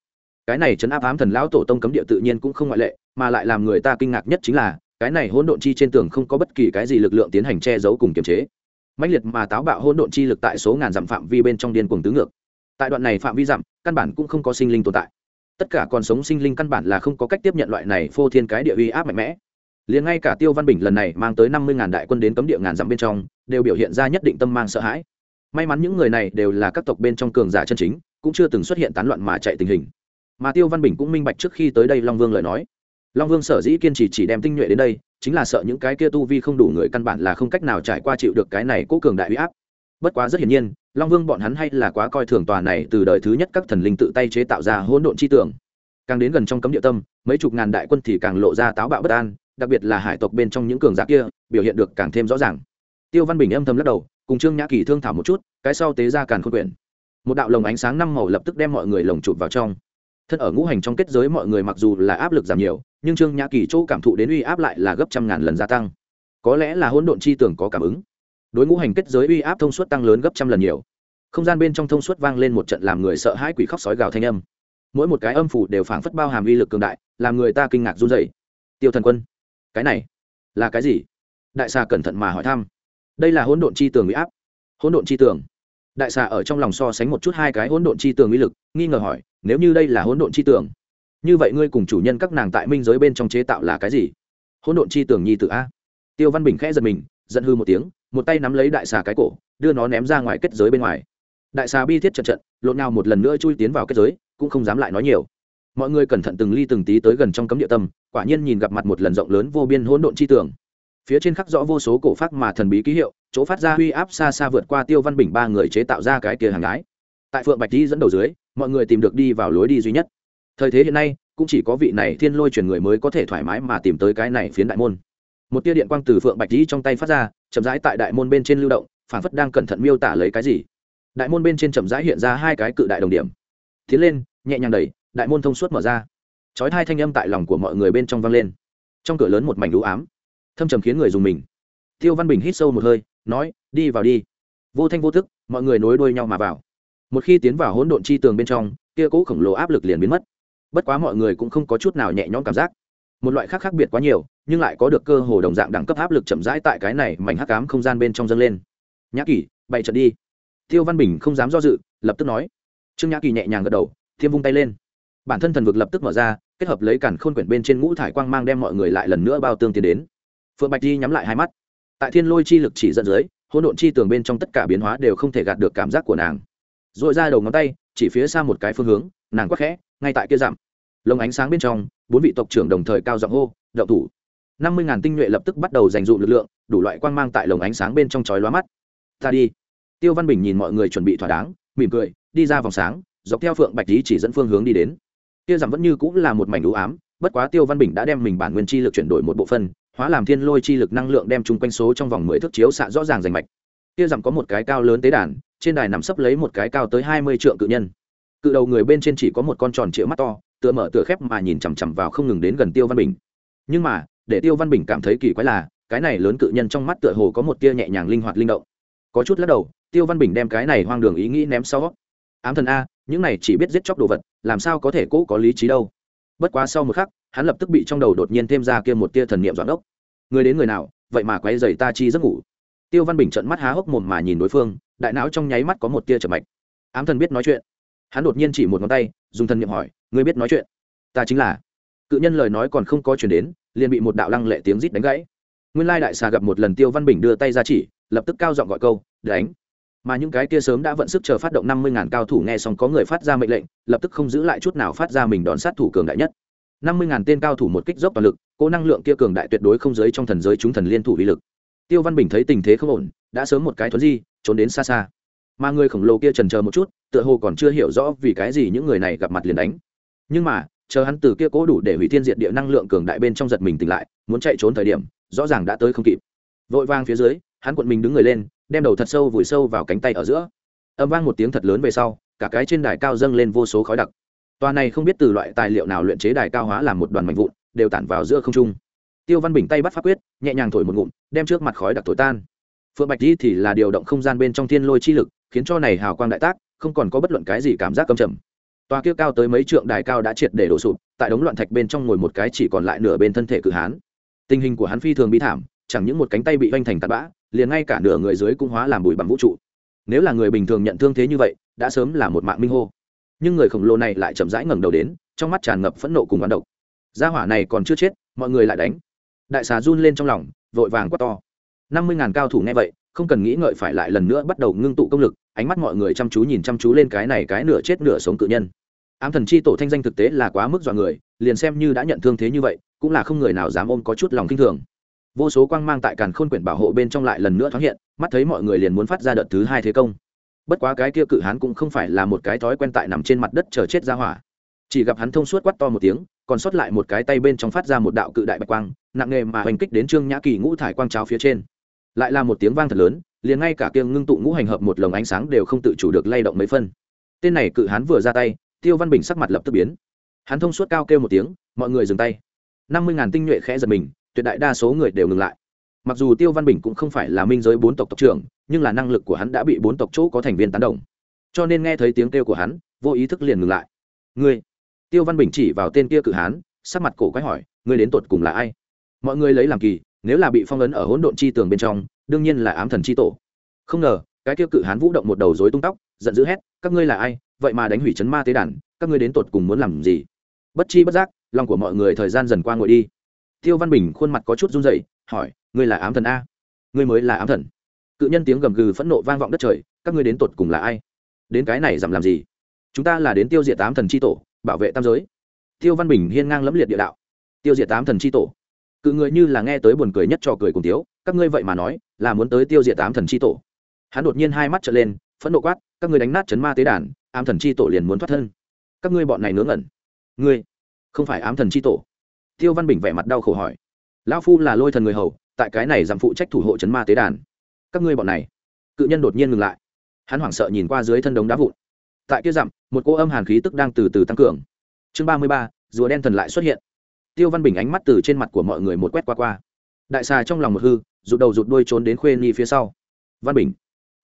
[SPEAKER 1] Cái này chấn áp ám thần lão tổ tông cấm địa tự nhiên cũng không ngoại lệ, mà lại làm người ta kinh ngạc nhất chính là, cái này hỗn độn chi trên tường không có bất kỳ cái gì lực lượng tiến hành che giấu cùng kiềm chế. Mãnh liệt mà táo bạo hỗn độn chi lực tại số ngàn dặm phạm vi bên trong điên cuồng tứ ngược. Tại đoạn này phạm vi dặm, căn bản cũng không có sinh linh tồn tại tất cả còn sống sinh linh căn bản là không có cách tiếp nhận loại này phô thiên cái địa uy áp mạnh mẽ. Liền ngay cả tiêu văn bình lần này mang tới năm mươi ngàn đại quân đến cấm địa ngàn dặm bên trong, đều biểu hiện ra nhất định tâm mang sợ hãi. May mắn những người này đều là các tộc bên trong cường giả chân chính, cũng chưa từng xuất hiện tán loạn mà chạy tình hình. Mà tiêu văn bình cũng minh bạch trước khi tới đây long vương lời nói. Long vương sở dĩ kiên trì chỉ đem tinh nhuệ đến đây, chính là sợ những cái kia tu vi không đủ người căn bản là không cách nào trải qua chịu được cái này cố cường đại uy áp. Bất quá rất hiển nhiên long vương bọn hắn hay là quá coi thường tòa này từ đời thứ nhất các thần linh tự tay chế tạo ra hỗn độn chi tưởng. Càng đến gần trong cấm địa tâm, mấy chục ngàn đại quân thì càng lộ ra táo bạo bất an, đặc biệt là hải tộc bên trong những cường giả kia, biểu hiện được càng thêm rõ ràng. Tiêu văn bình âm thầm lắc đầu, cùng trương nhã kỳ thương thảo một chút, cái sau tế ra càn khôn quyển. Một đạo lồng ánh sáng năm màu lập tức đem mọi người lồng chụp vào trong. Thân ở ngũ hành trong kết giới mọi người mặc dù là áp lực giảm nhiều, nhưng trương nhã kỳ chỗ cảm thụ đến uy áp lại là gấp trăm ngàn lần gia tăng. Có lẽ là hỗn độn chi tưởng có cảm ứng. Đối ngũ hành kết giới uy áp thông suốt tăng lớn gấp trăm lần nhiều không gian bên trong thông suốt vang lên một trận làm người sợ hãi quỷ khóc sói gào thanh âm. Mỗi một cái âm phủ đều phảng phất bao hàm uy lực cường đại, làm người ta kinh ngạc run rẩy. tiêu thần quân, cái này là cái gì? Đại xà cẩn thận mà hỏi thăm. Đây là hỗn độn chi tường uy áp. Hỗn độn chi tường. Đại xà ở trong lòng so sánh một chút hai cái hỗn độn chi tường uy lực, nghi ngờ hỏi, nếu như đây là hỗn độn chi tường, như vậy ngươi cùng chủ nhân các nàng tại minh giới bên trong chế tạo là cái gì? Hỗn độn chi tường nhi tự a. Tiêu văn bình khẽ giật mình, giận hư một tiếng, một tay nắm lấy đại xà cái cổ, đưa nó ném ra ngoài kết giới bên ngoài đại xà bi thiết trận trận, lộn nào một lần nữa chui tiến vào kết giới, cũng không dám lại nói nhiều. Mọi người cẩn thận từng ly từng tí tới gần trong cấm địa tâm, quả nhiên nhìn gặp mặt một lần rộng lớn vô biên hỗn độn chi tường. Phía trên khắc rõ vô số cổ phát mà thần bí ký hiệu, chỗ phát ra huy áp xa xa vượt qua tiêu văn bình ba người chế tạo ra cái kia hàng gái tại phượng bạch đi dẫn đầu dưới, mọi người tìm được đi vào lối đi duy nhất. Thời thế hiện nay, cũng chỉ có vị này thiên lôi chuyển người mới có thể thoải mái mà tìm tới cái này phiến đại môn. Một tia điện quang từ phượng bạch đi trong tay phát ra, chậm rãi tại đại môn bên trên lưu động phản phất đang cẩn thận miêu tả lấy cái gì đại môn bên trên chậm rãi hiện ra hai cái cự đại đồng điểm. Tiến lên, nhẹ nhàng đẩy, đại môn thông suốt mở ra. Chói hai thanh âm tại lòng của mọi người bên trong vang lên. Trong cửa lớn một mảnh đũ ám, thâm trầm khiến người dùng mình. Tiêu văn bình hít sâu một hơi, nói, đi vào đi. Vô thanh vô thức mọi người nối đuôi nhau mà vào. Một khi tiến vào hỗn độn chi tường bên trong, kia cũ khổng lồ áp lực liền biến mất. Bất quá mọi người cũng không có chút nào nhẹ nhõm cảm giác. Một loại khác khác biệt quá nhiều, nhưng lại có được cơ hồ đồng dạng đẳng cấp áp lực chậm rãi tại cái này mảnh hắc ám không gian bên trong dâng lên. Nhã kỷ, bày trận đi tiêu văn bình không dám do dự, lập tức nói. Trương nhã kỳ nhẹ nhàng gật đầu, thiêm vung tay lên. Bản thân thần vực lập tức mở ra, kết hợp lấy cản khôn quyển bên trên ngũ thải quang mang đem mọi người lại lần nữa bao tương tiến đến. Phượng bạch di nhắm lại hai mắt. Tại thiên lôi chi lực chỉ dẫn dưới, hỗn độn chi tường bên trong tất cả biến hóa đều không thể gạt được cảm giác của nàng. R ồ i ra đầu ngón tay, chỉ phía xa một cái phương hướng, nàng quắc khẽ, ngay tại kia giảm lồng ánh sáng bên trong, bốn vị tộc trưởng đồng thời cao giọng hô đậu thủ. Năm mươi ngàn tinh nhuệ lập tức bắt đầu dành dụ lực lượng, đủ loại quang mang tại lồng ánh sáng bên trong chói lóa mắt. Ta đi tiêu văn bình nhìn mọi người chuẩn bị thỏa đáng, mỉm cười, đi ra vòng sáng, dọc theo phượng bạch lý chỉ dẫn phương hướng đi đến. Kia rằng vẫn như cũng là một mảnh đủ ám, bất quá tiêu văn bình đã đem mình bản nguyên chi lực chuyển đổi một bộ phân hóa làm thiên lôi chi lực năng lượng đem chung quanh số trong vòng mười thước chiếu xạ rõ ràng rành mạch. Kia rằng có một cái cao lớn tế đàn, trên đài nằm sấp lấy một cái cao tới hai mươi trượng cự nhân. Cự đầu người bên trên chỉ có một con tròn triệu mắt to, tựa mở tựa khép mà nhìn chằm chằm vào không ngừng đến gần tiêu văn bình. Nhưng mà, để tiêu văn bình cảm thấy kỳ quái là, cái này lớn cự nhân trong mắt tựa hồ có một tia nhẹ nhàng linh hoạt linh động. Có chút lắc đầu tiêu văn bình đem cái này hoang đường ý nghĩ ném sau. Ám thần a, những này chỉ biết giết chóc đồ vật, làm sao có thể cố có lý trí đâu. Bất quá sau một khắc, hắn lập tức bị trong đầu đột nhiên thêm ra kia một tia thần niệm doãn ốc. Người đến người nào, vậy mà quay dày ta chi giấc ngủ. Tiêu văn bình trận mắt há hốc mồm mà nhìn đối phương, đại não trong nháy mắt có một tia chậm mạch. Ám thần biết nói chuyện. Hắn đột nhiên chỉ một ngón tay, dùng thần niệm hỏi, ngươi biết nói chuyện? Ta chính là. Cự nhân lời nói còn không có chuyển đến, liền bị một đạo lăng lệ tiếng rít đánh gãy. Nguyên lai đại xà gặp một lần tiêu văn bình đưa tay ra chỉ, lập tức cao giọng gọi câu, đánh mà những cái kia sớm đã vận sức chờ phát động năm mươi ngàn cao thủ nghe xong có người phát ra mệnh lệnh, lập tức không giữ lại chút nào phát ra mình đón sát thủ cường đại nhất. Năm mươi ngàn tên cao thủ một kích dốc toàn lực, cố năng lượng kia cường đại tuyệt đối không giới trong thần giới chúng thần liên thủ uy lực. Tiêu văn bình thấy tình thế không ổn, đã sớm một cái thuấn di, trốn đến xa xa. Mà người khổng lồ kia trần chờ một chút, tựa hồ còn chưa hiểu rõ vì cái gì những người này gặp mặt liền đánh. Nhưng mà, chờ hắn từ kia cố đủ để hủy thiên diệt địa năng lượng cường đại bên trong giật mình tỉnh lại, muốn chạy trốn thời điểm, rõ ràng đã tới không kịp. Vội vang phía dưới, hắn cuộn mình đứng người lên đem đầu thật sâu vùi sâu vào cánh tay ở giữa. Âm vang một tiếng thật lớn về sau, cả cái trên đài cao dâng lên vô số khói đặc. Tòa này không biết từ loại tài liệu nào luyện chế đài cao hóa làm một đoàn mạnh vụn, đều tản vào giữa không trung. Tiêu văn bình tay bắt pháp quyết, nhẹ nhàng thổi một ngụm, đem trước mặt khói đặc thổi tan. Phượng bạch di thì là điều động không gian bên trong thiên lôi chi lực, khiến cho này hào quang đại tác, không còn có bất luận cái gì cảm giác cầm trầm. Tòa kia cao tới mấy trượng đài cao đã triệt để đổ sụp, tại đống loạn thạch bên trong ngồi một cái chỉ còn lại nửa bên thân thể cự hán. Tình hình của hắn phi thường bi thảm, chẳng những một cánh tay bị vanh thành tạt bã liền ngay cả nửa người dưới cũng hóa làm bụi bằng vũ trụ. Nếu là người bình thường nhận thương thế như vậy, đã sớm là một mạng minh hô. Nhưng người khổng lồ này lại chậm rãi ngẩng đầu đến, trong mắt tràn ngập phẫn nộ cùng bán độc. Gia hỏa này còn chưa chết, mọi người lại đánh. Đại xà run lên trong lòng, vội vàng quát to. Năm mươi ngàn cao thủ nghe vậy, không cần nghĩ ngợi phải lại lần nữa bắt đầu ngưng tụ công lực, ánh mắt mọi người chăm chú nhìn chăm chú lên cái này cái nửa chết nửa sống cự nhân. Ám thần chi tổ thanh danh thực tế là quá mức dọa người, liền xem như đã nhận thương thế như vậy, cũng là không người nào dám ôm có chút lòng kinh thường vô số quang mang tại càn khôn quyển bảo hộ bên trong lại lần nữa thoáng hiện, mắt thấy mọi người liền muốn phát ra đợt thứ hai thế công. Bất quá cái kia cự hán cũng không phải là một cái thói quen tại nằm trên mặt đất chờ chết ra hỏa. Chỉ gặp hắn thông suốt quắt to một tiếng, còn sót lại một cái tay bên trong phát ra một đạo cự đại bạch quang, nặng nề mà hoành kích đến trương nhã kỳ ngũ thải quang cháo phía trên. Lại là một tiếng vang thật lớn, liền ngay cả kia ngưng tụ ngũ hành hợp một lồng ánh sáng đều không tự chủ được lay động mấy phân. Tên này cự hán vừa ra tay, tiêu văn bình sắc mặt lập tức biến. Hắn thông suốt cao kêu một tiếng, mọi người dừng tay. Năm mươi ngàn tinh nhuệ khẽ giật mình tuyệt đại đa số người đều ngừng lại. Mặc dù tiêu văn bình cũng không phải là minh giới bốn tộc tộc trưởng, nhưng là năng lực của hắn đã bị bốn tộc chỗ có thành viên tán đồng. Cho nên nghe thấy tiếng kêu của hắn, vô ý thức liền ngừng lại. Ngươi? Tiêu văn bình chỉ vào tên kia cự hán, sắc mặt cổ quái hỏi, ngươi đến tột cùng là ai? Mọi người lấy làm kỳ, nếu là bị phong ấn ở hỗn độn chi tường bên trong, đương nhiên là ám thần chi tổ. Không ngờ, cái kia cự hán vũ động một đầu rối tung tóc, giận dữ hét, các ngươi là ai? Vậy mà đánh hủy chấn ma tế đàn, các ngươi đến tột cùng muốn làm gì? Bất chi bất giác, lòng của mọi người thời gian dần qua ngồi đi tiêu văn bình khuôn mặt có chút run rẩy, hỏi, ngươi là ám thần a? Ngươi mới là ám thần? Cự nhân tiếng gầm gừ phẫn nộ vang vọng đất trời, các ngươi đến tột cùng là ai? Đến cái này dặm làm gì? Chúng ta là đến tiêu diệt ám thần chi tổ, bảo vệ tam giới. Tiêu văn bình hiên ngang lẫm liệt địa đạo, tiêu diệt ám thần chi tổ? Cự người như là nghe tới buồn cười nhất trò cười cùng tiếu các ngươi vậy mà nói là muốn tới tiêu diệt ám thần chi tổ. Hắn đột nhiên hai mắt trở lên, phẫn nộ quát, các ngươi đánh nát chấn ma tế đàn, ám thần chi tổ liền muốn thoát thân. Các ngươi bọn này nướng ẩn ngươi không phải ám thần chi tổ tiêu văn bình vẻ mặt đau khổ hỏi. Lão phu là lôi thần người hầu, tại cái này giảm phụ trách thủ hộ chấn ma tế đàn. Các ngươi bọn này. Cự nhân đột nhiên ngừng lại. Hắn hoảng sợ nhìn qua dưới thân đống đá vụn. Tại kia dặm, một cô âm hàn khí tức đang từ từ tăng cường. Chương ba mươi ba, rùa đen thần lại xuất hiện. Tiêu văn bình ánh mắt từ trên mặt của mọi người một quét qua qua. Đại xà trong lòng một hư, rụt đầu rụt đuôi trốn đến khuê ni phía sau. Văn bình,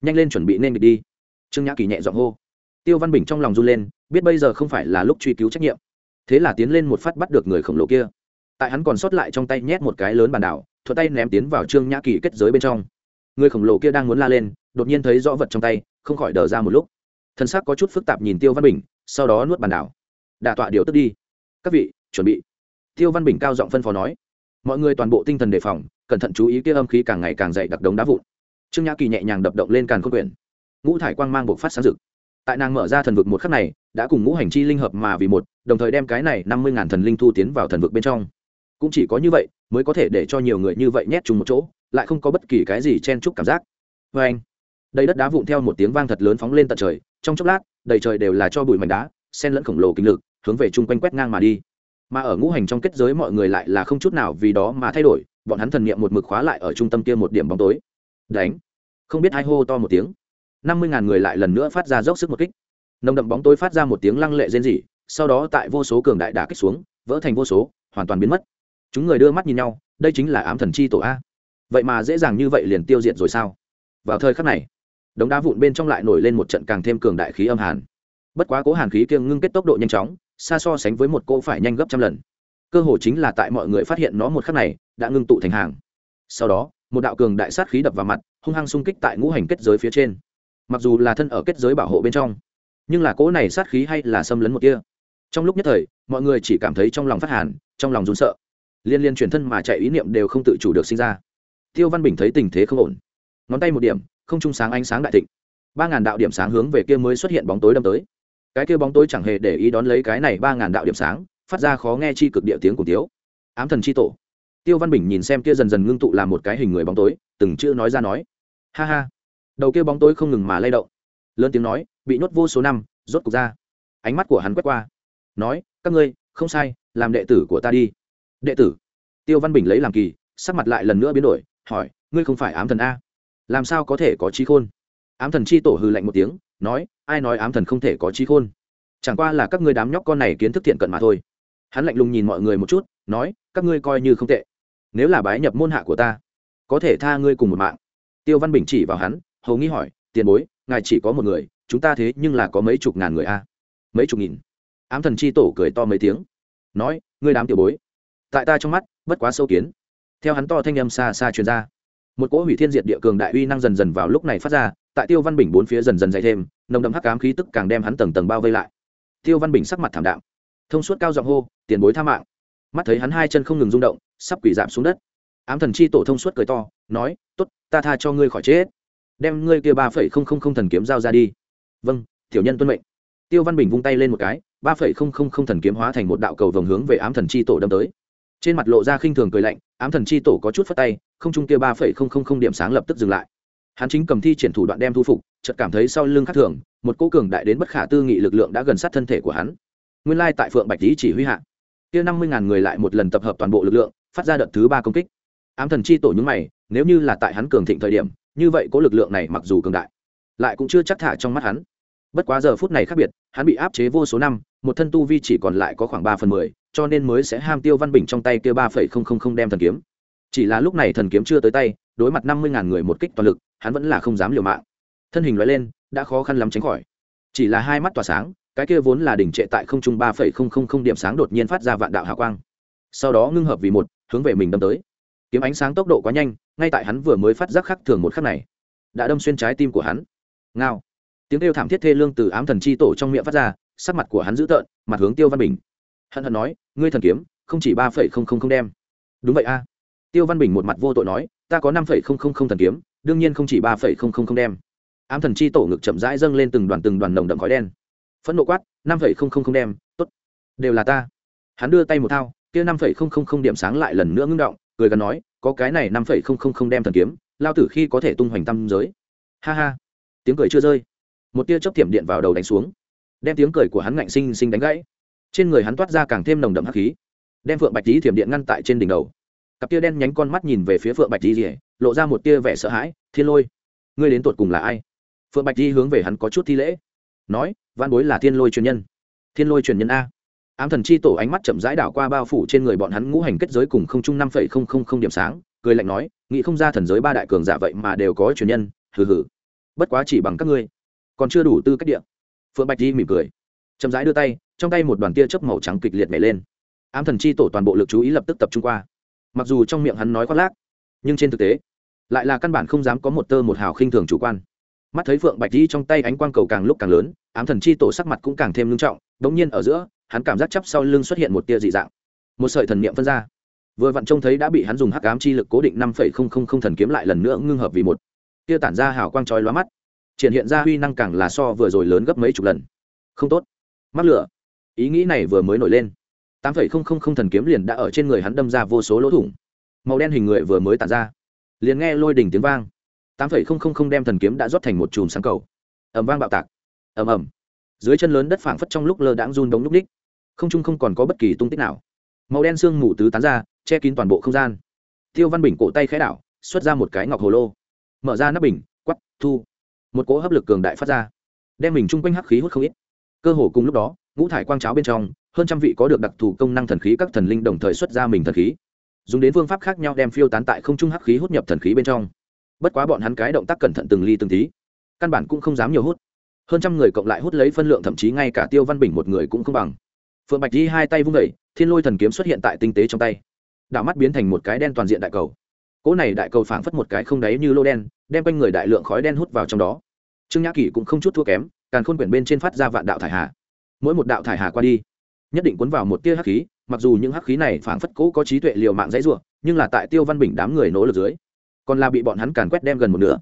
[SPEAKER 1] nhanh lên chuẩn bị nên đi. Trương nhã kỳ nhẹ giọng hô. Tiêu văn bình trong lòng run lên, biết bây giờ không phải là lúc truy cứu trách nhiệm. Thế là tiến lên một phát bắt được người khổng lồ kia tại hắn còn sót lại trong tay nhét một cái lớn bàn đảo, thuận tay ném tiến vào trương nhã kỳ kết giới bên trong. Người khổng lồ kia đang muốn la lên, đột nhiên thấy rõ vật trong tay, không khỏi đờ ra một lúc. Thân xác có chút phức tạp nhìn tiêu văn bình, sau đó nuốt bàn đảo. Đả tọa điều tức đi. Các vị, chuẩn bị. Tiêu văn bình cao giọng phân phó nói. Mọi người toàn bộ tinh thần đề phòng, cẩn thận chú ý kia âm khí càng ngày càng dày đặc đống đá vụn. Trương nhã kỳ nhẹ nhàng đập động lên càn khôn quyển. Ngũ thải quang mang buộc phát sáng rực. Tại nàng mở ra thần vực một khắc này, đã cùng ngũ hành chi linh hợp mà vì một, đồng thời đem cái này năm mươi ngàn thần linh thu tiến vào thần vực bên trong cũng chỉ có như vậy, mới có thể để cho nhiều người như vậy nhét chung một chỗ, lại không có bất kỳ cái gì chen chúc cảm giác. Vê anh, đầy đất đá vụn theo một tiếng vang thật lớn phóng lên tận trời, trong chốc lát, đầy trời đều là cho bụi mảnh đá sen lẫn khổng lồ kinh lực, hướng về chung quanh quét ngang mà đi. Mà ở ngũ hành trong kết giới mọi người lại là không chút nào vì đó mà thay đổi, bọn hắn thần niệm một mực khóa lại ở trung tâm kia một điểm bóng tối. Đánh. Không biết ai hô to một tiếng. Năm mươi ngàn người lại lần nữa phát ra dốc sức một kích. Nồng đậm bóng tối phát ra một tiếng lăng lệ rên rỉ, sau đó tại vô số cường đại đả kích xuống, vỡ thành vô số, hoàn toàn biến mất chúng người đưa mắt nhìn nhau, đây chính là ám thần chi tổ a. Vậy mà dễ dàng như vậy liền tiêu diệt rồi sao? Vào thời khắc này, đống đá vụn bên trong lại nổi lên một trận càng thêm cường đại khí âm hàn. Bất quá cố hàn khí kiêng ngưng kết tốc độ nhanh chóng, xa so sánh với một cỗ phải nhanh gấp trăm lần. Cơ hồ chính là tại mọi người phát hiện nó một khắc này, đã ngưng tụ thành hàng. Sau đó, một đạo cường đại sát khí đập vào mặt, hung hăng xung kích tại ngũ hành kết giới phía trên. Mặc dù là thân ở kết giới bảo hộ bên trong, nhưng là cỗ này sát khí hay là xâm lấn một kia trong lúc nhất thời, mọi người chỉ cảm thấy trong lòng phát hàn, trong lòng run sợ liên liên chuyển thân mà chạy ý niệm đều không tự chủ được sinh ra. Tiêu văn bình thấy tình thế không ổn. Ngón tay một điểm, không trung sáng ánh sáng đại thịnh. Ba ngàn đạo điểm sáng hướng về kia mới xuất hiện bóng tối đâm tới. Cái kia bóng tối chẳng hề để ý đón lấy cái này ba ngàn đạo điểm sáng, phát ra khó nghe chi cực địa tiếng của tiếu. Ám thần chi tổ. Tiêu văn bình nhìn xem kia dần dần ngưng tụ làm một cái hình người bóng tối, từng chữ nói ra nói. Ha ha. Đầu kia bóng tối không ngừng mà lay động. Lớn tiếng nói, bị nhốt vô số năm, rốt cục ra. Ánh mắt của hắn quét qua. Nói, các ngươi, không sai, làm đệ tử của ta đi đệ tử. Tiêu văn bình lấy làm kỳ, sắc mặt lại lần nữa biến đổi, hỏi, ngươi không phải ám thần a? Làm sao có thể có trí khôn? Ám thần chi tổ hư lạnh một tiếng, nói, ai nói ám thần không thể có trí khôn? Chẳng qua là các ngươi đám nhóc con này kiến thức thiện cận mà thôi. Hắn lạnh lùng nhìn mọi người một chút, nói, các ngươi coi như không tệ. Nếu là bái nhập môn hạ của ta, có thể tha ngươi cùng một mạng. Tiêu văn bình chỉ vào hắn, hầu nghĩ hỏi, tiền bối, ngài chỉ có một người, chúng ta thế nhưng là có mấy chục ngàn người a? Mấy chục nghìn. Ám thần chi tổ cười to mấy tiếng, nói, ngươi đám tiểu bối tại ta trong mắt, bất quá sâu kiến. Theo hắn to thanh âm xa xa truyền ra, một cỗ hủy thiên diệt địa cường đại uy năng dần dần vào lúc này phát ra, tại tiêu văn bình bốn phía dần dần dày thêm, nồng đậm hắc ám khí tức càng đem hắn tầng tầng bao vây lại. Tiêu văn bình sắc mặt thảm đạm, thông suốt cao giọng hô, tiền bối tha mạng. Mắt thấy hắn hai chân không ngừng rung động, sắp quỷ giảm xuống đất. Ám thần chi tổ thông suốt cười to, nói, tốt, ta tha cho ngươi khỏi chết. Đem ngươi kia ba phẩy không không không thần kiếm giao ra đi. Vâng tiểu nhân tuân mệnh. Tiêu văn bình vung tay lên một cái, ba phẩy không không không thần kiếm hóa thành một đạo cầu vồng hướng về ám thần chi tổ đâm tới trên mặt lộ ra khinh thường cười lạnh, ám thần chi tổ có chút phất tay, không trung kia ba phẩy không không không điểm sáng lập tức dừng lại. Hắn chính cầm thi triển thủ đoạn đem thu phục, chợt cảm thấy sau lưng khắc thường, một cô cường đại đến bất khả tư nghị lực lượng đã gần sát thân thể của hắn. Nguyên lai tại phượng bạch lý chỉ huy hạ, kia năm mươi ngàn người lại một lần tập hợp toàn bộ lực lượng, phát ra đợt thứ ba công kích. Ám thần chi tổ nhúng mày, nếu như là tại hắn cường thịnh thời điểm, như vậy có lực lượng này mặc dù cường đại, lại cũng chưa chắc thả trong mắt hắn. Bất quá giờ phút này khác biệt, hắn bị áp chế vô số năm, một thân tu vi chỉ còn lại có khoảng ba phần mười cho nên mới sẽ ham tiêu văn bình trong tay kia ba phẩy không không không đem thần kiếm. Chỉ là lúc này thần kiếm chưa tới tay, đối mặt năm mươi ngàn người một kích toàn lực, hắn vẫn là không dám liều mạng. Thân hình loại lên, đã khó khăn lắm tránh khỏi. Chỉ là hai mắt tỏa sáng, cái kia vốn là đỉnh trệ tại không trung ba phẩy không không không điểm sáng đột nhiên phát ra vạn đạo hào quang. Sau đó ngưng hợp vì một, hướng về mình đâm tới. Kiếm ánh sáng tốc độ quá nhanh, ngay tại hắn vừa mới phát giác khắc thường một khắc này, đã đâm xuyên trái tim của hắn. Ngao. Tiếng kêu thảm thiết thê lương từ ám thần chi tổ trong miệng phát ra, sắc mặt của hắn dữ tợn, mặt hướng tiêu văn bình hận hận nói ngươi thần kiếm không chỉ ba phẩy không không không đem đúng vậy a tiêu văn bình một mặt vô tội nói ta có năm phẩy không không không thần kiếm đương nhiên không chỉ ba phẩy không không không đem ám thần chi tổ ngực chậm rãi dâng lên từng đoàn từng đoàn nồng đậm khói đen phẫn nộ quát năm phẩy không không không đem tốt đều là ta hắn đưa tay một thao kia năm phẩy không không không điểm sáng lại lần nữa ngưng động cười gần nói có cái này năm phẩy không không không đem thần kiếm lao tử khi có thể tung hoành tâm giới ha ha tiếng cười chưa rơi một tia chớp thiểm điện vào đầu đánh xuống đem tiếng cười của hắn ngạnh sinh sinh đánh gãy trên người hắn toát ra càng thêm nồng đậm hắc khí, đem phượng bạch lý thiểm điện ngăn tại trên đỉnh đầu. Cặp tia đen nhánh con mắt nhìn về phía phượng bạch lý rỉa lộ ra một tia vẻ sợ hãi, thiên lôi, ngươi đến tột cùng là ai? Phượng bạch lý hướng về hắn có chút thi lễ, nói văn bối là thiên lôi truyền nhân. Thiên lôi truyền nhân a? Ám thần chi tổ ánh mắt chậm rãi đảo qua bao phủ trên người bọn hắn ngũ hành kết giới cùng không chung năm phẩy không không không điểm sáng, cười lạnh nói nghĩ không ra thần giới ba đại cường giả vậy mà đều có truyền nhân, hừ hừ. Bất quá chỉ bằng các ngươi, còn chưa đủ tư cách địa. Phượng bạch di mỉm cười, chậm rãi đưa tay trong tay một đoàn tia chớp màu trắng kịch liệt nhảy lên. Ám thần chi tổ toàn bộ lực chú ý lập tức tập trung qua. Mặc dù trong miệng hắn nói khoác lác, nhưng trên thực tế, lại là căn bản không dám có một tơ một hào khinh thường chủ quan. Mắt thấy phượng bạch di trong tay ánh quang cầu càng lúc càng lớn, ám thần chi tổ sắc mặt cũng càng thêm ngưng trọng đ ỗ n g nhiên ở giữa, hắn cảm giác chắp sau lưng xuất hiện một tia dị dạng. Một sợi thần niệm phân ra. Vừa vặn trông thấy đã bị hắn dùng hắc ám chi lực cố định năm phẩy không không không thần kiếm lại lần nữa ngưng hợp vì một. Tia tản ra hào quang trói lóa mắt, triển hiện ra huy năng càng là so vừa rồi lớn gấp mấy chục lần. Không tốt. Mắc lửa ý nghĩ này vừa mới nổi lên. Tám phẩy không không không thần kiếm liền đã ở trên người hắn đâm ra vô số lỗ thủng. Màu đen hình người vừa mới tàn ra, liền nghe lôi đỉnh tiếng vang. Tám phẩy không không không đem thần kiếm đã rót thành một chùm sáng cầu. Ẩm vang bạo tạc. Ẩm ẩm dưới chân lớn đất phảng phất trong lúc lơ đãng run đống lúc ních không trung không còn có bất kỳ tung tích nào. Màu đen sương mù tứ tán ra, che kín toàn bộ không gian. Tiêu văn bình cổ tay khẽ đảo, xuất ra một cái ngọc hồ lô. Mở ra nắp bình quắp thu. Một cỗ hấp lực cường đại phát ra, đem mình chung quanh hắc khí hút không ít. Cơ hồ cùng lúc đó ngũ thải quang cháo bên trong, hơn trăm vị có được đặc thù công năng thần khí các thần linh đồng thời xuất ra mình thần khí. Dùng đến phương pháp khác nhau đem phiêu tán tại không trung hắc khí hút nhập thần khí bên trong. Bất quá bọn hắn cái động tác cẩn thận từng ly từng tí, căn bản cũng không dám nhiều hút. Hơn trăm người cộng lại hút lấy phân lượng thậm chí ngay cả tiêu văn bình một người cũng không bằng. Phượng bạch di hai tay vung vẩy thiên lôi thần kiếm xuất hiện tại tinh tế trong tay. Đạo mắt biến thành một cái đen toàn diện đại cầu. Cỗ này đại cầu phảng phất một cái không đáy như lô đen, đem quanh người đại lượng khói đen hút vào trong đó. Trương nhã kỷ cũng không chút thua kém, càn khôn quyển bên trên phát ra vạn đạo thải hà mỗi một đạo thải hà qua đi, nhất định cuốn vào một tia hắc khí, mặc dù những hắc khí này phảng phất cỗ có trí tuệ liều mạng dãy rủa, nhưng là tại tiêu văn bình đám người nỗ lực dưới, còn là bị bọn hắn càn quét đem gần một nửa.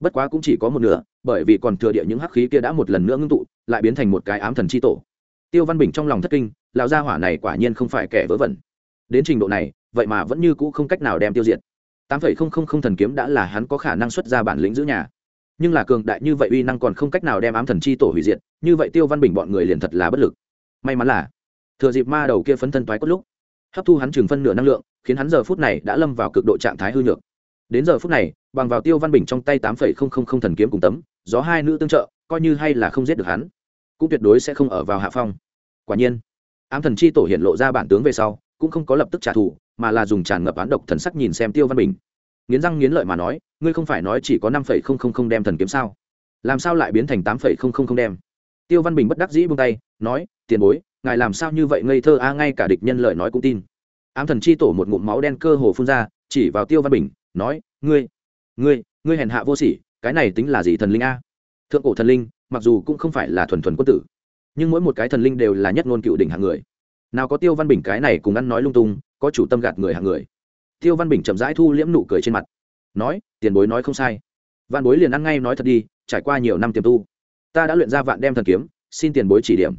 [SPEAKER 1] Bất quá cũng chỉ có một nửa, bởi vì còn thừa địa những hắc khí kia đã một lần nữa ngưng tụ, lại biến thành một cái ám thần chi tổ. Tiêu văn bình trong lòng thất kinh, lão gia hỏa này quả nhiên không phải kẻ vớ vẩn. Đến trình độ này, vậy mà vẫn như cũ không cách nào đem tiêu diệt. Tám phẩy không không không thần kiếm đã là hắn có khả năng xuất ra bản lĩnh giữ nhà nhưng là cường đại như vậy uy năng còn không cách nào đem ám thần chi tổ hủy diệt, như vậy tiêu văn bình bọn người liền thật là bất lực. May mắn là, thừa dịp ma đầu kia phấn thân toái cốt lúc, hấp thu hắn chừng phân nửa năng lượng, khiến hắn giờ phút này đã lâm vào cực độ trạng thái hư nhược. Đến giờ phút này, bằng vào tiêu văn bình trong tay tám phẩy không không không thần kiếm cùng tấm, gió hai nữ tương trợ, coi như hay là không giết được hắn, cũng tuyệt đối sẽ không ở vào hạ phong. Quả nhiên, ám thần chi tổ hiện lộ ra bản tướng về sau, cũng không có lập tức trả thù, mà là dùng tràn ngập án độc thần sắc nhìn xem tiêu văn bình nghiến răng nghiến lợi mà nói, ngươi không phải nói chỉ có năm phẩy không không không đem thần kiếm sao? Làm sao lại biến thành tám phẩy không không không đem? Tiêu văn bình bất đắc dĩ buông tay, nói, tiền bối, ngài làm sao như vậy ngây thơ a, ngay cả địch nhân lợi nói cũng tin. Ám thần chi tổ một ngụm máu đen cơ hồ phun ra, chỉ vào tiêu văn bình, nói, ngươi ngươi ngươi hèn hạ vô sỉ, cái này tính là gì thần linh a? Thượng cổ thần linh, mặc dù cũng không phải là thuần thuần quân tử, nhưng mỗi một cái thần linh đều là nhất ngôn cựu đỉnh hạng người. Nào có tiêu văn bình cái này cùng ăn nói lung tung, có chủ tâm gạt người hạng người tiêu văn bình chậm rãi thu liễm nụ cười trên mặt. Nói, tiền bối nói không sai. Văn bối liền ăn ngay nói thật đi, trải qua nhiều năm tiềm tu, ta đã luyện ra vạn đem thần kiếm, xin tiền bối chỉ điểm.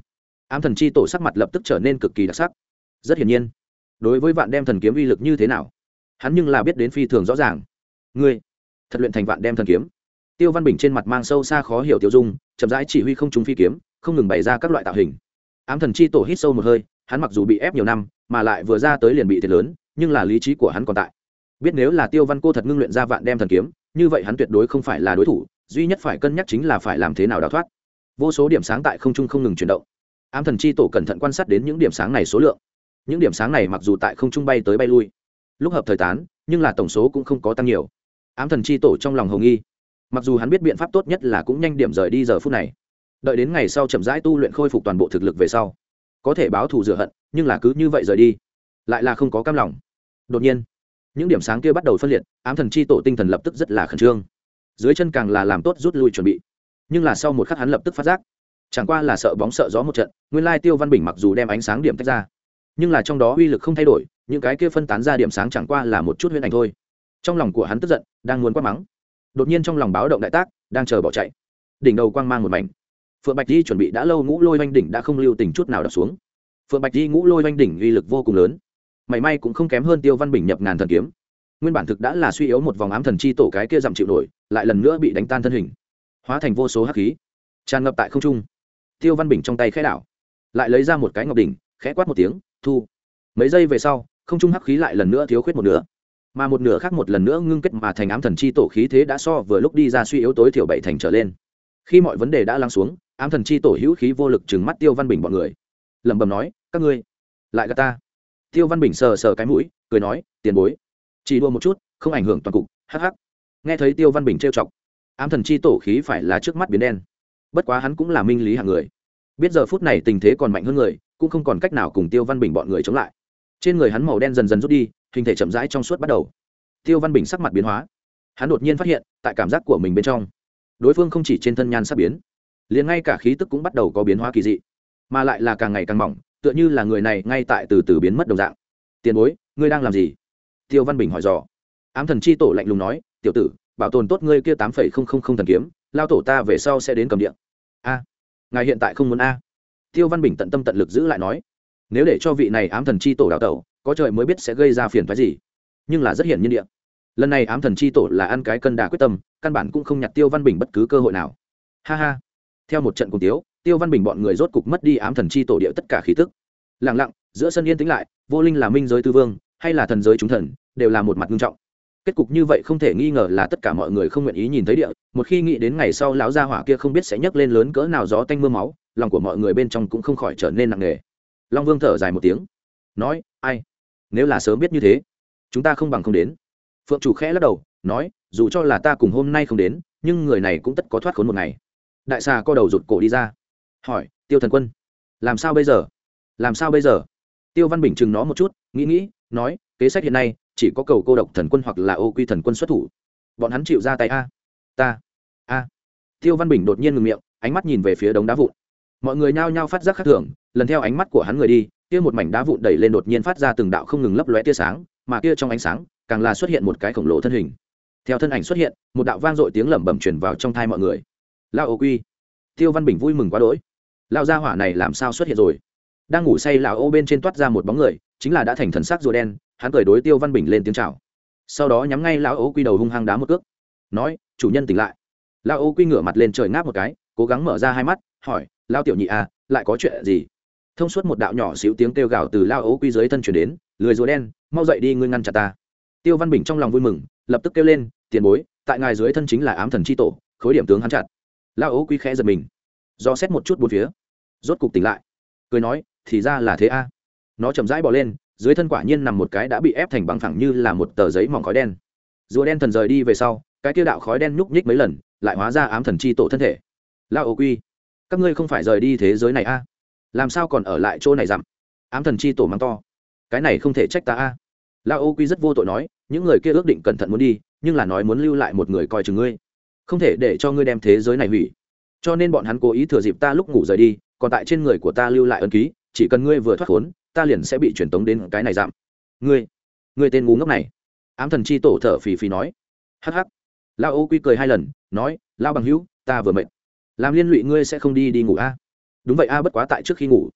[SPEAKER 1] Ám thần chi tổ sắc mặt lập tức trở nên cực kỳ đặc sắc. Rất hiển nhiên, đối với vạn đem thần kiếm uy lực như thế nào, hắn nhưng là biết đến phi thường rõ ràng. Ngươi, thật luyện thành vạn đem thần kiếm. Tiêu văn bình trên mặt mang sâu xa khó hiểu tiêu dung, chậm rãi chỉ huy không trúng phi kiếm, không ngừng bày ra các loại tạo hình. Ám thần chi tổ hít sâu một hơi, hắn mặc dù bị ép nhiều năm, mà lại vừa ra tới liền bị thiệt lớn nhưng là lý trí của hắn còn tại. Biết nếu là tiêu văn cô thật ngưng luyện ra vạn đem thần kiếm, như vậy hắn tuyệt đối không phải là đối thủ, duy nhất phải cân nhắc chính là phải làm thế nào đào thoát. Vô số điểm sáng tại không trung không ngừng chuyển động. Ám thần chi tổ cẩn thận quan sát đến những điểm sáng này số lượng. Những điểm sáng này mặc dù tại không trung bay tới bay lui, lúc hợp thời tán, nhưng là tổng số cũng không có tăng nhiều. Ám thần chi tổ trong lòng hồng nghi. Mặc dù hắn biết biện pháp tốt nhất là cũng nhanh điểm rời đi giờ phút này. Đợi đến ngày sau chậm rãi tu luyện khôi phục toàn bộ thực lực về sau, có thể báo thù rửa hận, nhưng là cứ như vậy rời đi, lại là không có cam lòng đột nhiên, những điểm sáng kia bắt đầu phân liệt, ám thần chi tổ tinh thần lập tức rất là khẩn trương. Dưới chân càng là làm tốt rút lui chuẩn bị. Nhưng là sau một khắc hắn lập tức phát giác, chẳng qua là sợ bóng sợ gió một trận, nguyên lai tiêu văn bình mặc dù đem ánh sáng điểm tách ra, nhưng là trong đó uy lực không thay đổi, những cái kia phân tán ra điểm sáng chẳng qua là một chút huyễn ảnh thôi. Trong lòng của hắn tức giận, đang muốn quát mắng, đột nhiên trong lòng báo động đại tác, đang chờ bỏ chạy. Đỉnh đầu quang mang một mảnh. Phượng bạch di chuẩn bị đã lâu ngũ lôi oanh đỉnh đã không lưu tình chút nào đập xuống. Phượng bạch di ngũ lôi oanh đỉnh uy lực vô cùng lớn mảy may cũng không kém hơn tiêu văn bình nhập ngàn thần kiếm. Nguyên bản thực đã là suy yếu một vòng ám thần chi tổ cái kia dặm chịu nổi, lại lần nữa bị đánh tan thân hình. Hóa thành vô số hắc khí, tràn ngập tại không trung. Tiêu văn bình trong tay khẽ đảo, lại lấy ra một cái ngọc đỉnh, khẽ quát một tiếng, thu. Mấy giây về sau, không trung hắc khí lại lần nữa thiếu khuyết một nửa. Mà một nửa khác một lần nữa ngưng kết mà thành ám thần chi tổ khí thế đã so vừa lúc đi ra suy yếu tối thiểu bảy thành trở lên. Khi mọi vấn đề đã lắng xuống, ám thần chi tổ hữu khí vô lực chừng mắt tiêu văn bình bọn người. Lẩm bẩm nói, các ngươi, lại gà ta tiêu văn bình sờ sờ cái mũi, cười nói, tiền bối, chỉ đua một chút, không ảnh hưởng toàn cục, hắc hắc. Nghe thấy tiêu văn bình trêu chọc, ám thần chi tổ khí phải là trước mắt biến đen. Bất quá hắn cũng là minh lý hạng người. Biết giờ phút này tình thế còn mạnh hơn người, cũng không còn cách nào cùng tiêu văn bình bọn người chống lại. Trên người hắn màu đen dần dần rút đi, hình thể chậm rãi trong suốt bắt đầu. Tiêu văn bình sắc mặt biến hóa. Hắn đột nhiên phát hiện, tại cảm giác của mình bên trong, đối phương không chỉ trên thân nhan sắp biến, liền ngay cả khí tức cũng bắt đầu có biến hóa kỳ dị, mà lại là càng ngày càng mỏng tựa như là người này ngay tại từ từ biến mất đồng dạng. Tiền bối, ngươi đang làm gì? Tiêu văn bình hỏi dò. Ám thần chi tổ lạnh lùng nói, tiểu tử, bảo tồn tốt ngươi kia tám phẩy không không không thần kiếm, lao tổ ta về sau sẽ đến cầm điện a, ngài hiện tại không muốn a? Tiêu văn bình tận tâm tận lực giữ lại nói, nếu để cho vị này ám thần chi tổ đào tẩu, có trời mới biết sẽ gây ra phiền phái gì. Nhưng là rất hiển nhiên điện lần này ám thần chi tổ là ăn cái cân đà quyết tâm, căn bản cũng không nhặt tiêu văn bình bất cứ cơ hội nào. Ha ha. Theo một trận cùng tiếu tiêu văn bình bọn người rốt cục mất đi ám thần chi tổ địa tất cả khí tức. Lẳng lặng, giữa sân yên tĩnh lại, vô linh là minh giới tư vương, hay là thần giới chúng thần, đều là một mặt nghiêm trọng. Kết cục như vậy không thể nghi ngờ là tất cả mọi người không nguyện ý nhìn thấy địa, một khi nghĩ đến ngày sau lão gia hỏa kia không biết sẽ nhấc lên lớn cỡ nào gió tanh mưa máu, lòng của mọi người bên trong cũng không khỏi trở nên nặng nề. Long vương thở dài một tiếng, nói, ai? Nếu là sớm biết như thế, chúng ta không bằng không đến. Phượng chủ khẽ lắc đầu, nói, dù cho là ta cùng hôm nay không đến, nhưng người này cũng tất có thoát khốn một ngày. Đại xà co đầu rụt cổ đi ra hỏi, tiêu thần quân, làm sao bây giờ? Làm sao bây giờ? Tiêu văn bình chừng nó một chút, nghĩ nghĩ, nói, kế sách hiện nay, chỉ có cầu cô độc thần quân hoặc là ô quy thần quân xuất thủ. Bọn hắn chịu ra tay a, ta, a. Tiêu văn bình đột nhiên ngừng miệng, ánh mắt nhìn về phía đống đá vụn. Mọi người nhao nhao phát giác khác thường, lần theo ánh mắt của hắn người đi, kia một mảnh đá vụn đẩy lên đột nhiên phát ra từng đạo không ngừng lấp lóe tia sáng, mà kia trong ánh sáng, càng là xuất hiện một cái khổng lồ thân hình. Theo thân ảnh xuất hiện, một đạo vang dội tiếng lẩm bẩm truyền vào trong thai mọi người. Lao ô quy. Tiêu văn bình vui mừng quá đỗi. Lão gia hỏa này làm sao xuất hiện rồi? Đang ngủ say lão ô bên trên toát ra một bóng người, chính là đã thành thần sắc rùa đen, hắn cười đối tiêu văn bình lên tiếng chào. Sau đó nhắm ngay lão ô quy đầu hung hăng đá một cước. Nói, chủ nhân tỉnh lại. Lão ô quy ngửa mặt lên trời ngáp một cái, cố gắng mở ra hai mắt, hỏi lao tiểu nhị à lại có chuyện gì? Thông suốt một đạo nhỏ xíu tiếng kêu gào từ lao ô quy dưới thân chuyển đến, lười rùa đen, mau dậy đi, ngươi ngăn chặt ta. Tiêu văn bình trong lòng vui mừng, lập tức kêu lên, tiền bối, tại ngài dưới thân chính là ám thần c h i tổ, khối điểm tướng hắn chặt. Lao ô quy khẽ giật mình do xét một chút bốn phía. Rốt cục tỉnh lại. Cười nói, thì ra là thế a. Nó chậm rãi bỏ lên, dưới thân quả nhiên nằm một cái đã bị ép thành bằng phẳng như là một tờ giấy mỏng khói đen. Rùa đen thần rời đi về sau, cái tiêu đạo khói đen nhúc nhích mấy lần, lại hóa ra ám thần chi tổ thân thể. Lao ô quy, các ngươi không phải rời đi thế giới này a? Làm sao còn ở lại chỗ này dặm? Ám thần chi tổ mắng to. Cái này không thể trách ta a. Lao ô quy rất vô tội nói, những người kia ước định cẩn thận muốn đi, nhưng là nói muốn lưu lại một người coi chừng ngươi. Không thể để cho ngươi đem thế giới này hủy cho nên bọn hắn cố ý thừa dịp ta lúc ngủ rời đi, còn tại trên người của ta lưu lại ân ký, chỉ cần ngươi vừa thoát khốn, ta liền sẽ bị truyền tống đến cái này giảm. Ngươi ngươi tên ngu ngốc này. Ám thần chi tổ thở phì phì nói. Hắc hắc. Lao ô quy cười hai lần, nói lao bằng hữu, ta vừa mệt. Làm liên lụy ngươi sẽ không đi đi ngủ a? Đúng vậy a, bất quá tại trước khi ngủ.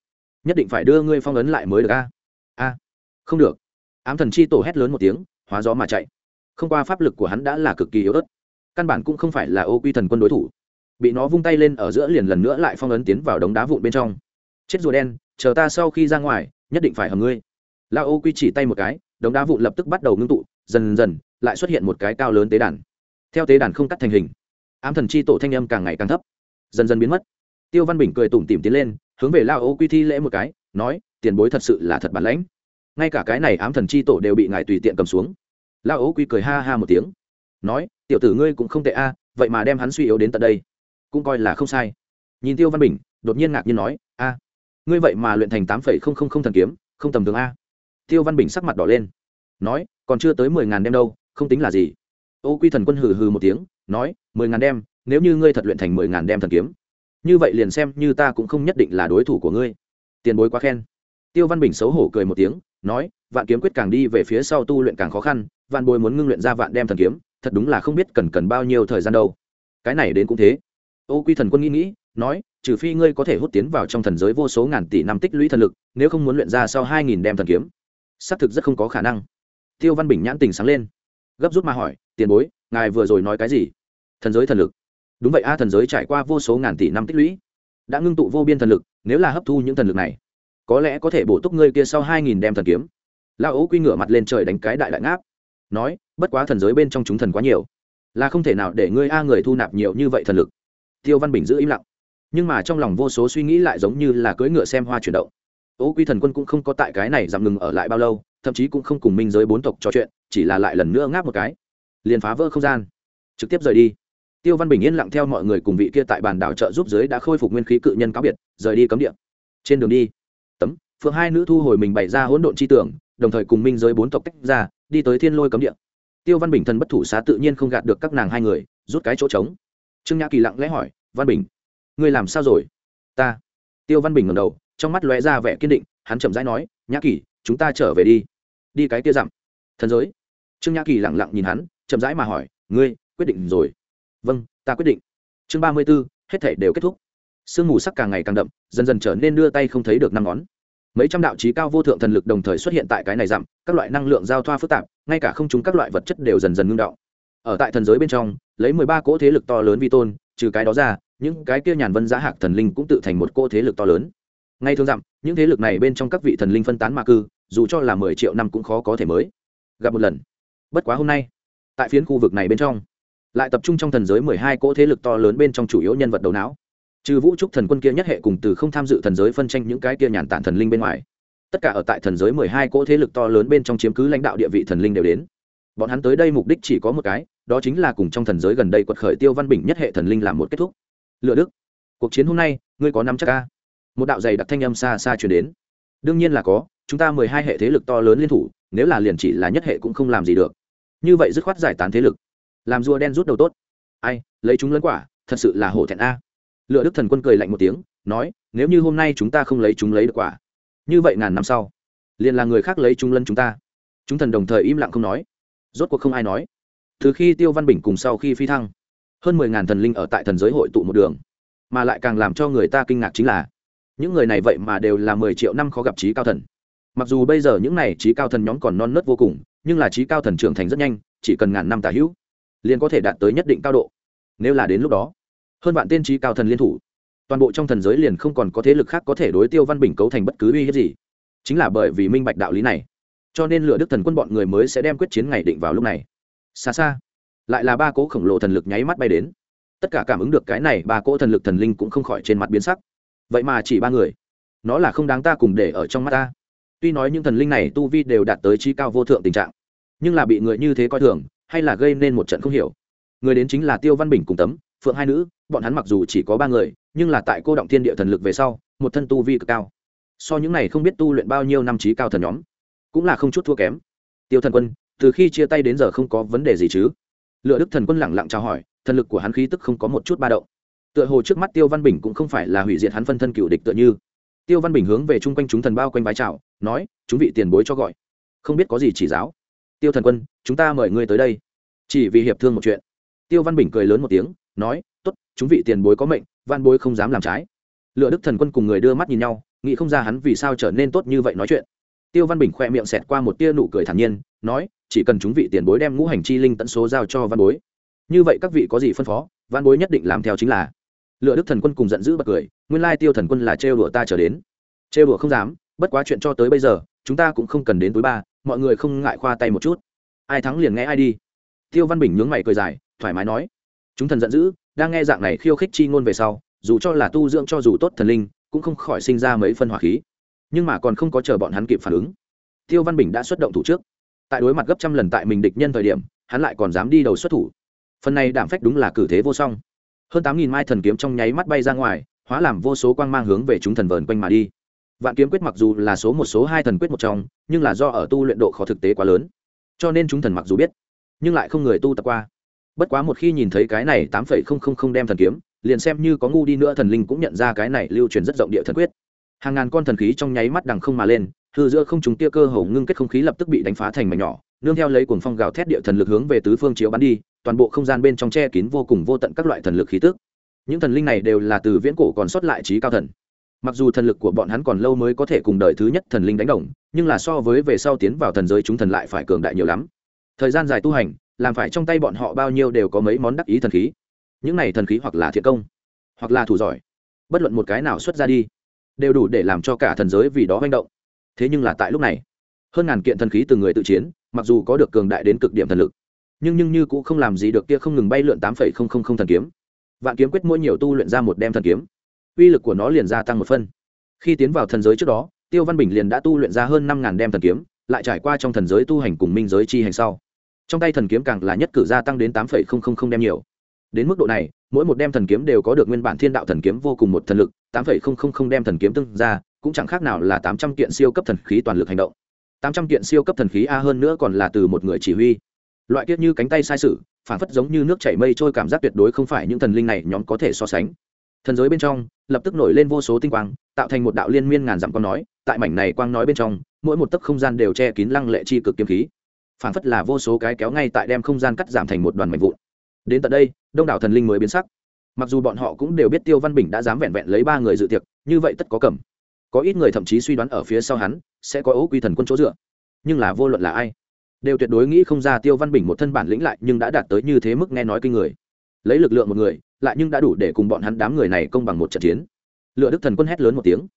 [SPEAKER 1] Nhất định phải đưa ngươi phong ấn lại mới được a. A, không được. Ám thần chi tổ hét lớn một tiếng, hóa gió mà chạy. Không qua pháp lực của hắn đã là cực kỳ yếu ớt. Căn bản cũng không phải là ô quy thần quân đối thủ bị nó vung tay lên ở giữa liền lần nữa lại phong ấn tiến vào đống đá vụn bên trong. Chết rùa đen, chờ ta sau khi ra ngoài, nhất định phải hầm ngươi. La ô quy chỉ tay một cái, đống đá vụn lập tức bắt đầu ngưng tụ, dần dần, lại xuất hiện một cái cao lớn tế đàn. Theo tế đàn không cắt thành hình, ám thần chi tổ thanh âm càng ngày càng thấp. Dần dần biến mất. Tiêu văn bình cười tủm tỉm tiến lên, hướng về lao ô quy thi lễ một cái, nói, tiền bối thật sự là thật bản lãnh. Ngay cả cái này ám thần chi tổ đều bị ngài tùy tiện cầm xuống. Lao ô quy cười ha ha một tiếng, nói, tiểu tử ngươi cũng không tệ a, vậy mà đem hắn suy yếu đến tận đây cũng coi là không sai. Nhìn tiêu văn bình, đột nhiên ngạc nhiên nói, a, ngươi vậy mà luyện thành tám phẩy không không không thần kiếm, không tầm thường a. Tiêu văn bình sắc mặt đỏ lên, nói, còn chưa tới mười ngàn đem đâu, không tính là gì. Ô quy thần quân hừ hừ một tiếng, nói, mười ngàn đem nếu như ngươi thật luyện thành mười ngàn đem thần kiếm, như vậy liền xem như ta cũng không nhất định là đối thủ của ngươi. Tiền bối quá khen. Tiêu văn bình xấu hổ cười một tiếng, nói, vạn kiếm quyết càng đi về phía sau tu luyện càng khó khăn, vạn bối muốn ngưng luyện ra vạn đem thần kiếm, thật đúng là không biết cần cần bao nhiêu thời gian đâu. Cái này đến cũng thế ô quy thần quân nghĩ nghĩ, nói, trừ phi ngươi có thể hút tiến vào trong thần giới vô số ngàn tỷ năm tích lũy thần lực, nếu không muốn luyện ra sau hai nghìn đem thần kiếm. Xác thực rất không có khả năng. Tiêu văn bình nhãn tình sáng lên. Gấp rút mà hỏi, tiền bối, ngài vừa rồi nói cái gì? Thần giới thần lực. Đúng vậy a, thần giới trải qua vô số ngàn tỷ năm tích lũy, đã ngưng tụ vô biên thần lực, nếu là hấp thu những thần lực này, có lẽ có thể bổ túc ngươi kia sau hai nghìn đem thần kiếm. Lao ấu quy ngửa mặt lên trời đánh cái đại đại ngáp, nói, bất quá thần giới bên trong chúng thần quá nhiều, là không thể nào để ngươi a người thu nạp nhiều như vậy thần lực tiêu văn bình giữ im lặng. Nhưng mà trong lòng vô số suy nghĩ lại giống như là cưỡi ngựa xem hoa chuyển động. Ấu quy thần quân cũng không có tại cái này giảm ngừng ở lại bao lâu, thậm chí cũng không cùng minh giới bốn tộc trò chuyện, chỉ là lại lần nữa ngáp một cái. Liền phá vỡ không gian. Trực tiếp rời đi. Tiêu văn bình yên lặng theo mọi người cùng vị kia tại bàn đảo trợ giúp giới đã khôi phục nguyên khí cự nhân cáo biệt, rời đi cấm địa. Trên đường đi, tấm, phượng hai nữ thu hồi mình bày ra hỗn độn chi tưởng, đồng thời cùng minh giới bốn tộc tách ra, đi tới thiên lôi cấm địa. Tiêu văn bình thần bất thủ xá tự nhiên không gạt được các nàng hai người, rút cái chỗ trống trương nhã kỳ lặng lẽ hỏi, văn bình, ngươi làm sao rồi? Ta. Tiêu văn bình ngầm đầu, trong mắt lóe ra vẻ kiên định, hắn chậm rãi nói, nhã kỳ, chúng ta trở về đi. Đi cái kia dặm. Thần giới. Trương nhã kỳ lặng lặng nhìn hắn, chậm rãi mà hỏi, ngươi quyết định rồi? Vâng ta quyết định. Chương ba mươi b ố hết thể đều kết thúc. Sương mù sắc càng ngày càng đậm, dần dần trở nên đưa tay không thấy được năm ngón. Mấy trăm đạo trí cao vô thượng thần lực đồng thời xuất hiện tại cái này dặm, các loại năng lượng giao thoa phức tạp, ngay cả không chúng các loại vật chất đều dần dần ngưng đọng ở tại thần giới bên trong, lấy mười ba cỗ thế lực to lớn vi tôn, trừ cái đó ra, những cái kia nhàn vân giá hạc thần linh cũng tự thành một cỗ thế lực to lớn. Ngay thường dặm, những thế lực này bên trong các vị thần linh phân tán ma cư, dù cho là mười triệu năm cũng khó có thể mới. Gặp một lần. Bất quá hôm nay, tại phiến khu vực này bên trong, lại tập trung trong thần giới mười hai cỗ thế lực to lớn bên trong chủ yếu nhân vật đầu não. Trừ vũ trúc thần quân kia nhất hệ cùng từ không tham dự thần giới phân tranh những cái kia nhàn tản thần linh bên ngoài, tất cả ở tại thần giới mười hai cỗ thế lực to lớn bên trong chiếm cứ lãnh đạo địa vị thần linh đều đến bọn hắn tới đây mục đích chỉ có một cái, đó chính là cùng trong thần giới gần đây quật khởi tiêu văn bình nhất hệ thần linh làm một kết thúc. Lựa đức, cuộc chiến hôm nay, ngươi có năm chắc ca một đạo dày đặc thanh âm xa xa chuyển đến. Đương nhiên là có, chúng ta mười hai hệ thế lực to lớn liên thủ, nếu là liền chỉ là nhất hệ cũng không làm gì được. Như vậy dứt khoát giải tán thế lực. Làm rùa đen rút đầu tốt. Ai, lấy chúng lấn quả, thật sự là hổ thẹn a. Lựa đức thần quân cười lạnh một tiếng, nói, nếu như hôm nay chúng ta không lấy chúng lấy được quả, như vậy ngàn năm sau, liền là người khác lấy chúng lân chúng ta. Chúng thần đồng thời im lặng không nói rốt cuộc không ai nói. Từ khi tiêu văn bình cùng sau khi phi thăng, hơn mười ngàn thần linh ở tại thần giới hội tụ một đường, mà lại càng làm cho người ta kinh ngạc chính là, những người này vậy mà đều là mười triệu năm khó gặp trí cao thần. Mặc dù bây giờ những này trí cao thần nhóm còn non nớt vô cùng, nhưng là trí cao thần trưởng thành rất nhanh, chỉ cần ngàn năm tả hữu, liền có thể đạt tới nhất định cao độ. Nếu là đến lúc đó, hơn vạn tiên trí cao thần liên thủ, toàn bộ trong thần giới liền không còn có thế lực khác có thể đối tiêu văn bình cấu thành bất cứ uy hiếp gì. Chính là bởi vì minh bạch đạo lý này cho nên lựa đức thần quân bọn người mới sẽ đem quyết chiến ngày định vào lúc này. Xa xa, lại là ba cỗ khổng lồ thần lực nháy mắt bay đến. Tất cả cảm ứng được cái này ba cỗ thần lực thần linh cũng không khỏi trên mặt biến sắc. Vậy mà chỉ ba người. Nó là không đáng ta cùng để ở trong mắt ta. Tuy nói những thần linh này tu vi đều đạt tới trí cao vô thượng tình trạng, nhưng là bị người như thế coi thường, hay là gây nên một trận không hiểu. Người đến chính là tiêu văn bình cùng tấm, phượng hai nữ, bọn hắn mặc dù chỉ có ba người, nhưng là tại cô động thiên địa thần lực về sau, một thân tu vi cực cao. So những này không biết tu luyện bao nhiêu năm trí cao thần nhóm cũng là không chút thua kém. Tiêu thần quân, từ khi chia tay đến giờ không có vấn đề gì chứ? Lựa đức thần quân lẳng lặng chào hỏi, thần lực của hắn khí tức không có một chút ba động. Tựa hồ trước mắt tiêu văn bình cũng không phải là hủy diệt hắn phân thân cựu địch tựa như. Tiêu văn bình hướng về chung quanh chúng thần bao quanh vái chào, nói, chúng vị tiền bối cho gọi. Không biết có gì chỉ giáo. Tiêu thần quân, chúng ta mời ngươi tới đây. Chỉ vì hiệp thương một chuyện. Tiêu văn bình cười lớn một tiếng, nói, tốt, chúng vị tiền bối có mệnh, văn bối không dám làm trái. Lựa đức thần quân cùng người đưa mắt nhìn nhau, nghĩ không ra hắn vì sao trở nên tốt như vậy nói chuyện tiêu văn bình khoe miệng xẹt qua một tia nụ cười thản nhiên, nói, chỉ cần chúng vị tiền bối đem ngũ hành chi linh tận số giao cho văn bối. Như vậy các vị có gì phân phó, văn bối nhất định làm theo chính là. Lựa đức thần quân cùng giận dữ bật cười, nguyên lai tiêu thần quân là trêu đùa ta trở đến. Trêu đùa không dám, bất quá chuyện cho tới bây giờ, chúng ta cũng không cần đến tối ba, mọi người không ngại khoa tay một chút. Ai thắng liền nghe ai đi. Tiêu văn bình nhướng mày cười dài, thoải mái nói, chúng thần giận dữ, đang nghe dạng này khiêu khích chi ngôn về sau, dù cho là tu dưỡng cho dù tốt thần linh, cũng không khỏi sinh ra mấy phân hỏa khí nhưng mà còn không có chờ bọn hắn kịp phản ứng. Tiêu văn bình đã xuất động thủ trước. Tại đối mặt gấp trăm lần tại mình địch nhân thời điểm, hắn lại còn dám đi đầu xuất thủ. Phần này đảm phách đúng là cử thế vô song. Hơn tám nghìn mai thần kiếm trong nháy mắt bay ra ngoài, hóa làm vô số quang mang hướng về chúng thần vờn quanh mà đi. Vạn kiếm quyết mặc dù là số một, số hai thần quyết một trong, nhưng là do ở tu luyện độ khó thực tế quá lớn. Cho nên chúng thần mặc dù biết, nhưng lại không người tu tập qua. Bất quá một khi nhìn thấy cái này tám phẩy không không không đem thần kiếm, liền xem như có ngu đi nữa thần linh cũng nhận ra cái này lưu truyền rất rộng địa thần quyết hàng ngàn con thần khí trong nháy mắt đằng không mà lên, hư giữa không chúng tia cơ hầu ngưng kết không khí lập tức bị đánh phá thành mảnh nhỏ, nương theo lấy cuồng phong gào thét địa thần lực hướng về tứ phương chiếu bắn đi, toàn bộ không gian bên trong che kín vô cùng vô tận các loại thần lực khí tức. Những thần linh này đều là từ viễn cổ còn sót lại trí cao thần. Mặc dù thần lực của bọn hắn còn lâu mới có thể cùng đợi thứ nhất thần linh đánh đồng, nhưng là so với về sau tiến vào thần giới chúng thần lại phải cường đại nhiều lắm. Thời gian dài tu hành, làm phải trong tay bọn họ bao nhiêu đều có mấy món đắc ý thần khí. Những này thần khí hoặc là thiện công, hoặc là thủ giỏi. Bất luận một cái nào xuất ra đi đều đủ để làm cho cả thần giới vì đó manh động. Thế nhưng là tại lúc này, hơn ngàn kiện thần khí từ người tự chiến, mặc dù có được cường đại đến cực điểm thần lực, nhưng nhưng như cũng không làm gì được kia không ngừng bay lượn tám phẩy không không không thần kiếm. Vạn kiếm quyết mỗi nhiều tu luyện ra một đem thần kiếm, uy lực của nó liền gia tăng một phân. Khi tiến vào thần giới trước đó, tiêu văn bình liền đã tu luyện ra hơn năm ngàn đem thần kiếm, lại trải qua trong thần giới tu hành cùng minh giới chi hành sau. Trong tay thần kiếm càng là nhất cử gia tăng đến tám phẩy không không không đem nhiều. Đến mức độ này, mỗi một đem thần kiếm đều có được nguyên bản thiên đạo thần kiếm vô cùng một thần lực tám phẩy không không không đem thần kiếm tương ra, cũng chẳng khác nào là tám trăm kiện siêu cấp thần khí toàn lực hành động. tám trăm kiện siêu cấp thần khí a hơn nữa còn là từ một người chỉ huy. Loại kiết như cánh tay sai sự, phản phất giống như nước chảy mây trôi cảm giác tuyệt đối không phải những thần linh này nhóm có thể so sánh. Thần giới bên trong, lập tức nổi lên vô số tinh quang, tạo thành một đạo liên miên ngàn dặm con nói, tại mảnh này quang nói bên trong, mỗi một tấc không gian đều che kín lăng lệ chi cực kiếm khí. Phản phất là vô số cái kéo ngay tại đem không gian cắt giảm thành một đoàn mảnh vụn. Đến tận đây, đông đảo thần linh mới biến sắc mặc dù bọn họ cũng đều biết tiêu văn bình đã dám vẹn vẹn lấy ba người dự tiệc, như vậy tất có cầm. Có ít người thậm chí suy đoán ở phía sau hắn, sẽ có ấu quy thần quân chỗ dựa. Nhưng là vô luận là ai, đều tuyệt đối nghĩ không ra tiêu văn bình một thân bản lĩnh lại nhưng đã đạt tới như thế mức nghe nói kinh người. Lấy lực lượng một người, lại nhưng đã đủ để cùng bọn hắn đám người này công bằng một trận chiến. Lựa đức thần quân hét lớn một tiếng.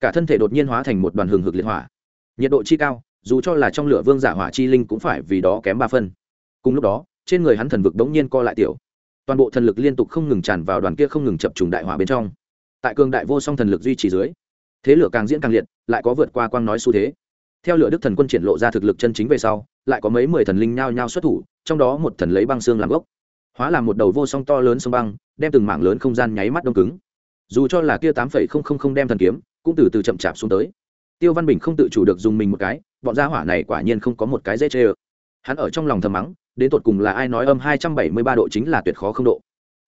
[SPEAKER 1] Cả thân thể đột nhiên hóa thành một đoàn hừng hực liệt hỏa. Nhiệt độ chi cao, dù cho là trong lửa vương giả hỏa chi linh cũng phải vì đó kém ba phân. Cùng lúc đó, trên người hắn thần vực đống nhiên co lại tiểu toàn bộ thần lực liên tục không ngừng tràn vào đoàn kia không ngừng chập trùng đại hỏa bên trong. Tại cường đại vô song thần lực duy trì dưới, thế lửa càng diễn càng liệt, lại có vượt qua quang nói xu thế. Theo lửa đức thần quân triển lộ ra thực lực chân chính về sau, lại có mấy mười thần linh nhao nhao xuất thủ, trong đó một thần lấy băng xương làm gốc. Hóa làm một đầu vô song to lớn sông băng, đem từng mảng lớn không gian nháy mắt đông cứng. Dù cho là kia tám phẩy không không không đem thần kiếm, cũng từ từ chậm chạp xuống tới. Tiêu văn bình không tự chủ được dùng mình một cái, bọn gia hỏa này quả nhiên không có một cái dễ chê ơ. Hắn ở trong lòng thầm mắng đến tột cùng là ai nói âm hai trăm bảy mươi ba độ chính là tuyệt khó không độ.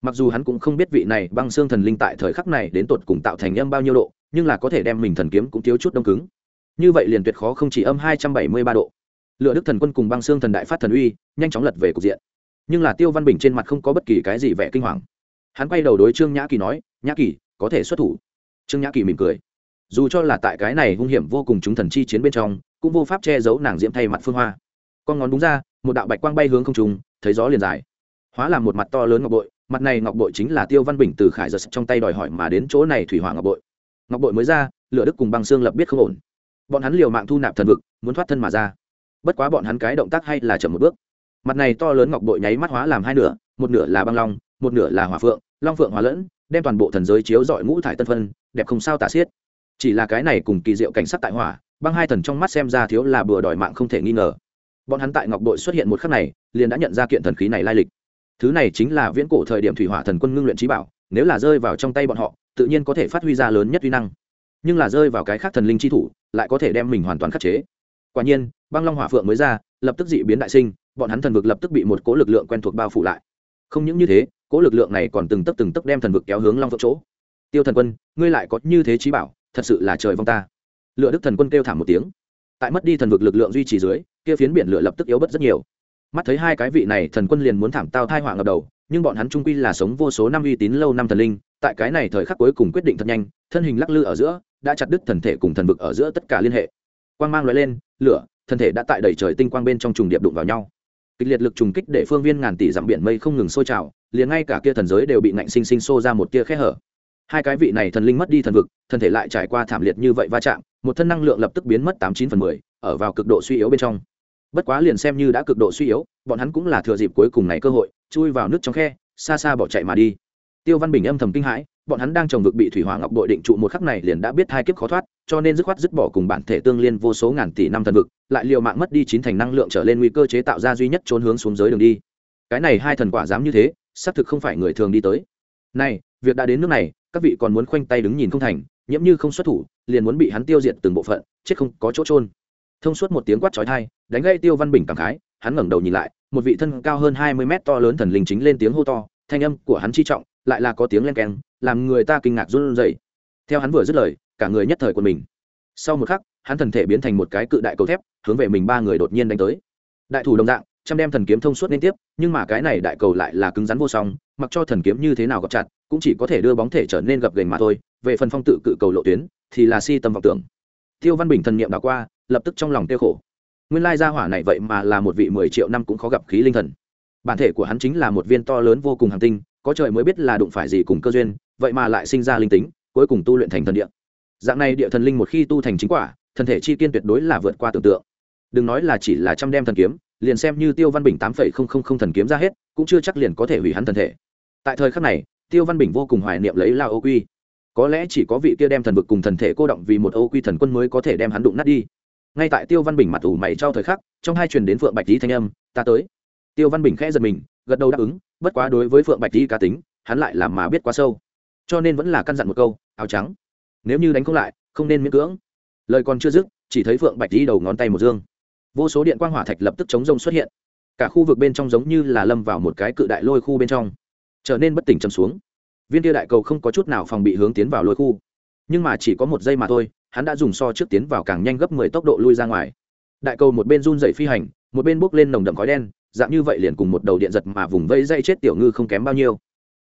[SPEAKER 1] Mặc dù hắn cũng không biết vị này băng xương thần linh tại thời khắc này đến tột cùng tạo thành âm bao nhiêu độ, nhưng là có thể đem mình thần kiếm cũng thiếu chút đông cứng. Như vậy liền tuyệt khó không chỉ âm hai trăm bảy mươi ba độ. Lựa đức thần quân cùng băng xương thần đại phát thần uy, nhanh chóng lật về cục diện. Nhưng là tiêu văn bình trên mặt không có bất kỳ cái gì vẻ kinh hoàng. Hắn quay đầu đối trương nhã kỳ nói, nhã kỳ, có thể xuất thủ. Trương nhã kỳ mỉm cười. Dù cho là tại cái này hung hiểm vô cùng chúng thần chi chiến bên trong, cũng vô pháp che giấu nàng diễm thay mặt phương hoa. Con ngón đúng ra một đạo bạch quang bay hướng không trùng thấy gió liền dài. Hóa làm một mặt to lớn ngọc bội, mặt này ngọc bội chính là tiêu văn bình từ khải giật trong tay đòi hỏi mà đến chỗ này thủy hỏa ngọc bội. Ngọc bội mới ra, lửa đức cùng băng xương lập biết không ổn. Bọn hắn liều mạng thu nạp thần vực, muốn thoát thân mà ra. Bất quá bọn hắn cái động tác hay là chậm một bước. Mặt này to lớn ngọc bội nháy mắt hóa làm hai nửa, một nửa là băng long, một nửa là hỏa phượng, long phượng hóa lẫn, đem toàn bộ thần giới chiếu dọi ngũ thải tân phân, đẹp không sao tả xiết. Chỉ là cái này cùng kỳ diệu cảnh sắc tại hỏa, băng hai thần trong mắt xem ra thiếu là bừa đòi mạng không thể nghi ngờ bọn hắn tại ngọc Đội xuất hiện một khắc này, liền đã nhận ra kiện thần khí này lai lịch. Thứ này chính là viễn cổ thời điểm thủy hỏa thần quân ngưng luyện trí bảo, nếu là rơi vào trong tay bọn họ, tự nhiên có thể phát huy ra lớn nhất uy năng. Nhưng là rơi vào cái khác thần linh chi thủ, lại có thể đem mình hoàn toàn khắc chế. Quả nhiên, băng long hỏa phượng mới ra, lập tức dị biến đại sinh, bọn hắn thần vực lập tức bị một cố lực lượng quen thuộc bao phủ lại. Không những như thế cố lực lượng này còn từng tấc từng tấc đem thần vực kéo hướng long phượng chỗ. Tiêu thần quân, ngươi lại có như thế trí bảo, thật sự là trời vong ta. Lựa đức thần quân kêu thảm một tiếng tại mất đi thần vực lực lượng duy trì dưới, kia phiến biển lửa lập tức yếu bớt rất nhiều. Mắt thấy hai cái vị này thần quân liền muốn thảm tao thai họa ngập đầu, nhưng bọn hắn trung quy là sống vô số năm uy tín lâu năm thần linh, tại cái này thời khắc cuối cùng quyết định thật nhanh, thân hình lắc lư ở giữa, đã chặt đứt thần thể cùng thần vực ở giữa tất cả liên hệ. Quang mang loại lên, lửa thân thể đã tại đầy trời tinh quang bên trong trùng điệp đụng vào nhau. Kịch liệt lực trùng kích để phương viên ngàn tỷ dặm biển mây không ngừng sôi trào, liền ngay cả kia thần giới đều bị nạnh sinh sinh xô ra một tia khe hở. Hai cái vị này thần linh mất đi thần vực thân thể lại trải qua thảm liệt như vậy va chạm một thân năng lượng lập tức biến mất tám chín phần mười, ở vào cực độ suy yếu bên trong. Bất quá liền xem như đã cực độ suy yếu, bọn hắn cũng là thừa dịp cuối cùng này cơ hội, chui vào nước trong khe, xa xa bỏ chạy mà đi. Tiêu văn bình âm thầm kinh hãi, bọn hắn đang trồng vực bị thủy hỏa ngọc bội định trụ một khắc này liền đã biết hai kiếp khó thoát, cho nên dứt khoát dứt bỏ cùng bản thể tương liên vô số ngàn tỷ năm thần vực, lại liều mạng mất đi chín thành năng lượng trở lên nguy cơ chế tạo ra duy nhất trốn hướng xuống dưới đường đi. Cái này hai thần quả dám như thế, xác thực không phải người thường đi tới. Này, việc đã đến nước này các vị còn muốn khoanh tay đứng nhìn không thành, nhiễm như không xuất thủ, liền muốn bị hắn tiêu diệt từng bộ phận, chết không có chỗ trôn thông suốt một tiếng quát chói tai, đánh gây tiêu văn bình cảm khái, hắn ngẩng đầu nhìn lại, một vị thân cao hơn hai mươi mét to lớn thần linh chính lên tiếng hô to, thanh âm của hắn chi trọng, lại là có tiếng len keng, làm người ta kinh ngạc run rẩy. Theo hắn vừa dứt lời, cả người nhất thời của mình. Sau một khắc, hắn thần thể biến thành một cái cự đại cầu thép, hướng về mình ba người đột nhiên đánh tới. Đại thủ đồng dạng chăm đem thần kiếm thông suốt liên tiếp, nhưng mà cái này đại cầu lại là cứng rắn vô song, mặc cho thần kiếm như thế nào gặp chặt, cũng chỉ có thể đưa bóng thể trở nên gập gành mà thôi. Về phần phong tự cự cầu lộ tuyến, thì là si tâm vọng tưởng. Tiêu văn bình thần niệm đảo qua, lập tức trong lòng tiêu khổ. Nguyên lai gia hỏa này vậy mà là một vị mười triệu năm cũng khó gặp khí linh thần. Bản thể của hắn chính là một viên to lớn vô cùng hàng tinh, có trời mới biết là đụng phải gì cùng cơ duyên, vậy mà lại sinh ra linh tính, cuối cùng tu luyện thành thần địa. Dạng này địa thần linh một khi tu thành chính quả, thần thể chi kiên tuyệt đối là vượt qua tưởng tượng. Đừng nói là chỉ là trăm đem thần kiếm liền xem như tiêu văn bình tám phẩy không không không thần kiếm ra hết, cũng chưa chắc liền có thể hủy hắn thần thể. Tại thời khắc này, tiêu văn bình vô cùng hoài niệm lấy lao ô quy. Có lẽ chỉ có vị kia đem thần vực cùng thần thể cô động vì một ô quy thần quân mới có thể đem hắn đụng nát đi. Ngay tại tiêu văn bình mặt ủ mày trao thời khắc, trong hai truyền đến phượng bạch lý thanh âm, ta tới. Tiêu văn bình khẽ giật mình, gật đầu đáp ứng, bất quá đối với phượng bạch lý cá tính, hắn lại làm mà biết quá sâu. Cho nên vẫn là căn dặn một câu, áo trắng. Nếu như đánh không lại, không nên miễn cưỡng. Lời còn chưa dứt, chỉ thấy phượng bạch lý đầu ngón tay một dương vô số điện quang hỏa thạch lập tức chống rông xuất hiện. Cả khu vực bên trong giống như là lâm vào một cái cự đại lôi khu bên trong, trở nên bất tỉnh chầm xuống. Viên tia đại cầu không có chút nào phòng bị hướng tiến vào lôi khu, nhưng mà chỉ có một giây mà thôi, hắn đã dùng so trước tiến vào càng nhanh gấp mười tốc độ lui ra ngoài. Đại cầu một bên run dậy phi hành, một bên bốc lên nồng đậm khói đen, dạng như vậy liền cùng một đầu điện giật mà vùng vây dây chết tiểu ngư không kém bao nhiêu.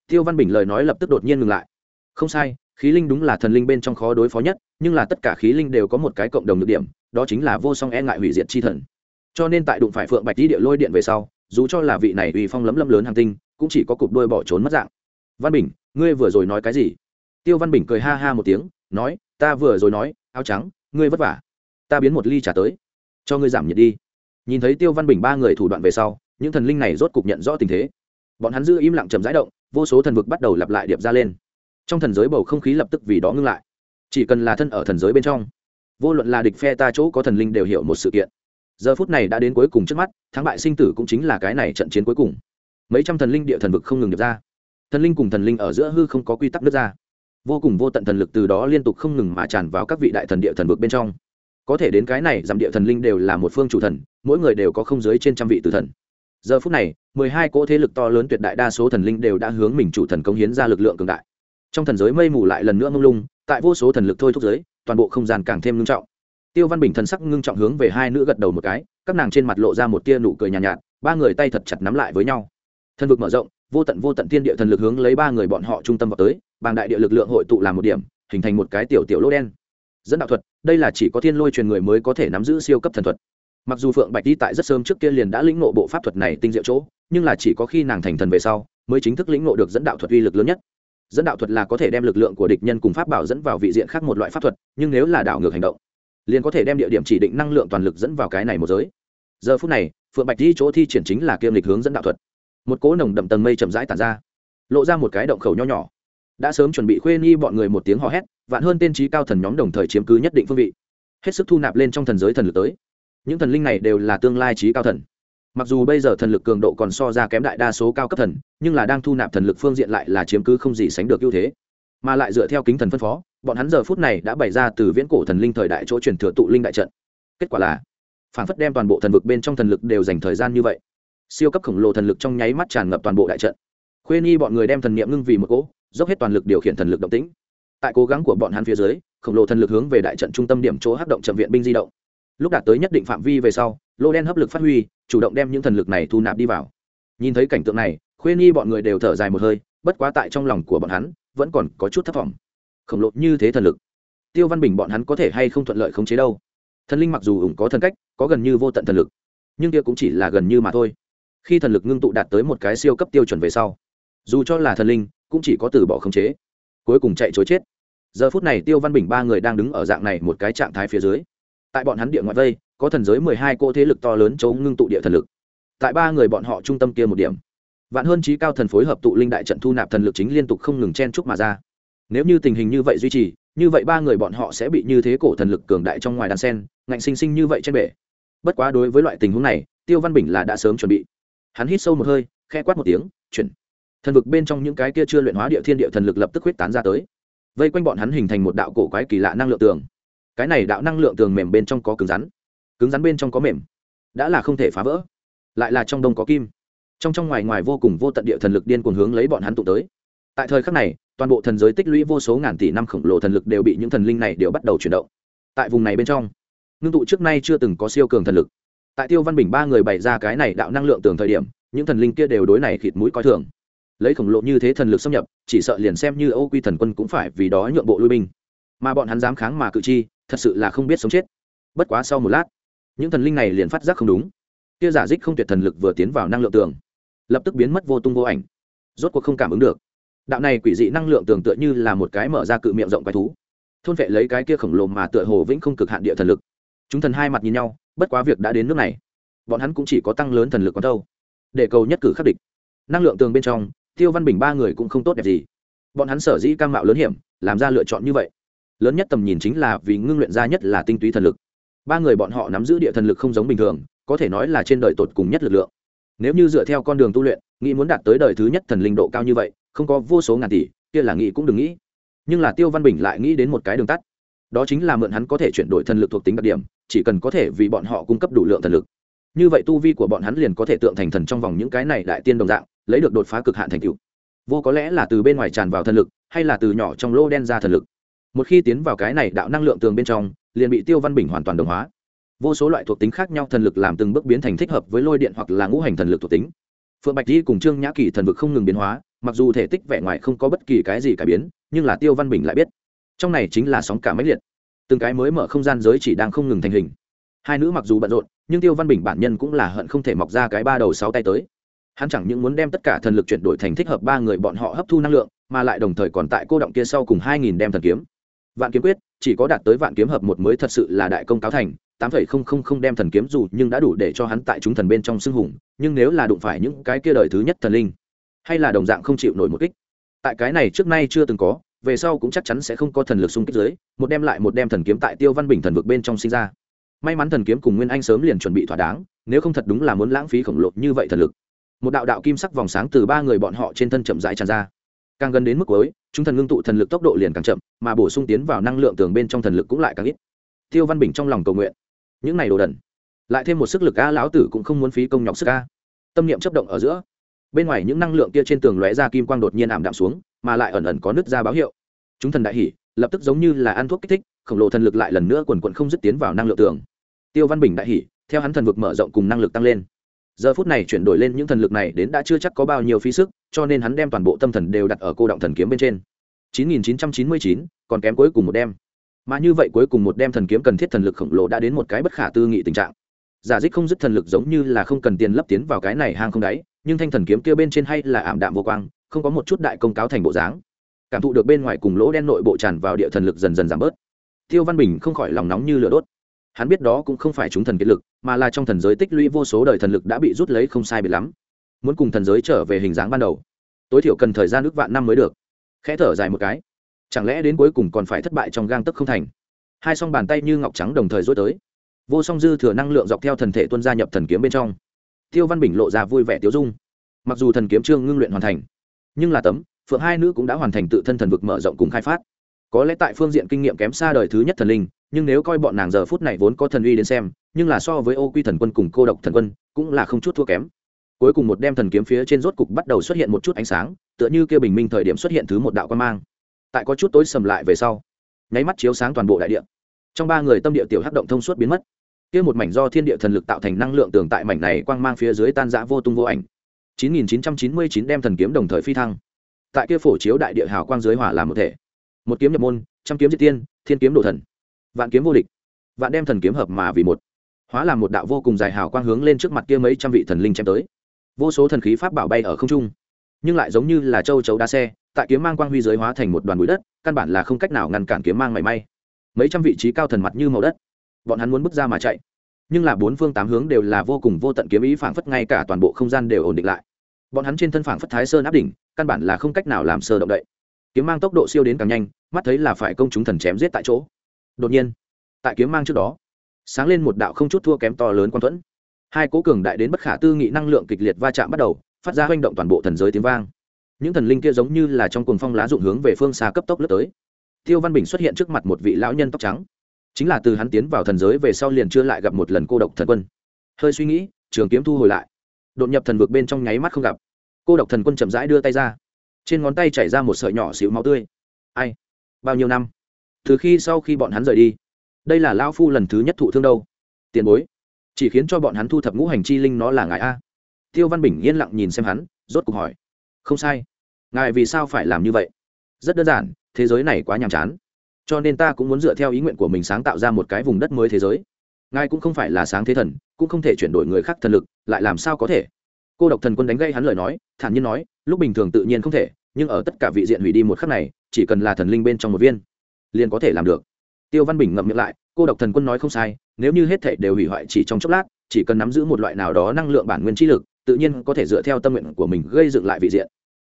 [SPEAKER 1] Tiêu văn bình lời nói lập tức đột nhiên ngừng lại. Không sai khí linh đúng là thần linh bên trong khó đối phó nhất, nhưng là tất cả khí linh đều có một cái cộng đồng được điểm, đó chính là vô song e ngại hủy diệt chi thần. Cho nên tại đụng phải phượng bạch đi địa lôi điện về sau, dù cho là vị này uy phong lấm lấm lớn hàng tinh, cũng chỉ có cục đôi bỏ trốn mất dạng. Văn bình, ngươi vừa rồi nói cái gì? Tiêu văn bình cười ha ha một tiếng, nói, ta vừa rồi nói, áo trắng, ngươi vất vả. Ta biến một ly trả tới, cho ngươi giảm nhiệt đi. Nhìn thấy tiêu văn bình ba người thủ đoạn về sau, những thần linh này rốt cục nhận rõ tình thế. Bọn hắn giữ im lặng chầm rãi động, vô số thần vực bắt đầu lặp lại điệp ra lên trong thần giới bầu không khí lập tức vì đó ngưng lại. Chỉ cần là thân ở thần giới bên trong, vô luận là địch phe ta chỗ có thần linh đều hiểu một sự kiện. Giờ phút này đã đến cuối cùng trước mắt, thắng bại sinh tử cũng chính là cái này trận chiến cuối cùng. Mấy trăm thần linh địa thần vực không ngừng được ra. Thần linh cùng thần linh ở giữa hư không có quy tắc nước ra. Vô cùng vô tận thần lực từ đó liên tục không ngừng mà tràn vào các vị đại thần địa thần vực bên trong. Có thể đến cái này giảm địa thần linh đều là một phương chủ thần, mỗi người đều có không dưới trên trăm vị tử thần. Giờ phút này, mười hai cỗ thế lực to lớn tuyệt đại đa số thần linh đều đã hướng mình chủ thần công hiến ra lực lượng cường đại trong thần giới mây mù lại lần nữa mông lung tại vô số thần lực thôi thúc giới toàn bộ không gian càng thêm ngưng trọng. Tiêu văn bình thần sắc ngưng trọng hướng về hai nữ gật đầu một cái các nàng trên mặt lộ ra một tia nụ cười nhàn nhạt, nhạt ba người tay thật chặt nắm lại với nhau. Thần vực mở rộng vô tận vô tận thiên địa thần lực hướng lấy ba người bọn họ trung tâm vào tới bàng đại địa lực lượng hội tụ làm một điểm hình thành một cái tiểu tiểu lỗ đen. Dẫn đạo thuật đây là chỉ có thiên lôi truyền người mới có thể nắm giữ siêu cấp thần thuật. Mặc dù phượng bạch đi tại rất sớm trước kia liền đã lĩnh ngộ bộ pháp thuật này tinh diệu chỗ nhưng là chỉ có khi nàng thành thần về sau mới chính thức lĩnh ngộ được dẫn đạo thuật uy lực lớn nhất dẫn đạo thuật là có thể đem lực lượng của địch nhân cùng pháp bảo dẫn vào vị diện khác một loại pháp thuật, nhưng nếu là đảo ngược hành động, liền có thể đem địa điểm chỉ định năng lượng toàn lực dẫn vào cái này một giới. Giờ phút này, phượng bạch đi chỗ thi triển chính là kiêm lịch hướng dẫn đạo thuật. Một cỗ nồng đậm tầng mây chậm rãi tàn ra, lộ ra một cái động khẩu nho nhỏ. Đã sớm chuẩn bị khuê nghi bọn người một tiếng hò hét, vạn hơn tên trí cao thần nhóm đồng thời chiếm cứ nhất định phương vị. Hết sức thu nạp lên trong thần giới thần lực tới. Những thần linh này đều là tương lai trí cao thần mặc dù bây giờ thần lực cường độ còn so ra kém đại đa số cao cấp thần, nhưng là đang thu nạp thần lực phương diện lại là chiếm cứ không gì sánh được ưu thế. Mà lại dựa theo kính thần phân phó, bọn hắn giờ phút này đã bày ra từ viễn cổ thần linh thời đại chỗ truyền thừa tụ linh đại trận. Kết quả là, phản phất đem toàn bộ thần vực bên trong thần lực đều dành thời gian như vậy. Siêu cấp khổng lồ thần lực trong nháy mắt tràn ngập toàn bộ đại trận. Khuê nhi bọn người đem thần niệm ngưng vì một cỗ, dốc hết toàn lực điều khiển thần lực động tĩnh. Tại cố gắng của bọn hắn phía dưới, khổng lồ thần lực hướng về đại trận trung tâm điểm chỗ hắc động chậm viện binh di động. Lúc đạt tới nhất định phạm vi về sau lô đen hấp lực phát huy, chủ động đem những thần lực này thu nạp đi vào. Nhìn thấy cảnh tượng này, khuê nhi bọn người đều thở dài một hơi, bất quá tại trong lòng của bọn hắn, vẫn còn có chút thất vọng khổng lồ như thế thần lực, tiêu văn bình bọn hắn có thể hay không thuận lợi khống chế đâu? Thần linh mặc dù ủng có thần cách, có gần như vô tận thần lực, nhưng kia cũng chỉ là gần như mà thôi. Khi thần lực ngưng tụ đạt tới một cái siêu cấp tiêu chuẩn về sau, dù cho là thần linh, cũng chỉ có từ bỏ khống chế, cuối cùng chạy chối chết. Giờ phút này tiêu văn bình ba người đang đứng ở dạng này một cái trạng thái phía dưới tại bọn hắn địa ngoại vây, có thần giới mười hai cỗ thế lực to lớn chống ngưng tụ địa thần lực. Tại ba người bọn họ trung tâm kia một điểm, vạn hơn trí cao thần phối hợp tụ linh đại trận thu nạp thần lực chính liên tục không ngừng chen chúc mà ra. Nếu như tình hình như vậy duy trì, như vậy ba người bọn họ sẽ bị như thế cổ thần lực cường đại trong ngoài đàn sen, ngạnh sinh sinh như vậy trên bể. Bất quá đối với loại tình huống này, tiêu văn bình là đã sớm chuẩn bị. Hắn hít sâu một hơi khe quát một tiếng, chuyển. Thần vực bên trong những cái kia chưa luyện hóa địa thiên địa thần lực lập tức huyết tán ra tới. Vây quanh bọn hắn hình thành một đạo cổ quái kỳ lạ năng lượng tường cái này đạo năng lượng tường mềm bên trong có cứng rắn. Cứng rắn bên trong có mềm. Đã là không thể phá vỡ. Lại là trong đông có kim. Trong trong ngoài ngoài vô cùng vô tận địa thần lực điên cuồng hướng lấy bọn hắn tụ tới. Tại thời khắc này, toàn bộ thần giới tích lũy vô số ngàn tỷ năm khổng lồ thần lực đều bị những thần linh này đều bắt đầu chuyển động. Tại vùng này bên trong, ngưng tụ trước nay chưa từng có siêu cường thần lực. Tại tiêu văn bình ba người bày ra cái này đạo năng lượng tường thời điểm, những thần linh kia đều đối này khịt mũi coi thường. Lấy khổng lồ như thế thần lực xâm nhập, chỉ sợ liền xem như âu quy thần quân cũng phải vì đó nhượng bộ lui binh. Mà bọn hắn dám kháng mà cự chi thật sự là không biết sống chết. Bất quá sau một lát, những thần linh này liền phát giác không đúng. Kia giả dích không tuyệt thần lực vừa tiến vào năng lượng tường, lập tức biến mất vô tung vô ảnh. Rốt cuộc không cảm ứng được. Đạo này quỷ dị năng lượng tường tựa như là một cái mở ra cự miệng rộng quái thú. Thôn vệ lấy cái kia khổng lồ mà tựa hồ vĩnh không cực hạn địa thần lực. Chúng thần hai mặt nhìn nhau, bất quá việc đã đến nước này. Bọn hắn cũng chỉ có tăng lớn thần lực còn đâu. Để cầu nhất cử khắc địch. Năng lượng tường bên trong, tiêu văn bình ba người cũng không tốt đẹp gì. Bọn hắn sở dĩ cam mạo lớn hiểm, làm ra lựa chọn như vậy lớn nhất tầm nhìn chính là vì ngưng luyện ra nhất là tinh túy thần lực. Ba người bọn họ nắm giữ địa thần lực không giống bình thường, có thể nói là trên đời tột cùng nhất lực lượng. Nếu như dựa theo con đường tu luyện, nghĩ muốn đạt tới đời thứ nhất thần linh độ cao như vậy, không có vô số ngàn tỷ, kia là nghĩ cũng đừng nghĩ. Nhưng là tiêu văn bình lại nghĩ đến một cái đường tắt. Đó chính là mượn hắn có thể chuyển đổi thần lực thuộc tính đặc điểm, chỉ cần có thể vì bọn họ cung cấp đủ lượng thần lực. Như vậy tu vi của bọn hắn liền có thể tượng thành thần trong vòng những cái này đại tiên đồng dạng, lấy được đột phá cực hạn thành cựu vô có lẽ là từ bên ngoài tràn vào thần lực, hay là từ nhỏ trong lô đen ra thần lực một khi tiến vào cái này đạo năng lượng tường bên trong, liền bị tiêu văn bình hoàn toàn đồng hóa. Vô số loại thuộc tính khác nhau thần lực làm từng bước biến thành thích hợp với lôi điện hoặc là ngũ hành thần lực thuộc tính. Phượng bạch di cùng trương nhã kỳ thần vực không ngừng biến hóa, mặc dù thể tích vẻ ngoài không có bất kỳ cái gì cải biến, nhưng là tiêu văn bình lại biết, trong này chính là sóng cả máy liệt. Từng cái mới mở không gian giới chỉ đang không ngừng thành hình. Hai nữ mặc dù bận rộn, nhưng tiêu văn bình bản nhân cũng là hận không thể mọc ra cái ba đầu sáu tay tới. Hắn chẳng những muốn đem tất cả thần lực chuyển đổi thành thích hợp ba người bọn họ hấp thu năng lượng, mà lại đồng thời còn tại cô động kia sau cùng hai nghìn đem thần kiếm vạn kiếm quyết, chỉ có đạt tới vạn kiếm hợp một mới thật sự là đại công cáo thành, tám phẩy không không không đem thần kiếm dù nhưng đã đủ để cho hắn tại chúng thần bên trong xưng hùng, nhưng nếu là đụng phải những cái kia đời thứ nhất thần linh, hay là đồng dạng không chịu nổi một kích. Tại cái này trước nay chưa từng có, về sau cũng chắc chắn sẽ không có thần lực xung kích dưới, một đem lại một đem thần kiếm tại tiêu văn bình thần vực bên trong sinh ra. May mắn thần kiếm cùng nguyên anh sớm liền chuẩn bị thỏa đáng, nếu không thật đúng là muốn lãng phí khổng lồ như vậy thần lực. Một đạo đạo kim sắc vòng sáng từ ba người bọn họ trên thân chậm rãi tràn ra càng gần đến mức cuối, chúng thần ngưng tụ thần lực tốc độ liền càng chậm, mà bổ sung tiến vào năng lượng tường bên trong thần lực cũng lại càng ít. Tiêu văn bình trong lòng cầu nguyện. Những này đồ đần. Lại thêm một sức lực a lão tử cũng không muốn phí công nhọc sức a tâm niệm chấp động ở giữa. Bên ngoài những năng lượng kia trên tường lóe ra kim quang đột nhiên ảm đạm xuống, mà lại ẩn ẩn có nứt ra báo hiệu. Chúng thần đại hỉ, lập tức giống như là ăn thuốc kích thích, khổng lồ thần lực lại lần nữa quần quận không dứt tiến vào năng lượng tường. Tiêu văn bình đại hỉ, theo hắn thần vực mở rộng cùng năng lực tăng lên giờ phút này chuyển đổi lên những thần lực này đến đã chưa chắc có bao nhiêu phí sức cho nên hắn đem toàn bộ tâm thần đều đặt ở cô động thần kiếm bên trên. 9999, còn kém cuối cùng một đem mà như vậy cuối cùng một đem thần kiếm cần thiết thần lực khổng lồ đã đến một cái bất khả tư nghị tình trạng. Giả dích không dứt thần lực giống như là không cần tiền lấp tiến vào cái này hang không đáy nhưng thanh thần kiếm kia bên trên hay là ảm đạm vô quang không có một chút đại công cáo thành bộ dáng. Cảm thụ được bên ngoài cùng lỗ đen nội bộ tràn vào địa thần lực dần dần giảm bớt. Tiêu văn bình không khỏi lòng nóng như lửa đốt hắn biết đó cũng không phải chúng thần kiệt lực, mà là trong thần giới tích lũy vô số đời thần lực đã bị rút lấy không sai biệt lắm. Muốn cùng thần giới trở về hình dáng ban đầu, tối thiểu cần thời gian ước vạn năm mới được. Khẽ thở dài một cái. Chẳng lẽ đến cuối cùng còn phải thất bại trong gang tấc không thành? Hai song bàn tay như ngọc trắng đồng thời dối tới. Vô song dư thừa năng lượng dọc theo thần thể tuân gia nhập thần kiếm bên trong. Tiêu văn bình lộ ra vui vẻ tiêu dung. Mặc dù thần kiếm trương ngưng luyện hoàn thành, nhưng là tấm, phượng hai nữ cũng đã hoàn thành tự thân thần vực mở rộng cùng khai phát có lẽ tại phương diện kinh nghiệm kém xa đời thứ nhất thần linh, nhưng nếu coi bọn nàng giờ phút này vốn có thần uy đến xem, nhưng là so với ô quy thần quân cùng cô độc thần quân, cũng là không chút thua kém. Cuối cùng một đem thần kiếm phía trên rốt cục bắt đầu xuất hiện một chút ánh sáng, tựa như kia bình minh thời điểm xuất hiện thứ một đạo quan mang. Tại có chút tối sầm lại về sau, nháy mắt chiếu sáng toàn bộ đại địa. Trong ba người tâm địa tiểu hắc động thông suốt biến mất. Kia một mảnh do thiên địa thần lực tạo thành năng lượng tường tại mảnh này quang mang phía dưới tan rã vô tung vô ảnh. 9999 đem thần kiếm đồng thời phi thăng. Tại kia phổ chiếu đại địa hào quang dưới hỏa làm một thể một kiếm nhập môn, trăm kiếm diệt tiên, thiên kiếm đồ thần. Vạn kiếm vô địch. Vạn đem thần kiếm hợp mà vì một. Hóa làm một đạo vô cùng dài hào quang hướng lên trước mặt kia mấy trăm vị thần linh chém tới. Vô số thần khí pháp bảo bay ở không trung. Nhưng lại giống như là châu chấu đa xe, tại kiếm mang quang huy giới hóa thành một đoàn bụi đất, căn bản là không cách nào ngăn cản kiếm mang mảy may. Mấy trăm vị trí cao thần mặt như màu đất. Bọn hắn muốn bước ra mà chạy. Nhưng là bốn phương tám hướng đều là vô cùng vô tận kiếm ý phảng phất ngay cả toàn bộ không gian đều ổn định lại. Bọn hắn trên thân phảng phất thái sơn áp đỉnh, căn bản là không cách nào làm sơ động đậy kiếm mang tốc độ siêu đến càng nhanh, mắt thấy là phải công chúng thần chém giết tại chỗ. Đột nhiên, tại kiếm mang trước đó, sáng lên một đạo không chút thua kém to lớn quan thuẫn. Hai cố cường đại đến bất khả tư nghị năng lượng kịch liệt va chạm bắt đầu, phát ra hoành động toàn bộ thần giới tiếng vang. Những thần linh kia giống như là trong cuồng phong lá dụng hướng về phương xa cấp tốc lướt tới. Tiêu văn bình xuất hiện trước mặt một vị lão nhân tóc trắng. Chính là từ hắn tiến vào thần giới về sau liền chưa lại gặp một lần cô độc thần quân. Hơi suy nghĩ, trường kiếm thu hồi lại. Đột nhập thần vực bên trong nháy mắt không gặp. Cô độc thần quân chậm rãi đưa tay ra trên ngón tay chảy ra một sợi nhỏ xíu máu tươi. Ai? Bao nhiêu năm? Từ khi sau khi bọn hắn rời đi, đây là lao phu lần thứ nhất thụ thương đâu. Tiền bối, chỉ khiến cho bọn hắn thu thập ngũ hành chi linh nó là ngài a. Tiêu văn bình yên lặng nhìn xem hắn, rốt cuộc hỏi. Không sai. Ngài vì sao phải làm như vậy? Rất đơn giản, thế giới này quá nhàm chán. Cho nên ta cũng muốn dựa theo ý nguyện của mình sáng tạo ra một cái vùng đất mới thế giới. Ngài cũng không phải là sáng thế thần, cũng không thể chuyển đổi người khác thần lực, lại làm sao có thể? Cô độc thần quân đánh gây hắn lời nói, thản nhiên nói, lúc bình thường tự nhiên không thể, nhưng ở tất cả vị diện hủy đi một khắc này, chỉ cần là thần linh bên trong một viên, liền có thể làm được. Tiêu văn bình ngậm miệng lại, cô độc thần quân nói không sai, nếu như hết thể đều hủy hoại chỉ trong chốc lát, chỉ cần nắm giữ một loại nào đó năng lượng bản nguyên trí lực, tự nhiên có thể dựa theo tâm nguyện của mình gây dựng lại vị diện.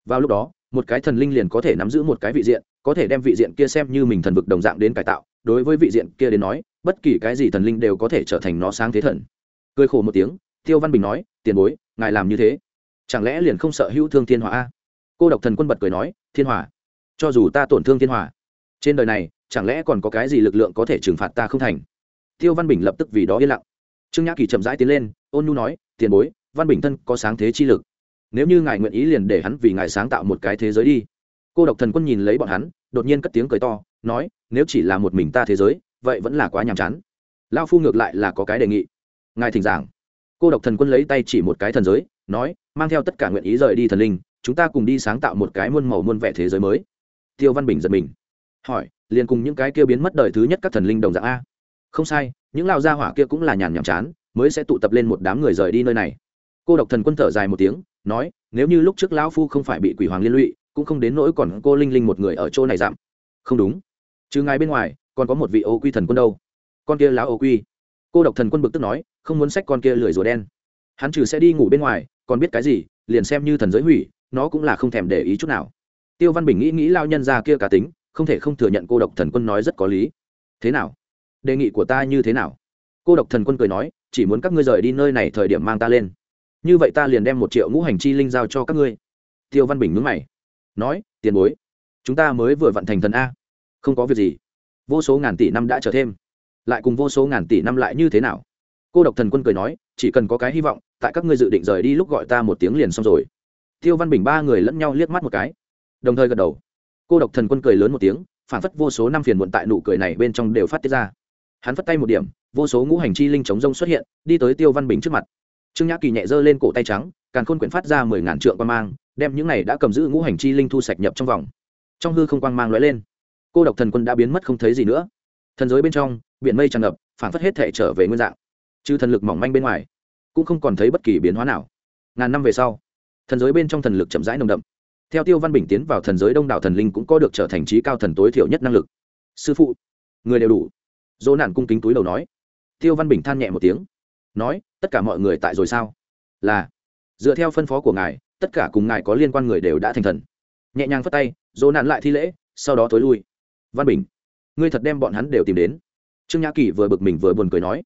[SPEAKER 1] Vào lúc đó, một cái thần linh liền có thể nắm giữ một cái vị diện, có thể đem vị diện kia xem như mình thần vực đồng dạng đến cải tạo. Đối với vị diện kia đến nói, bất kỳ cái gì thần linh đều có thể trở thành nó sáng thế thần. Cười khổ một tiếng, tiêu văn bình nói, tiền bối ngài làm như thế, chẳng lẽ liền không sợ hữu thương thiên hòa a? Cô độc thần quân bật cười nói, thiên hòa cho dù ta tổn thương thiên hòa trên đời này, chẳng lẽ còn có cái gì lực lượng có thể trừng phạt ta không thành? Tiêu văn bình lập tức vì đó yên lặng. Trương nhã kỳ chậm rãi tiến lên, ôn nhu nói, tiền bối, văn bình thân có sáng thế chi lực. Nếu như ngài nguyện ý liền để hắn vì ngài sáng tạo một cái thế giới đi. Cô độc thần quân nhìn lấy bọn hắn, đột nhiên cất tiếng cười to, nói, nếu chỉ là một mình ta thế giới, vậy vẫn là quá nhàm chán. Lao phu ngược lại là có cái đề nghị. Ngài thỉnh giảng cô độc thần quân lấy tay chỉ một cái thần giới, nói, mang theo tất cả nguyện ý rời đi thần linh, chúng ta cùng đi sáng tạo một cái muôn màu muôn vẻ thế giới mới. Tiêu văn bình giật mình. Hỏi, liền cùng những cái kia biến mất đời thứ nhất các thần linh đồng dạng a? Không sai, những lao gia hỏa kia cũng là nhàn nhàm chán, mới sẽ tụ tập lên một đám người rời đi nơi này. Cô độc thần quân thở dài một tiếng, nói, nếu như lúc trước lão phu không phải bị quỷ hoàng liên lụy, cũng không đến nỗi còn cô linh linh một người ở chỗ này giảm không đúng. Chứ ngài bên ngoài, còn có một vị ô quy thần quân đâu? Con kia lão ô quy cô độc thần quân bực tức nói, không muốn sách con kia lười rùa đen. Hắn trừ sẽ đi ngủ bên ngoài, còn biết cái gì, liền xem như thần giới hủy, nó cũng là không thèm để ý chút nào. Tiêu văn bình nghĩ nghĩ lao nhân ra kia cá tính, không thể không thừa nhận cô độc thần quân nói rất có lý. Thế nào? Đề nghị của ta như thế nào? Cô độc thần quân cười nói, chỉ muốn các ngươi rời đi nơi này thời điểm mang ta lên. Như vậy ta liền đem một triệu ngũ hành chi linh giao cho các ngươi. Tiêu văn bình mướn mày, nói, tiền bối, chúng ta mới vừa vận thành thần a. Không có việc gì. Vô số ngàn tỷ năm đã trở thêm lại cùng vô số ngàn tỷ năm lại như thế nào? Cô độc thần quân cười nói, chỉ cần có cái hy vọng, tại các ngươi dự định rời đi lúc gọi ta một tiếng liền xong rồi. Tiêu văn bình ba người lẫn nhau liếc mắt một cái. Đồng thời gật đầu. Cô độc thần quân cười lớn một tiếng, phản phất vô số năm phiền muộn tại nụ cười này bên trong đều phát tiết ra. Hắn phất tay một điểm, vô số ngũ hành chi linh chống rông xuất hiện, đi tới tiêu văn bình trước mặt. Trương nhã kỳ nhẹ dơ lên cổ tay trắng, càn khôn quyển phát ra mười ngàn trượng quan mang, đem những này đã cầm giữ ngũ hành chi linh thu sạch nhập trong vòng. Trong hư không quang mang lóe lên. Cô độc thần quân đã biến mất không thấy gì nữa. Thần giới bên trong biển mây tràn ngập, phản phất hết thể trở về nguyên dạng. Chứ thần lực mỏng manh bên ngoài, cũng không còn thấy bất kỳ biến hóa nào. Ngàn năm về sau, thần giới bên trong thần lực chậm rãi nồng đậm. Theo tiêu văn bình tiến vào thần giới đông đảo thần linh cũng có được trở thành trí cao thần tối thiểu nhất năng lực. Sư phụ, người đều đủ. Dỗ nạn cung kính túi đầu nói. Tiêu văn bình than nhẹ một tiếng, nói, tất cả mọi người tại rồi sao? Là. Dựa theo phân phó của ngài, tất cả cùng ngài có liên quan người đều đã thành thần. Nhẹ nhàng phất tay, dỗ nạn lại thi lễ, sau đó tối lui. Văn bình, ngươi thật đem bọn hắn đều tìm đến trương nhã kỳ vừa bực mình vừa buồn cười nói,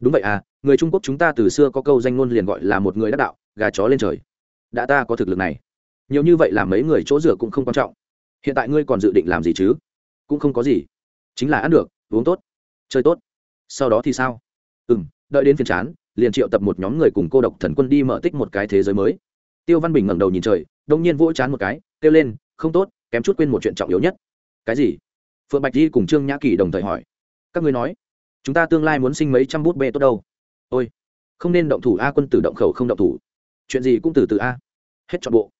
[SPEAKER 1] đúng vậy à người trung quốc chúng ta từ xưa có câu danh ngôn liền gọi là một người đắc đạo, gà chó lên trời. Đã ta có thực lực này, nhiều như vậy là mấy người chỗ rửa cũng không quan trọng. Hiện tại ngươi còn dự định làm gì chứ? Cũng không có gì. Chính là ăn được, uống tốt, chơi tốt. Sau đó thì sao? Ừ m đợi đến phiên chán, liền triệu tập một nhóm người cùng cô độc thần quân đi mở tích một cái thế giới mới. Tiêu văn bình ngẩng đầu nhìn trời, đông nhiên vỗ chán một cái, kêu lên, không tốt, kém chút quên một chuyện trọng yếu nhất. Cái gì? Phượng bạch di cùng trương nhã kỳ đồng thời hỏi các ngươi nói. Chúng ta tương lai muốn sinh mấy trăm bút bê tốt đâu? Ôi, không nên động thủ a quân tử động khẩu không động thủ. Chuyện gì cũng từ từ a. Hết chọn bộ.